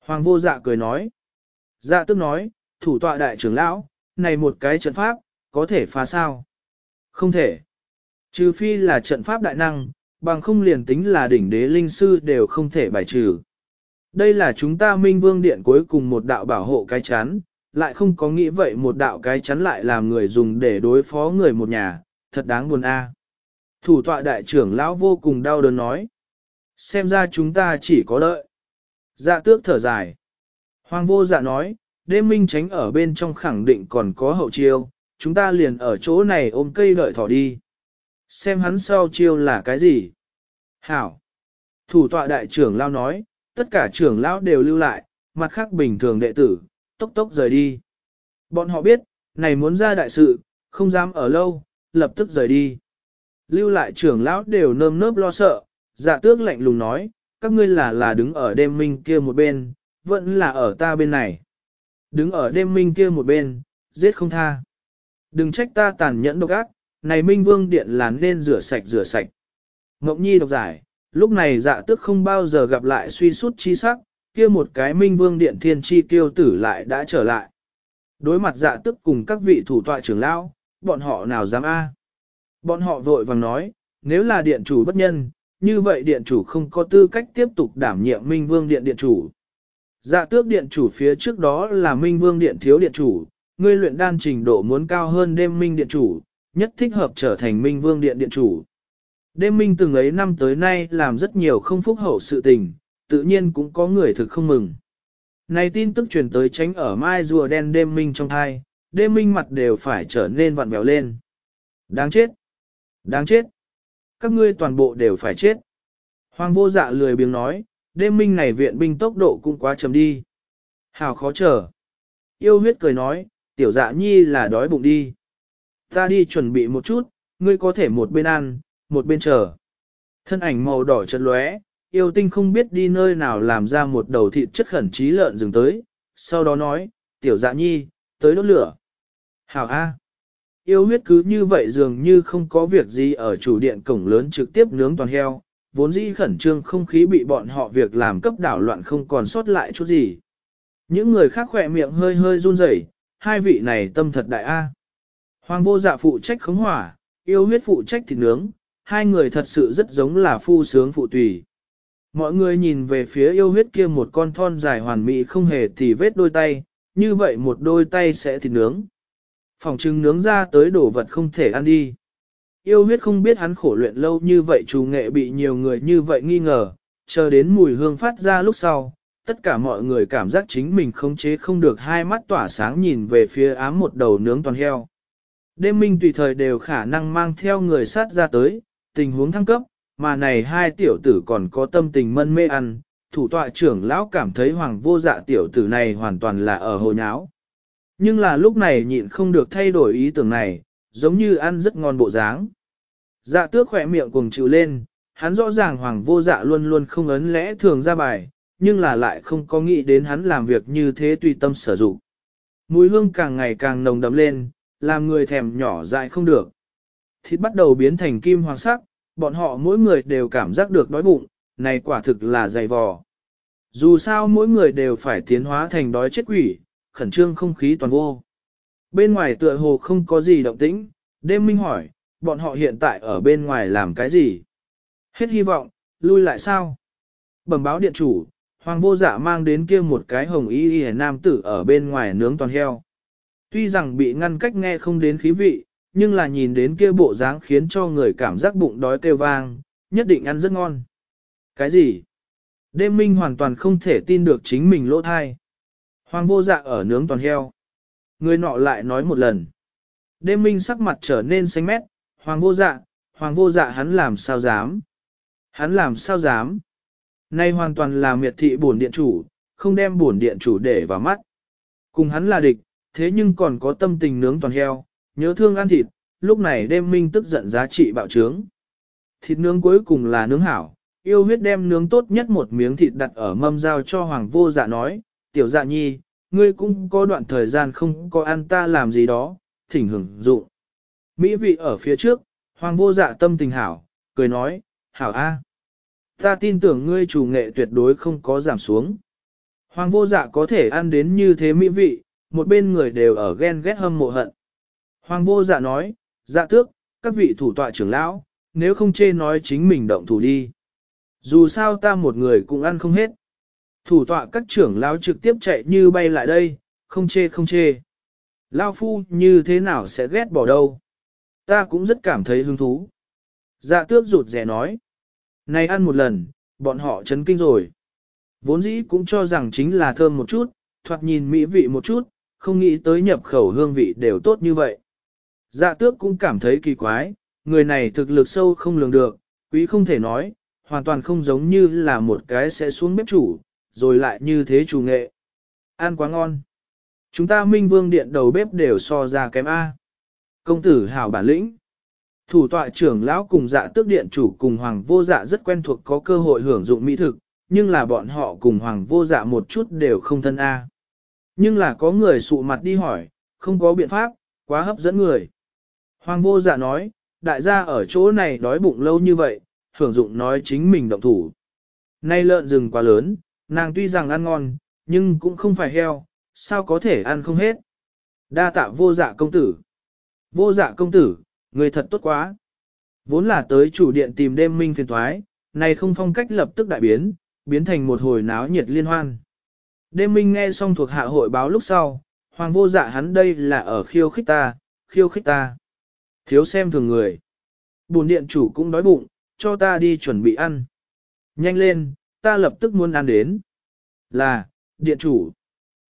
Speaker 1: Hoàng vô dạ cười nói. Dạ tức nói, thủ tọa đại trưởng lão, này một cái trận pháp, có thể phá sao? Không thể. Trừ phi là trận pháp đại năng, bằng không liền tính là đỉnh đế linh sư đều không thể bài trừ. Đây là chúng ta minh vương điện cuối cùng một đạo bảo hộ cái chắn, lại không có nghĩ vậy một đạo cái chắn lại làm người dùng để đối phó người một nhà, thật đáng buồn a. Thủ tọa đại trưởng lão vô cùng đau đớn nói. Xem ra chúng ta chỉ có đợi. Dạ tước thở dài. Hoàng vô dạ nói, đêm minh tránh ở bên trong khẳng định còn có hậu chiêu, chúng ta liền ở chỗ này ôm cây đợi thỏ đi. Xem hắn sau chiêu là cái gì? Hảo! Thủ tọa đại trưởng lao nói, tất cả trưởng lão đều lưu lại, mặt khác bình thường đệ tử, tốc tốc rời đi. Bọn họ biết, này muốn ra đại sự, không dám ở lâu, lập tức rời đi. Lưu lại trưởng lão đều nơm nớp lo sợ, dạ tước lạnh lùng nói, các ngươi là là đứng ở đêm minh kia một bên, vẫn là ở ta bên này. Đứng ở đêm minh kia một bên, giết không tha. Đừng trách ta tàn nhẫn độc ác, này minh vương điện là nên rửa sạch rửa sạch. Ngọc Nhi độc giải, lúc này dạ tước không bao giờ gặp lại suy sút chi sắc, kia một cái minh vương điện thiên chi tiêu tử lại đã trở lại. Đối mặt dạ tức cùng các vị thủ tọa trưởng lão, bọn họ nào dám a? Bọn họ vội vàng nói, nếu là điện chủ bất nhân, như vậy điện chủ không có tư cách tiếp tục đảm nhiệm minh vương điện điện chủ. Dạ tước điện chủ phía trước đó là minh vương điện thiếu điện chủ, ngươi luyện đan trình độ muốn cao hơn đêm minh điện chủ, nhất thích hợp trở thành minh vương điện điện chủ. Đêm minh từng ấy năm tới nay làm rất nhiều không phúc hậu sự tình, tự nhiên cũng có người thực không mừng. Này tin tức truyền tới tránh ở mai rùa đen đêm minh trong thai, đêm minh mặt đều phải trở nên vặn vẹo lên. Đáng chết! Đáng chết! Các ngươi toàn bộ đều phải chết. Hoàng vô dạ lười biếng nói, đêm minh này viện binh tốc độ cũng quá chậm đi. Hào khó chờ. Yêu huyết cười nói, tiểu dạ nhi là đói bụng đi. Ta đi chuẩn bị một chút, ngươi có thể một bên ăn, một bên chờ. Thân ảnh màu đỏ chật lóe, yêu tinh không biết đi nơi nào làm ra một đầu thịt chất khẩn trí lợn dừng tới, sau đó nói, tiểu dạ nhi, tới đốt lửa. Hảo A. Yêu huyết cứ như vậy dường như không có việc gì ở chủ điện cổng lớn trực tiếp nướng toàn heo, vốn dĩ khẩn trương không khí bị bọn họ việc làm cấp đảo loạn không còn sót lại chút gì. Những người khác khỏe miệng hơi hơi run rẩy, hai vị này tâm thật đại A. Hoàng vô dạ phụ trách khống hỏa, yêu huyết phụ trách thịt nướng, hai người thật sự rất giống là phu sướng phụ tùy. Mọi người nhìn về phía yêu huyết kia một con thon dài hoàn mỹ không hề thì vết đôi tay, như vậy một đôi tay sẽ thịt nướng. Phòng trưng nướng ra tới đồ vật không thể ăn đi. Yêu huyết không biết hắn khổ luyện lâu như vậy chú nghệ bị nhiều người như vậy nghi ngờ, chờ đến mùi hương phát ra lúc sau, tất cả mọi người cảm giác chính mình không chế không được hai mắt tỏa sáng nhìn về phía ám một đầu nướng toàn heo. Đêm minh tùy thời đều khả năng mang theo người sát ra tới, tình huống thăng cấp, mà này hai tiểu tử còn có tâm tình mân mê ăn, thủ tọa trưởng lão cảm thấy hoàng vô dạ tiểu tử này hoàn toàn là ở hồ nháo. Nhưng là lúc này nhịn không được thay đổi ý tưởng này, giống như ăn rất ngon bộ dáng. Dạ tước khỏe miệng cùng chịu lên, hắn rõ ràng hoàng vô dạ luôn luôn không ấn lẽ thường ra bài, nhưng là lại không có nghĩ đến hắn làm việc như thế tùy tâm sử dụng. Mùi hương càng ngày càng nồng đậm lên, làm người thèm nhỏ dại không được. Thịt bắt đầu biến thành kim hoàng sắc, bọn họ mỗi người đều cảm giác được đói bụng, này quả thực là dày vò. Dù sao mỗi người đều phải tiến hóa thành đói chết quỷ, khẩn trương không khí toàn vô. Bên ngoài tựa hồ không có gì động tĩnh, đêm minh hỏi, bọn họ hiện tại ở bên ngoài làm cái gì? Hết hy vọng, lui lại sao? Bẩm báo điện chủ, hoàng vô dạ mang đến kia một cái hồng y y nam tử ở bên ngoài nướng toàn heo. Tuy rằng bị ngăn cách nghe không đến khí vị, nhưng là nhìn đến kia bộ dáng khiến cho người cảm giác bụng đói kêu vang, nhất định ăn rất ngon. Cái gì? Đêm minh hoàn toàn không thể tin được chính mình lỗ thai. Hoàng vô dạ ở nướng toàn heo. Người nọ lại nói một lần. Đêm minh sắc mặt trở nên xanh mét, hoàng vô dạ, hoàng vô dạ hắn làm sao dám. Hắn làm sao dám. Nay hoàn toàn là miệt thị bổn điện chủ, không đem bổn điện chủ để vào mắt. Cùng hắn là địch, thế nhưng còn có tâm tình nướng toàn heo, nhớ thương ăn thịt, lúc này đêm minh tức giận giá trị bạo trướng. Thịt nướng cuối cùng là nướng hảo, yêu huyết đem nướng tốt nhất một miếng thịt đặt ở mâm giao cho hoàng vô dạ nói, tiểu dạ nhi, ngươi cũng có đoạn thời gian không có ăn ta làm gì đó, thỉnh hưởng dụ Mỹ vị ở phía trước, hoàng vô dạ tâm tình hảo, cười nói, hảo a, Ta tin tưởng ngươi chủ nghệ tuyệt đối không có giảm xuống. Hoàng vô dạ có thể ăn đến như thế mỹ vị, một bên người đều ở ghen ghét hâm mộ hận. Hoàng vô dạ nói, dạ tước, các vị thủ tọa trưởng lão, nếu không chê nói chính mình động thủ đi. Dù sao ta một người cũng ăn không hết. Thủ tọa các trưởng lão trực tiếp chạy như bay lại đây, không chê không chê. Lao phu như thế nào sẽ ghét bỏ đâu. Ta cũng rất cảm thấy hứng thú. Dạ tước rụt rẻ nói. Này ăn một lần, bọn họ chấn kinh rồi. Vốn dĩ cũng cho rằng chính là thơm một chút, thoạt nhìn mỹ vị một chút, không nghĩ tới nhập khẩu hương vị đều tốt như vậy. Dạ tước cũng cảm thấy kỳ quái, người này thực lực sâu không lường được, quý không thể nói, hoàn toàn không giống như là một cái sẽ xuống bếp chủ, rồi lại như thế chủ nghệ. Ăn quá ngon. Chúng ta minh vương điện đầu bếp đều so ra kém A. Công tử hảo bản lĩnh. Thủ tọa trưởng lão cùng dạ tước điện chủ cùng hoàng vô dạ rất quen thuộc có cơ hội hưởng dụng mỹ thực, nhưng là bọn họ cùng hoàng vô dạ một chút đều không thân A. Nhưng là có người sụ mặt đi hỏi, không có biện pháp, quá hấp dẫn người. Hoàng vô dạ nói, đại gia ở chỗ này đói bụng lâu như vậy, hưởng dụng nói chính mình động thủ. Nay lợn rừng quá lớn, nàng tuy rằng ăn ngon, nhưng cũng không phải heo, sao có thể ăn không hết. Đa tạ vô dạ công tử. Vô dạ công tử, người thật tốt quá. Vốn là tới chủ điện tìm đêm minh phiền thoái, này không phong cách lập tức đại biến, biến thành một hồi náo nhiệt liên hoan. Đêm minh nghe xong thuộc hạ hội báo lúc sau, hoàng vô dạ hắn đây là ở khiêu khích ta, khiêu khích ta. Thiếu xem thường người. Bùn điện chủ cũng đói bụng, cho ta đi chuẩn bị ăn. Nhanh lên, ta lập tức muốn ăn đến. Là, điện chủ.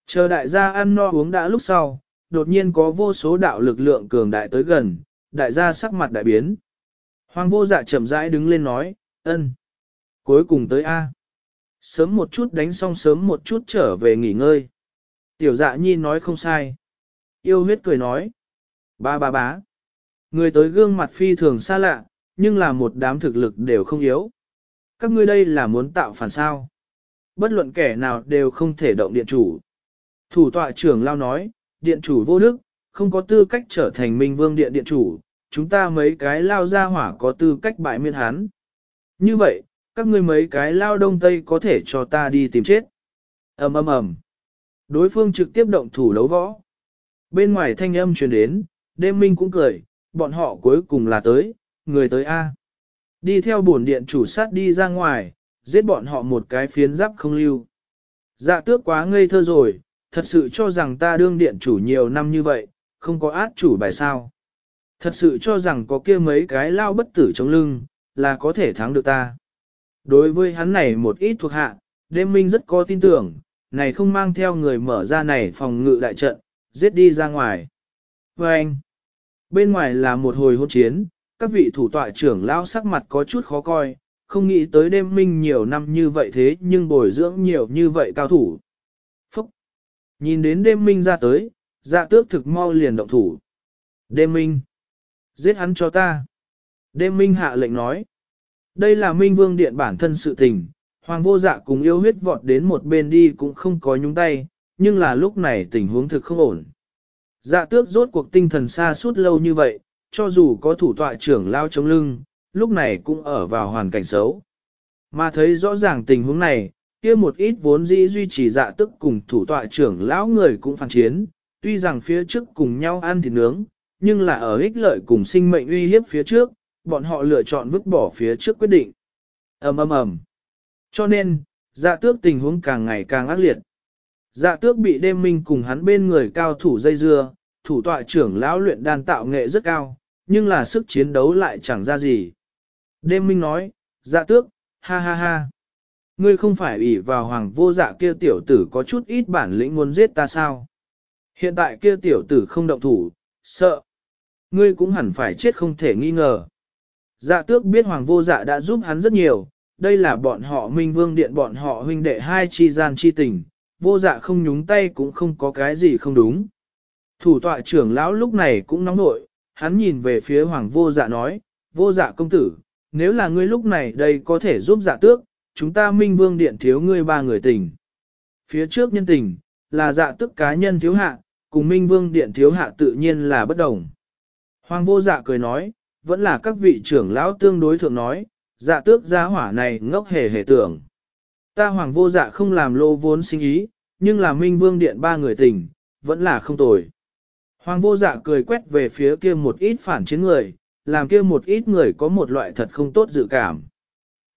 Speaker 1: Chờ đại gia ăn no uống đã lúc sau, đột nhiên có vô số đạo lực lượng cường đại tới gần, đại gia sắc mặt đại biến. Hoàng vô dạ chậm rãi đứng lên nói, ân. Cuối cùng tới A. Sớm một chút đánh xong sớm một chút trở về nghỉ ngơi. Tiểu dạ nhi nói không sai. Yêu huyết cười nói. Ba ba bá. Người tới gương mặt phi thường xa lạ, nhưng là một đám thực lực đều không yếu. Các ngươi đây là muốn tạo phản sao. Bất luận kẻ nào đều không thể động điện chủ. Thủ tọa trưởng lao nói, điện chủ vô đức, không có tư cách trở thành minh vương điện điện chủ, chúng ta mấy cái lao ra hỏa có tư cách bại miên hán. Như vậy, các ngươi mấy cái lao đông tây có thể cho ta đi tìm chết. ầm ầm ầm. Đối phương trực tiếp động thủ đấu võ. Bên ngoài thanh âm truyền đến, đêm minh cũng cười, bọn họ cuối cùng là tới, người tới A. Đi theo bổn điện chủ sát đi ra ngoài, giết bọn họ một cái phiến giáp không lưu. Dạ tước quá ngây thơ rồi, thật sự cho rằng ta đương điện chủ nhiều năm như vậy, không có át chủ bài sao. Thật sự cho rằng có kia mấy cái lao bất tử chống lưng, là có thể thắng được ta. Đối với hắn này một ít thuộc hạ, đêm minh rất có tin tưởng, này không mang theo người mở ra này phòng ngự đại trận, giết đi ra ngoài. Và anh, bên ngoài là một hồi hôn chiến, các vị thủ tọa trưởng lao sắc mặt có chút khó coi, không nghĩ tới đêm minh nhiều năm như vậy thế nhưng bồi dưỡng nhiều như vậy cao thủ. Phúc! Nhìn đến đêm minh ra tới, dạ tước thực mau liền động thủ. Đêm minh! Giết hắn cho ta! Đêm minh hạ lệnh nói. Đây là minh vương điện bản thân sự tình, hoàng vô dạ cùng yêu huyết vọt đến một bên đi cũng không có nhúng tay, nhưng là lúc này tình huống thực không ổn. Dạ tước rốt cuộc tinh thần xa suốt lâu như vậy, cho dù có thủ tọa trưởng lao chống lưng, lúc này cũng ở vào hoàn cảnh xấu. Mà thấy rõ ràng tình huống này, kia một ít vốn dĩ duy trì dạ tức cùng thủ tọa trưởng lão người cũng phản chiến, tuy rằng phía trước cùng nhau ăn thịt nướng, nhưng là ở ích lợi cùng sinh mệnh uy hiếp phía trước, bọn họ lựa chọn vứt bỏ phía trước quyết định. ầm ầm ầm. Cho nên, dạ tước tình huống càng ngày càng ác liệt. Dạ tước bị đêm minh cùng hắn bên người cao thủ dây dưa, thủ tọa trưởng lão luyện đan tạo nghệ rất cao, nhưng là sức chiến đấu lại chẳng ra gì. Đêm minh nói, dạ tước, ha ha ha. Ngươi không phải ủy vào hoàng vô dạ kia tiểu tử có chút ít bản lĩnh muốn giết ta sao? Hiện tại kia tiểu tử không động thủ, sợ. Ngươi cũng hẳn phải chết không thể nghi ngờ. Dạ tước biết hoàng vô dạ đã giúp hắn rất nhiều, đây là bọn họ minh vương điện bọn họ huynh đệ hai chi gian chi tình, vô dạ không nhúng tay cũng không có cái gì không đúng. Thủ tọa trưởng lão lúc này cũng nóng nội, hắn nhìn về phía hoàng vô dạ nói, vô dạ công tử, nếu là ngươi lúc này đây có thể giúp dạ tước, chúng ta minh vương điện thiếu ngươi ba người tình. Phía trước nhân tình, là dạ tước cá nhân thiếu hạ, cùng minh vương điện thiếu hạ tự nhiên là bất đồng. Hoàng vô dạ cười nói, vẫn là các vị trưởng lão tương đối thượng nói, dạ tước gia hỏa này ngốc hề hề tưởng. Ta hoàng vô dạ không làm lô vốn sinh ý, nhưng là minh vương điện ba người tình, vẫn là không tồi. Hoàng vô dạ cười quét về phía kia một ít phản chiến người, làm kia một ít người có một loại thật không tốt dự cảm.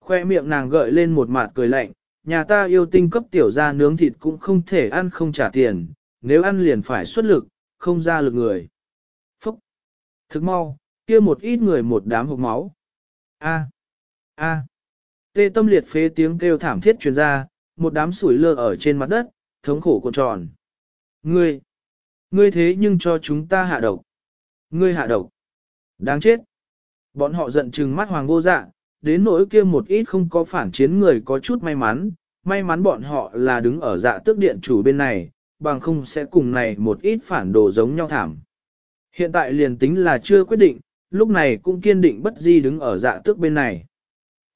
Speaker 1: Khoe miệng nàng gợi lên một mặt cười lạnh, nhà ta yêu tinh cấp tiểu ra nướng thịt cũng không thể ăn không trả tiền, nếu ăn liền phải xuất lực, không ra lực người. Phúc! Thức mau, kia một ít người một đám hộp máu. A! A! Tê tâm liệt phế tiếng kêu thảm thiết truyền ra, một đám sủi lơ ở trên mặt đất, thống khổ cuộn tròn. Ngươi! Ngươi thế nhưng cho chúng ta hạ độc. Ngươi hạ độc. Đáng chết. Bọn họ giận chừng mắt hoàng vô dạ, đến nỗi kia một ít không có phản chiến người có chút may mắn, may mắn bọn họ là đứng ở dạ tước điện chủ bên này, bằng không sẽ cùng này một ít phản đồ giống nhau thảm. Hiện tại liền tính là chưa quyết định, lúc này cũng kiên định bất di đứng ở dạ tước bên này.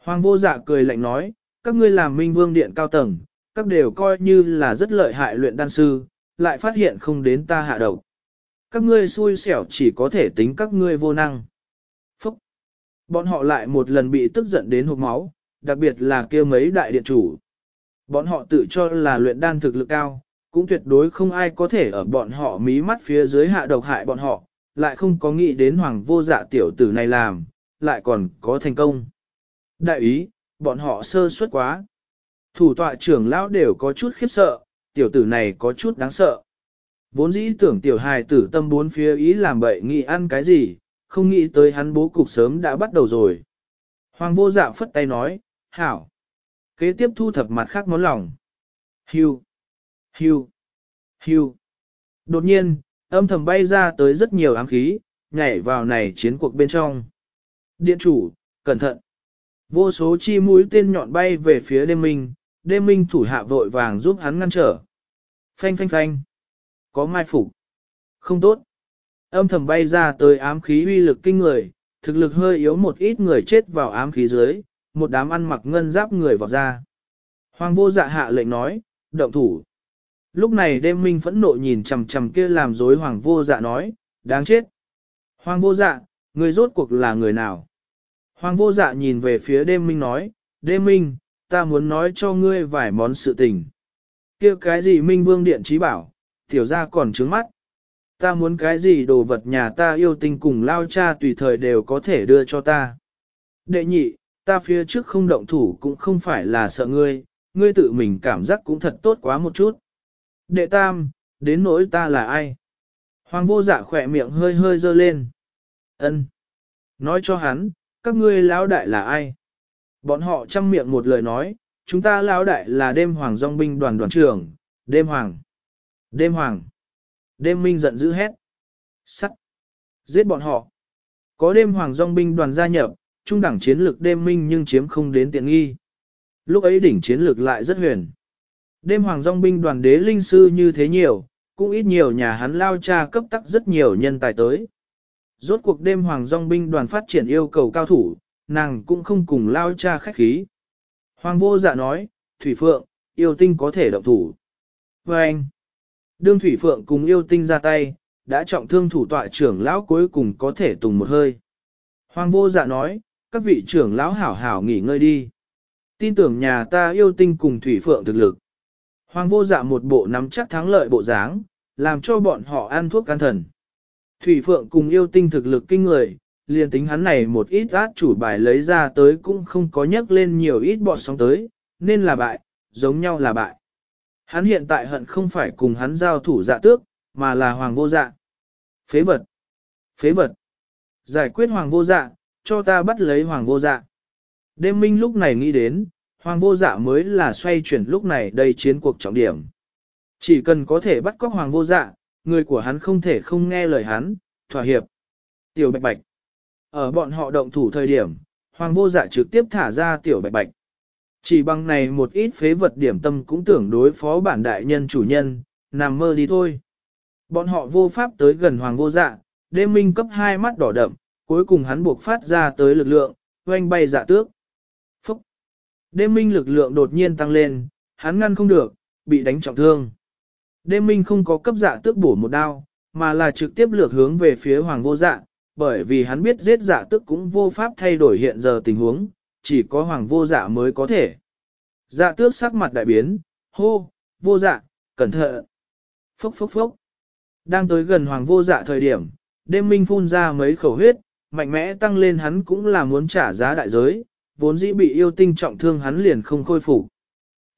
Speaker 1: Hoàng vô dạ cười lạnh nói, các ngươi làm minh vương điện cao tầng, các đều coi như là rất lợi hại luyện đan sư, lại phát hiện không đến ta hạ độc. Các ngươi xui xẻo chỉ có thể tính các ngươi vô năng. Phúc! Bọn họ lại một lần bị tức giận đến hộp máu, đặc biệt là kia mấy đại điện chủ. Bọn họ tự cho là luyện đan thực lực cao, cũng tuyệt đối không ai có thể ở bọn họ mí mắt phía dưới hạ độc hại bọn họ, lại không có nghĩ đến hoàng vô dạ tiểu tử này làm, lại còn có thành công. Đại ý, bọn họ sơ suất quá. Thủ tọa trưởng lão đều có chút khiếp sợ, tiểu tử này có chút đáng sợ. Vốn dĩ tưởng tiểu hài tử tâm bốn phía ý làm bậy nghĩ ăn cái gì, không nghĩ tới hắn bố cục sớm đã bắt đầu rồi. Hoàng vô dạ phất tay nói, hảo. Kế tiếp thu thập mặt khác món lòng. Hưu, hưu, hưu. Đột nhiên, âm thầm bay ra tới rất nhiều ám khí, nhảy vào này chiến cuộc bên trong. Điện chủ, cẩn thận. Vô số chi mũi tên nhọn bay về phía đêm minh, đêm minh thủ hạ vội vàng giúp hắn ngăn trở. Phanh phanh phanh. Có mai phục. Không tốt. Âm thầm bay ra tới ám khí uy lực kinh người, thực lực hơi yếu một ít người chết vào ám khí dưới, một đám ăn mặc ngân giáp người vào ra. Hoàng vô dạ hạ lệnh nói, động thủ. Lúc này đêm minh phẫn nộ nhìn chằm chằm kia làm dối hoàng vô dạ nói, đáng chết. Hoàng vô dạ, người rốt cuộc là người nào? Hoàng vô dạ nhìn về phía đêm minh nói, đêm minh, ta muốn nói cho ngươi vài món sự tình. kia cái gì minh vương điện trí bảo, tiểu ra còn trướng mắt. Ta muốn cái gì đồ vật nhà ta yêu tinh cùng lao cha tùy thời đều có thể đưa cho ta. Đệ nhị, ta phía trước không động thủ cũng không phải là sợ ngươi, ngươi tự mình cảm giác cũng thật tốt quá một chút. Đệ tam, đến nỗi ta là ai? Hoàng vô dạ khỏe miệng hơi hơi dơ lên. ân Nói cho hắn, các ngươi lão đại là ai? Bọn họ chăm miệng một lời nói, chúng ta lão đại là đêm hoàng dòng binh đoàn đoàn trưởng, đêm hoàng, đêm hoàng, đêm minh giận dữ hét, sắt, giết bọn họ. Có đêm hoàng dòng binh đoàn gia nhập, trung đẳng chiến lược đêm minh nhưng chiếm không đến tiện nghi. Lúc ấy đỉnh chiến lược lại rất huyền. Đêm hoàng dòng binh đoàn đế linh sư như thế nhiều, cũng ít nhiều nhà hắn lao cha cấp tắc rất nhiều nhân tài tới. Rốt cuộc đêm hoàng dòng binh đoàn phát triển yêu cầu cao thủ, nàng cũng không cùng lao cha khách khí. Hoàng vô dạ nói, Thủy Phượng, yêu tinh có thể động thủ. Và anh, đương Thủy Phượng cùng yêu tinh ra tay, đã trọng thương thủ tọa trưởng lão cuối cùng có thể tùng một hơi. Hoàng vô dạ nói, các vị trưởng lão hảo hảo nghỉ ngơi đi. Tin tưởng nhà ta yêu tinh cùng Thủy Phượng thực lực. Hoàng vô dạ một bộ nắm chắc thắng lợi bộ dáng, làm cho bọn họ ăn thuốc can thần. Thủy Phượng cùng yêu tinh thực lực kinh người, liền tính hắn này một ít át chủ bài lấy ra tới cũng không có nhắc lên nhiều ít bọt sóng tới, nên là bại, giống nhau là bại. Hắn hiện tại hận không phải cùng hắn giao thủ dạ tước, mà là hoàng vô dạ. Phế vật. Phế vật. Giải quyết hoàng vô dạ, cho ta bắt lấy hoàng vô dạ. Đêm minh lúc này nghĩ đến, hoàng vô dạ mới là xoay chuyển lúc này đây chiến cuộc trọng điểm. Chỉ cần có thể bắt cóc hoàng vô dạ, người của hắn không thể không nghe lời hắn, thỏa hiệp. Tiểu bạch bạch. Ở bọn họ động thủ thời điểm, hoàng vô dạ trực tiếp thả ra tiểu bạch bạch. Chỉ bằng này một ít phế vật điểm tâm cũng tưởng đối phó bản đại nhân chủ nhân, nằm mơ đi thôi. Bọn họ vô pháp tới gần hoàng vô dạ, đêm minh cấp hai mắt đỏ đậm, cuối cùng hắn buộc phát ra tới lực lượng, oanh bay dạ tước. Phúc! Đêm minh lực lượng đột nhiên tăng lên, hắn ngăn không được, bị đánh trọng thương. Đêm minh không có cấp dạ tước bổ một đao, mà là trực tiếp lược hướng về phía hoàng vô dạ, bởi vì hắn biết giết dạ tước cũng vô pháp thay đổi hiện giờ tình huống, chỉ có hoàng vô dạ mới có thể. Dạ tước sắc mặt đại biến, hô, vô dạ, cẩn thận. Phốc phốc phốc. Đang tới gần hoàng vô dạ thời điểm, đêm minh phun ra mấy khẩu huyết, mạnh mẽ tăng lên hắn cũng là muốn trả giá đại giới, vốn dĩ bị yêu tinh trọng thương hắn liền không khôi phục.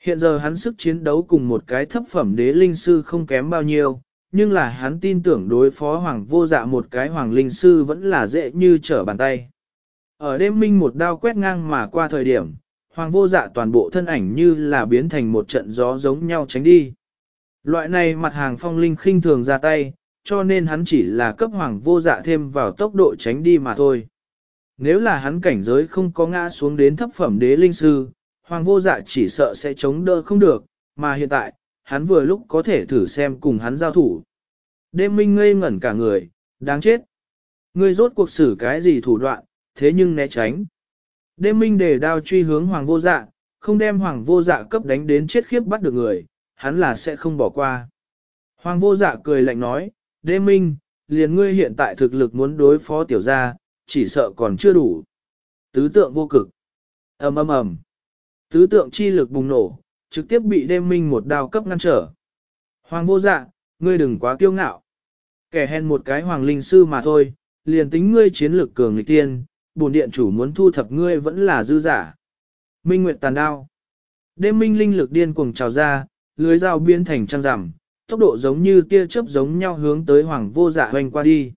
Speaker 1: Hiện giờ hắn sức chiến đấu cùng một cái thấp phẩm đế linh sư không kém bao nhiêu, nhưng là hắn tin tưởng đối phó hoàng vô dạ một cái hoàng linh sư vẫn là dễ như trở bàn tay. Ở đêm minh một đao quét ngang mà qua thời điểm, hoàng vô dạ toàn bộ thân ảnh như là biến thành một trận gió giống nhau tránh đi. Loại này mặt hàng phong linh khinh thường ra tay, cho nên hắn chỉ là cấp hoàng vô dạ thêm vào tốc độ tránh đi mà thôi. Nếu là hắn cảnh giới không có ngã xuống đến thấp phẩm đế linh sư, hoàng vô dạ chỉ sợ sẽ chống đỡ không được, mà hiện tại, hắn vừa lúc có thể thử xem cùng hắn giao thủ. Đêm minh ngây ngẩn cả người, đáng chết. Ngươi rốt cuộc xử cái gì thủ đoạn, thế nhưng né tránh. Đêm minh để đao truy hướng hoàng vô dạ, không đem hoàng vô dạ cấp đánh đến chết khiếp bắt được người, hắn là sẽ không bỏ qua. Hoàng vô dạ cười lạnh nói, đêm minh, liền ngươi hiện tại thực lực muốn đối phó tiểu gia, chỉ sợ còn chưa đủ. Tứ tượng vô cực. ầm ầm ầm. Tứ tượng chi lực bùng nổ, trực tiếp bị đêm minh một đao cấp ngăn trở. Hoàng vô dạ, ngươi đừng quá kiêu ngạo. Kẻ hèn một cái hoàng linh sư mà thôi, liền tính ngươi chiến lực cường nghịch tiên, bổn điện chủ muốn thu thập ngươi vẫn là dư giả. Minh Nguyệt tàn đao. Đêm minh linh lực điên cuồng trào ra, lưới dao biến thành trăng rằm, tốc độ giống như tia chớp giống nhau hướng tới hoàng vô dạ hoành qua đi.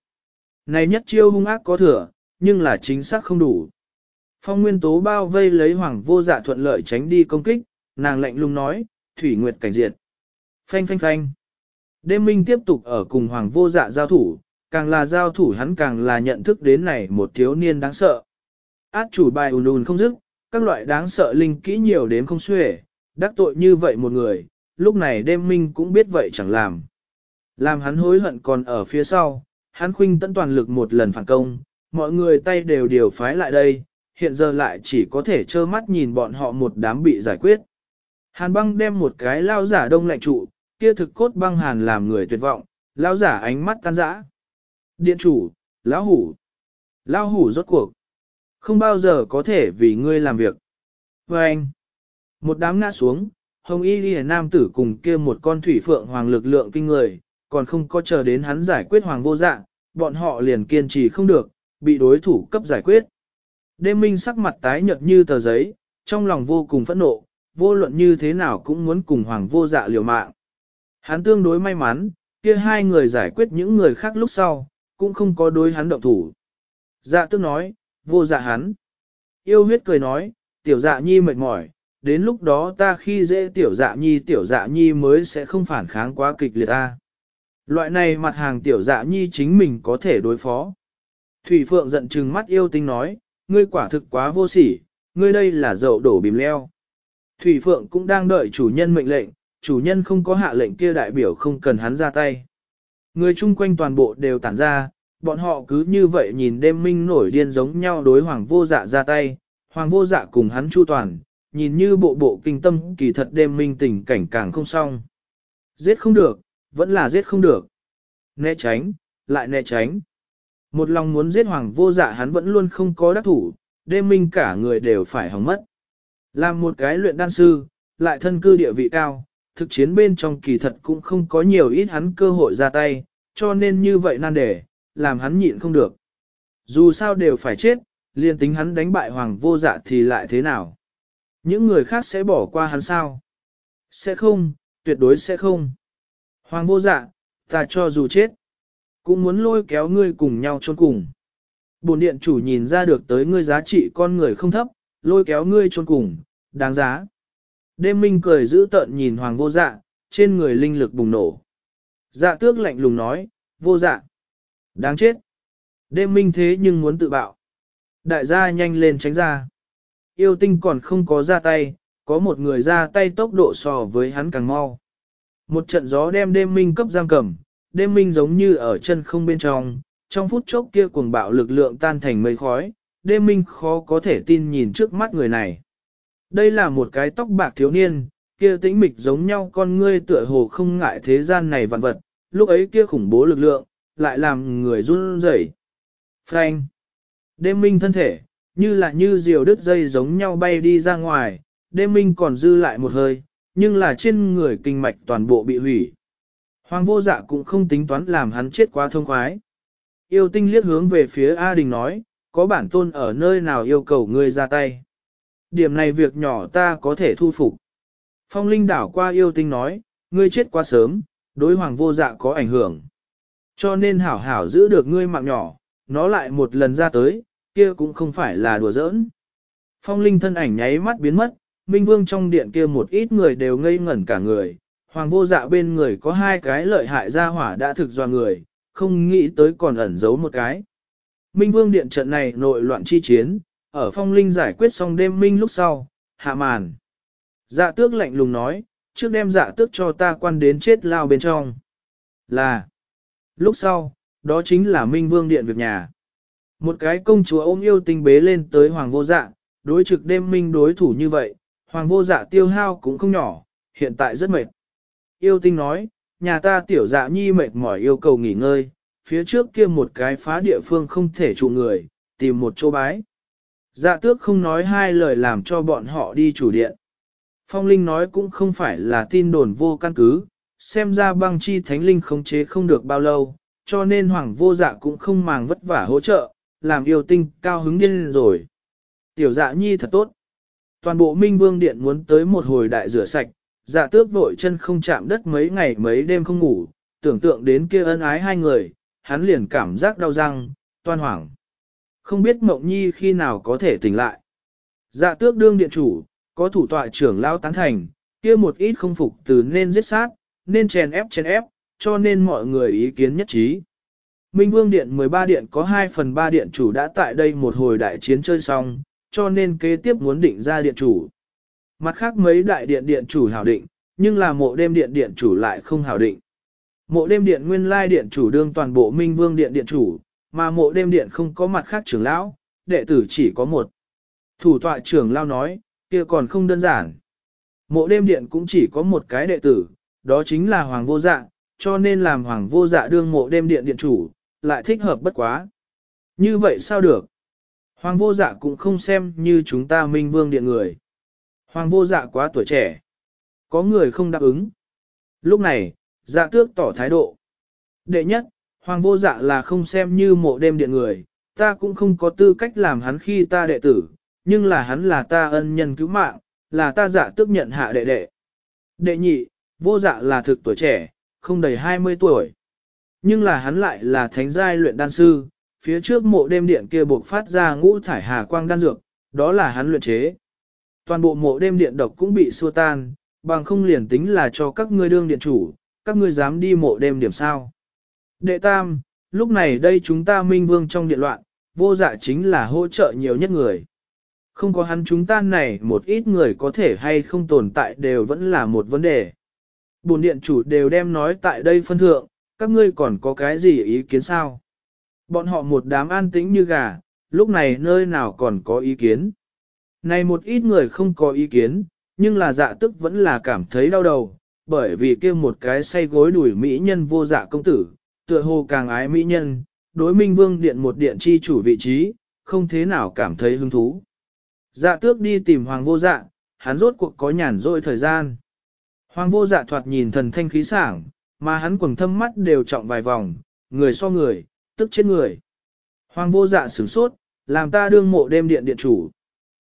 Speaker 1: Này nhất chiêu hung ác có thừa, nhưng là chính xác không đủ. Phong nguyên tố bao vây lấy hoàng vô dạ thuận lợi tránh đi công kích, nàng lạnh lùng nói, thủy nguyệt cảnh diệt. Phanh phanh phanh. Đêm minh tiếp tục ở cùng hoàng vô dạ giao thủ, càng là giao thủ hắn càng là nhận thức đến này một thiếu niên đáng sợ. Át chủ bài ùn ùn không dứt, các loại đáng sợ linh kỹ nhiều đến không xuể, đắc tội như vậy một người, lúc này đêm minh cũng biết vậy chẳng làm. Làm hắn hối hận còn ở phía sau, hắn khuynh tận toàn lực một lần phản công, mọi người tay đều điều phái lại đây, hiện giờ lại chỉ có thể trơ mắt nhìn bọn họ một đám bị giải quyết. Hàn băng đem một cái lao giả đông lạnh trụ, kia thực cốt băng hàn làm người tuyệt vọng, lao giả ánh mắt tan rã. Điện chủ, lão hủ, lao hủ rốt cuộc, không bao giờ có thể vì ngươi làm việc. Và anh, một đám ngã xuống, hồng y ghi nam tử cùng kia một con thủy phượng hoàng lực lượng kinh người, còn không có chờ đến hắn giải quyết hoàng vô dạng, bọn họ liền kiên trì không được, bị đối thủ cấp giải quyết. Đêm minh sắc mặt tái nhợt như tờ giấy, trong lòng vô cùng phẫn nộ, vô luận như thế nào cũng muốn cùng hoàng vô dạ liều mạng. Hắn tương đối may mắn, kia hai người giải quyết những người khác lúc sau, cũng không có đối hắn động thủ. Dạ tức nói, vô dạ hắn. Yêu huyết cười nói, tiểu dạ nhi mệt mỏi, đến lúc đó ta khi dễ tiểu dạ nhi tiểu dạ nhi mới sẽ không phản kháng quá kịch liệt ta. Loại này mặt hàng tiểu dạ nhi chính mình có thể đối phó. Thủy Phượng giận chừng mắt yêu tinh nói, ngươi quả thực quá vô sỉ, ngươi đây là dậu đổ bìm leo. Thủy Phượng cũng đang đợi chủ nhân mệnh lệnh, chủ nhân không có hạ lệnh kia đại biểu không cần hắn ra tay. Người chung quanh toàn bộ đều tản ra, bọn họ cứ như vậy nhìn đêm minh nổi điên giống nhau đối hoàng vô dạ ra tay, hoàng vô dạ cùng hắn chu toàn, nhìn như bộ bộ kinh tâm kỳ thật đêm minh tình cảnh càng không xong. Giết không được, vẫn là giết không được. Né tránh, lại né tránh. Một lòng muốn giết hoàng vô dạ hắn vẫn luôn không có đắc thủ, đêm minh cả người đều phải hỏng mất. Làm một cái luyện đan sư, lại thân cư địa vị cao, thực chiến bên trong kỳ thật cũng không có nhiều ít hắn cơ hội ra tay, cho nên như vậy nan đề, làm hắn nhịn không được. Dù sao đều phải chết, liền tính hắn đánh bại hoàng vô dạ thì lại thế nào? Những người khác sẽ bỏ qua hắn sao? Sẽ không, tuyệt đối sẽ không. Hoàng vô dạ, ta cho dù chết cũng muốn lôi kéo ngươi cùng nhau trốn cùng. Bồn điện chủ nhìn ra được tới ngươi giá trị con người không thấp, lôi kéo ngươi trốn cùng, đáng giá. Đêm minh cười giữ tợn nhìn hoàng vô dạ, trên người linh lực bùng nổ. Dạ tước lạnh lùng nói, vô dạ. Đáng chết. Đêm minh thế nhưng muốn tự bạo. Đại gia nhanh lên tránh ra. Yêu tinh còn không có ra tay, có một người ra tay tốc độ so với hắn càng mau. Một trận gió đem đêm minh cấp giam cầm, đêm minh giống như ở chân không bên trong, trong phút chốc kia cuồng bạo lực lượng tan thành mây khói, đêm minh khó có thể tin nhìn trước mắt người này. Đây là một cái tóc bạc thiếu niên, kia tĩnh mịch giống nhau con ngươi tựa hồ không ngại thế gian này vạn vật, lúc ấy kia khủng bố lực lượng, lại làm người run rẩy. Frank! Đêm minh thân thể, như là như diều đứt dây giống nhau bay đi ra ngoài, đêm minh còn dư lại một hơi, nhưng là trên người kinh mạch toàn bộ bị hủy. Hoàng vô dạ cũng không tính toán làm hắn chết quá thông khoái. Yêu tinh liếc hướng về phía A Đình nói, có bản tôn ở nơi nào yêu cầu ngươi ra tay. Điểm này việc nhỏ ta có thể thu phục. Phong Linh đảo qua yêu tinh nói, ngươi chết quá sớm, đối hoàng vô dạ có ảnh hưởng. Cho nên hảo hảo giữ được ngươi mạng nhỏ, nó lại một lần ra tới, kia cũng không phải là đùa giỡn. Phong Linh thân ảnh nháy mắt biến mất, Minh Vương trong điện kia một ít người đều ngây ngẩn cả người, hoàng vô dạ bên người có hai cái lợi hại ra hỏa đã thực do người, không nghĩ tới còn ẩn giấu một cái. Minh Vương điện trận này nội loạn chi chiến, ở phong linh giải quyết xong đêm minh lúc sau, hạ màn. Dạ tước lạnh lùng nói, trước đem dạ tước cho ta quan đến chết lao bên trong. Là, lúc sau, đó chính là Minh Vương điện việc nhà. Một cái công chúa ôm yêu tinh bế lên tới hoàng vô dạ, đối trực đêm minh đối thủ như vậy, hoàng vô dạ tiêu hao cũng không nhỏ, hiện tại rất mệt. Yêu tinh nói, nhà ta tiểu dạ nhi mệt mỏi yêu cầu nghỉ ngơi, phía trước kia một cái phá địa phương không thể trụ người, tìm một chỗ bái. Dạ tước không nói hai lời làm cho bọn họ đi chủ điện. Phong Linh nói cũng không phải là tin đồn vô căn cứ, xem ra băng chi thánh linh khống chế không được bao lâu, cho nên hoàng vô dạ cũng không màng vất vả hỗ trợ, làm yêu tinh cao hứng điên rồi. Tiểu dạ nhi thật tốt. Toàn bộ Minh Vương Điện muốn tới một hồi đại rửa sạch, dạ tước vội chân không chạm đất mấy ngày mấy đêm không ngủ, tưởng tượng đến kia ân ái hai người, hắn liền cảm giác đau răng, toan hoảng. Không biết Mộng Nhi khi nào có thể tỉnh lại. Dạ tước đương điện chủ, có thủ tọa trưởng lao tán thành, kia một ít không phục từ nên giết sát, nên chèn ép chèn ép, cho nên mọi người ý kiến nhất trí. Minh Vương Điện 13 điện có 2 phần 3 điện chủ đã tại đây một hồi đại chiến chơi xong, cho nên kế tiếp muốn định ra điện chủ. Mặt khác mấy đại điện điện chủ hảo định, nhưng là mộ đêm điện điện chủ lại không hảo định. Mộ đêm điện nguyên lai điện chủ đương toàn bộ Minh Vương điện điện chủ, mà mộ đêm điện không có mặt khác trưởng lão, đệ tử chỉ có một. Thủ tọa trưởng lão nói, kia còn không đơn giản. Mộ đêm điện cũng chỉ có một cái đệ tử, đó chính là Hoàng Vô Dạ, cho nên làm Hoàng Vô Dạ đương mộ đêm điện điện chủ, lại thích hợp bất quá. Như vậy sao được? Hoàng Vô Dạ cũng không xem như chúng ta Minh Vương điện người. Hoàng Vô Dạ quá tuổi trẻ. Có người không đáp ứng. Lúc này, dạ tước tỏ thái độ. Đệ nhất, Hoàng vô dạ là không xem như mộ đêm điện người, ta cũng không có tư cách làm hắn khi ta đệ tử, nhưng là hắn là ta ân nhân cứu mạng, là ta dạ tước nhận hạ đệ đệ. Đệ nhị, vô dạ là thực tuổi trẻ, không đầy 20 tuổi. Nhưng là hắn lại là thánh giai luyện đan sư, phía trước mộ đêm điện kia buộc phát ra ngũ thải hà quang đan dược, đó là hắn luyện chế. Toàn bộ mộ đêm điện độc cũng bị xua tan, bằng không liền tính là cho các ngươi đương điện chủ, các ngươi dám đi mộ đêm điểm sao. Đệ tam, lúc này đây chúng ta minh vương trong điện loạn, vô dạ chính là hỗ trợ nhiều nhất người. Không có hắn chúng ta này một ít người có thể hay không tồn tại đều vẫn là một vấn đề. Bồn điện chủ đều đem nói tại đây phân thượng, các ngươi còn có cái gì ý kiến sao? Bọn họ một đám an tĩnh như gà, lúc này nơi nào còn có ý kiến. Này một ít người không có ý kiến, nhưng là dạ tức vẫn là cảm thấy đau đầu, bởi vì kia một cái say gối đuổi mỹ nhân vô dạ công tử, tựa hồ càng ái mỹ nhân, đối minh vương điện một điện chi chủ vị trí, không thế nào cảm thấy hứng thú. Dạ tước đi tìm hoàng vô dạ, hắn rốt cuộc có nhàn rỗi thời gian. Hoàng vô dạ thoạt nhìn thần thanh khí sảng, mà hắn quầng thâm mắt đều trọng vài vòng, người so người, tức chết người. Hoàng vô dạ sửng sốt, làm ta đương mộ đêm điện điện chủ.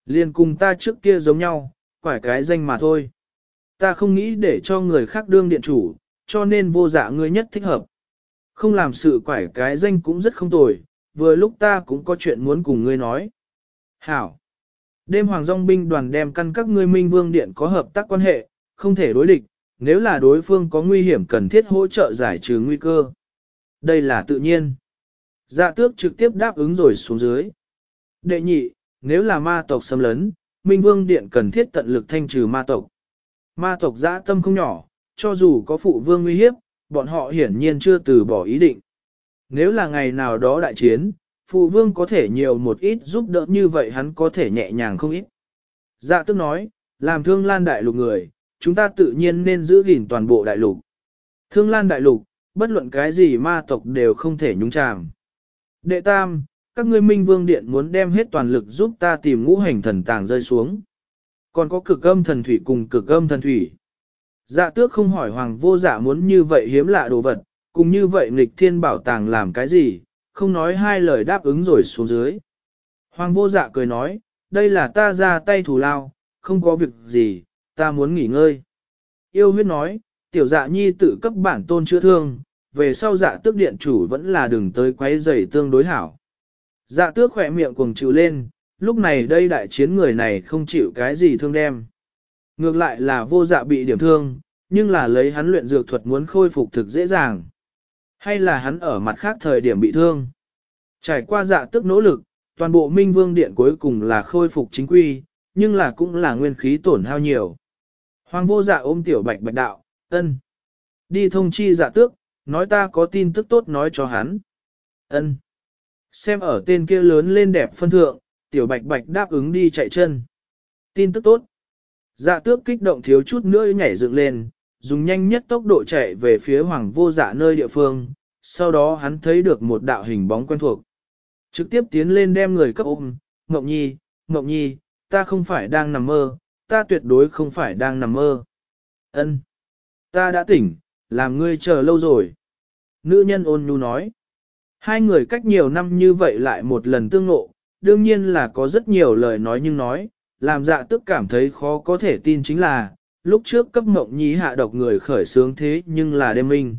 Speaker 1: Liên cùng ta trước kia giống nhau, quải cái danh mà thôi. Ta không nghĩ để cho người khác đương điện chủ, cho nên vô dạ ngươi nhất thích hợp. Không làm sự quải cái danh cũng rất không tồi, vừa lúc ta cũng có chuyện muốn cùng ngươi nói. Hảo. Đêm Hoàng Dòng binh đoàn đem căn các ngươi minh vương điện có hợp tác quan hệ, không thể đối địch, nếu là đối phương có nguy hiểm cần thiết hỗ trợ giải trừ nguy cơ. Đây là tự nhiên. Dạ tước trực tiếp đáp ứng rồi xuống dưới. Đệ nhị, nếu là ma tộc xâm lấn, Minh Vương Điện cần thiết tận lực thanh trừ ma tộc. Ma tộc dã tâm không nhỏ, cho dù có phụ vương nguy hiếp, bọn họ hiển nhiên chưa từ bỏ ý định. Nếu là ngày nào đó đại chiến, phụ vương có thể nhiều một ít giúp đỡ như vậy hắn có thể nhẹ nhàng không ít. Dạ tức nói, làm thương lan đại lục người, chúng ta tự nhiên nên giữ gìn toàn bộ đại lục. Thương lan đại lục, bất luận cái gì ma tộc đều không thể nhúng chàm. Đệ tam, các ngươi minh vương điện muốn đem hết toàn lực giúp ta tìm ngũ hành thần tàng rơi xuống. Còn có cực âm thần thủy cùng cực âm thần thủy. Dạ tước không hỏi hoàng vô dạ muốn như vậy hiếm lạ đồ vật, cùng như vậy nghịch thiên bảo tàng làm cái gì, không nói hai lời đáp ứng rồi xuống dưới. Hoàng vô dạ cười nói, đây là ta ra tay thủ lao, không có việc gì, ta muốn nghỉ ngơi. Yêu huyết nói, tiểu dạ nhi tự cấp bản tôn chữa thương, về sau dạ tước điện chủ vẫn là đừng tới quấy rầy tương đối hảo. Dạ tước khỏe miệng cuồng chịu lên, lúc này đây đại chiến người này không chịu cái gì thương đem. Ngược lại là vô dạ bị điểm thương, nhưng là lấy hắn luyện dược thuật muốn khôi phục thực dễ dàng. Hay là hắn ở mặt khác thời điểm bị thương. Trải qua dạ tước nỗ lực, toàn bộ minh vương điện cuối cùng là khôi phục chính quy, nhưng là cũng là nguyên khí tổn hao nhiều. Hoàng vô dạ ôm tiểu bạch bạch đạo, ân. Đi thông chi dạ tước, nói ta có tin tức tốt nói cho hắn. ân. Xem ở tên kia lớn lên đẹp phân thượng, tiểu bạch bạch đáp ứng đi chạy chân. Tin tức tốt. Dạ tước kích động thiếu chút nữa nhảy dựng lên, dùng nhanh nhất tốc độ chạy về phía hoàng vô dạ nơi địa phương, sau đó hắn thấy được một đạo hình bóng quen thuộc. Trực tiếp tiến lên đem người cấp ôm, Ngọc Nhi, Ngọc Nhi, ta không phải đang nằm mơ, ta tuyệt đối không phải đang nằm mơ. Ân, Ta đã tỉnh, làm ngươi chờ lâu rồi. Nữ nhân ôn nhu nói. Hai người cách nhiều năm như vậy lại một lần tương ngộ, đương nhiên là có rất nhiều lời nói nhưng nói, làm dạ tức cảm thấy khó có thể tin chính là, lúc trước cấp mộng nhí hạ độc người khởi sướng thế nhưng là đêm minh.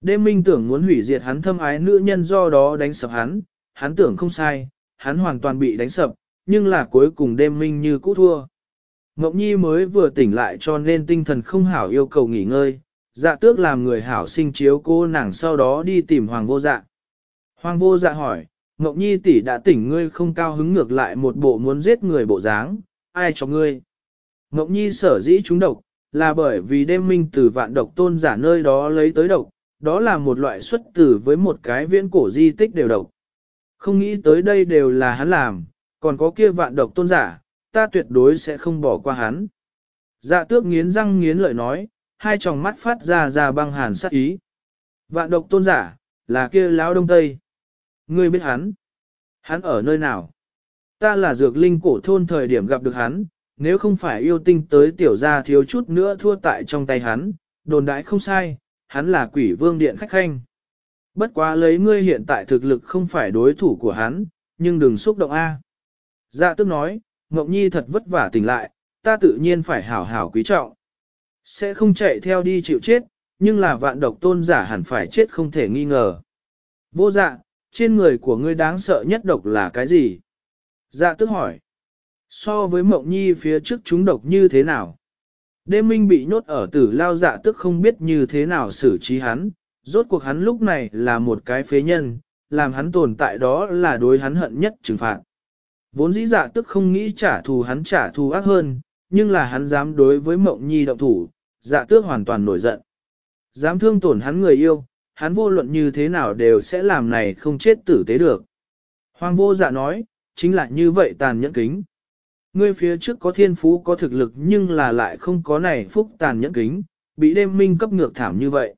Speaker 1: Đêm minh tưởng muốn hủy diệt hắn thâm ái nữ nhân do đó đánh sập hắn, hắn tưởng không sai, hắn hoàn toàn bị đánh sập, nhưng là cuối cùng đêm minh như cũ thua. Mộng nhi mới vừa tỉnh lại cho nên tinh thần không hảo yêu cầu nghỉ ngơi, dạ tước làm người hảo sinh chiếu cô nàng sau đó đi tìm hoàng vô dạ. Hoàng vô dạ hỏi, Ngọc nhi tỷ đã tỉnh ngươi không cao hứng ngược lại một bộ muốn giết người bộ dáng, ai cho ngươi? Ngọc nhi sở dĩ chúng độc, là bởi vì đêm minh từ vạn độc tôn giả nơi đó lấy tới độc, đó là một loại xuất tử với một cái viễn cổ di tích đều độc. Không nghĩ tới đây đều là hắn làm, còn có kia vạn độc tôn giả, ta tuyệt đối sẽ không bỏ qua hắn. Dạ tước nghiến răng nghiến lợi nói, hai tròng mắt phát ra ra băng hàn sát ý. Vạn độc tôn giả, là kia lão đông tây. Ngươi biết hắn? Hắn ở nơi nào? Ta là dược linh cổ thôn thời điểm gặp được hắn, nếu không phải yêu tinh tới tiểu gia thiếu chút nữa thua tại trong tay hắn, đồn đãi không sai, hắn là quỷ vương điện khách khanh. Bất quá lấy ngươi hiện tại thực lực không phải đối thủ của hắn, nhưng đừng xúc động A. Dạ tức nói, Ngọc Nhi thật vất vả tỉnh lại, ta tự nhiên phải hảo hảo quý trọng. Sẽ không chạy theo đi chịu chết, nhưng là vạn độc tôn giả hẳn phải chết không thể nghi ngờ. Vô dạ, trên người của ngươi đáng sợ nhất độc là cái gì? Dạ tức hỏi. So với mộng nhi phía trước chúng độc như thế nào? Đêm minh bị nhốt ở tử lao dạ tức không biết như thế nào xử trí hắn, rốt cuộc hắn lúc này là một cái phế nhân, làm hắn tồn tại đó là đối hắn hận nhất trừng phạt. Vốn dĩ dạ tức không nghĩ trả thù hắn trả thù ác hơn, nhưng là hắn dám đối với mộng nhi động thủ, dạ tước hoàn toàn nổi giận. Dám thương tổn hắn người yêu, hắn vô luận như thế nào đều sẽ làm này không chết tử tế được. Hoàng vô dạ nói, chính là như vậy tàn nhẫn kính. Ngươi phía trước có thiên phú có thực lực nhưng là lại không có này phúc tàn nhẫn kính, bị đêm minh cấp ngược thảm như vậy.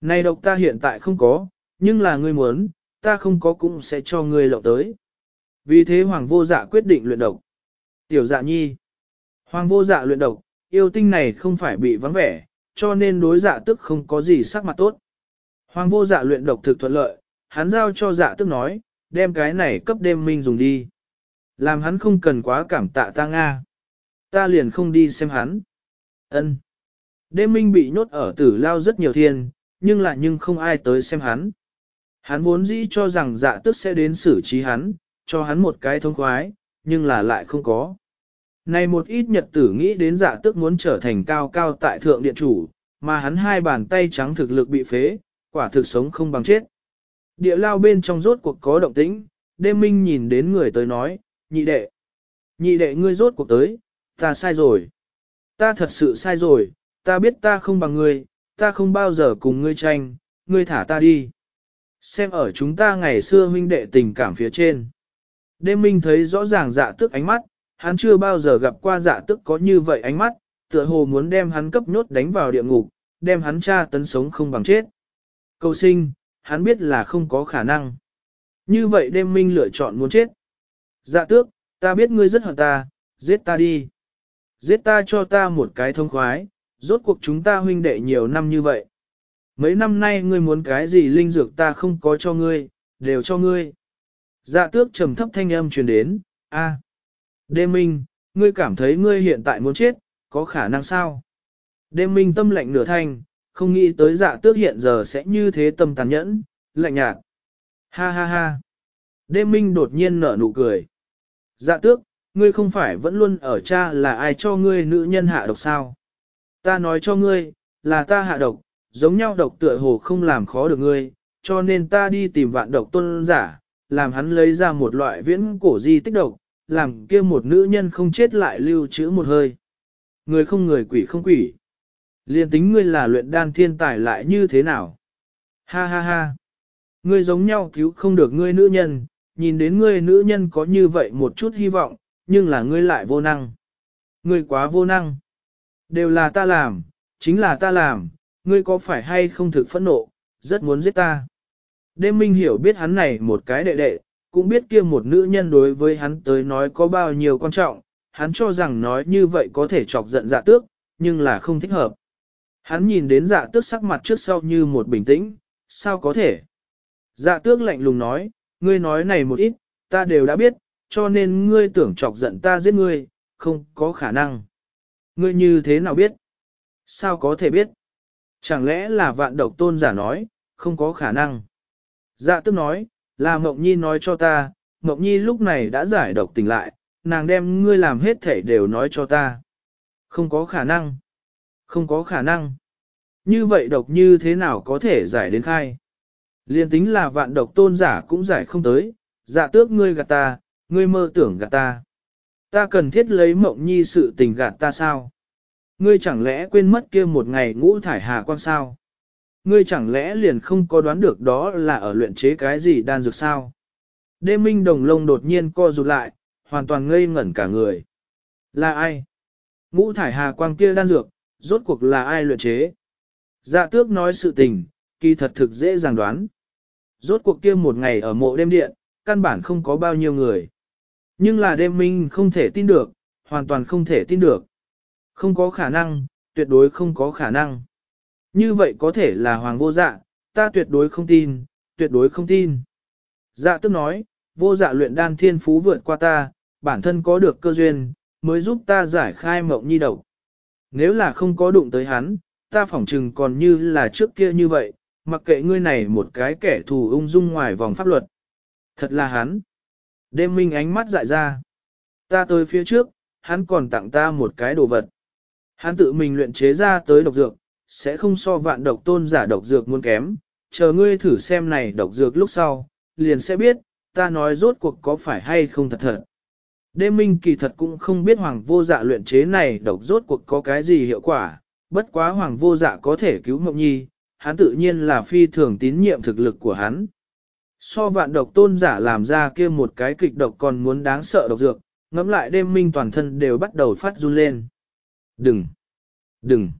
Speaker 1: Này độc ta hiện tại không có, nhưng là ngươi muốn, ta không có cũng sẽ cho ngươi lậu tới. Vì thế hoàng vô dạ quyết định luyện độc. Tiểu dạ nhi. Hoàng vô dạ luyện độc, yêu tinh này không phải bị vắng vẻ, cho nên đối dạ tức không có gì sắc mặt tốt. Hoàng vô dạ luyện độc thực thuận lợi, hắn giao cho dạ tức nói, đem cái này cấp đêm minh dùng đi. Làm hắn không cần quá cảm tạ ta Nga. Ta liền không đi xem hắn. ân Đêm minh bị nhốt ở tử lao rất nhiều thiên, nhưng lại nhưng không ai tới xem hắn. Hắn vốn dĩ cho rằng dạ tước sẽ đến xử trí hắn, cho hắn một cái thông khoái, nhưng là lại không có. Này một ít nhật tử nghĩ đến dạ tước muốn trở thành cao cao tại thượng điện chủ, mà hắn hai bàn tay trắng thực lực bị phế, quả thực sống không bằng chết. Địa lao bên trong rốt cuộc có động tĩnh, đêm minh nhìn đến người tới nói, nhị đệ. Nhị đệ ngươi rốt cuộc tới, ta sai rồi. Ta thật sự sai rồi, ta biết ta không bằng ngươi, ta không bao giờ cùng ngươi tranh, ngươi thả ta đi. Xem ở chúng ta ngày xưa huynh đệ tình cảm phía trên. Đêm minh thấy rõ ràng dạ tức ánh mắt, hắn chưa bao giờ gặp qua dạ tức có như vậy ánh mắt, tựa hồ muốn đem hắn cấp nhốt đánh vào địa ngục, đem hắn tra tấn sống không bằng chết. Cầu sinh, hắn biết là không có khả năng. Như vậy đêm minh lựa chọn muốn chết. Dạ tước, ta biết ngươi rất hận ta, giết ta đi. Giết ta cho ta một cái thông khoái, rốt cuộc chúng ta huynh đệ nhiều năm như vậy. Mấy năm nay ngươi muốn cái gì linh dược ta không có cho ngươi, đều cho ngươi. Dạ tước trầm thấp thanh âm truyền đến, a, Đêm minh, ngươi cảm thấy ngươi hiện tại muốn chết, có khả năng sao? Đêm minh tâm lạnh nửa thanh, không nghĩ tới dạ tước hiện giờ sẽ như thế tâm tàn nhẫn, lạnh nhạt. Ha ha ha. Đêm minh đột nhiên nở nụ cười. Dạ tước, ngươi không phải vẫn luôn ở cha là ai cho ngươi nữ nhân hạ độc sao? Ta nói cho ngươi, là ta hạ độc, giống nhau độc tựa hồ không làm khó được ngươi, cho nên ta đi tìm vạn độc tôn giả, làm hắn lấy ra một loại viễn cổ di tích độc, làm kia một nữ nhân không chết lại lưu trữ một hơi. Người không người quỷ không quỷ. Liên tính ngươi là luyện đan thiên tài lại như thế nào? Ha ha ha. Ngươi giống nhau cứu không được ngươi nữ nhân, nhìn đến ngươi nữ nhân có như vậy một chút hy vọng, nhưng là ngươi lại vô năng. Ngươi quá vô năng. Đều là ta làm, chính là ta làm, ngươi có phải hay không thực phẫn nộ, rất muốn giết ta. Đêm minh hiểu biết hắn này một cái đệ đệ, cũng biết kia một nữ nhân đối với hắn tới nói có bao nhiêu quan trọng, hắn cho rằng nói như vậy có thể chọc giận dạ tước, nhưng là không thích hợp. Hắn nhìn đến dạ tước sắc mặt trước sau như một bình tĩnh, sao có thể? Dạ tước lạnh lùng nói, ngươi nói này một ít, ta đều đã biết, cho nên ngươi tưởng chọc giận ta giết ngươi, không có khả năng. Ngươi như thế nào biết? Sao có thể biết? Chẳng lẽ là vạn độc tôn giả nói, không có khả năng. Dạ tức nói, là Mộng Nhi nói cho ta, Mộng Nhi lúc này đã giải độc tỉnh lại, nàng đem ngươi làm hết thể đều nói cho ta. Không có khả năng. Không có khả năng. Như vậy độc như thế nào có thể giải đến khai? Liên tính là vạn độc tôn giả cũng giải không tới, dạ tước ngươi gạt ta, ngươi mơ tưởng gạt ta. Ta cần thiết lấy mộng nhi sự tình gạt ta sao? Ngươi chẳng lẽ quên mất kia một ngày ngũ thải hà quang sao? Ngươi chẳng lẽ liền không có đoán được đó là ở luyện chế cái gì đan dược sao? Đê minh đồng lông đột nhiên co rụt lại, hoàn toàn ngây ngẩn cả người. Là ai? Ngũ thải hà quang kia đan dược, rốt cuộc là ai luyện chế? Dạ tước nói sự tình, kỳ thật thực dễ dàng đoán. Rốt cuộc kia một ngày ở mộ đêm điện, căn bản không có bao nhiêu người. Nhưng là đêm minh không thể tin được, hoàn toàn không thể tin được. Không có khả năng, tuyệt đối không có khả năng. Như vậy có thể là hoàng vô dạ, ta tuyệt đối không tin, tuyệt đối không tin. Dạ tức nói, vô dạ luyện đan thiên phú vượt qua ta, bản thân có được cơ duyên, mới giúp ta giải khai mộng nhi độc. Nếu là không có đụng tới hắn, ta phỏng chừng còn như là trước kia như vậy, mặc kệ ngươi này một cái kẻ thù ung dung ngoài vòng pháp luật. Thật là hắn. Đêm minh ánh mắt dại ra. Ta tới phía trước, hắn còn tặng ta một cái đồ vật. Hắn tự mình luyện chế ra tới độc dược, sẽ không so vạn độc tôn giả độc dược muốn kém. Chờ ngươi thử xem này độc dược lúc sau, liền sẽ biết, ta nói rốt cuộc có phải hay không thật thật. Đêm minh kỳ thật cũng không biết hoàng vô dạ luyện chế này độc rốt cuộc có cái gì hiệu quả, bất quá hoàng vô dạ có thể cứu mộng nhi, hắn tự nhiên là phi thường tín nhiệm thực lực của hắn. So vạn độc tôn giả làm ra kia một cái kịch độc còn muốn đáng sợ độc dược, ngẫm lại đêm minh toàn thân đều bắt đầu phát run lên. Đừng! Đừng!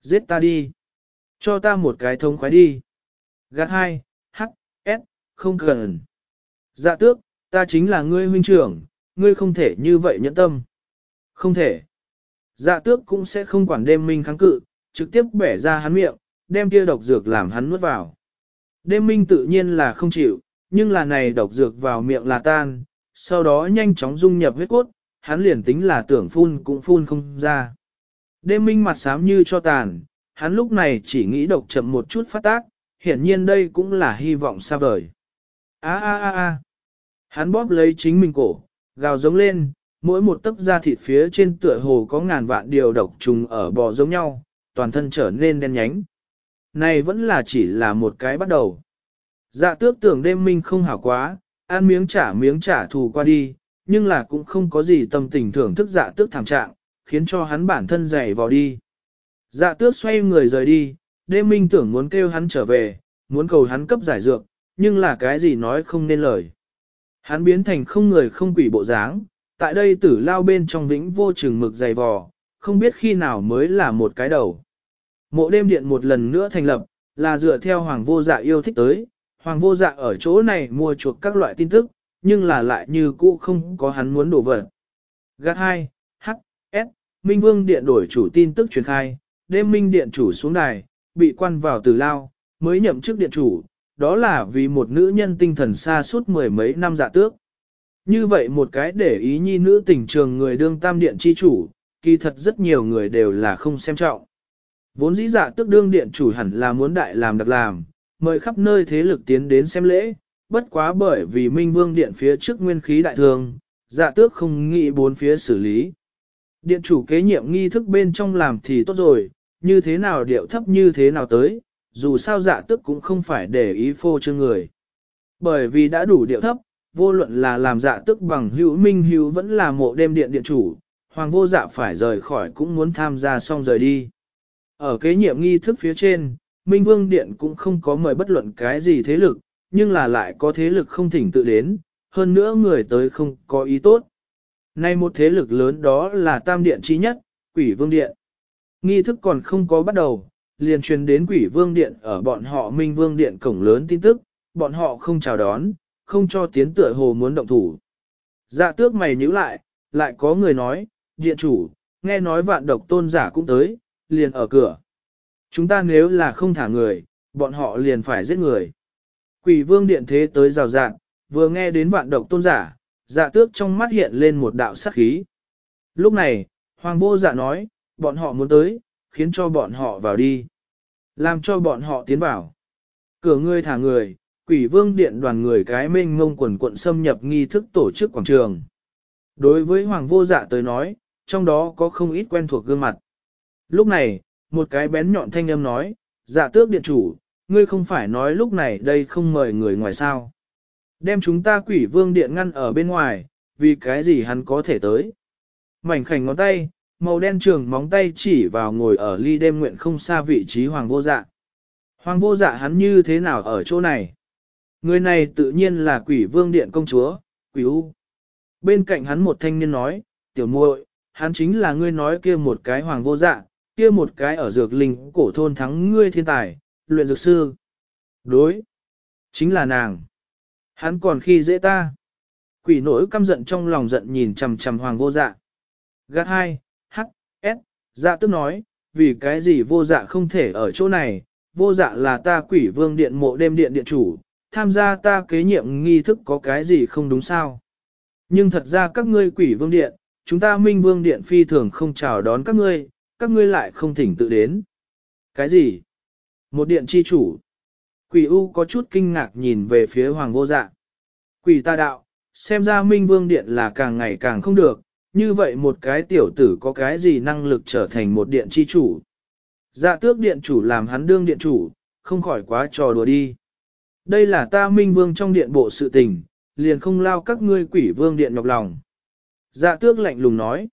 Speaker 1: Giết ta đi! Cho ta một cái thông khoái đi! Gạt hai, H, S, không cần. Dạ tước, ta chính là ngươi huynh trưởng, ngươi không thể như vậy nhẫn tâm. Không thể. Dạ tước cũng sẽ không quản đêm minh kháng cự, trực tiếp bẻ ra hắn miệng, đem kia độc dược làm hắn nuốt vào. Đêm minh tự nhiên là không chịu, nhưng là này độc dược vào miệng là tan, sau đó nhanh chóng dung nhập huyết cốt, hắn liền tính là tưởng phun cũng phun không ra. Đêm minh mặt xám như cho tàn, hắn lúc này chỉ nghĩ độc chậm một chút phát tác, hiển nhiên đây cũng là hy vọng xa vời. A a a a. Hắn bóp lấy chính mình cổ, gào giống lên, mỗi một tấc da thịt phía trên tựa hồ có ngàn vạn điều độc trùng ở bò giống nhau, toàn thân trở nên đen nhánh. Này vẫn là chỉ là một cái bắt đầu. Dạ tước tưởng đêm minh không hảo quá, ăn miếng trả miếng trả thù qua đi, nhưng là cũng không có gì tâm tình thưởng thức dạ tước thảm trạng, khiến cho hắn bản thân dày vào đi. Dạ tước xoay người rời đi, đêm minh tưởng muốn kêu hắn trở về, muốn cầu hắn cấp giải dược, nhưng là cái gì nói không nên lời. Hắn biến thành không người không quỷ bộ dáng, tại đây tử lao bên trong vĩnh vô chừng mực dày vò, không biết khi nào mới là một cái đầu. Mộ đêm điện một lần nữa thành lập, là dựa theo hoàng vô dạ yêu thích tới, hoàng vô dạ ở chỗ này mua chuộc các loại tin tức, nhưng là lại như cũ không có hắn muốn đổ vật. Gạt 2, H, S, Minh Vương Điện đổi chủ tin tức truyền khai, đêm Minh Điện chủ xuống đài, bị quan vào tử lao, mới nhậm chức điện chủ, đó là vì một nữ nhân tinh thần xa suốt mười mấy năm dạ tước. Như vậy một cái để ý nhi nữ tình trường người đương tam điện chi chủ, kỳ thật rất nhiều người đều là không xem trọng. Vốn dĩ dạ tước đương điện chủ hẳn là muốn đại làm đặc làm, mời khắp nơi thế lực tiến đến xem lễ, bất quá bởi vì Minh Vương điện phía trước nguyên khí đại thường, dạ tước không nghĩ bốn phía xử lý. Điện chủ kế nhiệm nghi thức bên trong làm thì tốt rồi, như thế nào điệu thấp như thế nào tới, dù sao dạ tước cũng không phải để ý phô trương người. Bởi vì đã đủ điệu thấp, vô luận là làm dạ tức bằng hữu minh hữu vẫn là mộ đêm điện điện chủ, hoàng vô dạ phải rời khỏi cũng muốn tham gia xong rời đi. Ở kế nhiệm nghi thức phía trên, Minh Vương Điện cũng không có mời bất luận cái gì thế lực, nhưng là lại có thế lực không thỉnh tự đến, hơn nữa người tới không có ý tốt. Nay một thế lực lớn đó là Tam Điện trí nhất, Quỷ Vương Điện. Nghi thức còn không có bắt đầu, liền truyền đến Quỷ Vương Điện ở bọn họ Minh Vương Điện cổng lớn tin tức, bọn họ không chào đón, không cho tiến tựa hồ muốn động thủ. Dạ tước mày nhíu lại, lại có người nói, Điện chủ, nghe nói vạn độc tôn giả cũng tới, liền ở cửa. Chúng ta nếu là không thả người, bọn họ liền phải giết người. Quỷ vương điện thế tới rào rạn, vừa nghe đến vạn độc tôn giả, dạ tước trong mắt hiện lên một đạo sắc khí. Lúc này, hoàng vô dạ nói, bọn họ muốn tới, khiến cho bọn họ vào đi. Làm cho bọn họ tiến vào. Cửa ngươi thả người, quỷ vương điện đoàn người cái mênh ngông quần quận xâm nhập nghi thức tổ chức quảng trường. Đối với hoàng vô dạ tới nói, trong đó có không ít quen thuộc gương mặt. Lúc này, một cái bén nhọn thanh âm nói, dạ tước điện chủ, ngươi không phải nói lúc này đây không mời người ngoài sao. Đem chúng ta quỷ vương điện ngăn ở bên ngoài, vì cái gì hắn có thể tới. Mảnh khảnh ngón tay, màu đen trường móng tay chỉ vào ngồi ở ly đêm nguyện không xa vị trí hoàng vô dạ. Hoàng vô dạ hắn như thế nào ở chỗ này? Người này tự nhiên là quỷ vương điện công chúa, quỷ u. Bên cạnh hắn một thanh niên nói, tiểu muội, hắn chính là ngươi nói kia một cái hoàng vô dạ, kia một cái ở dược linh cổ thôn thắng ngươi thiên tài, luyện dược sư. Đối, chính là nàng. Hắn còn khi dễ ta. Quỷ nỗi căm giận trong lòng giận nhìn chằm chằm hoàng vô dạ. gắt hai, h, s, dạ tức nói, vì cái gì vô dạ không thể ở chỗ này, vô dạ là ta quỷ vương điện mộ đêm điện điện chủ, tham gia ta kế nhiệm nghi thức có cái gì không đúng sao. Nhưng thật ra các ngươi quỷ vương điện, chúng ta minh vương điện phi thường không chào đón các ngươi, các ngươi lại không thỉnh tự đến. Cái gì? Một điện chi chủ. Quỷ U có chút kinh ngạc nhìn về phía hoàng vô dạ. Quỷ ta đạo, xem ra minh vương điện là càng ngày càng không được, như vậy một cái tiểu tử có cái gì năng lực trở thành một điện chi chủ. Dạ tước điện chủ làm hắn đương điện chủ, không khỏi quá trò đùa đi. Đây là ta minh vương trong điện bộ sự tình, liền không lao các ngươi quỷ vương điện nhọc lòng. Dạ tước lạnh lùng nói.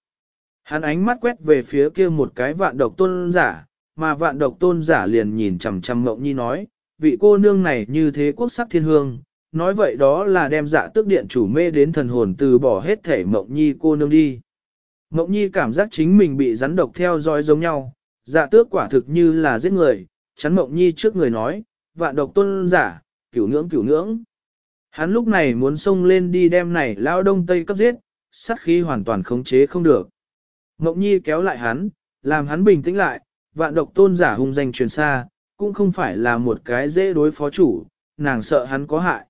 Speaker 1: Hắn ánh mắt quét về phía kia một cái vạn độc tôn giả, mà vạn độc tôn giả liền nhìn chằm chằm mộng nhi nói, vị cô nương này như thế quốc sắc thiên hương, nói vậy đó là đem dạ tước điện chủ mê đến thần hồn từ bỏ hết thể mộng nhi cô nương đi. Mộng nhi cảm giác chính mình bị rắn độc theo dõi giống nhau, dạ tước quả thực như là giết người, chắn mộng nhi trước người nói, vạn độc tôn giả, cửu ngưỡng cửu ngưỡng. Hắn lúc này muốn xông lên đi đem này lao đông tây cấp giết, sát khí hoàn toàn khống chế không được. Mộng nhi kéo lại hắn, làm hắn bình tĩnh lại, vạn độc tôn giả hung danh truyền xa, cũng không phải là một cái dễ đối phó chủ, nàng sợ hắn có hại.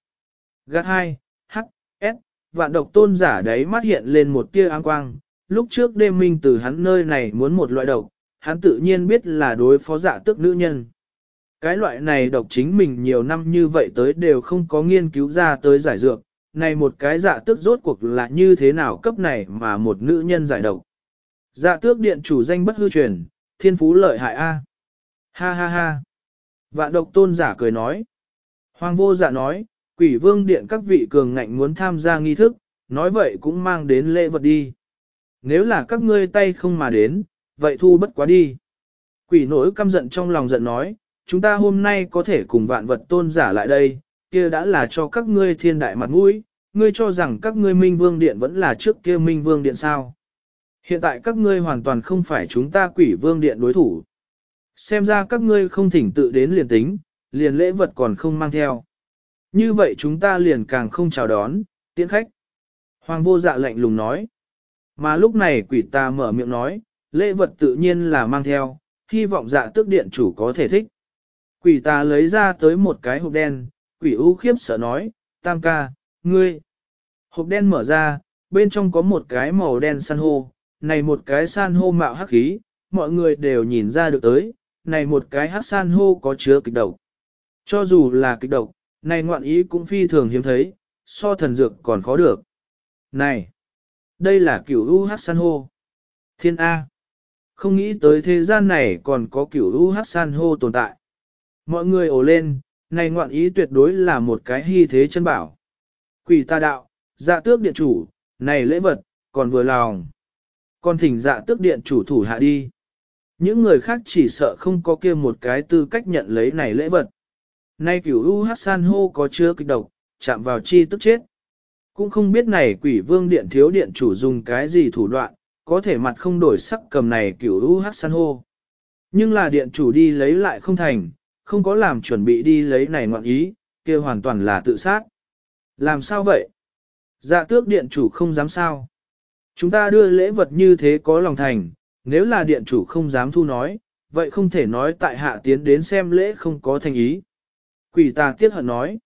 Speaker 1: Gắt 2, H, S, vạn độc tôn giả đấy mắt hiện lên một tia áng quang, lúc trước đêm minh từ hắn nơi này muốn một loại độc, hắn tự nhiên biết là đối phó dạ tức nữ nhân. Cái loại này độc chính mình nhiều năm như vậy tới đều không có nghiên cứu ra tới giải dược, này một cái dạ tước rốt cuộc là như thế nào cấp này mà một nữ nhân giải độc. Dạ tước điện chủ danh bất hư truyền, thiên phú lợi hại A. Ha ha ha. Vạn độc tôn giả cười nói. Hoàng vô dạ nói, quỷ vương điện các vị cường ngạnh muốn tham gia nghi thức, nói vậy cũng mang đến lễ vật đi. Nếu là các ngươi tay không mà đến, vậy thu bất quá đi. Quỷ nỗi căm giận trong lòng giận nói, chúng ta hôm nay có thể cùng vạn vật tôn giả lại đây, kia đã là cho các ngươi thiên đại mặt mũi, ngươi cho rằng các ngươi minh vương điện vẫn là trước kia minh vương điện sao. Hiện tại các ngươi hoàn toàn không phải chúng ta quỷ vương điện đối thủ. Xem ra các ngươi không thỉnh tự đến liền tính, liền lễ vật còn không mang theo. Như vậy chúng ta liền càng không chào đón, tiễn khách. Hoàng vô dạ lạnh lùng nói. Mà lúc này quỷ ta mở miệng nói, lễ vật tự nhiên là mang theo, hy vọng dạ tước điện chủ có thể thích. Quỷ ta lấy ra tới một cái hộp đen, quỷ u khiếp sợ nói, tam ca, ngươi. Hộp đen mở ra, bên trong có một cái màu đen san hô, này một cái san hô mạo hắc khí, mọi người đều nhìn ra được tới, này một cái hắc san hô có chứa kịch độc. Cho dù là kịch độc, này ngoạn ý cũng phi thường hiếm thấy, so thần dược còn khó được. Này, đây là kiểu u hắc san hô. Thiên A. Không nghĩ tới thế gian này còn có kiểu u hắc san hô tồn tại. Mọi người ồ lên, này ngoạn ý tuyệt đối là một cái hy thế chân bảo. Quỷ ta đạo, dạ tước điện chủ, này lễ vật, còn vừa lòng. Còn thỉnh dạ tước điện chủ thủ hạ đi. Những người khác chỉ sợ không có kia một cái tư cách nhận lấy này lễ vật. Nay cửu U Hát San hô có chứa kịch độc, chạm vào chi tức chết. Cũng không biết này quỷ vương điện thiếu điện chủ dùng cái gì thủ đoạn, có thể mặt không đổi sắc cầm này cửu U Hát San hô. Nhưng là điện chủ đi lấy lại không thành, không có làm chuẩn bị đi lấy này ngoạn ý, kia hoàn toàn là tự sát. Làm sao vậy? Dạ tước điện chủ không dám sao. Chúng ta đưa lễ vật như thế có lòng thành, nếu là điện chủ không dám thu nói, vậy không thể nói tại hạ tiến đến xem lễ không có thành ý. Quỷ tà tiếc hận nói.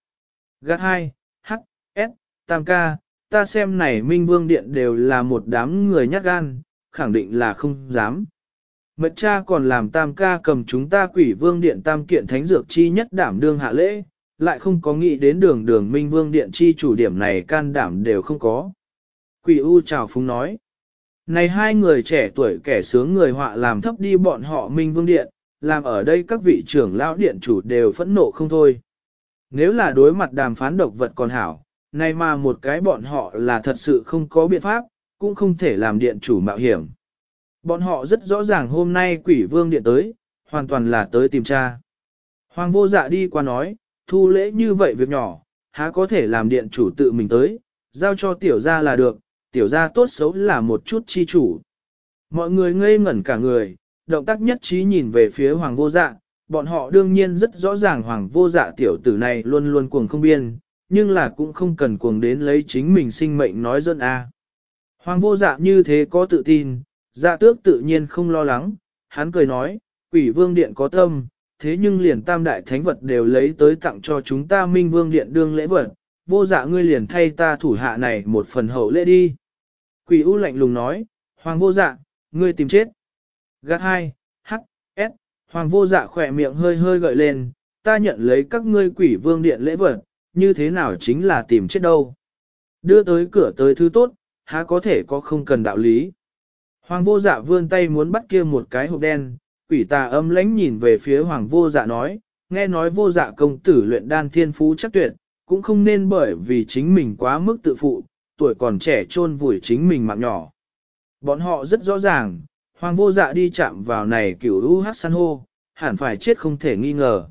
Speaker 1: Gạt 2, H, S, Tam ca, ta xem này Minh Vương Điện đều là một đám người nhát gan, khẳng định là không dám. Mật cha còn làm Tam ca cầm chúng ta quỷ Vương Điện Tam kiện thánh dược chi nhất đảm đương hạ lễ, lại không có nghĩ đến đường đường Minh Vương Điện chi chủ điểm này can đảm đều không có. Quỷ U chào phúng nói. Này hai người trẻ tuổi kẻ sướng người họa làm thấp đi bọn họ Minh Vương Điện, làm ở đây các vị trưởng lão điện chủ đều phẫn nộ không thôi. Nếu là đối mặt đàm phán độc vật còn hảo, nay mà một cái bọn họ là thật sự không có biện pháp, cũng không thể làm điện chủ mạo hiểm. Bọn họ rất rõ ràng hôm nay quỷ vương điện tới, hoàn toàn là tới tìm cha Hoàng vô dạ đi qua nói, thu lễ như vậy việc nhỏ, há có thể làm điện chủ tự mình tới, giao cho tiểu gia là được, tiểu gia tốt xấu là một chút chi chủ. Mọi người ngây ngẩn cả người, động tác nhất trí nhìn về phía hoàng vô dạ, bọn họ đương nhiên rất rõ ràng hoàng vô dạ tiểu tử này luôn luôn cuồng không biên, nhưng là cũng không cần cuồng đến lấy chính mình sinh mệnh nói dân a. Hoàng vô dạ như thế có tự tin, dạ tước tự nhiên không lo lắng, hắn cười nói, quỷ vương điện có tâm, thế nhưng liền tam đại thánh vật đều lấy tới tặng cho chúng ta minh vương điện đương lễ vật, vô dạ ngươi liền thay ta thủ hạ này một phần hậu lễ đi. Quỷ u lạnh lùng nói, hoàng vô dạ, ngươi tìm chết. Gạt 2, H, S, hoàng vô dạ khỏe miệng hơi hơi gợi lên, ta nhận lấy các ngươi quỷ vương điện lễ vật, như thế nào chính là tìm chết đâu. Đưa tới cửa tới thứ tốt, há có thể có không cần đạo lý. Hoàng vô dạ vươn tay muốn bắt kia một cái hộp đen, quỷ tà âm lãnh nhìn về phía hoàng vô dạ nói, nghe nói vô dạ công tử luyện đan thiên phú chắc tuyệt, cũng không nên bởi vì chính mình quá mức tự phụ, tuổi còn trẻ chôn vùi chính mình mạng nhỏ. Bọn họ rất rõ ràng, hoàng vô dạ đi chạm vào này kiểu u hát san hô, hẳn phải chết không thể nghi ngờ.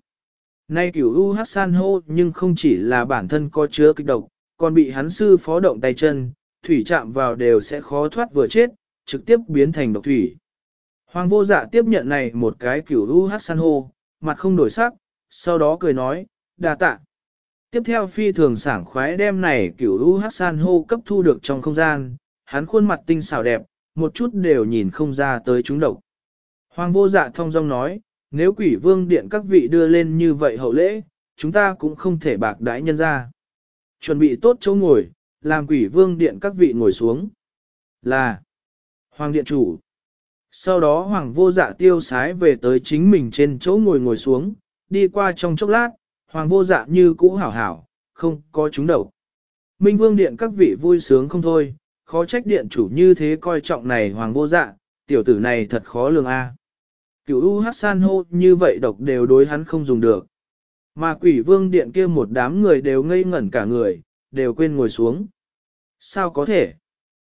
Speaker 1: Nay kiểu u hát san hô nhưng không chỉ là bản thân có chứa kịch độc, còn bị hắn sư phó động tay chân, thủy chạm vào đều sẽ khó thoát vừa chết, trực tiếp biến thành độc thủy. Hoàng vô dạ tiếp nhận này một cái kiểu u hát san hô, mặt không đổi sắc, sau đó cười nói, đà tạ. Tiếp theo phi thường sảng khoái đem này kiểu u hát san hô cấp thu được trong không gian, hắn khuôn mặt tinh xảo đẹp, một chút đều nhìn không ra tới chúng độc. Hoàng vô dạ thông dong nói, nếu quỷ vương điện các vị đưa lên như vậy hậu lễ, chúng ta cũng không thể bạc đãi nhân ra. Chuẩn bị tốt chỗ ngồi, làm quỷ vương điện các vị ngồi xuống. Là Hoàng điện chủ. Sau đó hoàng vô dạ tiêu sái về tới chính mình trên chỗ ngồi ngồi xuống, đi qua trong chốc lát, hoàng vô dạ như cũ hảo hảo, không có chúng đầu. Minh vương điện các vị vui sướng không thôi, khó trách điện chủ như thế coi trọng này hoàng vô dạ, tiểu tử này thật khó lường a. Cửu U Hát San hô như vậy độc đều đối hắn không dùng được. Mà quỷ vương điện kia một đám người đều ngây ngẩn cả người, đều quên ngồi xuống. Sao có thể?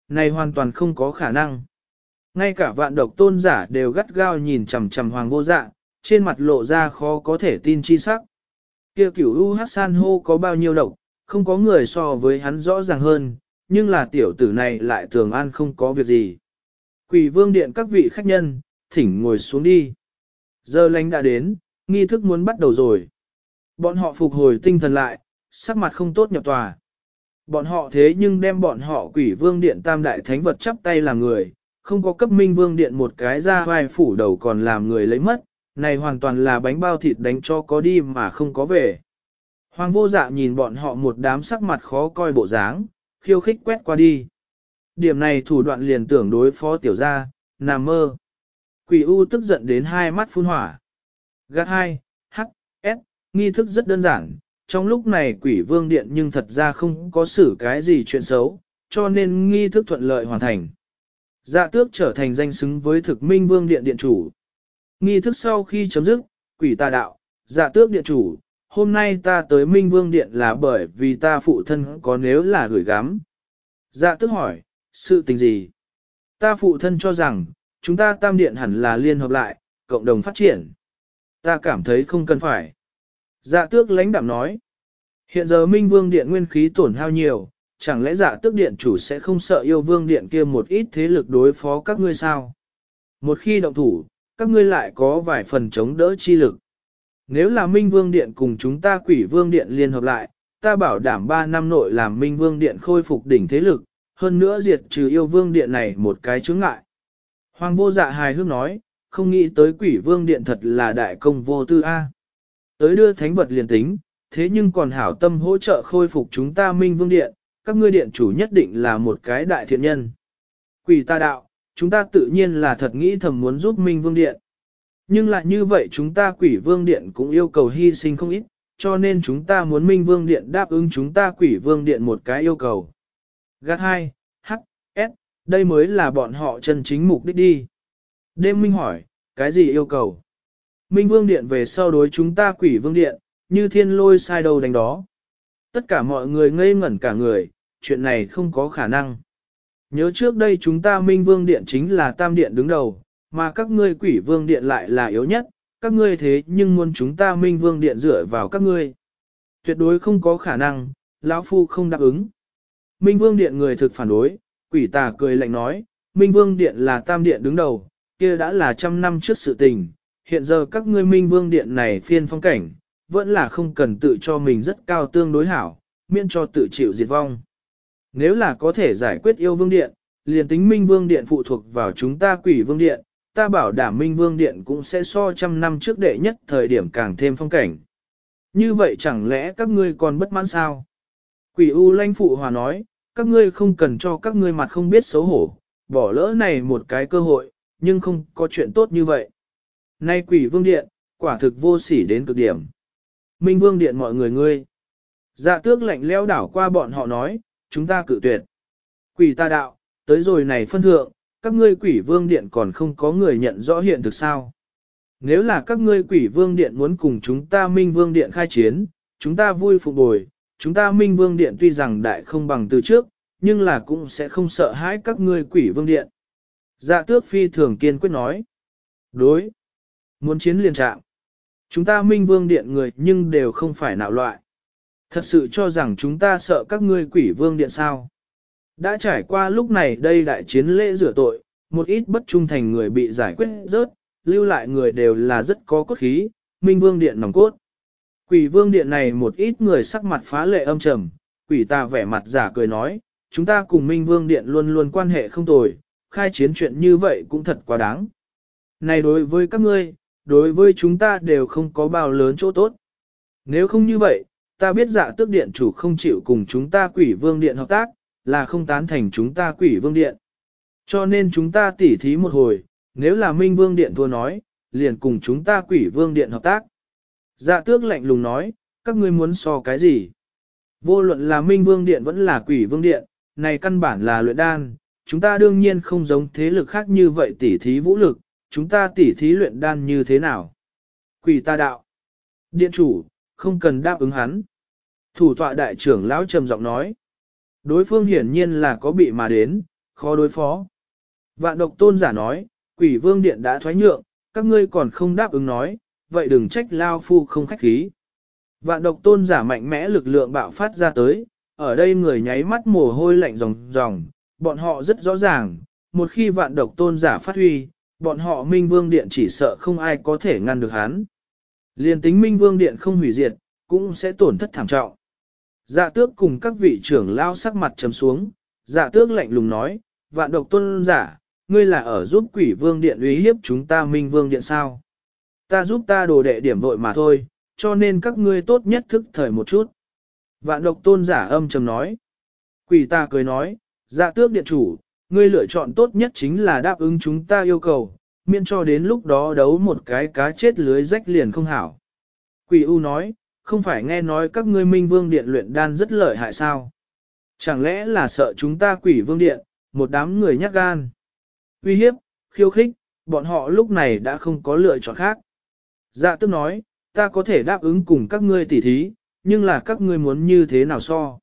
Speaker 1: Này hoàn toàn không có khả năng. Ngay cả vạn độc tôn giả đều gắt gao nhìn chằm chằm hoàng vô dạ, trên mặt lộ ra khó có thể tin chi sắc. Kia cửu U Hát San hô có bao nhiêu độc, không có người so với hắn rõ ràng hơn, nhưng là tiểu tử này lại thường an không có việc gì. Quỷ vương điện các vị khách nhân, thỉnh ngồi xuống đi. Giờ lánh đã đến, nghi thức muốn bắt đầu rồi. Bọn họ phục hồi tinh thần lại, sắc mặt không tốt nhập tòa. Bọn họ thế nhưng đem bọn họ quỷ vương điện tam đại thánh vật chắp tay làm người, không có cấp minh vương điện một cái ra vai phủ đầu còn làm người lấy mất, này hoàn toàn là bánh bao thịt đánh cho có đi mà không có về. Hoàng vô dạ nhìn bọn họ một đám sắc mặt khó coi bộ dáng, khiêu khích quét qua đi. Điểm này thủ đoạn liền tưởng đối phó tiểu gia, nằm mơ. Quỷ U tức giận đến hai mắt phun hỏa. Gạt hai, H, S, nghi thức rất đơn giản. Trong lúc này quỷ vương điện nhưng thật ra không có xử cái gì chuyện xấu, cho nên nghi thức thuận lợi hoàn thành. Dạ tước trở thành danh xứng với thực minh vương điện điện chủ. Nghi thức sau khi chấm dứt, quỷ tà đạo, dạ tước điện chủ, hôm nay ta tới minh vương điện là bởi vì ta phụ thân có nếu là gửi gắm. Dạ tước hỏi, sự tình gì? Ta phụ thân cho rằng, chúng ta tam điện hẳn là liên hợp lại, cộng đồng phát triển. Ta cảm thấy không cần phải. Dạ tước lãnh đạm nói. Hiện giờ Minh Vương Điện nguyên khí tổn hao nhiều, chẳng lẽ dạ tước điện chủ sẽ không sợ yêu Vương Điện kia một ít thế lực đối phó các ngươi sao? Một khi động thủ, các ngươi lại có vài phần chống đỡ chi lực. Nếu là Minh Vương Điện cùng chúng ta quỷ Vương Điện liên hợp lại, ta bảo đảm 3 năm nội làm Minh Vương Điện khôi phục đỉnh thế lực, hơn nữa diệt trừ yêu Vương Điện này một cái chướng ngại. Hoàng vô dạ hài hước nói, không nghĩ tới quỷ vương điện thật là đại công vô tư A. Tới đưa thánh vật liền tính, thế nhưng còn hảo tâm hỗ trợ khôi phục chúng ta minh vương điện, các ngươi điện chủ nhất định là một cái đại thiện nhân. Quỷ ta đạo, chúng ta tự nhiên là thật nghĩ thầm muốn giúp minh vương điện. Nhưng lại như vậy chúng ta quỷ vương điện cũng yêu cầu hy sinh không ít, cho nên chúng ta muốn minh vương điện đáp ứng chúng ta quỷ vương điện một cái yêu cầu. Gác 2, H, S, đây mới là bọn họ chân chính mục đích đi. Đêm Minh hỏi, cái gì yêu cầu? Minh Vương Điện về sau đối chúng ta quỷ Vương Điện, như thiên lôi sai đầu đánh đó. Tất cả mọi người ngây ngẩn cả người, chuyện này không có khả năng. Nhớ trước đây chúng ta Minh Vương Điện chính là Tam Điện đứng đầu, mà các ngươi quỷ Vương Điện lại là yếu nhất, các ngươi thế nhưng muốn chúng ta Minh Vương Điện dựa vào các ngươi. Tuyệt đối không có khả năng, lão Phu không đáp ứng. Minh Vương Điện người thực phản đối, quỷ tà cười lạnh nói, Minh Vương Điện là tam điện đứng đầu, kia đã là trăm năm trước sự tình, hiện giờ các ngươi Minh Vương Điện này phiên phong cảnh, vẫn là không cần tự cho mình rất cao tương đối hảo, miễn cho tự chịu diệt vong. Nếu là có thể giải quyết yêu Vương Điện, liền tính Minh Vương Điện phụ thuộc vào chúng ta quỷ Vương Điện, ta bảo đảm Minh Vương Điện cũng sẽ so trăm năm trước đệ nhất thời điểm càng thêm phong cảnh. Như vậy chẳng lẽ các ngươi còn bất mãn sao? Quỷ U Lanh Phụ Hòa nói, các ngươi không cần cho các ngươi mặt không biết xấu hổ, bỏ lỡ này một cái cơ hội, nhưng không có chuyện tốt như vậy. Nay quỷ vương điện, quả thực vô sỉ đến cực điểm. Minh vương điện mọi người ngươi. Dạ tước lạnh leo đảo qua bọn họ nói, chúng ta cự tuyệt. Quỷ ta đạo, tới rồi này phân thượng, các ngươi quỷ vương điện còn không có người nhận rõ hiện thực sao. Nếu là các ngươi quỷ vương điện muốn cùng chúng ta minh vương điện khai chiến, chúng ta vui phục bồi, chúng ta minh vương điện tuy rằng đại không bằng từ trước, nhưng là cũng sẽ không sợ hãi các ngươi quỷ vương điện. Dạ tước phi thường kiên quyết nói. Đối. Muốn chiến liền trạng. Chúng ta minh vương điện người nhưng đều không phải nạo loại. Thật sự cho rằng chúng ta sợ các ngươi quỷ vương điện sao. Đã trải qua lúc này đây đại chiến lễ rửa tội, một ít bất trung thành người bị giải quyết rớt, lưu lại người đều là rất có cốt khí, minh vương điện nòng cốt. Quỷ vương điện này một ít người sắc mặt phá lệ âm trầm, quỷ ta vẻ mặt giả cười nói, chúng ta cùng minh vương điện luôn luôn quan hệ không tồi, khai chiến chuyện như vậy cũng thật quá đáng. Này đối với các ngươi, đối với chúng ta đều không có bao lớn chỗ tốt. Nếu không như vậy, ta biết dạ tước điện chủ không chịu cùng chúng ta quỷ vương điện hợp tác, là không tán thành chúng ta quỷ vương điện. Cho nên chúng ta tỉ thí một hồi, nếu là Minh Vương Điện thua nói, liền cùng chúng ta quỷ Vương Điện hợp tác. Dạ tước lạnh lùng nói, các ngươi muốn so cái gì? Vô luận là Minh Vương Điện vẫn là quỷ Vương Điện, này căn bản là luyện đan, chúng ta đương nhiên không giống thế lực khác như vậy tỉ thí vũ lực, chúng ta tỉ thí luyện đan như thế nào? Quỷ ta đạo. Điện chủ, không cần đáp ứng hắn. Thủ tọa đại trưởng lão trầm giọng nói. Đối phương hiển nhiên là có bị mà đến, khó đối phó. Vạn độc tôn giả nói, quỷ vương điện đã thoái nhượng, các ngươi còn không đáp ứng nói, vậy đừng trách lao phu không khách khí. Vạn độc tôn giả mạnh mẽ lực lượng bạo phát ra tới, ở đây người nháy mắt mồ hôi lạnh ròng ròng, bọn họ rất rõ ràng, một khi vạn độc tôn giả phát huy, bọn họ minh vương điện chỉ sợ không ai có thể ngăn được hắn. Liên tính minh vương điện không hủy diệt, cũng sẽ tổn thất thảm trọng. Dạ tước cùng các vị trưởng lao sắc mặt trầm xuống, dạ tước lạnh lùng nói, vạn độc tôn giả, ngươi là ở giúp quỷ vương điện uy hiếp chúng ta minh vương điện sao? Ta giúp ta đồ đệ điểm vội mà thôi, cho nên các ngươi tốt nhất thức thời một chút. Vạn độc tôn giả âm trầm nói. Quỷ ta cười nói, dạ tước điện chủ, ngươi lựa chọn tốt nhất chính là đáp ứng chúng ta yêu cầu, miễn cho đến lúc đó đấu một cái cá chết lưới rách liền không hảo. Quỷ U nói, không phải nghe nói các ngươi minh vương điện luyện đan rất lợi hại sao? Chẳng lẽ là sợ chúng ta quỷ vương điện, một đám người nhát gan? Uy hiếp, khiêu khích, bọn họ lúc này đã không có lựa chọn khác. Dạ tức nói, ta có thể đáp ứng cùng các ngươi tỉ thí, nhưng là các ngươi muốn như thế nào so?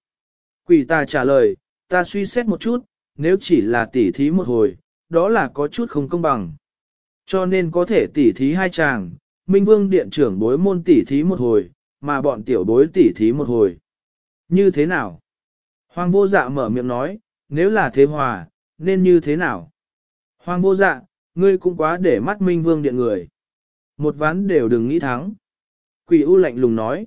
Speaker 1: Quỷ ta trả lời, ta suy xét một chút, nếu chỉ là tỉ thí một hồi, đó là có chút không công bằng. Cho nên có thể tỉ thí hai chàng, Minh Vương Điện trưởng bối môn tỉ thí một hồi, mà bọn tiểu bối tỉ thí một hồi. Như thế nào? Hoàng vô dạ mở miệng nói, nếu là thế hòa, nên như thế nào? Hoàng vô dạ, ngươi cũng quá để mắt Minh Vương Điện người. Một ván đều đừng nghĩ thắng. Quỷ U lạnh lùng nói.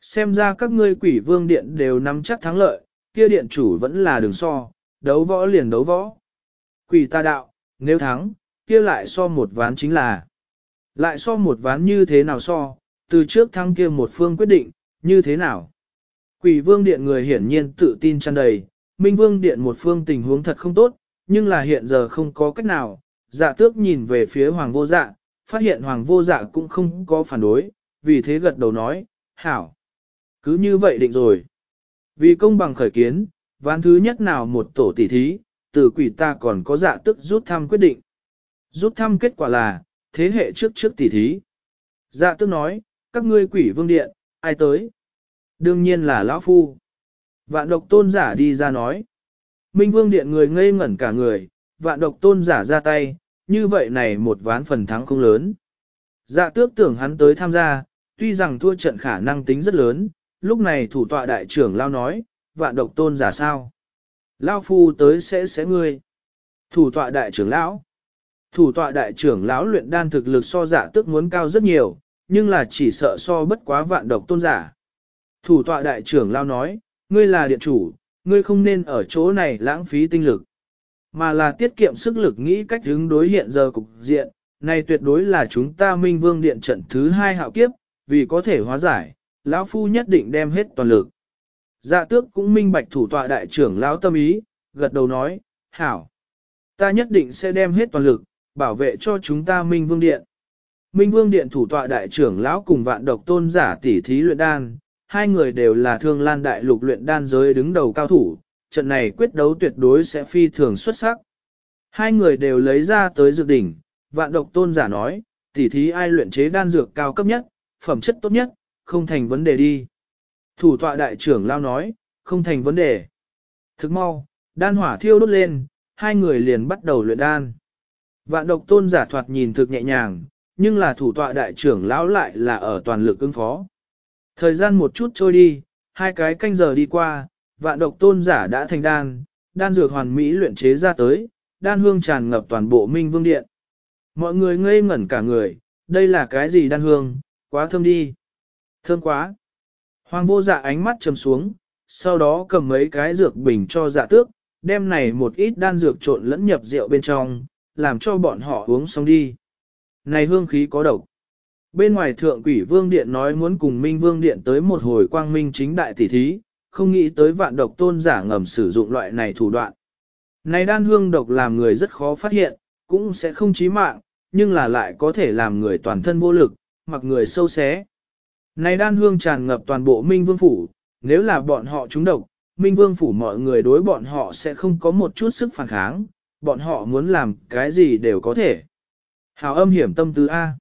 Speaker 1: Xem ra các ngươi quỷ vương điện đều nắm chắc thắng lợi, kia điện chủ vẫn là đường so, đấu võ liền đấu võ. Quỷ ta đạo, nếu thắng, kia lại so một ván chính là. Lại so một ván như thế nào so, từ trước thắng kia một phương quyết định, như thế nào. Quỷ vương điện người hiển nhiên tự tin tràn đầy, minh vương điện một phương tình huống thật không tốt, nhưng là hiện giờ không có cách nào. Dạ tước nhìn về phía hoàng vô dạ, phát hiện hoàng vô dạ cũng không có phản đối, vì thế gật đầu nói, hảo. Cứ như vậy định rồi. Vì công bằng khởi kiến, ván thứ nhất nào một tổ tỷ thí, từ quỷ ta còn có dạ tức rút thăm quyết định. Rút thăm kết quả là, thế hệ trước trước tỷ thí. Dạ tức nói, các ngươi quỷ vương điện, ai tới? Đương nhiên là lão phu. Vạn độc tôn giả đi ra nói. Minh vương điện người ngây ngẩn cả người, vạn độc tôn giả ra tay, như vậy này một ván phần thắng không lớn. Dạ tước tưởng hắn tới tham gia, tuy rằng thua trận khả năng tính rất lớn, lúc này thủ tọa đại trưởng lao nói, vạn độc tôn giả sao? Lao phu tới sẽ sẽ ngươi. Thủ tọa đại trưởng lão. Thủ tọa đại trưởng lão luyện đan thực lực so giả tức muốn cao rất nhiều, nhưng là chỉ sợ so bất quá vạn độc tôn giả. Thủ tọa đại trưởng lão nói, ngươi là điện chủ, ngươi không nên ở chỗ này lãng phí tinh lực, mà là tiết kiệm sức lực nghĩ cách hướng đối hiện giờ cục diện, này tuyệt đối là chúng ta minh vương điện trận thứ hai hạo kiếp, vì có thể hóa giải, lão phu nhất định đem hết toàn lực. Dạ tước cũng minh bạch thủ tọa đại trưởng lão tâm ý, gật đầu nói, hảo. Ta nhất định sẽ đem hết toàn lực, bảo vệ cho chúng ta Minh Vương Điện. Minh Vương Điện thủ tọa đại trưởng lão cùng vạn độc tôn giả tỷ thí luyện đan, hai người đều là thương lan đại lục luyện đan giới đứng đầu cao thủ, trận này quyết đấu tuyệt đối sẽ phi thường xuất sắc. Hai người đều lấy ra tới dược đỉnh, vạn độc tôn giả nói, tỷ thí ai luyện chế đan dược cao cấp nhất, phẩm chất tốt nhất, không thành vấn đề đi. Thủ tọa đại trưởng lao nói, không thành vấn đề. Thức mau, đan hỏa thiêu đốt lên, hai người liền bắt đầu luyện đan. Vạn độc tôn giả thoạt nhìn thực nhẹ nhàng, nhưng là thủ tọa đại trưởng lão lại là ở toàn lực ứng phó. Thời gian một chút trôi đi, hai cái canh giờ đi qua, vạn độc tôn giả đã thành đan, đan dược hoàn mỹ luyện chế ra tới, đan hương tràn ngập toàn bộ minh vương điện. Mọi người ngây ngẩn cả người, đây là cái gì đan hương, quá thơm đi. Thơm quá. Hoàng vô dạ ánh mắt trầm xuống, sau đó cầm mấy cái dược bình cho dạ tước, đem này một ít đan dược trộn lẫn nhập rượu bên trong, làm cho bọn họ uống xong đi. Này hương khí có độc. Bên ngoài thượng quỷ vương điện nói muốn cùng minh vương điện tới một hồi quang minh chính đại tỷ thí, không nghĩ tới vạn độc tôn giả ngầm sử dụng loại này thủ đoạn. Này đan hương độc làm người rất khó phát hiện, cũng sẽ không chí mạng, nhưng là lại có thể làm người toàn thân vô lực, mặc người sâu xé. Này đan hương tràn ngập toàn bộ Minh Vương Phủ, nếu là bọn họ trúng độc, Minh Vương Phủ mọi người đối bọn họ sẽ không có một chút sức phản kháng, bọn họ muốn làm cái gì đều có thể. Hào âm hiểm tâm tư A.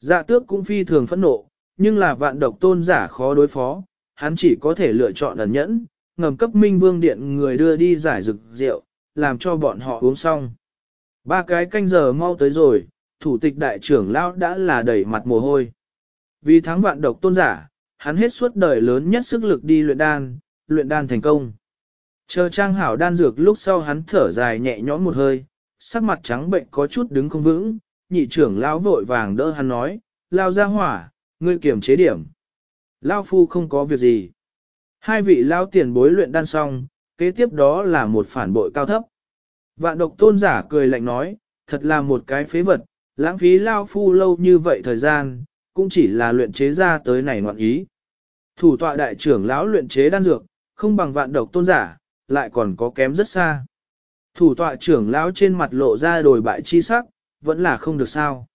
Speaker 1: Dạ tước cũng phi thường phẫn nộ, nhưng là vạn độc tôn giả khó đối phó, hắn chỉ có thể lựa chọn ẩn nhẫn, ngầm cấp Minh Vương Điện người đưa đi giải rực rượu, làm cho bọn họ uống xong. Ba cái canh giờ mau tới rồi, thủ tịch đại trưởng lão đã là đẩy mặt mồ hôi. Vì thắng vạn độc tôn giả, hắn hết suốt đời lớn nhất sức lực đi luyện đan, luyện đan thành công. Chờ trang hảo đan dược lúc sau hắn thở dài nhẹ nhõm một hơi, sắc mặt trắng bệnh có chút đứng không vững, nhị trưởng lão vội vàng đỡ hắn nói, lao ra hỏa, ngươi kiểm chế điểm. Lao phu không có việc gì. Hai vị lao tiền bối luyện đan xong, kế tiếp đó là một phản bội cao thấp. Vạn độc tôn giả cười lạnh nói, thật là một cái phế vật, lãng phí lao phu lâu như vậy thời gian, cũng chỉ là luyện chế ra tới này ngoạn ý. Thủ tọa đại trưởng lão luyện chế đan dược, không bằng vạn độc tôn giả, lại còn có kém rất xa. Thủ tọa trưởng lão trên mặt lộ ra đồi bại chi sắc, vẫn là không được sao.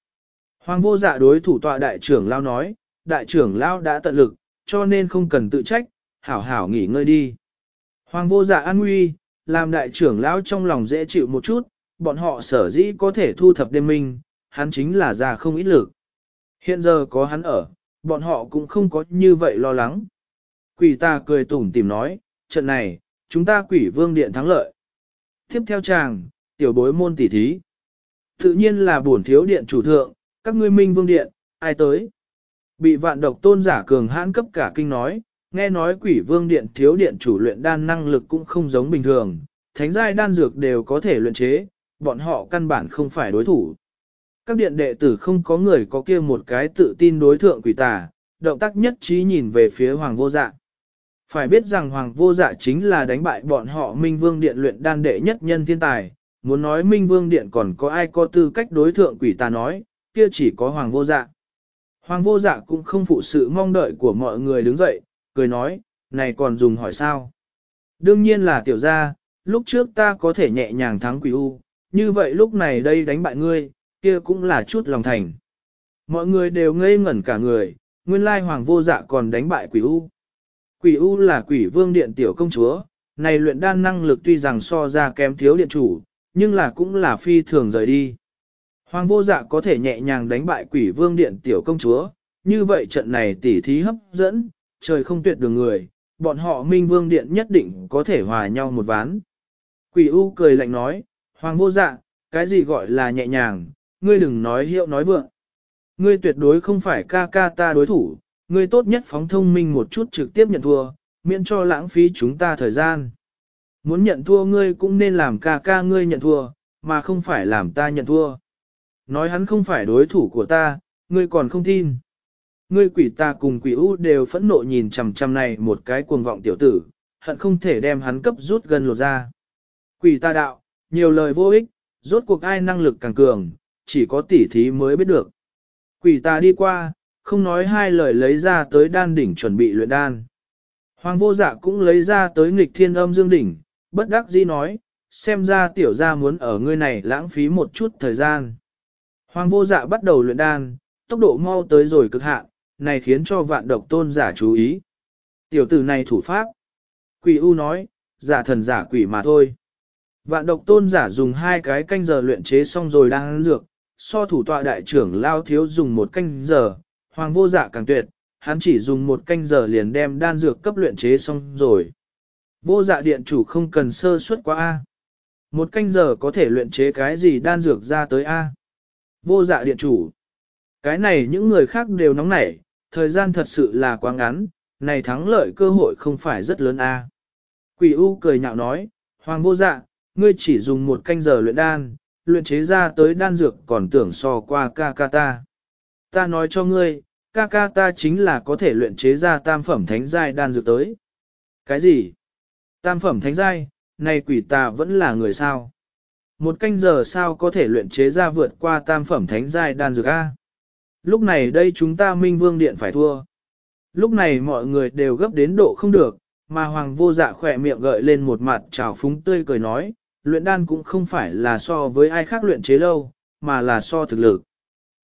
Speaker 1: Hoàng vô dạ đối thủ tọa đại trưởng lão nói, đại trưởng lão đã tận lực, cho nên không cần tự trách, hảo hảo nghỉ ngơi đi. Hoàng vô dạ an nguy, làm đại trưởng lão trong lòng dễ chịu một chút, bọn họ sở dĩ có thể thu thập đêm minh, hắn chính là già không ít lực. Hiện giờ có hắn ở, bọn họ cũng không có như vậy lo lắng. Quỷ ta cười tủm tìm nói, trận này, chúng ta quỷ vương điện thắng lợi. Tiếp theo chàng, tiểu bối môn tỷ thí. Tự nhiên là bổn thiếu điện chủ thượng, các ngươi minh vương điện, ai tới. Bị vạn độc tôn giả cường hãn cấp cả kinh nói, nghe nói quỷ vương điện thiếu điện chủ luyện đan năng lực cũng không giống bình thường, thánh giai đan dược đều có thể luyện chế, bọn họ căn bản không phải đối thủ. Các điện đệ tử không có người có kia một cái tự tin đối thượng quỷ tà, động tác nhất trí nhìn về phía hoàng vô dạ. Phải biết rằng hoàng vô dạ chính là đánh bại bọn họ Minh Vương Điện luyện đan đệ nhất nhân thiên tài, muốn nói Minh Vương Điện còn có ai có tư cách đối thượng quỷ tà nói, kia chỉ có hoàng vô dạ. Hoàng vô dạ cũng không phụ sự mong đợi của mọi người đứng dậy, cười nói, này còn dùng hỏi sao? Đương nhiên là tiểu gia, lúc trước ta có thể nhẹ nhàng thắng quỷ u, như vậy lúc này đây đánh bại ngươi, kia cũng là chút lòng thành. Mọi người đều ngây ngẩn cả người, nguyên lai hoàng vô dạ còn đánh bại quỷ u. Quỷ u là quỷ vương điện tiểu công chúa, này luyện đan năng lực tuy rằng so ra kém thiếu điện chủ, nhưng là cũng là phi thường rời đi. Hoàng vô dạ có thể nhẹ nhàng đánh bại quỷ vương điện tiểu công chúa, như vậy trận này tỉ thí hấp dẫn, trời không tuyệt đường người, bọn họ minh vương điện nhất định có thể hòa nhau một ván. Quỷ u cười lạnh nói, Hoàng vô dạ, cái gì gọi là nhẹ nhàng, ngươi đừng nói hiệu nói vượng. Ngươi tuyệt đối không phải ca ca ta đối thủ, ngươi tốt nhất phóng thông minh một chút trực tiếp nhận thua, miễn cho lãng phí chúng ta thời gian. Muốn nhận thua ngươi cũng nên làm ca ca ngươi nhận thua, mà không phải làm ta nhận thua. Nói hắn không phải đối thủ của ta, ngươi còn không tin. Ngươi quỷ ta cùng quỷ u đều phẫn nộ nhìn chằm chằm này một cái cuồng vọng tiểu tử, hận không thể đem hắn cấp rút gần lột ra. Quỷ ta đạo, nhiều lời vô ích, rốt cuộc ai năng lực càng cường, chỉ có tỉ thí mới biết được. Quỷ ta đi qua, không nói hai lời lấy ra tới đan đỉnh chuẩn bị luyện đan. Hoàng vô dạ cũng lấy ra tới nghịch thiên âm dương đỉnh, bất đắc dĩ nói, xem ra tiểu gia muốn ở ngươi này lãng phí một chút thời gian. Hoàng vô dạ bắt đầu luyện đan, tốc độ mau tới rồi cực hạn, này khiến cho vạn độc tôn giả chú ý. Tiểu tử này thủ pháp. Quỷ U nói, giả thần giả quỷ mà thôi. Vạn độc tôn giả dùng hai cái canh giờ luyện chế xong rồi đang ăn dược, so thủ tọa đại trưởng lao thiếu dùng một canh giờ, hoàng vô dạ càng tuyệt, hắn chỉ dùng một canh giờ liền đem đan dược cấp luyện chế xong rồi. Vô dạ điện chủ không cần sơ suất quá A. Một canh giờ có thể luyện chế cái gì đan dược ra tới A. Vô dạ điện chủ. Cái này những người khác đều nóng nảy, thời gian thật sự là quá ngắn, này thắng lợi cơ hội không phải rất lớn A. Quỷ U cười nhạo nói, Hoàng vô dạ, ngươi chỉ dùng một canh giờ luyện đan, luyện chế ra tới đan dược còn tưởng so qua ca ca ta. Ta nói cho ngươi, ca ca ta chính là có thể luyện chế ra tam phẩm thánh giai đan dược tới. Cái gì? Tam phẩm thánh giai, này quỷ ta vẫn là người sao? Một canh giờ sao có thể luyện chế ra vượt qua tam phẩm thánh giai đan dược A? Lúc này đây chúng ta minh vương điện phải thua. Lúc này mọi người đều gấp đến độ không được, mà hoàng vô dạ khỏe miệng gợi lên một mặt trào phúng tươi cười nói, luyện đan cũng không phải là so với ai khác luyện chế lâu, mà là so thực lực.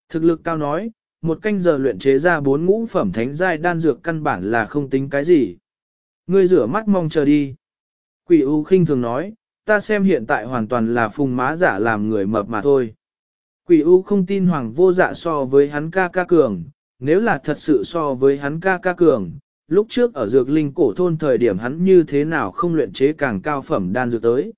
Speaker 1: Thực lực cao nói, một canh giờ luyện chế ra bốn ngũ phẩm thánh giai đan dược căn bản là không tính cái gì. Ngươi rửa mắt mong chờ đi. Quỷ U khinh thường nói, ta xem hiện tại hoàn toàn là phùng má giả làm người mập mà thôi. Quỷ U không tin hoàng vô dạ so với hắn ca ca cường, nếu là thật sự so với hắn ca ca cường, lúc trước ở dược linh cổ thôn thời điểm hắn như thế nào không luyện chế càng cao phẩm đan dược tới.